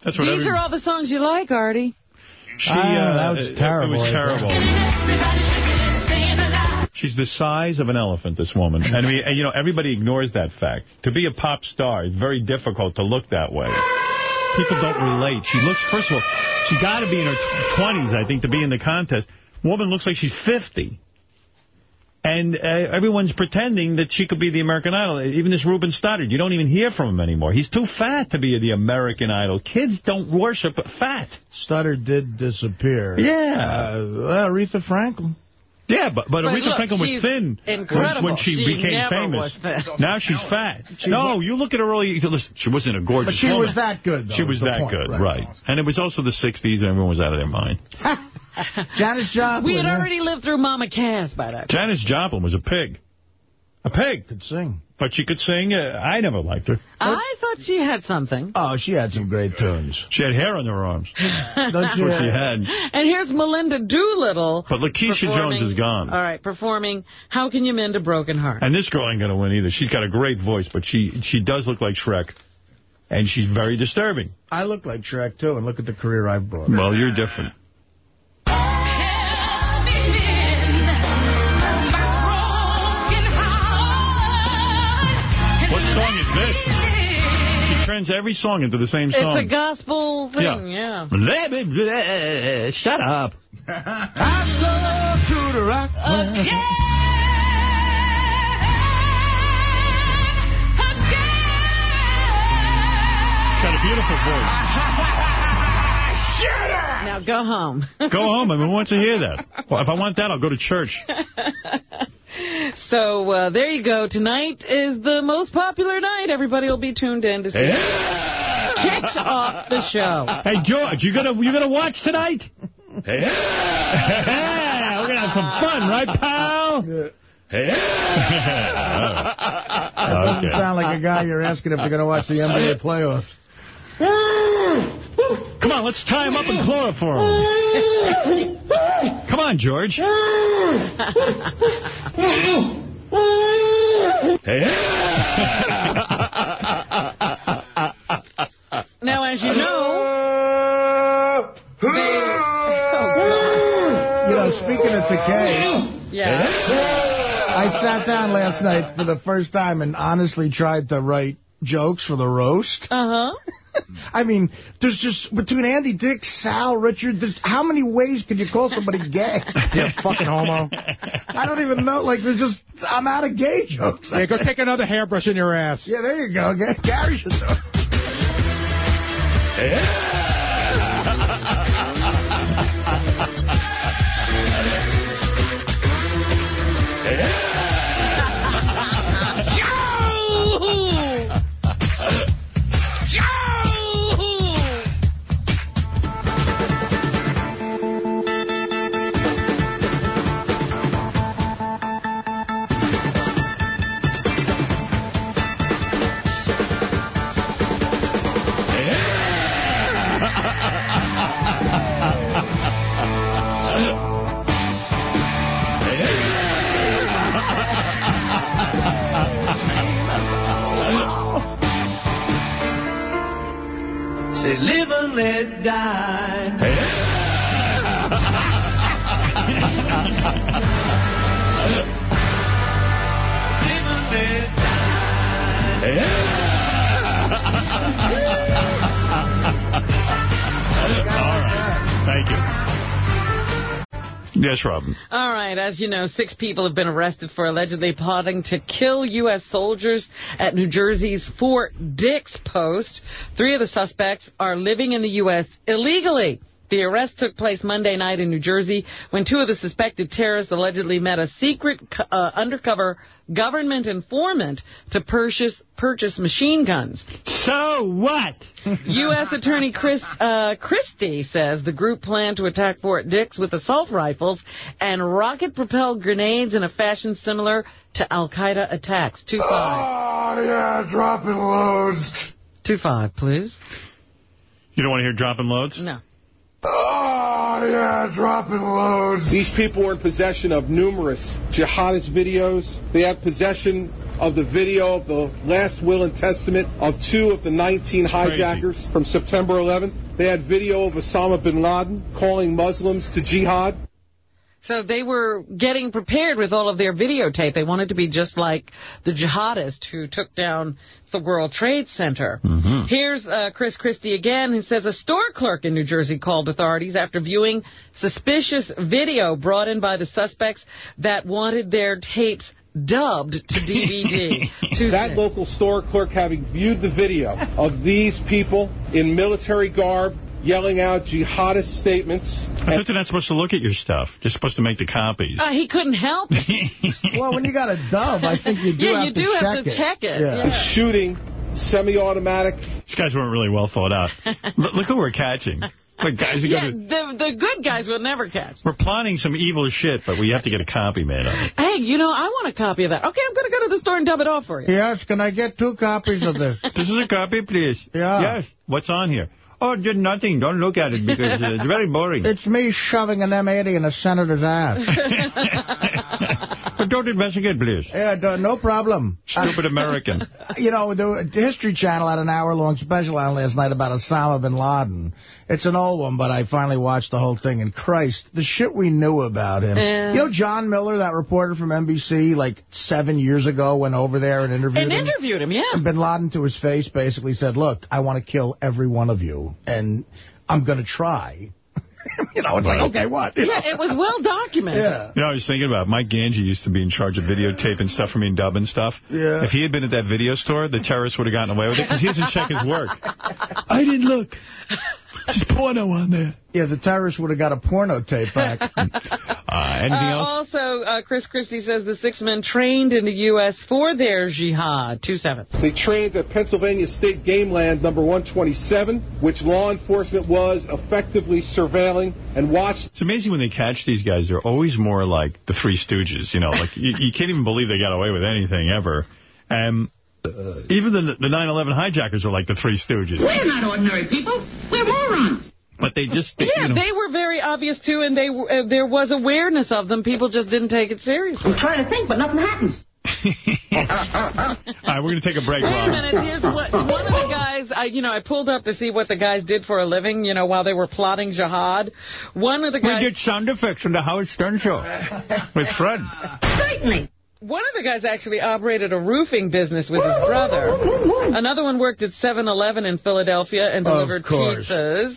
That's what These every- are all the songs you like, Artie. She, Ah, uh, that was it- terrible It was right terrible. She's the size of an elephant, this woman. And, I mean, and, you know, everybody ignores that fact. To be a pop star, it's very difficult to look that way. People don't relate. She looks, first of all, she got to be in her tw- 20s, I think, to be in the contest. Woman looks like she's 50. And uh, everyone's pretending that she could be the American Idol. Even this Ruben Studdard, you don't even hear from him anymore. He's too fat to be the American Idol. Kids don't worship fat. Stutter did disappear. Yeah. Uh, Aretha Franklin. Yeah, but, but, But Aretha look, Franklin was thin when, incredible. when she, She became never famous. was fat. Now she's fat. She no, was- you look at her early. Listen, she wasn't a gorgeous But she woman. was that good, though, She was that point, good, right. right. And it was also the 60s and everyone was out of their mind. Janis Joplin. We had already lived through Mama Cass by that time. Janis Joplin was a pig. A pig. Could sing. But she could sing. Uh, I never liked her. I thought she had something. Oh, she had some great tunes. She had hair on her arms. That's what she had. And here's Melinda Doolittle. But LaKisha Jones is gone. All right, performing How Can You Mend a Broken Heart? And this girl ain't going to win either. She's got a great voice, but she she does look like Shrek. And she's very disturbing. I look like Shrek, too, and look at the career I've brought. Well, you're different. turns every song into the same song. It's a gospel thing, yeah. yeah. Eh, eh, eh, shut up. I love to the rock. Again. beautiful voice. Shut up! Now go home. go home. I mean, who wants to hear that? Well, if I want that, I'll go to church. So uh, there you go. Tonight is the most popular night. Everybody will be tuned in to see. Kicks off the show. Hey, George, you gonna you gonna watch tonight? Hey, we're gonna have some fun, right, pal? Hey. That doesn't Okay. sound like a guy you're asking if you're going to watch the NBA playoffs. Come on, let's tie him up and chloroform him. Come on, George. Now, as you know, You know, speaking of decay, yeah. I sat down last night for the first time and honestly tried to write jokes for the roast. Uh-huh. I mean, there's just, between Andy, Dick, Sal, Richard, there's, how many ways could you call somebody gay? You fucking homo. I don't even know. Like, there's just, I'm out of gay jokes. Yeah, go take another hairbrush in your ass. Yeah, there you go. Ga- Gary should do it. Say live and let die. Live and let Thank you. Yes, Robin. All right, as you know, six people have been arrested for allegedly plotting to kill U.S. soldiers at New Jersey's Fort Dix post. Three of the suspects are living in the U.S. illegally. The arrest took place Monday night in New Jersey when two of the suspected terrorists allegedly met a secret uh, undercover government informant to purchase purchase machine guns. So what? U.S. Attorney Chris uh, Christie says the group planned to attack Fort Dix with assault rifles and rocket-propelled grenades in a fashion similar to Al-Qaeda attacks. Two five. Oh, yeah, dropping loads. Two five, please. You don't want to hear dropping loads? No. Oh, yeah, dropping loads. These people were in possession of numerous jihadist videos. They had possession of the video of the last will and testament of two of the 19 hijackers from September 11th. They had video of Osama bin Laden calling Muslims to jihad. So they were getting prepared with all of their videotape. They wanted to be just like the jihadist who took down the World Trade Center. Here's uh, Chris Christie again, who says a store clerk in New Jersey called authorities after viewing suspicious video brought in by the suspects that wanted their tapes dubbed to DVD. that local store clerk having viewed the video of these people in military garb yelling out jihadist statements. I thought you're not supposed to look at your stuff. You're supposed to make the copies. Uh, he couldn't help it. Well, when you got a dub, I think you do have to get the. Yeah, have you to do check have to it. check it, Yeah. yeah. And shooting semi-automatic. These guys weren't really well thought out. Look, look who we're catching. Look, guys are Yeah, going to... the, the good guys will never catch. We're plotting some evil shit, but we have to get a copy made of it. Hey, you know, I want a copy of that. Okay, I'm going to go to the store and dub it off for you. Yes, can I get two copies of this? This is a copy, please. Yeah. Yes. What's on here? Oh, just nothing. Don't look at it because uh, it's very boring. It's me shoving an M80 in a senator's ass. But don't investigate, please. yeah, no problem. Stupid American. You know, the History Channel had an hour-long special on last night about Osama bin Laden. It's an old one, but I finally watched the whole thing, and Christ, the shit we knew about him. Yeah. You know John Miller, that reporter from NBC, like seven years ago, went over there and interviewed And him? interviewed him, yeah. And bin Laden, to his face, basically said, look, I want to kill every one of you, and I'm going to try. You know, it's like, okay, what? You Yeah, know? it was well documented. Yeah. You know, I was thinking about Mike Gange used to be in charge of videotaping stuff for me and dubbing stuff. Yeah. If he had been at that video store, the terrorists would have gotten away with it because he doesn't check his work. I didn't look. There's porno on there. Yeah, the terrorists would have got a porno tape back. Uh, anything Uh, else? Also, uh, Chris Christie says the six men trained in the U.S. for their jihad. 2-7. They trained at Pennsylvania State Game Land number 127, which law enforcement was effectively surveilling and watched. It's amazing when they catch these guys. They're always more like the Three Stooges. You know, like you, you can't even believe they got away with anything ever. And uh, even the the 9/11 hijackers are like the Three Stooges. We're not ordinary people. We're morons. But they just, they, Yeah, you know, they were very obvious, too, and they uh, there was awareness of them. People just didn't take it seriously. I'm trying to think, but nothing happens. All right, we're going to take a break, Wait a minute. Here's what one of the guys. I, you know, I pulled up to see what the guys did for a living. You know, while they were plotting jihad. One of the guys. We did sound effects on the Howard Stern show with Fred. Certainly. One of the guys actually operated a roofing business with his brother. Another one worked at 7-Eleven in Philadelphia and delivered pizzas.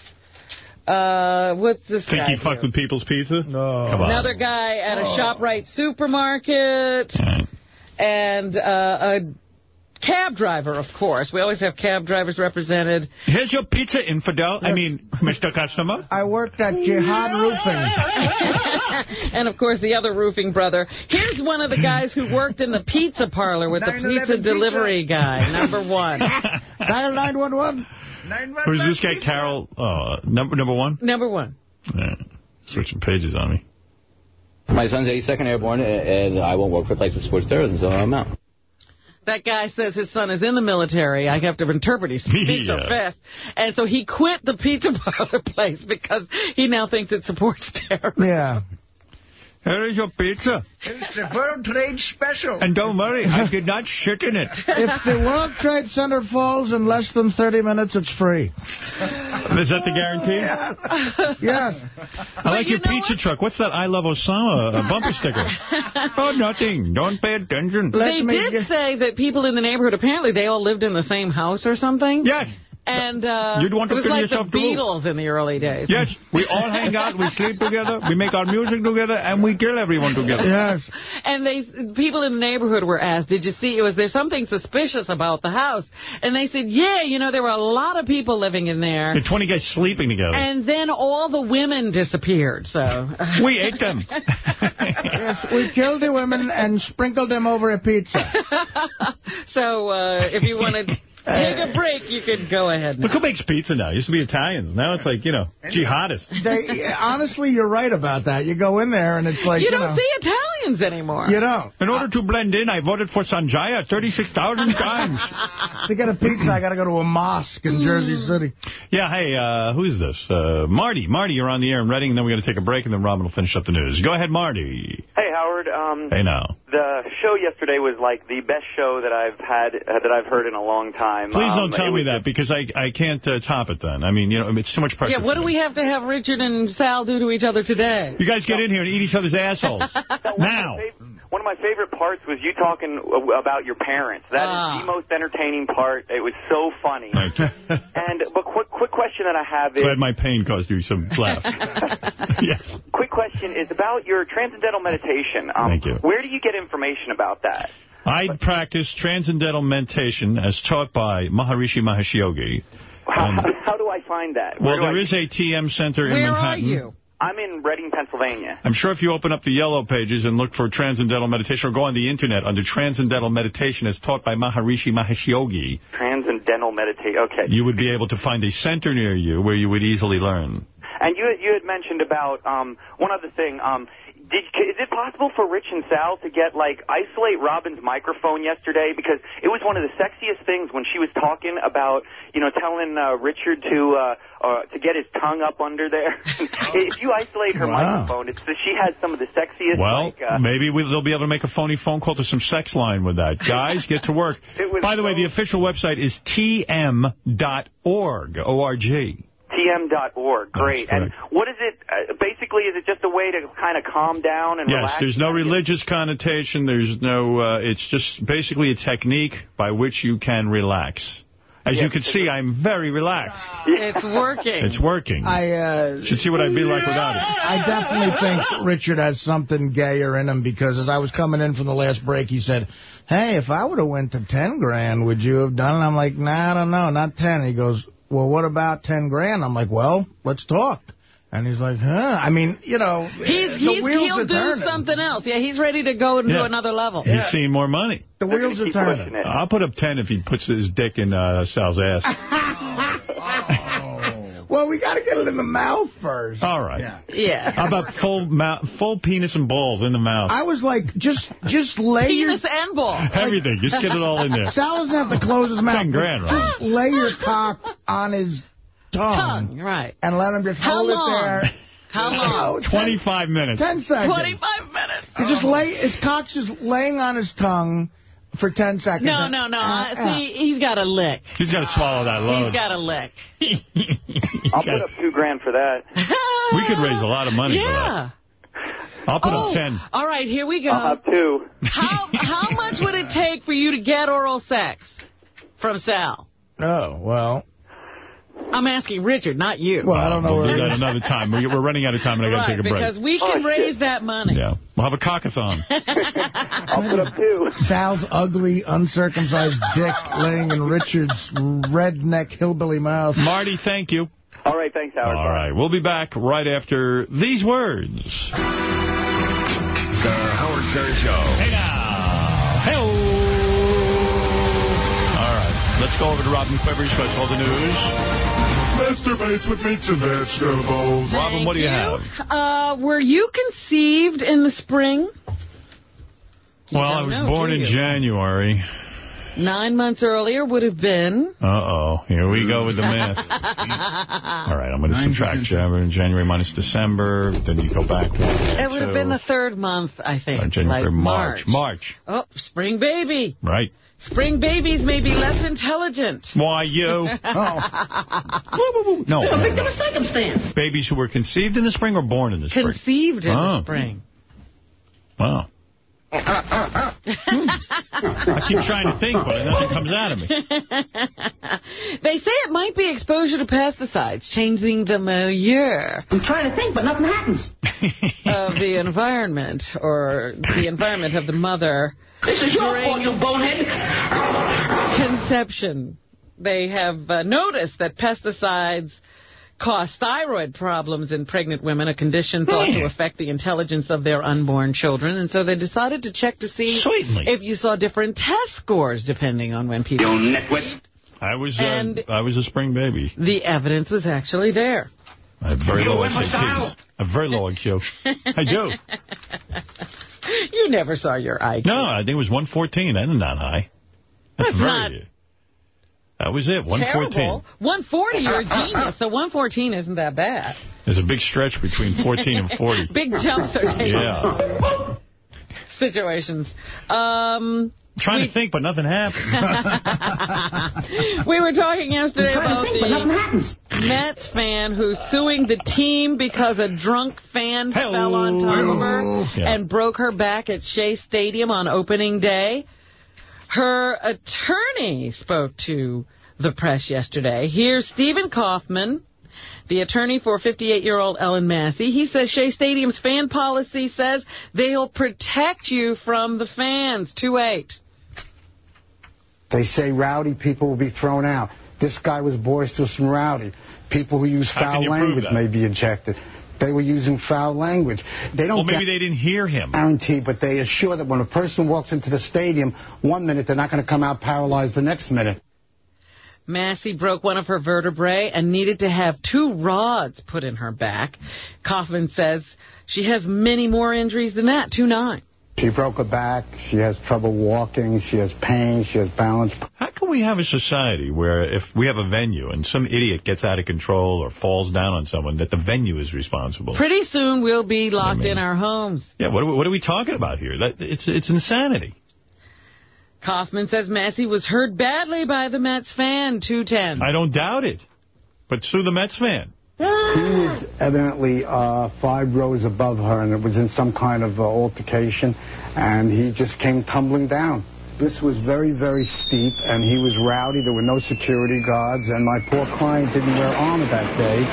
Uh, what's this Think guy he fucked with people's pizza? No. Come on. Another guy at a ShopRite supermarket. And uh, a cab driver, of course. We always have cab drivers represented. Here's your pizza, infidel. I mean, Mr. Customer. I worked at Jihad Roofing. and, of course, the other roofing brother. Here's one of the guys who worked in the pizza parlor with the pizza delivery guy, number one. Dial 911. Who's this guy, Carol? Uh, number number one? Number one. Yeah. Switching pages on me. My son's 82nd Airborne, and I won't work for a place that supports terrorism, so I'm out. That guy says his son is in the military. I have to interpret. He speaks so fast. And so he quit the pizza parlor place because he now thinks it supports terror. Yeah. Here is your pizza. It's the World Trade Special. And don't worry, I did not shit in it. If the World Trade Center falls in less than 30 minutes, it's free. Is that the guarantee? Yeah. yeah. I like your pizza truck. What's that I Love Osama uh, bumper sticker? oh, nothing. Don't pay attention. they did say that people in the neighborhood, apparently they all lived in the same house or something. Yes. And uh, You'd want to it was fill like yourself the to roof. Beatles in the early days. Yes, we all hang out, we sleep together, we make our music together, and we kill everyone together. Yes. And they, people in the neighborhood were asked, did you see, it was there something suspicious about the house? And they said, yeah, you know, there were a lot of people living in there. The 20 guys sleeping together. And then all the women disappeared, so... we ate them. yes, we killed the women and sprinkled them over a pizza. so uh, if you want to take a break, you can go ahead now. Look who makes pizza now. It used to be Italians. Now it's like, you know, jihadists. They, honestly, you're right about that. You go in there and it's like, you you, don't know, see Italians anymore. You don't. In order to blend in, I voted for Sanjaya 36,000 times. To get a pizza, I got to go to a mosque in Jersey City. Yeah, hey, uh, who's this? Uh, Marty. Marty, you're on the air in Reading, and then we're going to take a break, and then Robin will finish up the news. Go ahead, Marty. Hey, Howard. Um, Hey, now. The show yesterday was like the best show that I've had uh, that I've heard in a long time. Please Um, don't tell me that, because I I can't uh, top it then. I mean, you know, it's too much pressure. Yeah, what do we have to have Richard and Sal do to each other today? You guys get in here and eat each other's assholes. now. One of my favorite parts was you talking about your parents. That is Ah. the most entertaining part. It was so funny. Thank you. And but quick quick question that I have is Glad my pain caused you some laugh. yes. quick question is about your transcendental meditation. Um, Thank you. Where do you get information about that? I practice transcendental meditation as taught by Maharishi Mahesh Yogi. Um, How do I find that? Where well, do I there is a TM center in Manhattan. Where are you? I'm in Reading, Pennsylvania. I'm sure if you open up the yellow pages and look for Transcendental Meditation or go on the Internet under Transcendental Meditation as taught by Maharishi Mahesh Yogi, Transcendental meditation. Okay. you would be able to find a center near you where you would easily learn. And you you had mentioned about um, one other thing. Um, did, is it possible for Rich and Sal to get like isolate Robin's microphone yesterday because it was one of the sexiest things when she was talking about you know telling uh, Richard to uh, uh, to get his tongue up under there. if you isolate her Wow. microphone, it's that she has some of the sexiest. Well, like, uh, maybe we, they'll be able to make a phony phone call to some sex line with that. Guys, get to work. By the way, the official website is tm.org, O-R-G. tm.org. Great. And what is it? Uh, basically, is it just a way to kind of calm down and Yes, relax? there's no religious connotation. There's no, uh, it's just basically a technique by which you can relax. As you can see, I'm very relaxed. It's working. It's working. I uh, Should see what I'd be like without it. I definitely think Richard has something gayer in him because as I was coming in from the last break, he said, hey, if I would have went to 10 grand, would you have done it? I'm like, nah, I don't know, not 10. He goes, well, what about 10 grand? I'm like, well, let's talk. And he's like, huh? I mean, you know, He's, the he's, wheels he'll are do turning. something else. Yeah, he's ready to go into Yeah. another level. He's seeing more money. The wheels are turning. I'll put up 10 if he puts his dick in uh, Sal's ass. get it in the mouth first. All right. Yeah. How about full mouth, full penis and balls in the mouth? I was like, just just lay Penis your... and ball. Everything. Just get it all in there. Sal doesn't have to close his mouth. 10 grand, right? Just lay your cock on his tongue. Tongue, right. And let him just How hold long? it there. How long? Oh, 25 minutes. 10 seconds. 25 minutes. He just lay, his cock's just laying on his tongue for 10 seconds. No, no, no. Uh, Uh, See, he's got a lick. He's got to swallow that load. He's got a lick. I'll put up two grand for that. We could raise a lot of money Yeah. for that. I'll put oh, up 10. all right, here we go. I'll have two. How how much would it take for you to get oral sex from Sal? Oh, well. I'm asking Richard, not you. Well, I don't know We'll where do that another time. We- We're running out of time, and I got right, to take a break. because we can oh, raise that money. Yeah. We'll have a cockathon. I'll put up two. Sal's ugly, uncircumcised dick laying in Richard's redneck hillbilly mouth. Marty, thank you. All right, thanks, Howard. All right. We'll be back right after these words. The Howard Stern Show. Hey now. Let's go over to Robin Quivers for all the news. Masturbates with meats and vegetables. Robin, what do you have? Uh, were you conceived in the spring? Well, I was know, born in you? January. Nine months earlier would have been. Uh-oh. Here we go with the math. All right, I'm going to subtract January, January minus December. Then you go back one. It would have been the third month, I think. Uh, January, like March. March. Oh, spring baby. Right. Spring babies may be less intelligent. Why, you? Oh. No. A victim of circumstance. Babies who were conceived in the spring or born in the spring? Conceived in Oh. the ah. spring. Wow. I keep trying to think, but nothing comes out of me. they say it might be exposure to pesticides, changing the milieu I'm trying to think, but nothing happens. of the environment, or the environment of the mother This is your fault, you bonehead. conception. They have uh, noticed that pesticides cause thyroid problems in pregnant women, a condition thought to affect the intelligence of their unborn children. And so they decided to check to see Sweetly. if you saw different test scores depending on when people... You nitwit. I was uh, And- I was a spring baby. The evidence was actually there. I have very You low IQ. SATs. I have very low IQ. I do. You never saw your IQ. No, I think it was 114. That isn't high. That's, That's very... not That was it, 114. Terrible. 140, you're a genius, so 114 isn't that bad. There's a big stretch between 14 and 40. Big jumps are taken. Yeah. Situations. Um, trying to think, but nothing happened. we were talking yesterday about think, the. Mets fan who's suing the team because a drunk fan Hello. fell on top of her Yeah. and broke her back at Shea Stadium on opening day. Her attorney spoke to the press yesterday. Here's Stephen Kaufman, the attorney for 58-year-old Ellen Massey. He says Shea Stadium's fan policy says they'll protect you from the fans. 2-8. They say rowdy people will be thrown out. This guy was boisterous and rowdy. People who use foul language may be ejected. They were using foul language. They don't Well, maybe they didn't hear him. guarantee, but they assure that when a person walks into the stadium, one minute they're not going to come out paralyzed the next minute. Massey broke one of her vertebrae and needed to have two rods put in her back. Kaufman says she has many more injuries than that, 2-9. She broke her back. She has trouble walking. She has pain. She has balance. How can we have a society where if we have a venue and some idiot gets out of control or falls down on someone, that the venue is responsible? Pretty soon we'll be locked I mean- in our homes. Yeah, what are, we, what are we talking about here? That It's it's insanity. Kaufman says Massey was hurt badly by the Mets fan, 210. I don't doubt it. But sue the Mets fan. He was evidently uh, five rows above her, and it was in some kind of uh, altercation, and he just came tumbling down. This was very, very steep, and he was rowdy. There were no security guards, and my poor client didn't wear armor that day.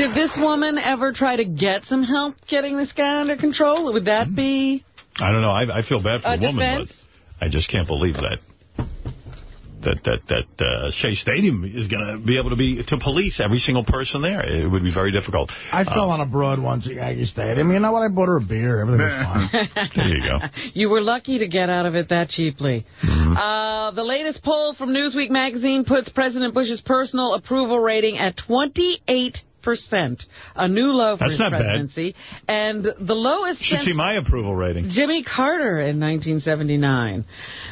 Did this woman ever try to get some help getting this guy under control? Would that be... I don't know. I, I feel bad for A the woman, defense? but I just can't believe that. That that that uh, Shea Stadium is going to be able to be to police every single person there. It would be very difficult. I fell Uh, on a broad once at Yankee Stadium. You know what? I bought her a beer. Everything was fine. There you go. You were lucky to get out of it that cheaply. Mm-hmm. Uh, the latest poll from Newsweek magazine puts President Bush's personal approval rating at 28 percent, a new low for That's his not bad. presidency, and the lowest Should see my approval rating. Jimmy Carter in 1979.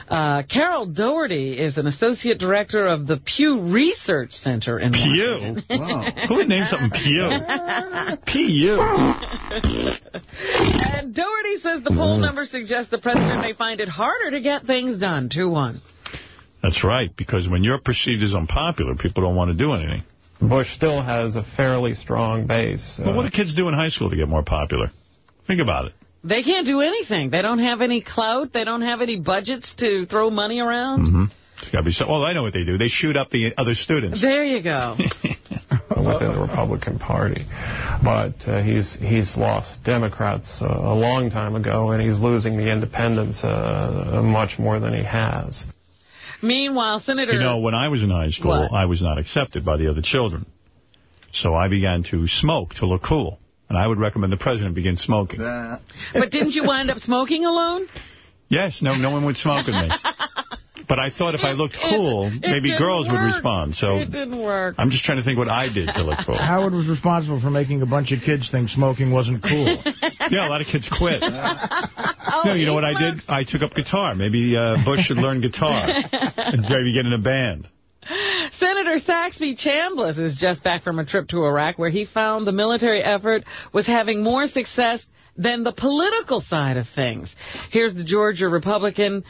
Uh, Carroll Doherty is an associate director of the Pew Research Center in Pew? Washington. Who would name something Pew? Pew. and Doherty says the poll number suggests the president may find it harder to get things done. 2-1. That's right, because when you're perceived as unpopular, people don't want to do anything. Bush still has a fairly strong base. But what do kids do in high school to get more popular? Think about it. They can't do anything. They don't have any clout. They don't have any budgets to throw money around. Mm-hmm. It's got to be so. Well, I know what they do. They shoot up the other students. There you go. within the Republican Party. But uh, he's he's lost Democrats uh, a long time ago, and he's losing the independents uh, much more than he has. Meanwhile, Senator... You know, when I was in high school, What? I was not accepted by the other children. So I began to smoke to look cool. And I would recommend the president begin smoking. But didn't you wind up smoking alone? Yes, no, no one would smoke with me. But I thought if I looked cool, it maybe didn't girls would respond. So It didn't work. I'm just trying to think what I did to look cool. Howard was responsible for making a bunch of kids think smoking wasn't cool. Yeah, a lot of kids quit. Oh, no, you know what I did? I took up guitar. Maybe uh, Bush should learn guitar and maybe get in a band. Senator Saxby Chambliss is just back from a trip to Iraq where he found the military effort was having more success than the political side of things. Here's the Georgia Republican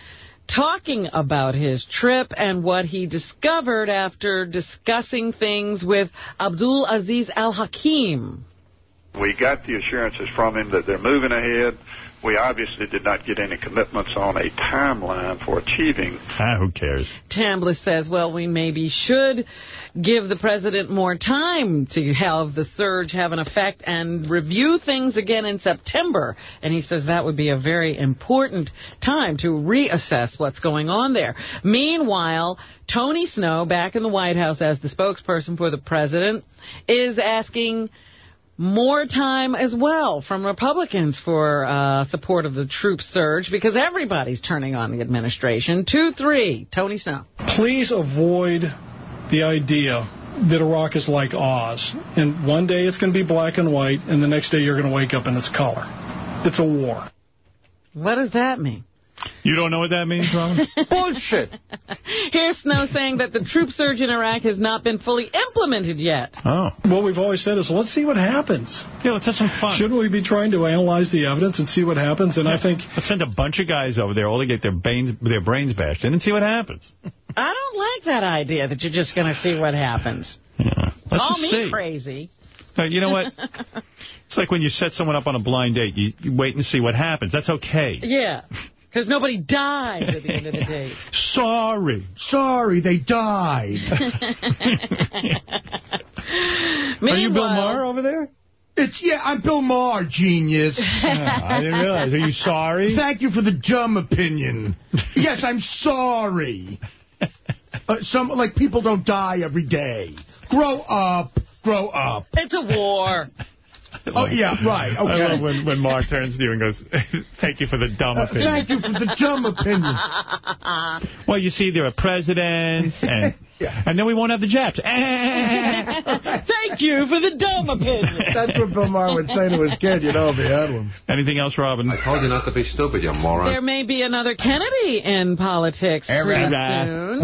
talking about his trip and what he discovered after discussing things with Abdul Aziz Al-Hakim. We got the assurances from him that they're moving ahead. We obviously did not get any commitments on a timeline for achieving. Ah, who cares? Chambliss says, well, we maybe should give the president more time to have the surge have an effect and review things again in September. And he says that would be a very important time to reassess what's going on there. Meanwhile, Tony Snow, back in the White House as the spokesperson for the president, is asking more time as well from Republicans for uh, support of the troop surge because everybody's turning on the administration. 2-3, Tony Snow. please avoid the idea that Iraq is like Oz. And one day it's going to be black and white, and the next day you're going to wake up and it's color. It's a war. What does that mean? You don't know what that means, Robin? Bullshit. Here's Snow saying that the troop surge in Iraq has not been fully implemented yet. Oh. What we've always said is let's see what happens. Yeah, let's have some fun. Shouldn't we be trying to analyze the evidence and see what happens? And I think Let's send a bunch of guys over there, all to get their brains, their brains bashed in and see what happens. I don't like that idea that you're just going to see what happens. Let's Call just me see. crazy. Uh, you know what? It's like when you set someone up on a blind date. You, you wait and see what happens. That's okay. Yeah, because nobody died at the end of the day. Sorry. Sorry, they died. Are you Bill Maher over there? It's yeah, I'm Bill Maher, genius. I didn't realize. Are you sorry? Thank you for the dumb opinion. yes, I'm sorry. Uh, some like people don't die every day. Grow up, grow up. It's a war. Oh yeah, right. I love Okay. when, when Mark turns to you and goes, thank you for the dumb Uh, opinion. thank you for the dumb opinion. Well, you see, there are presidents, and and then we won't have the Japs. Thank you for the dumb opinion. That's what Bill Maher would say to his kid, you know, if he had one. Anything else, Robin? I told you not to be stupid, you moron. There may be another Kennedy in politics pretty soon.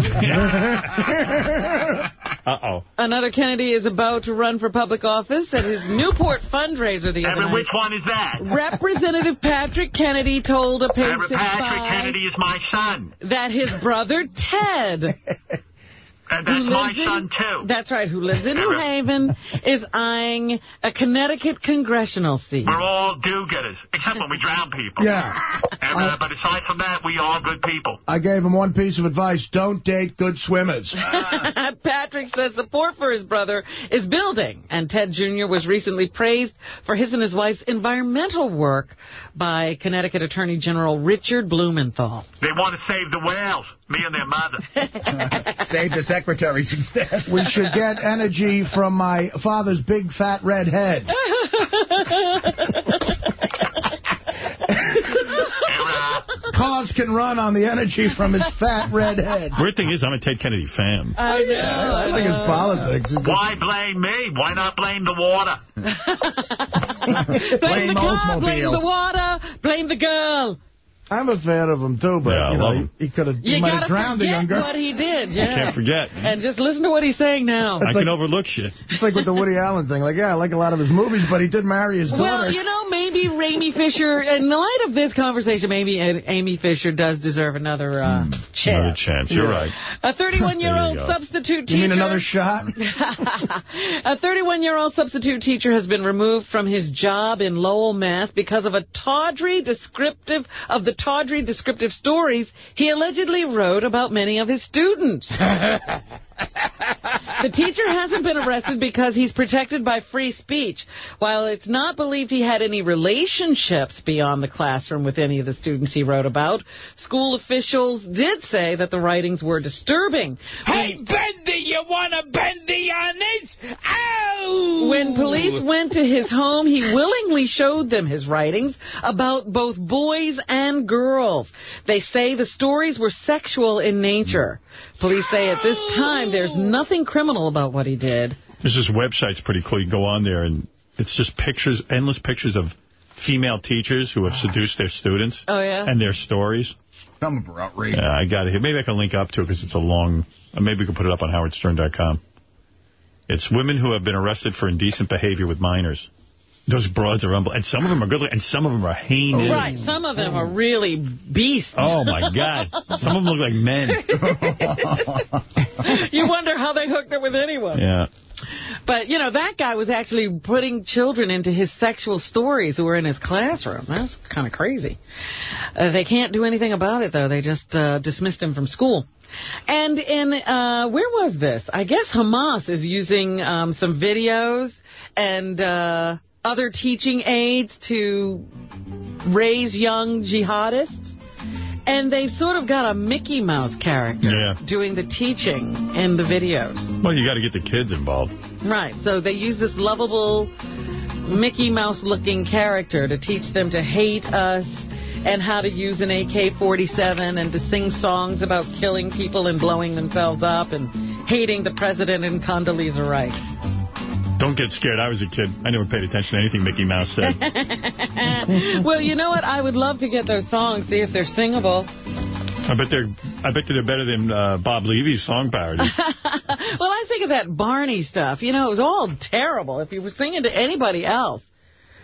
Uh-oh. Another Kennedy is about to run for public office at his Newport fundraiser the other night. which one is that? Representative Patrick Kennedy told a page Patrick Kennedy is my son. that his brother Ted And that's who my lives in- son, too. That's right, who lives in New Haven, is eyeing a Connecticut congressional seat. We're all do-getters, except when we drown people. Yeah. And, uh, but aside from that, we are good people. I gave him one piece of advice. Don't date good swimmers. Patrick says support for his brother is building, and Ted Jr. was recently praised for his and his wife's environmental work by Connecticut Attorney General Richard Blumenthal. They want to save the whales, me and their mother. Save the secretaries instead. We should get energy from my father's big fat red head. Cars can run on the energy from his fat red head. Weird thing is, I'm a Ted Kennedy fan. I know. I don't think it's politics. It's Why blame me? Why not blame the water? blame the car, blame the water, blame the girl. I'm a fan of him, too, but Yeah, I you know, love he, he could have You might have drowned a forget young girl. what he did. Yeah. can't forget. And just listen to what he's saying now. I can overlook shit. It's like with the Woody Allen thing. Like, yeah, I like a lot of his movies, but he did marry his daughter. Well, you know, maybe Amy Fisher, in the light of this conversation, maybe Amy Fisher does deserve another uh, Another chance. chance. You're right. A 31-year-old There you go. substitute teacher. you mean another shot? a 31-year-old substitute teacher has been removed from his job in Lowell, Mass. because of a tawdry descriptive of the tawdry descriptive stories he allegedly wrote about many of his students. The teacher hasn't been arrested because he's protected by free speech. While it's not believed he had any relationships beyond the classroom with any of the students he wrote about, school officials did say that the writings were disturbing. Hey, Bendy, you want a Bendy on it? Ow! Oh! When police went to his home, he willingly showed them his writings about both boys and girls. They say the stories were sexual in nature. Police say at this time there's nothing criminal about what he did. There's this website's pretty cool. You can go on there, and it's just pictures, endless pictures of female teachers who have seduced their students. Oh, yeah? And their stories. Some of them are outrageous. Yeah, I got it here. Maybe I can link up to it because it's a long... uh, Maybe we can put it up on howardstern.com. It's women who have been arrested for indecent behavior with minors. Those broads are unbelievable. And some of them are good looking, and some of them are heinous. Right, some of them are really beasts. Oh, my God. Some of them look like men. you wonder how they hooked up with anyone. Yeah. But, you know, that guy was actually putting children into his sexual stories who were in his classroom. That's kind of crazy. Uh, they can't do anything about it, though. They just uh, dismissed him from school. And in, uh, where was this? I guess Hamas is using um, some videos and uh, other teaching aids to raise young jihadists. And they've sort of got a Mickey Mouse character Yeah. doing the teaching in the videos. Well, you got to get the kids involved. Right, so they use this lovable Mickey Mouse-looking character to teach them to hate us and how to use an AK-47 and to sing songs about killing people and blowing themselves up and hating the president and Condoleezza Rice. Don't get scared. I was a kid. I never paid attention to anything Mickey Mouse said. well, you know what? I would love to get those songs, see if they're singable. I bet they're I bet they're better than uh, Bob Levy's song parody. well, I think of that Barney stuff. You know, it was all terrible. If you were singing to anybody else,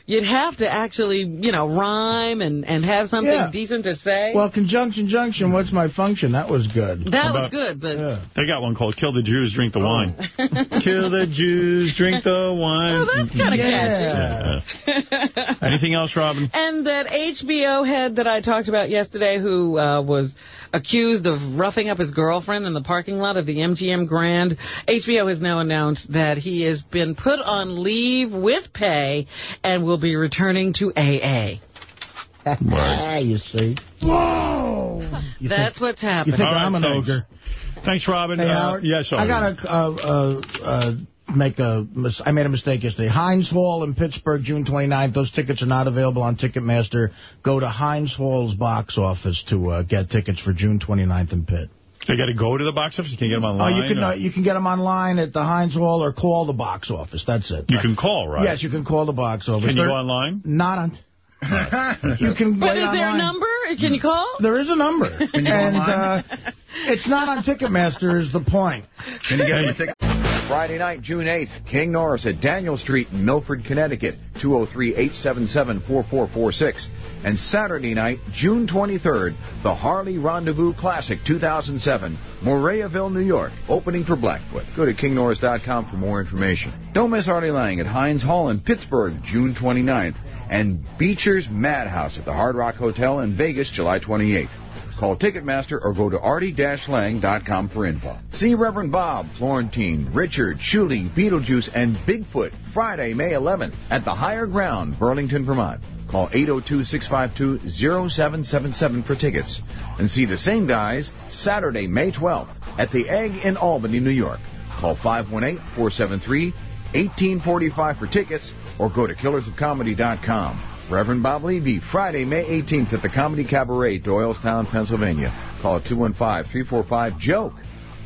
you'd have to actually, you know, rhyme and, and have something Yeah. decent to say. Well, Conjunction Junction, what's my function? That was good. that How was good, but... They got one called Kill the Jews, Drink the Oh. Wine. Kill the Jews, drink the wine. Oh, that's kinda Yeah. Anything else, Robin? And that HBO head that I talked about yesterday who uh, was accused of roughing up his girlfriend in the parking lot of the MGM Grand, HBO has now announced that he has been put on leave with pay and will be returning to AA. Ah, you see. Whoa! You That's think, what's happening. You think All right, I'm an thanks. ogre? Thanks, Robin. Hey, Uh, Howard. yes, I got a, uh, uh, uh, make a mis- I made a mistake yesterday. Heinz Hall in Pittsburgh, June 29th. Those tickets are not available on Ticketmaster. Go to Heinz Hall's box office to uh, get tickets for June 29th in Pitt. They got to go to the box office? You can't get them Oh, online? you can uh, you can get them online at the Heinz Hall or call the box office. That's it. You can call, right? Yes, you can call the box office. Can you They're go online? Not on. you can But wait is there a number? Can you call? There is a number. Can you and uh, it's not on Ticketmaster is the point. Can you get him a ticket? Friday night, June 8th, King Norris at Daniel Street in Milford, Connecticut, 203-877-4446. And Saturday night, June 23rd, the Harley Rendezvous Classic 2007, Mariaville, New York, opening for Blackfoot. Go to kingnorris.com for more information. Don't miss Artie Lange at Heinz Hall in Pittsburgh, June 29th, and Beacher's Madhouse at the Hard Rock Hotel in Vegas, July 28th. Call Ticketmaster or go to artie-lang.com for info. See Reverend Bob, Florentine, Richard, Shuli, Beetlejuice, and Bigfoot Friday, May 11th at the Higher Ground, Burlington, Vermont. Call 802-652-0777 for tickets. And see the same guys Saturday, May 12th at the Egg in Albany, New York. Call 518-473-1845 for tickets or go to killersofcomedy.com. Reverend Bob Levy, Friday, May 18th at the Comedy Cabaret, Doylestown, Pennsylvania. Call 215-345-JOKE.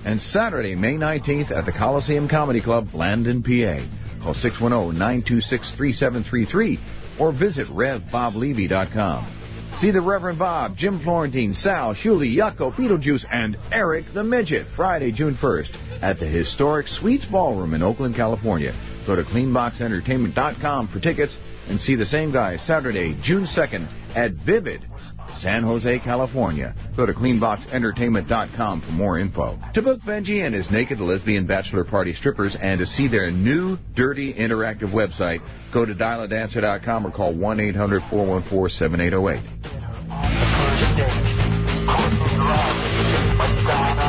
And Saturday, May 19th at the Coliseum Comedy Club, Blandon, PA. Call 610-926-3733 or visit RevBobLevy.com. See the Reverend Bob, Jim Florentine, Sal, Shuli, Yucko, Beetlejuice, and Eric the Midget, Friday, June 1st at the historic Sweets Ballroom in Oakland, California. Go to cleanboxentertainment.com for tickets and see the same guy Saturday, June 2nd at Vivid, San Jose, California. Go to cleanboxentertainment.com for more info. To book Benjy and his naked lesbian bachelor party strippers and to see their new dirty interactive website, go to dialadancer.com or call 1-800-414-7808.